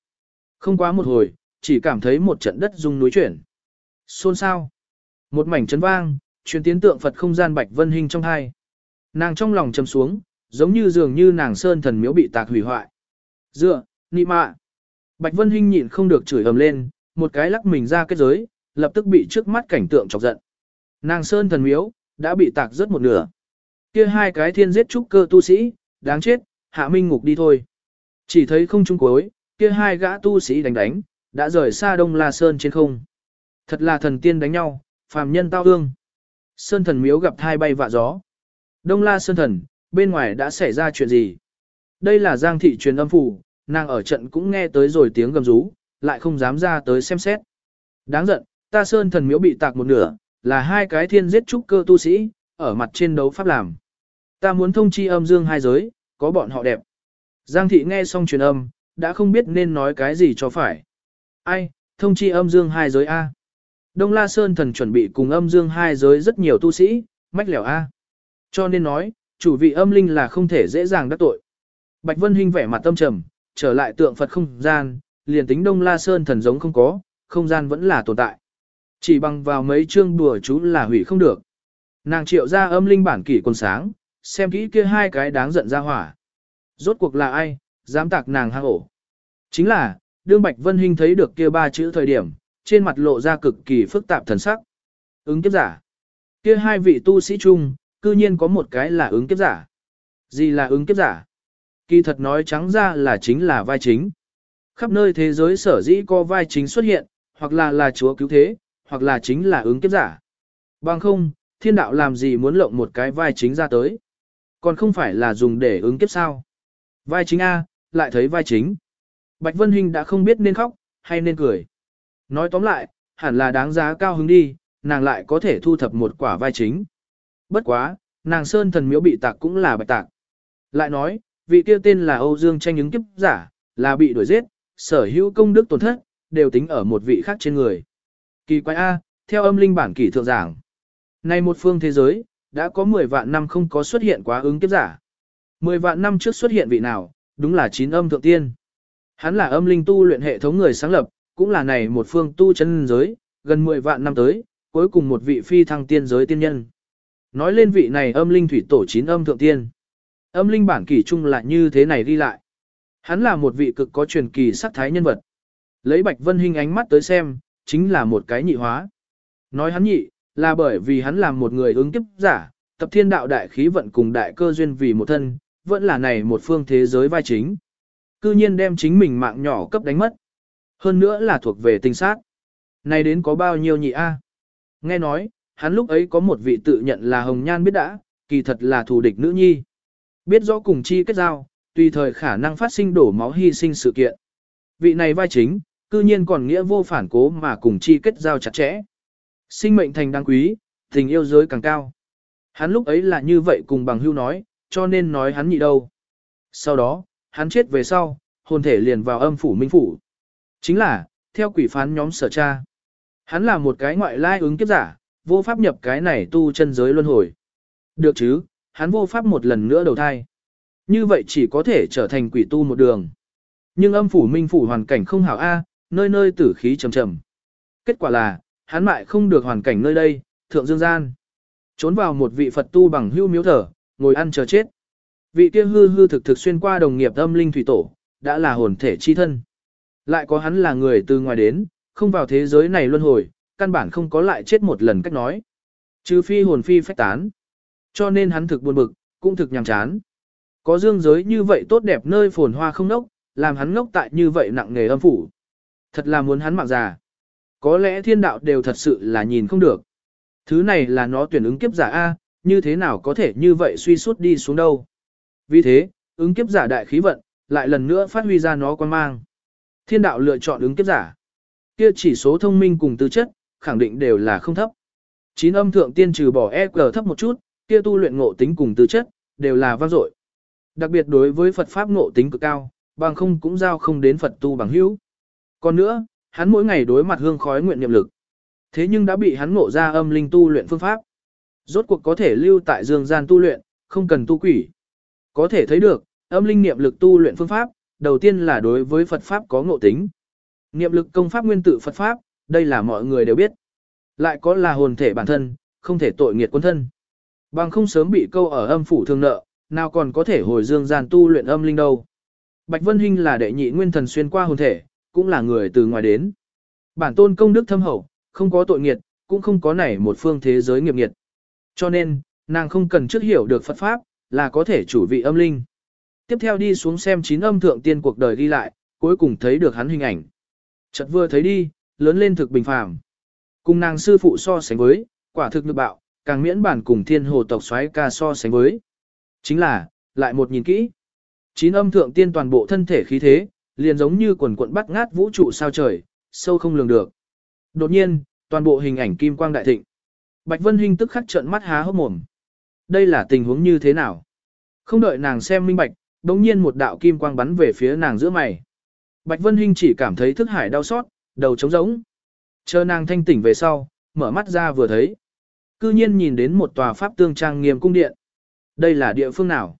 Không quá một hồi, chỉ cảm thấy một trận đất rung núi chuyển. Xôn sao? Một mảnh chấn vang, truyền tiến tượng Phật không gian Bạch Vân Hinh trong hai. Nàng trong lòng chầm xuống, giống như dường như nàng sơn thần miếu bị tạc hủy hoại. Dựa, nị mạ. Bạch Vân Hinh nhịn không được chửi ầm lên, một cái lắc mình ra kết giới, lập tức bị trước mắt cảnh tượng chọc giận. Nàng sơn thần miếu, đã bị tạc rất một nửa. Kia hai cái thiên giết trúc cơ tu sĩ, đáng chết, hạ minh ngục đi thôi. Chỉ thấy không trung cuối, kia hai gã tu sĩ đánh đánh, đã rời xa đông la sơn trên không. Thật là thần tiên đánh nhau, phàm nhân tao ương. Sơn thần miếu gặp thai bay vạ gió. Đông la sơn thần, bên ngoài đã xảy ra chuyện gì? Đây là giang thị truyền âm phủ, nàng ở trận cũng nghe tới rồi tiếng gầm rú, lại không dám ra tới xem xét. Đáng giận, ta sơn thần miếu bị tạc một nửa, là hai cái thiên giết trúc cơ tu sĩ, ở mặt trên đấu pháp làm. Ta muốn thông chi âm dương hai giới, có bọn họ đẹp. Giang thị nghe xong truyền âm, đã không biết nên nói cái gì cho phải. Ai, thông chi âm dương hai giới A. Đông La Sơn thần chuẩn bị cùng âm dương hai giới rất nhiều tu sĩ, mách lẻo A. Cho nên nói, chủ vị âm linh là không thể dễ dàng đắc tội. Bạch Vân Hinh vẻ mặt tâm trầm, trở lại tượng Phật không gian, liền tính Đông La Sơn thần giống không có, không gian vẫn là tồn tại. Chỉ bằng vào mấy chương đùa chú là hủy không được. Nàng triệu ra âm linh bản kỷ quần sáng, xem kỹ kia hai cái đáng giận ra hỏa. Rốt cuộc là ai, dám tạc nàng hang ổ. Chính là, đương Bạch Vân Hinh thấy được kia ba chữ thời điểm, trên mặt lộ ra cực kỳ phức tạp thần sắc. Ứng kiếp giả. Kia hai vị tu sĩ chung, cư nhiên có một cái là ứng kiếp giả. Gì là ứng kiếp giả? Kỳ thật nói trắng ra là chính là vai chính. Khắp nơi thế giới sở dĩ có vai chính xuất hiện, hoặc là là chúa cứu thế, hoặc là chính là ứng kiếp giả. Bằng không, thiên đạo làm gì muốn lộng một cái vai chính ra tới. Còn không phải là dùng để ứng kiếp sao. Vai chính A, lại thấy vai chính. Bạch Vân Hinh đã không biết nên khóc, hay nên cười. Nói tóm lại, hẳn là đáng giá cao hứng đi, nàng lại có thể thu thập một quả vai chính. Bất quá, nàng sơn thần miếu bị tạc cũng là bạch tạc. Lại nói, vị kia tên là Âu Dương tranh ứng kiếp giả, là bị đuổi giết, sở hữu công đức tổn thất, đều tính ở một vị khác trên người. Kỳ quái A, theo âm linh bản kỷ thượng giảng. Nay một phương thế giới, đã có 10 vạn năm không có xuất hiện quá ứng kiếp giả. 10 vạn năm trước xuất hiện vị nào, đúng là chín âm thượng tiên. Hắn là âm linh tu luyện hệ thống người sáng lập, cũng là này một phương tu chân giới, gần 10 vạn năm tới, cuối cùng một vị phi thăng tiên giới tiên nhân. Nói lên vị này âm linh thủy tổ chín âm thượng tiên. Âm linh bản kỷ chung lại như thế này đi lại. Hắn là một vị cực có truyền kỳ sắc thái nhân vật. Lấy Bạch Vân Hinh ánh mắt tới xem, chính là một cái nhị hóa. Nói hắn nhị, là bởi vì hắn làm một người ứng kiếp giả, tập thiên đạo đại khí vận cùng đại cơ duyên vì một thân, vẫn là này một phương thế giới vai chính. Cư nhiên đem chính mình mạng nhỏ cấp đánh mất. Hơn nữa là thuộc về tình sát. Này đến có bao nhiêu nhị a? Nghe nói, hắn lúc ấy có một vị tự nhận là hồng nhan biết đã, kỳ thật là thù địch nữ nhi. Biết rõ cùng chi kết giao, tùy thời khả năng phát sinh đổ máu hy sinh sự kiện. Vị này vai chính, cư nhiên còn nghĩa vô phản cố mà cùng chi kết giao chặt chẽ. Sinh mệnh thành đáng quý, tình yêu giới càng cao. Hắn lúc ấy là như vậy cùng bằng hưu nói, cho nên nói hắn nhị đâu. Sau đó, hắn chết về sau, hồn thể liền vào âm phủ minh phủ. Chính là, theo quỷ phán nhóm sở cha. Hắn là một cái ngoại lai ứng kiếp giả, vô pháp nhập cái này tu chân giới luân hồi. Được chứ, hắn vô pháp một lần nữa đầu thai. Như vậy chỉ có thể trở thành quỷ tu một đường. Nhưng âm phủ minh phủ hoàn cảnh không hảo A, nơi nơi tử khí trầm trầm. Kết quả là, hắn mại không được hoàn cảnh nơi đây, thượng dương gian. Trốn vào một vị Phật tu bằng hưu miếu thở, ngồi ăn chờ chết. Vị kia hư hư thực thực xuyên qua đồng nghiệp âm linh thủy tổ, đã là hồn thể chi thân. Lại có hắn là người từ ngoài đến, không vào thế giới này luân hồi, căn bản không có lại chết một lần cách nói. Trừ phi hồn phi phách tán. Cho nên hắn thực buồn bực, cũng thực nhàm chán. Có dương giới như vậy tốt đẹp nơi phồn hoa không nốc, làm hắn ngốc tại như vậy nặng nghề âm phủ. Thật là muốn hắn mạng già. Có lẽ thiên đạo đều thật sự là nhìn không được. Thứ này là nó tuyển ứng kiếp giả A, như thế nào có thể như vậy suy suốt đi xuống đâu. Vì thế, ứng kiếp giả đại khí vận, lại lần nữa phát huy ra nó quan mang. Thiên đạo lựa chọn ứng kiếp giả. Kia chỉ số thông minh cùng tư chất, khẳng định đều là không thấp. Chín âm thượng tiên trừ bỏ EQ thấp một chút, kia tu luyện ngộ tính cùng tư chất, đều là vang dội. Đặc biệt đối với Phật Pháp ngộ tính cực cao, bằng không cũng giao không đến Phật tu bằng hữu. Còn nữa, hắn mỗi ngày đối mặt hương khói nguyện niệm lực. Thế nhưng đã bị hắn ngộ ra âm linh tu luyện phương pháp. Rốt cuộc có thể lưu tại dương gian tu luyện, không cần tu quỷ. Có thể thấy được, âm linh niệm lực tu luyện phương pháp, đầu tiên là đối với Phật Pháp có ngộ tính. Niệm lực công pháp nguyên tự Phật Pháp, đây là mọi người đều biết. Lại có là hồn thể bản thân, không thể tội nghiệt quân thân. Bằng không sớm bị câu ở âm phủ thương nợ, nào còn có thể hồi dương gian tu luyện âm linh đâu. Bạch Vân Hinh là đệ nhị nguyên thần xuyên qua hồn thể, cũng là người từ ngoài đến. Bản tôn công đức thâm hậu, không có tội nghiệt, cũng không có nảy một phương thế giới nghiệp nghiệt. Cho nên, nàng không cần trước hiểu được Phật Pháp, là có thể chủ vị âm linh. Tiếp theo đi xuống xem chín âm thượng tiên cuộc đời đi lại, cuối cùng thấy được hắn hình ảnh. Chợt vừa thấy đi, lớn lên thực bình phàm. Cùng nàng sư phụ so sánh với, quả thực lực bạo, càng miễn bản cùng thiên hồ tộc xoáy ca so sánh với. Chính là, lại một nhìn kỹ. Chín âm thượng tiên toàn bộ thân thể khí thế, liền giống như quần quận bắt ngát vũ trụ sao trời, sâu không lường được. Đột nhiên, toàn bộ hình ảnh kim quang đại thịnh. Bạch Vân Hinh tức khắc trợn mắt há hốc mồm. Đây là tình huống như thế nào? Không đợi nàng xem minh bạch, đống nhiên một đạo kim quang bắn về phía nàng giữa mày. Bạch Vân Hinh chỉ cảm thấy thức hải đau xót, đầu trống rỗng. Chờ nàng thanh tỉnh về sau, mở mắt ra vừa thấy. Cư nhiên nhìn đến một tòa pháp tương trang nghiêm cung điện. Đây là địa phương nào?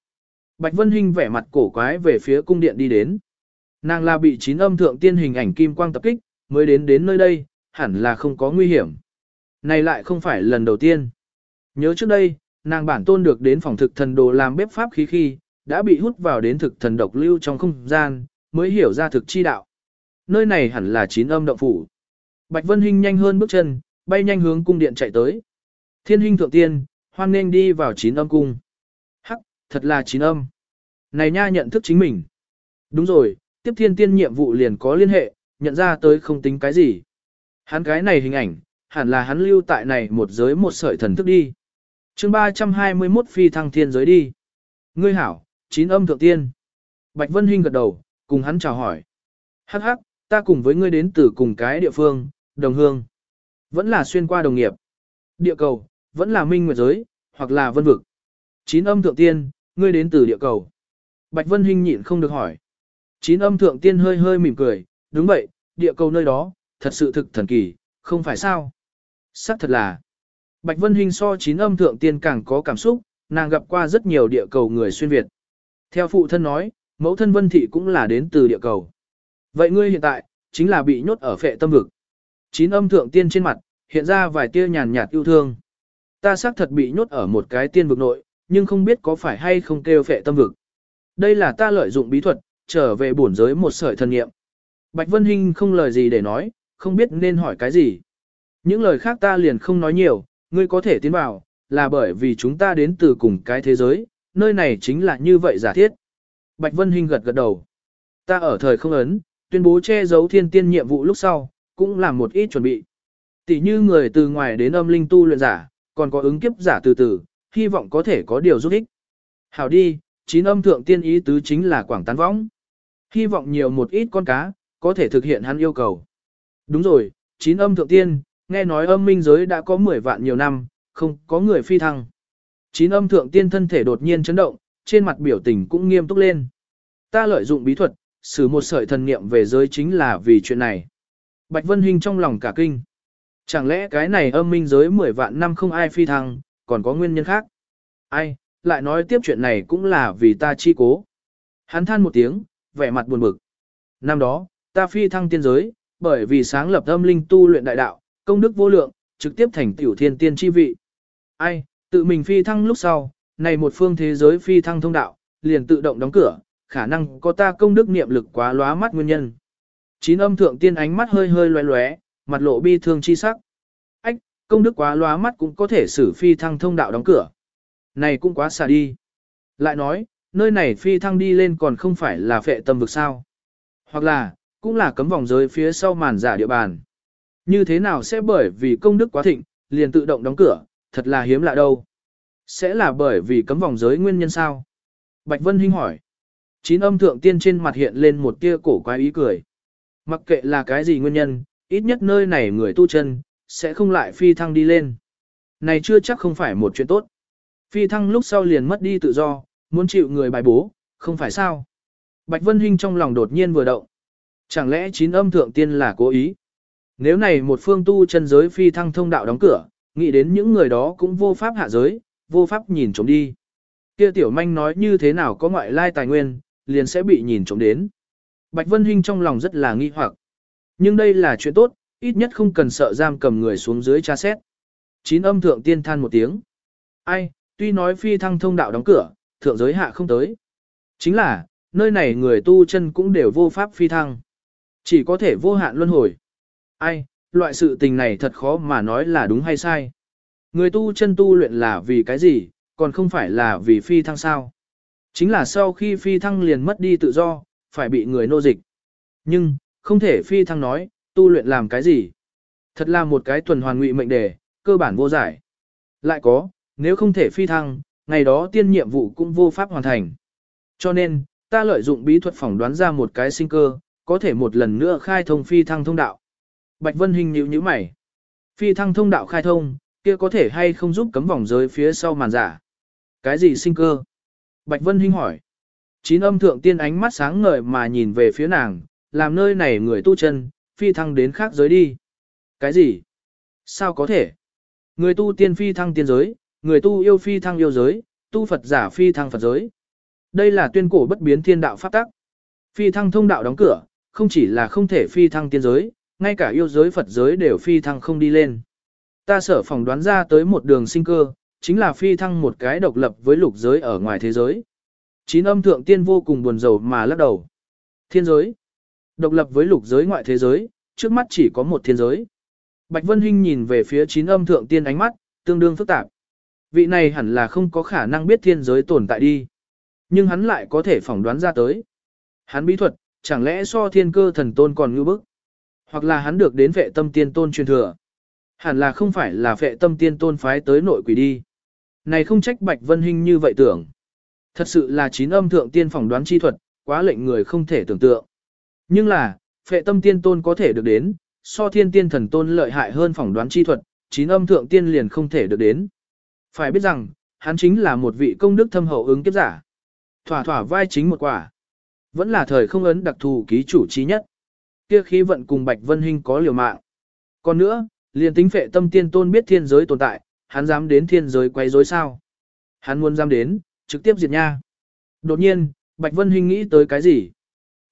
Bạch Vân Hinh vẻ mặt cổ quái về phía cung điện đi đến. Nàng là bị chín âm thượng tiên hình ảnh kim quang tập kích, mới đến đến nơi đây, hẳn là không có nguy hiểm. Này lại không phải lần đầu tiên. Nhớ trước đây, nàng bản tôn được đến phòng thực thần đồ làm bếp pháp khí khi, đã bị hút vào đến thực thần độc lưu trong không gian, mới hiểu ra thực chi đạo. Nơi này hẳn là chín âm động phủ. Bạch Vân Hinh nhanh hơn bước chân, bay nhanh hướng cung điện chạy tới. Thiên Hinh thượng tiên, hoan nên đi vào chín âm cung. Hắc, thật là chín âm. Này nha nhận thức chính mình. Đúng rồi, tiếp thiên tiên nhiệm vụ liền có liên hệ, nhận ra tới không tính cái gì. Hắn cái này hình ảnh, hẳn là hắn lưu tại này một giới một sợi thần thức đi chương 321 phi thăng thiên giới đi. Ngươi hảo, chín âm thượng tiên. Bạch Vân Hinh gật đầu, cùng hắn chào hỏi. Hắc hắc, ta cùng với ngươi đến từ cùng cái địa phương, đồng hương. Vẫn là xuyên qua đồng nghiệp. Địa cầu, vẫn là minh nguyệt giới, hoặc là vân vực. Chín âm thượng tiên, ngươi đến từ địa cầu. Bạch Vân Hinh nhịn không được hỏi. Chín âm thượng tiên hơi hơi mỉm cười, đúng vậy, địa cầu nơi đó, thật sự thực thần kỳ, không phải sao? Sắc thật là. Bạch Vân Hinh so chín âm thượng tiên càng có cảm xúc, nàng gặp qua rất nhiều địa cầu người xuyên Việt. Theo phụ thân nói, mẫu thân Vân Thị cũng là đến từ địa cầu. Vậy ngươi hiện tại, chính là bị nhốt ở phệ tâm vực. Chín âm thượng tiên trên mặt, hiện ra vài tia nhàn nhạt yêu thương. Ta xác thật bị nhốt ở một cái tiên vực nội, nhưng không biết có phải hay không kêu phệ tâm vực. Đây là ta lợi dụng bí thuật, trở về bổn giới một sợi thần nghiệm. Bạch Vân Hinh không lời gì để nói, không biết nên hỏi cái gì. Những lời khác ta liền không nói nhiều, ngươi có thể tiến vào, là bởi vì chúng ta đến từ cùng cái thế giới, nơi này chính là như vậy giả thiết. Bạch Vân Hinh gật gật đầu. Ta ở thời không ấn, tuyên bố che giấu thiên tiên nhiệm vụ lúc sau, cũng làm một ít chuẩn bị. Tỷ như người từ ngoài đến âm linh tu luyện giả, còn có ứng kiếp giả từ từ, hy vọng có thể có điều giúp ích. Hảo đi, chín âm thượng tiên ý tứ chính là quảng tán võng. Hy vọng nhiều một ít con cá, có thể thực hiện hắn yêu cầu. Đúng rồi, chín âm thượng tiên, nghe nói âm minh giới đã có 10 vạn nhiều năm, không có người phi thăng. Chín âm thượng tiên thân thể đột nhiên chấn động, trên mặt biểu tình cũng nghiêm túc lên. Ta lợi dụng bí thuật, xử một sợi thần niệm về giới chính là vì chuyện này. Bạch Vân Hinh trong lòng cả kinh. Chẳng lẽ cái này âm minh giới 10 vạn năm không ai phi thăng, còn có nguyên nhân khác? Ai, lại nói tiếp chuyện này cũng là vì ta chi cố. Hắn than một tiếng, vẻ mặt buồn bực. Năm đó, ta phi thăng tiên giới, bởi vì sáng lập âm linh tu luyện đại đạo, công đức vô lượng, trực tiếp thành tiểu thiên tiên chi vị. Ai, tự mình phi thăng lúc sau, này một phương thế giới phi thăng thông đạo, liền tự động đóng cửa, khả năng có ta công đức niệm lực quá lóa mắt nguyên nhân. Chín âm thượng tiên ánh mắt hơi hơi loé loé, mặt lộ bi thương chi sắc. Ách, công đức quá lóa mắt cũng có thể xử phi thăng thông đạo đóng cửa. Này cũng quá xa đi. Lại nói, nơi này phi thăng đi lên còn không phải là phệ tâm vực sao. Hoặc là, cũng là cấm vòng giới phía sau màn giả địa bàn. Như thế nào sẽ bởi vì công đức quá thịnh, liền tự động đóng cửa, thật là hiếm lạ đâu. Sẽ là bởi vì cấm vòng giới nguyên nhân sao? Bạch Vân Hinh hỏi. Chín âm thượng tiên trên mặt hiện lên một tia cổ quái ý cười. Mặc kệ là cái gì nguyên nhân, ít nhất nơi này người tu chân, sẽ không lại phi thăng đi lên. Này chưa chắc không phải một chuyện tốt. Phi thăng lúc sau liền mất đi tự do, muốn chịu người bài bố, không phải sao. Bạch Vân Hinh trong lòng đột nhiên vừa động. Chẳng lẽ chín âm thượng tiên là cố ý? Nếu này một phương tu chân giới phi thăng thông đạo đóng cửa, nghĩ đến những người đó cũng vô pháp hạ giới, vô pháp nhìn trộm đi. Kia tiểu manh nói như thế nào có ngoại lai tài nguyên, liền sẽ bị nhìn trộm đến. Bạch Vân Hinh trong lòng rất là nghi hoặc. Nhưng đây là chuyện tốt, ít nhất không cần sợ giam cầm người xuống dưới tra xét. Chín âm thượng tiên than một tiếng. Ai, tuy nói phi thăng thông đạo đóng cửa, thượng giới hạ không tới. Chính là, nơi này người tu chân cũng đều vô pháp phi thăng. Chỉ có thể vô hạn luân hồi. Ai, loại sự tình này thật khó mà nói là đúng hay sai. Người tu chân tu luyện là vì cái gì, còn không phải là vì phi thăng sao. Chính là sau khi phi thăng liền mất đi tự do, phải bị người nô dịch. Nhưng, không thể phi thăng nói, tu luyện làm cái gì. Thật là một cái tuần hoàn ngụy mệnh đề, cơ bản vô giải. Lại có, nếu không thể phi thăng, ngày đó tiên nhiệm vụ cũng vô pháp hoàn thành. Cho nên, ta lợi dụng bí thuật phỏng đoán ra một cái sinh cơ, có thể một lần nữa khai thông phi thăng thông đạo. Bạch Vân Hinh nhíu nhíu mày. Phi thăng thông đạo khai thông, kia có thể hay không giúp cấm vòng giới phía sau màn giả. Cái gì sinh cơ? Bạch Vân Hinh hỏi. Chín âm thượng tiên ánh mắt sáng ngời mà nhìn về phía nàng, làm nơi này người tu chân, phi thăng đến khác giới đi. Cái gì? Sao có thể? Người tu tiên phi thăng tiên giới, người tu yêu phi thăng yêu giới, tu Phật giả phi thăng Phật giới. Đây là tuyên cổ bất biến thiên đạo pháp tắc. Phi thăng thông đạo đóng cửa, không chỉ là không thể phi thăng tiên giới, ngay cả yêu giới Phật giới đều phi thăng không đi lên. Ta sở phỏng đoán ra tới một đường sinh cơ, chính là phi thăng một cái độc lập với lục giới ở ngoài thế giới. Chín âm thượng tiên vô cùng buồn rầu mà lắc đầu. Thiên giới. Độc lập với lục giới ngoại thế giới, trước mắt chỉ có một thiên giới. Bạch Vân Hinh nhìn về phía chín âm thượng tiên ánh mắt, tương đương phức tạp. Vị này hẳn là không có khả năng biết thiên giới tồn tại đi. Nhưng hắn lại có thể phỏng đoán ra tới. Hắn bí thuật, chẳng lẽ so thiên cơ thần tôn còn ngư bức? Hoặc là hắn được đến vệ tâm tiên tôn truyền thừa. Hẳn là không phải là vệ tâm tiên tôn phái tới nội quỷ đi. Này không trách Bạch Vân Hinh như vậy tưởng. Thật sự là chín âm thượng tiên phỏng đoán chi thuật, quá lệnh người không thể tưởng tượng. Nhưng là, phệ tâm tiên tôn có thể được đến, so thiên tiên thần tôn lợi hại hơn phỏng đoán chi thuật, chín âm thượng tiên liền không thể được đến. Phải biết rằng, hắn chính là một vị công đức thâm hậu ứng kiếp giả. Thỏa thỏa vai chính một quả. Vẫn là thời không ấn đặc thù ký chủ trí nhất. Kia khí vận cùng Bạch Vân Hinh có liều mạng. Còn nữa, liền tính phệ tâm tiên tôn biết thiên giới tồn tại, hắn dám đến thiên giới quay rối sao? Hắn muốn dám đến, trực tiếp diệt nha. Đột nhiên, Bạch Vân Hinh nghĩ tới cái gì?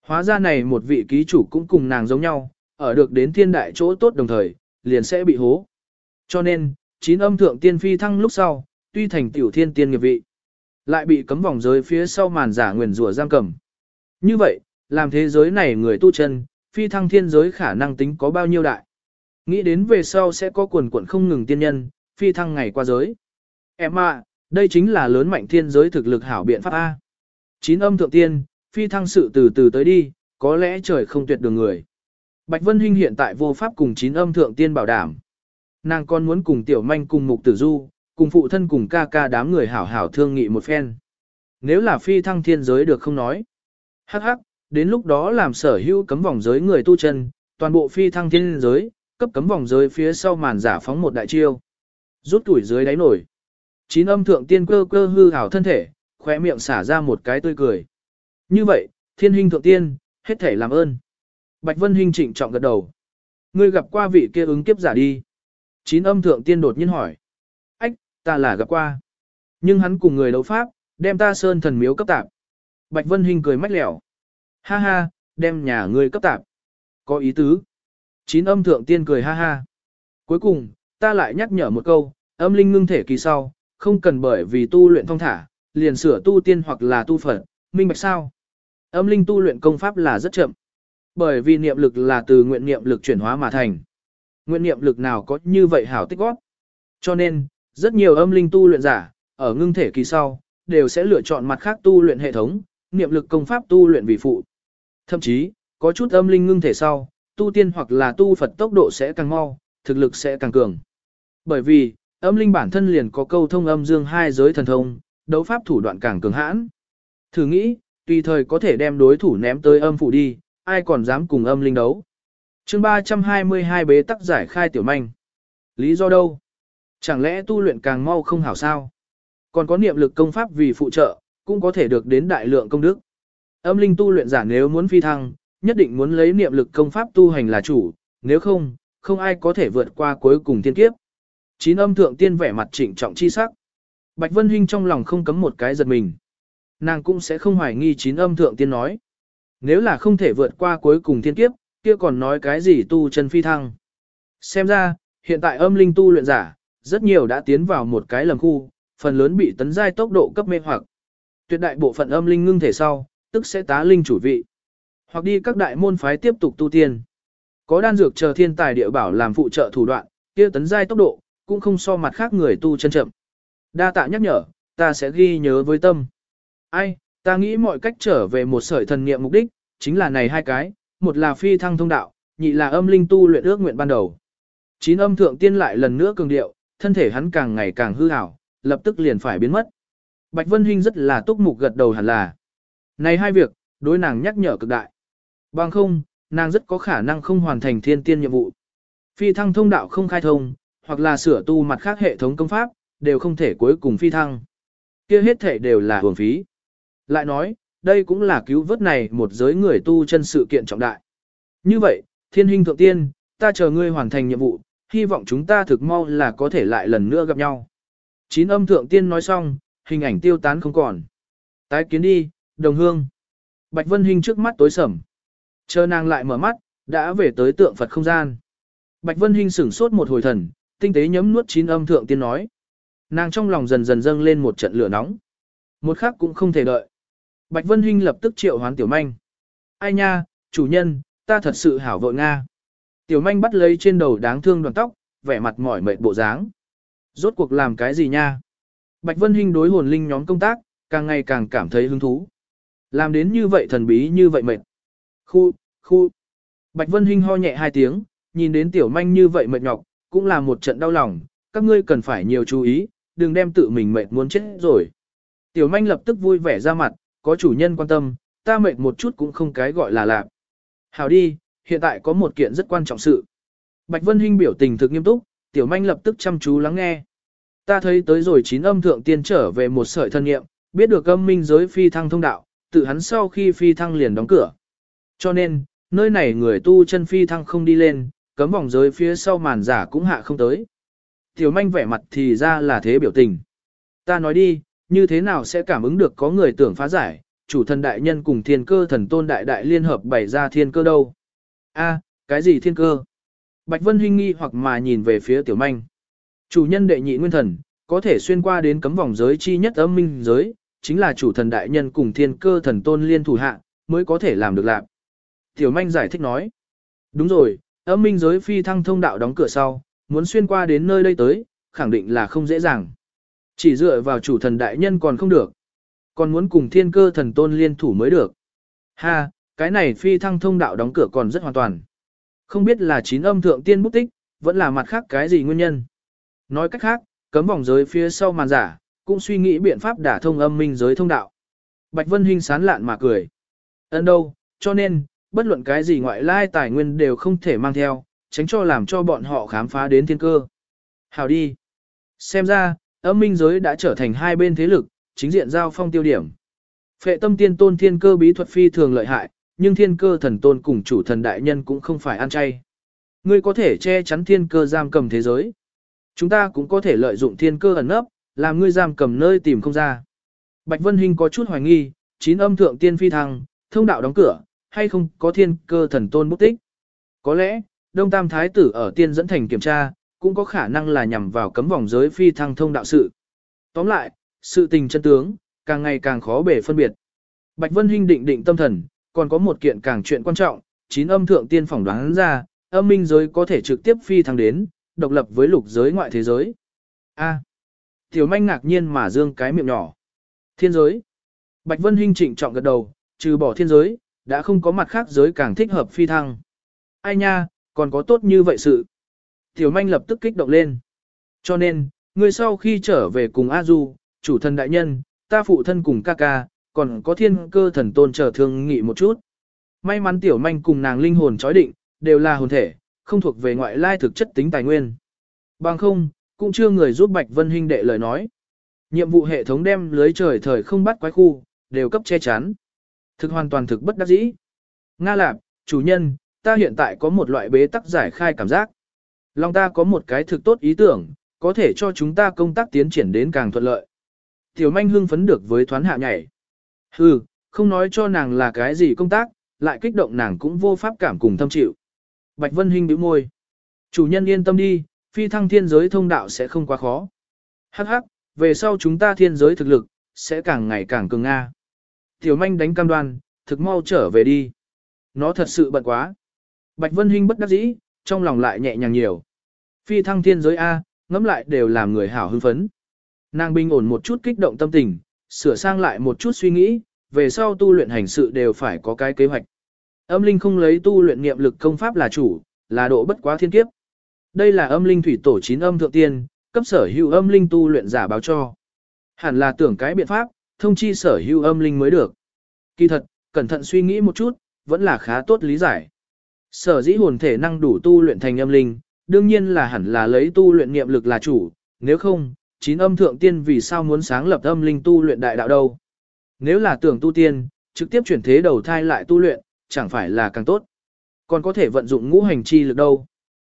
Hóa ra này một vị ký chủ cũng cùng nàng giống nhau, ở được đến thiên đại chỗ tốt đồng thời, liền sẽ bị hố. Cho nên, chín âm thượng tiên phi thăng lúc sau, tuy thành tiểu thiên tiên nghiệp vị, lại bị cấm vòng giới phía sau màn giả nguyền rủa giam cầm. Như vậy, làm thế giới này người tu chân, phi thăng thiên giới khả năng tính có bao nhiêu đại. Nghĩ đến về sau sẽ có quần quận không ngừng tiên nhân, phi thăng ngày qua giới. Em à, đây chính là lớn mạnh thiên giới thực lực hảo biện pháp A. Chín âm thượng tiên, phi thăng sự từ từ tới đi, có lẽ trời không tuyệt đường người. Bạch Vân Hinh hiện tại vô pháp cùng chín âm thượng tiên bảo đảm. Nàng còn muốn cùng tiểu manh cùng mục tử du, cùng phụ thân cùng ca ca đám người hảo hảo thương nghị một phen. Nếu là phi thăng thiên giới được không nói. Hắc hắc, đến lúc đó làm sở hữu cấm vòng giới người tu chân, toàn bộ phi thăng thiên giới, cấp cấm vòng giới phía sau màn giả phóng một đại chiêu. Rút tuổi dưới đáy nổi. Chín âm thượng tiên cơ cơ hư hảo thân thể, khóe miệng xả ra một cái tươi cười. Như vậy, thiên hình thượng tiên, hết thể làm ơn. Bạch Vân Hinh trịnh trọng gật đầu. Ngươi gặp qua vị kia ứng kiếp giả đi. Chín âm thượng tiên đột nhiên hỏi. Ách, ta là gặp qua. Nhưng hắn cùng người đấu pháp, đem ta sơn thần miếu cấp tạp. Bạch Vân Hinh cười mách lẻo. Ha ha, đem nhà ngươi cấp tạp. Có ý tứ. Chín âm thượng tiên cười ha ha. Cuối cùng, ta lại nhắc nhở một câu, âm linh ngưng thể kỳ sau, không cần bởi vì tu luyện thông thả, liền sửa tu tiên hoặc là tu phật, minh bạch sao. Âm linh tu luyện công pháp là rất chậm. Bởi vì niệm lực là từ nguyện niệm lực chuyển hóa mà thành. Nguyện niệm lực nào có như vậy hảo tích góp. Cho nên, rất nhiều âm linh tu luyện giả, ở ngưng thể kỳ sau, đều sẽ lựa chọn mặt khác tu luyện hệ thống, niệm lực công pháp tu luyện vì phụ. Thậm chí, có chút âm linh ngưng thể sau, tu tiên hoặc là tu Phật tốc độ sẽ càng mau, thực lực sẽ càng cường. Bởi vì, âm linh bản thân liền có câu thông âm dương hai giới thần thông, đấu pháp thủ đoạn càng cường hãn. Thử nghĩ, tùy thời có thể đem đối thủ ném tới âm phủ đi, ai còn dám cùng âm linh đấu. chương 322 bế tắc giải khai tiểu manh. Lý do đâu? Chẳng lẽ tu luyện càng mau không hảo sao? Còn có niệm lực công pháp vì phụ trợ, cũng có thể được đến đại lượng công đức. Âm linh tu luyện giả nếu muốn phi thăng, nhất định muốn lấy niệm lực công pháp tu hành là chủ, nếu không, không ai có thể vượt qua cuối cùng tiên kiếp. Chín âm thượng tiên vẻ mặt trịnh trọng chi sắc. Bạch Vân Hinh trong lòng không cấm một cái giật mình. Nàng cũng sẽ không hoài nghi chín âm thượng tiên nói. Nếu là không thể vượt qua cuối cùng tiên kiếp, kia còn nói cái gì tu chân phi thăng. Xem ra, hiện tại âm linh tu luyện giả, rất nhiều đã tiến vào một cái lầm khu, phần lớn bị tấn giai tốc độ cấp mê hoặc. Tuyệt đại bộ phận âm linh ngưng thể sau, tức sẽ tá linh chủ vị. Hoặc đi các đại môn phái tiếp tục tu tiên. Có đan dược chờ thiên tài địa bảo làm phụ trợ thủ đoạn, kia tấn giai tốc độ, cũng không so mặt khác người tu chân chậm. Đa tạ nhắc nhở, ta sẽ ghi nhớ với tâm. Ai, ta nghĩ mọi cách trở về một sợi thần niệm mục đích, chính là này hai cái, một là phi thăng thông đạo, nhị là âm linh tu luyện ước nguyện ban đầu. Chín âm thượng tiên lại lần nữa cường điệu, thân thể hắn càng ngày càng hư ảo, lập tức liền phải biến mất. Bạch Vân Hinh rất là túc mục gật đầu hẳn là. Này hai việc, đối nàng nhắc nhở cực đại. Bằng không, nàng rất có khả năng không hoàn thành thiên tiên nhiệm vụ. Phi thăng thông đạo không khai thông, hoặc là sửa tu mặt khác hệ thống công pháp, đều không thể cuối cùng phi thăng. Kia hết thể đều là hưởng phí. Lại nói, đây cũng là cứu vớt này một giới người tu chân sự kiện trọng đại. Như vậy, thiên hình thượng tiên, ta chờ ngươi hoàn thành nhiệm vụ, hy vọng chúng ta thực mau là có thể lại lần nữa gặp nhau. Chín âm thượng tiên nói xong, hình ảnh tiêu tán không còn. Tái kiến đi, đồng hương. Bạch Vân Hinh trước mắt tối sầm. Chờ nàng lại mở mắt, đã về tới tượng Phật không gian. Bạch Vân Hinh sửng sốt một hồi thần, tinh tế nhấm nuốt chín âm thượng tiên nói. Nàng trong lòng dần dần dâng lên một trận lửa nóng. Một khắc cũng không thể đợi. Bạch Vân Hinh lập tức triệu hoán tiểu manh. Ai nha, chủ nhân, ta thật sự hảo vội Nga. Tiểu manh bắt lấy trên đầu đáng thương đoàn tóc, vẻ mặt mỏi mệt bộ dáng. Rốt cuộc làm cái gì nha? Bạch Vân Hinh đối hồn linh nhóm công tác, càng ngày càng cảm thấy hứng thú. Làm đến như vậy thần bí như vậy mệt. Khu, khu. Bạch Vân Hinh ho nhẹ hai tiếng, nhìn đến tiểu manh như vậy mệt nhọc, cũng là một trận đau lòng, các ngươi cần phải nhiều chú ý, đừng đem tự mình mệt muốn chết rồi. Tiểu manh lập tức vui vẻ ra mặt, có chủ nhân quan tâm, ta mệt một chút cũng không cái gọi là lạc. Hảo đi, hiện tại có một kiện rất quan trọng sự. Bạch Vân Hinh biểu tình thực nghiêm túc, tiểu manh lập tức chăm chú lắng nghe. Ta thấy tới rồi chín âm thượng tiên trở về một sợi thân nghiệm, biết được âm minh giới phi thăng thông đạo, tự hắn sau khi phi thăng liền đóng cửa. Cho nên, nơi này người tu chân phi thăng không đi lên, cấm vòng giới phía sau màn giả cũng hạ không tới. Tiểu manh vẻ mặt thì ra là thế biểu tình. Ta nói đi, như thế nào sẽ cảm ứng được có người tưởng phá giải, chủ thần đại nhân cùng thiên cơ thần tôn đại đại liên hợp bày ra thiên cơ đâu. A, cái gì thiên cơ? Bạch Vân Hinh nghi hoặc mà nhìn về phía tiểu manh. Chủ nhân đệ nhị nguyên thần, có thể xuyên qua đến cấm vòng giới chi nhất âm minh giới, chính là chủ thần đại nhân cùng thiên cơ thần tôn liên thủ hạ, mới có thể làm được lạc. Tiểu manh giải thích nói. Đúng rồi, âm minh giới phi thăng thông đạo đóng cửa sau, muốn xuyên qua đến nơi đây tới, khẳng định là không dễ dàng. Chỉ dựa vào chủ thần đại nhân còn không được. Còn muốn cùng thiên cơ thần tôn liên thủ mới được. Ha, cái này phi thăng thông đạo đóng cửa còn rất hoàn toàn. Không biết là chín âm thượng tiên bút tích, vẫn là mặt khác cái gì nguyên nhân. Nói cách khác, cấm vòng giới phía sau màn giả, cũng suy nghĩ biện pháp đả thông âm minh giới thông đạo. Bạch Vân Hinh sán lạn mà cười. Ấn đâu, cho nên, bất luận cái gì ngoại lai tài nguyên đều không thể mang theo, tránh cho làm cho bọn họ khám phá đến thiên cơ. Hào đi. Xem ra, âm minh giới đã trở thành hai bên thế lực, chính diện giao phong tiêu điểm. Phệ tâm tiên tôn thiên cơ bí thuật phi thường lợi hại, nhưng thiên cơ thần tôn cùng chủ thần đại nhân cũng không phải ăn chay. Ngươi có thể che chắn thiên cơ giam cầm thế giới. Chúng ta cũng có thể lợi dụng thiên cơ ẩn nấp, làm ngươi giam cầm nơi tìm không ra. Bạch Vân Hinh có chút hoài nghi, chín âm thượng tiên phi thăng, thông đạo đóng cửa, hay không có thiên cơ thần tôn bút tích. Có lẽ, Đông Tam Thái tử ở tiên dẫn thành kiểm tra, cũng có khả năng là nhằm vào cấm vòng giới phi thăng thông đạo sự. Tóm lại, sự tình chân tướng, càng ngày càng khó bể phân biệt. Bạch Vân Hinh định định tâm thần, còn có một kiện càng chuyện quan trọng, chín âm thượng tiên phỏng đoán ra, âm minh giới có thể trực tiếp phi thăng đến, độc lập với lục giới ngoại thế giới. A tiểu manh ngạc nhiên mà dương cái miệng nhỏ. Thiên giới. Bạch Vân Hinh trịnh trọng gật đầu, trừ bỏ thiên giới, đã không có mặt khác giới càng thích hợp phi thăng. Ai nha, còn có tốt như vậy sự. Tiểu manh lập tức kích động lên. Cho nên, người sau khi trở về cùng A Du, chủ thần đại nhân, ta phụ thân cùng ca ca, còn có thiên cơ thần tôn trở thương nghị một chút. May mắn tiểu manh cùng nàng linh hồn chói định, đều là hồn thể, không thuộc về ngoại lai thực chất tính tài nguyên. Bằng không, cũng chưa người giúp Bạch Vân Hinh đệ lời nói. Nhiệm vụ hệ thống đem lưới trời thời không bắt quái khu, đều cấp che chắn. Thực hoàn toàn thực bất đắc dĩ. Nga Lạp, chủ nhân, ta hiện tại có một loại bế tắc giải khai cảm giác. Long ta có một cái thực tốt ý tưởng, có thể cho chúng ta công tác tiến triển đến càng thuận lợi. Tiểu manh hưng phấn được với thoán hạ nhảy. Hừ, không nói cho nàng là cái gì công tác, lại kích động nàng cũng vô pháp cảm cùng thâm chịu. Bạch Vân Hinh bĩu môi. Chủ nhân yên tâm đi, phi thăng thiên giới thông đạo sẽ không quá khó. Hắc hắc, về sau chúng ta thiên giới thực lực, sẽ càng ngày càng cường Nga. Tiểu manh đánh cam đoan, thực mau trở về đi. Nó thật sự bận quá. Bạch Vân Hinh bất đắc dĩ, trong lòng lại nhẹ nhàng nhiều. Phi thăng thiên giới A, ngẫm lại đều làm người hảo hưng phấn. Nàng bình ổn một chút kích động tâm tình, sửa sang lại một chút suy nghĩ, về sau tu luyện hành sự đều phải có cái kế hoạch. Âm linh không lấy tu luyện niệm lực công pháp là chủ, là độ bất quá thiên kiếp. Đây là âm linh thủy tổ chín âm thượng tiên, cấp sở hữu âm linh tu luyện giả báo cho. Hẳn là tưởng cái biện pháp, thông chi sở hữu âm linh mới được. Kỳ thật, cẩn thận suy nghĩ một chút, vẫn là khá tốt lý giải. Sở dĩ hồn thể năng đủ tu luyện thành âm linh, đương nhiên là hẳn là lấy tu luyện niệm lực là chủ, nếu không, chín âm thượng tiên vì sao muốn sáng lập âm linh tu luyện đại đạo đâu. Nếu là tưởng tu tiên, trực tiếp chuyển thế đầu thai lại tu luyện, chẳng phải là càng tốt. Còn có thể vận dụng ngũ hành chi lực đâu.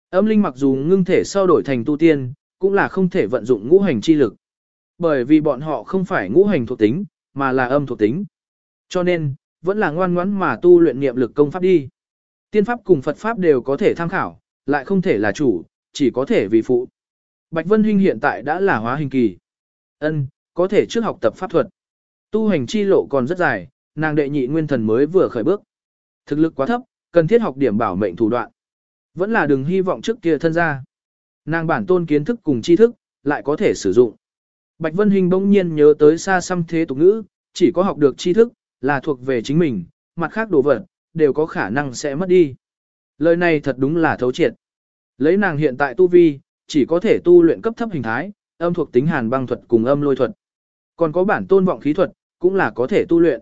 Âm linh mặc dù ngưng thể sau đổi thành tu tiên, cũng là không thể vận dụng ngũ hành chi lực. Bởi vì bọn họ không phải ngũ hành thuộc tính, mà là âm thuộc tính. Cho nên, vẫn là ngoan ngoãn mà tu luyện niệm lực công pháp đi. Tiên pháp cùng Phật pháp đều có thể tham khảo, lại không thể là chủ, chỉ có thể vì phụ. Bạch Vân Hinh hiện tại đã là hóa hình kỳ. Ân, có thể trước học tập pháp thuật. Tu hành chi lộ còn rất dài, nàng đệ nhị nguyên thần mới vừa khởi bước. Thực lực quá thấp, cần thiết học điểm bảo mệnh thủ đoạn. Vẫn là đừng hy vọng trước kia thân ra. Nàng bản tôn kiến thức cùng tri thức, lại có thể sử dụng. Bạch Vân Hình bỗng nhiên nhớ tới xa xăm thế tục ngữ, chỉ có học được tri thức, là thuộc về chính mình, mặt khác đồ vật, đều có khả năng sẽ mất đi. Lời này thật đúng là thấu triệt. Lấy nàng hiện tại tu vi, chỉ có thể tu luyện cấp thấp hình thái, âm thuộc tính hàn băng thuật cùng âm lôi thuật. Còn có bản tôn vọng khí thuật, cũng là có thể tu luyện.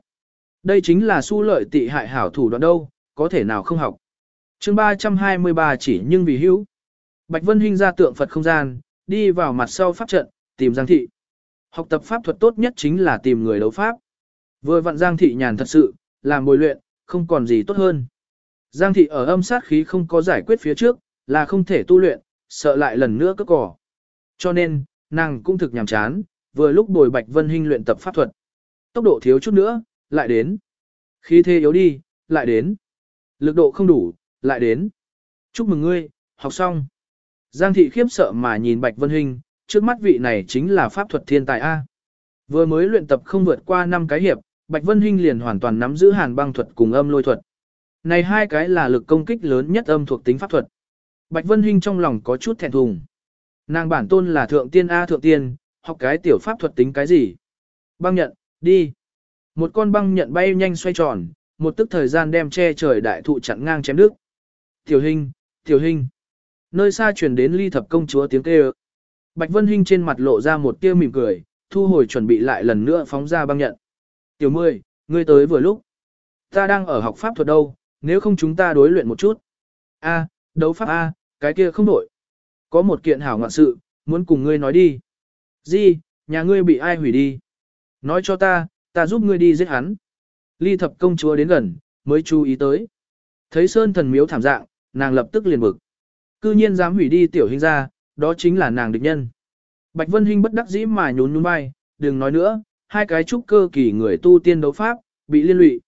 Đây chính là su lợi tị hại hảo thủ đoạn đâu, có thể nào không học chương 323 chỉ nhưng vì hữu. Bạch Vân Hinh ra tượng Phật không gian, đi vào mặt sau pháp trận, tìm Giang Thị. Học tập pháp thuật tốt nhất chính là tìm người đấu pháp. Vừa vặn Giang Thị nhàn thật sự, làm bồi luyện, không còn gì tốt hơn. Giang Thị ở âm sát khí không có giải quyết phía trước, là không thể tu luyện, sợ lại lần nữa cất cỏ. Cho nên, nàng cũng thực nhàm chán, vừa lúc bồi Bạch Vân Hinh luyện tập pháp thuật. Tốc độ thiếu chút nữa, lại đến. Khí thế yếu đi, lại đến. Lực độ không đủ, lại đến. Chúc mừng ngươi, học xong. Giang thị khiếp sợ mà nhìn Bạch Vân Hinh, trước mắt vị này chính là pháp thuật thiên tài A. Vừa mới luyện tập không vượt qua 5 cái hiệp, Bạch Vân Hinh liền hoàn toàn nắm giữ hàn băng thuật cùng âm lôi thuật. Này hai cái là lực công kích lớn nhất âm thuộc tính pháp thuật. Bạch Vân Hinh trong lòng có chút thẹn thùng. Nàng bản tôn là thượng tiên A thượng tiên, học cái tiểu pháp thuật tính cái gì? Băng nhận, đi. Một con băng nhận bay nhanh xoay tròn, một tức thời gian đem che trời đại thụ chặn ngang chém đứt. Tiểu Hinh, Tiểu Hinh. Nơi xa truyền đến ly thập công chúa tiếng kêu. Bạch Vân Hinh trên mặt lộ ra một tia mỉm cười, thu hồi chuẩn bị lại lần nữa phóng ra băng nhận. Tiểu Mười, ngươi tới vừa lúc. Ta đang ở học pháp thuật đâu, nếu không chúng ta đối luyện một chút. A, đấu pháp A, cái kia không đổi. Có một kiện hảo ngoạn sự, muốn cùng ngươi nói đi. Gì, nhà ngươi bị ai hủy đi? Nói cho ta, ta giúp ngươi đi giết hắn. Ly thập công chúa đến gần, mới chú ý tới. Thấy sơn thần miếu thảm dạng, nàng lập tức liền bực. Cư nhiên dám hủy đi tiểu hình ra, đó chính là nàng địch nhân. Bạch Vân Hinh bất đắc dĩ mà nhún nhún vai, đừng nói nữa, hai cái trúc cơ kỳ người tu tiên đấu pháp, bị liên lụy.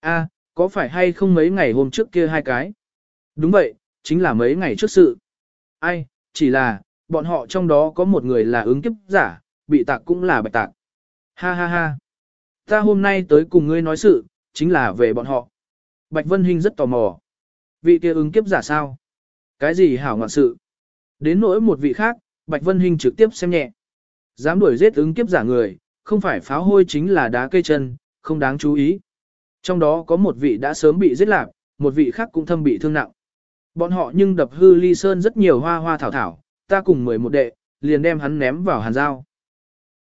A, có phải hay không mấy ngày hôm trước kia hai cái? Đúng vậy, chính là mấy ngày trước sự. Ai, chỉ là, bọn họ trong đó có một người là ứng kiếp giả, bị tạc cũng là bạch tạc. Ha ha ha. Ta hôm nay tới cùng ngươi nói sự, chính là về bọn họ. Bạch Vân Hinh rất tò mò. Vị kia ứng kiếp giả sao? Cái gì hảo ngọn sự? Đến nỗi một vị khác, Bạch Vân Hinh trực tiếp xem nhẹ. Dám đuổi giết ứng kiếp giả người, không phải pháo hôi chính là đá cây chân, không đáng chú ý. Trong đó có một vị đã sớm bị giết lạc, một vị khác cũng thâm bị thương nặng. Bọn họ nhưng đập hư ly sơn rất nhiều hoa hoa thảo thảo, ta cùng mười một đệ, liền đem hắn ném vào hàn dao.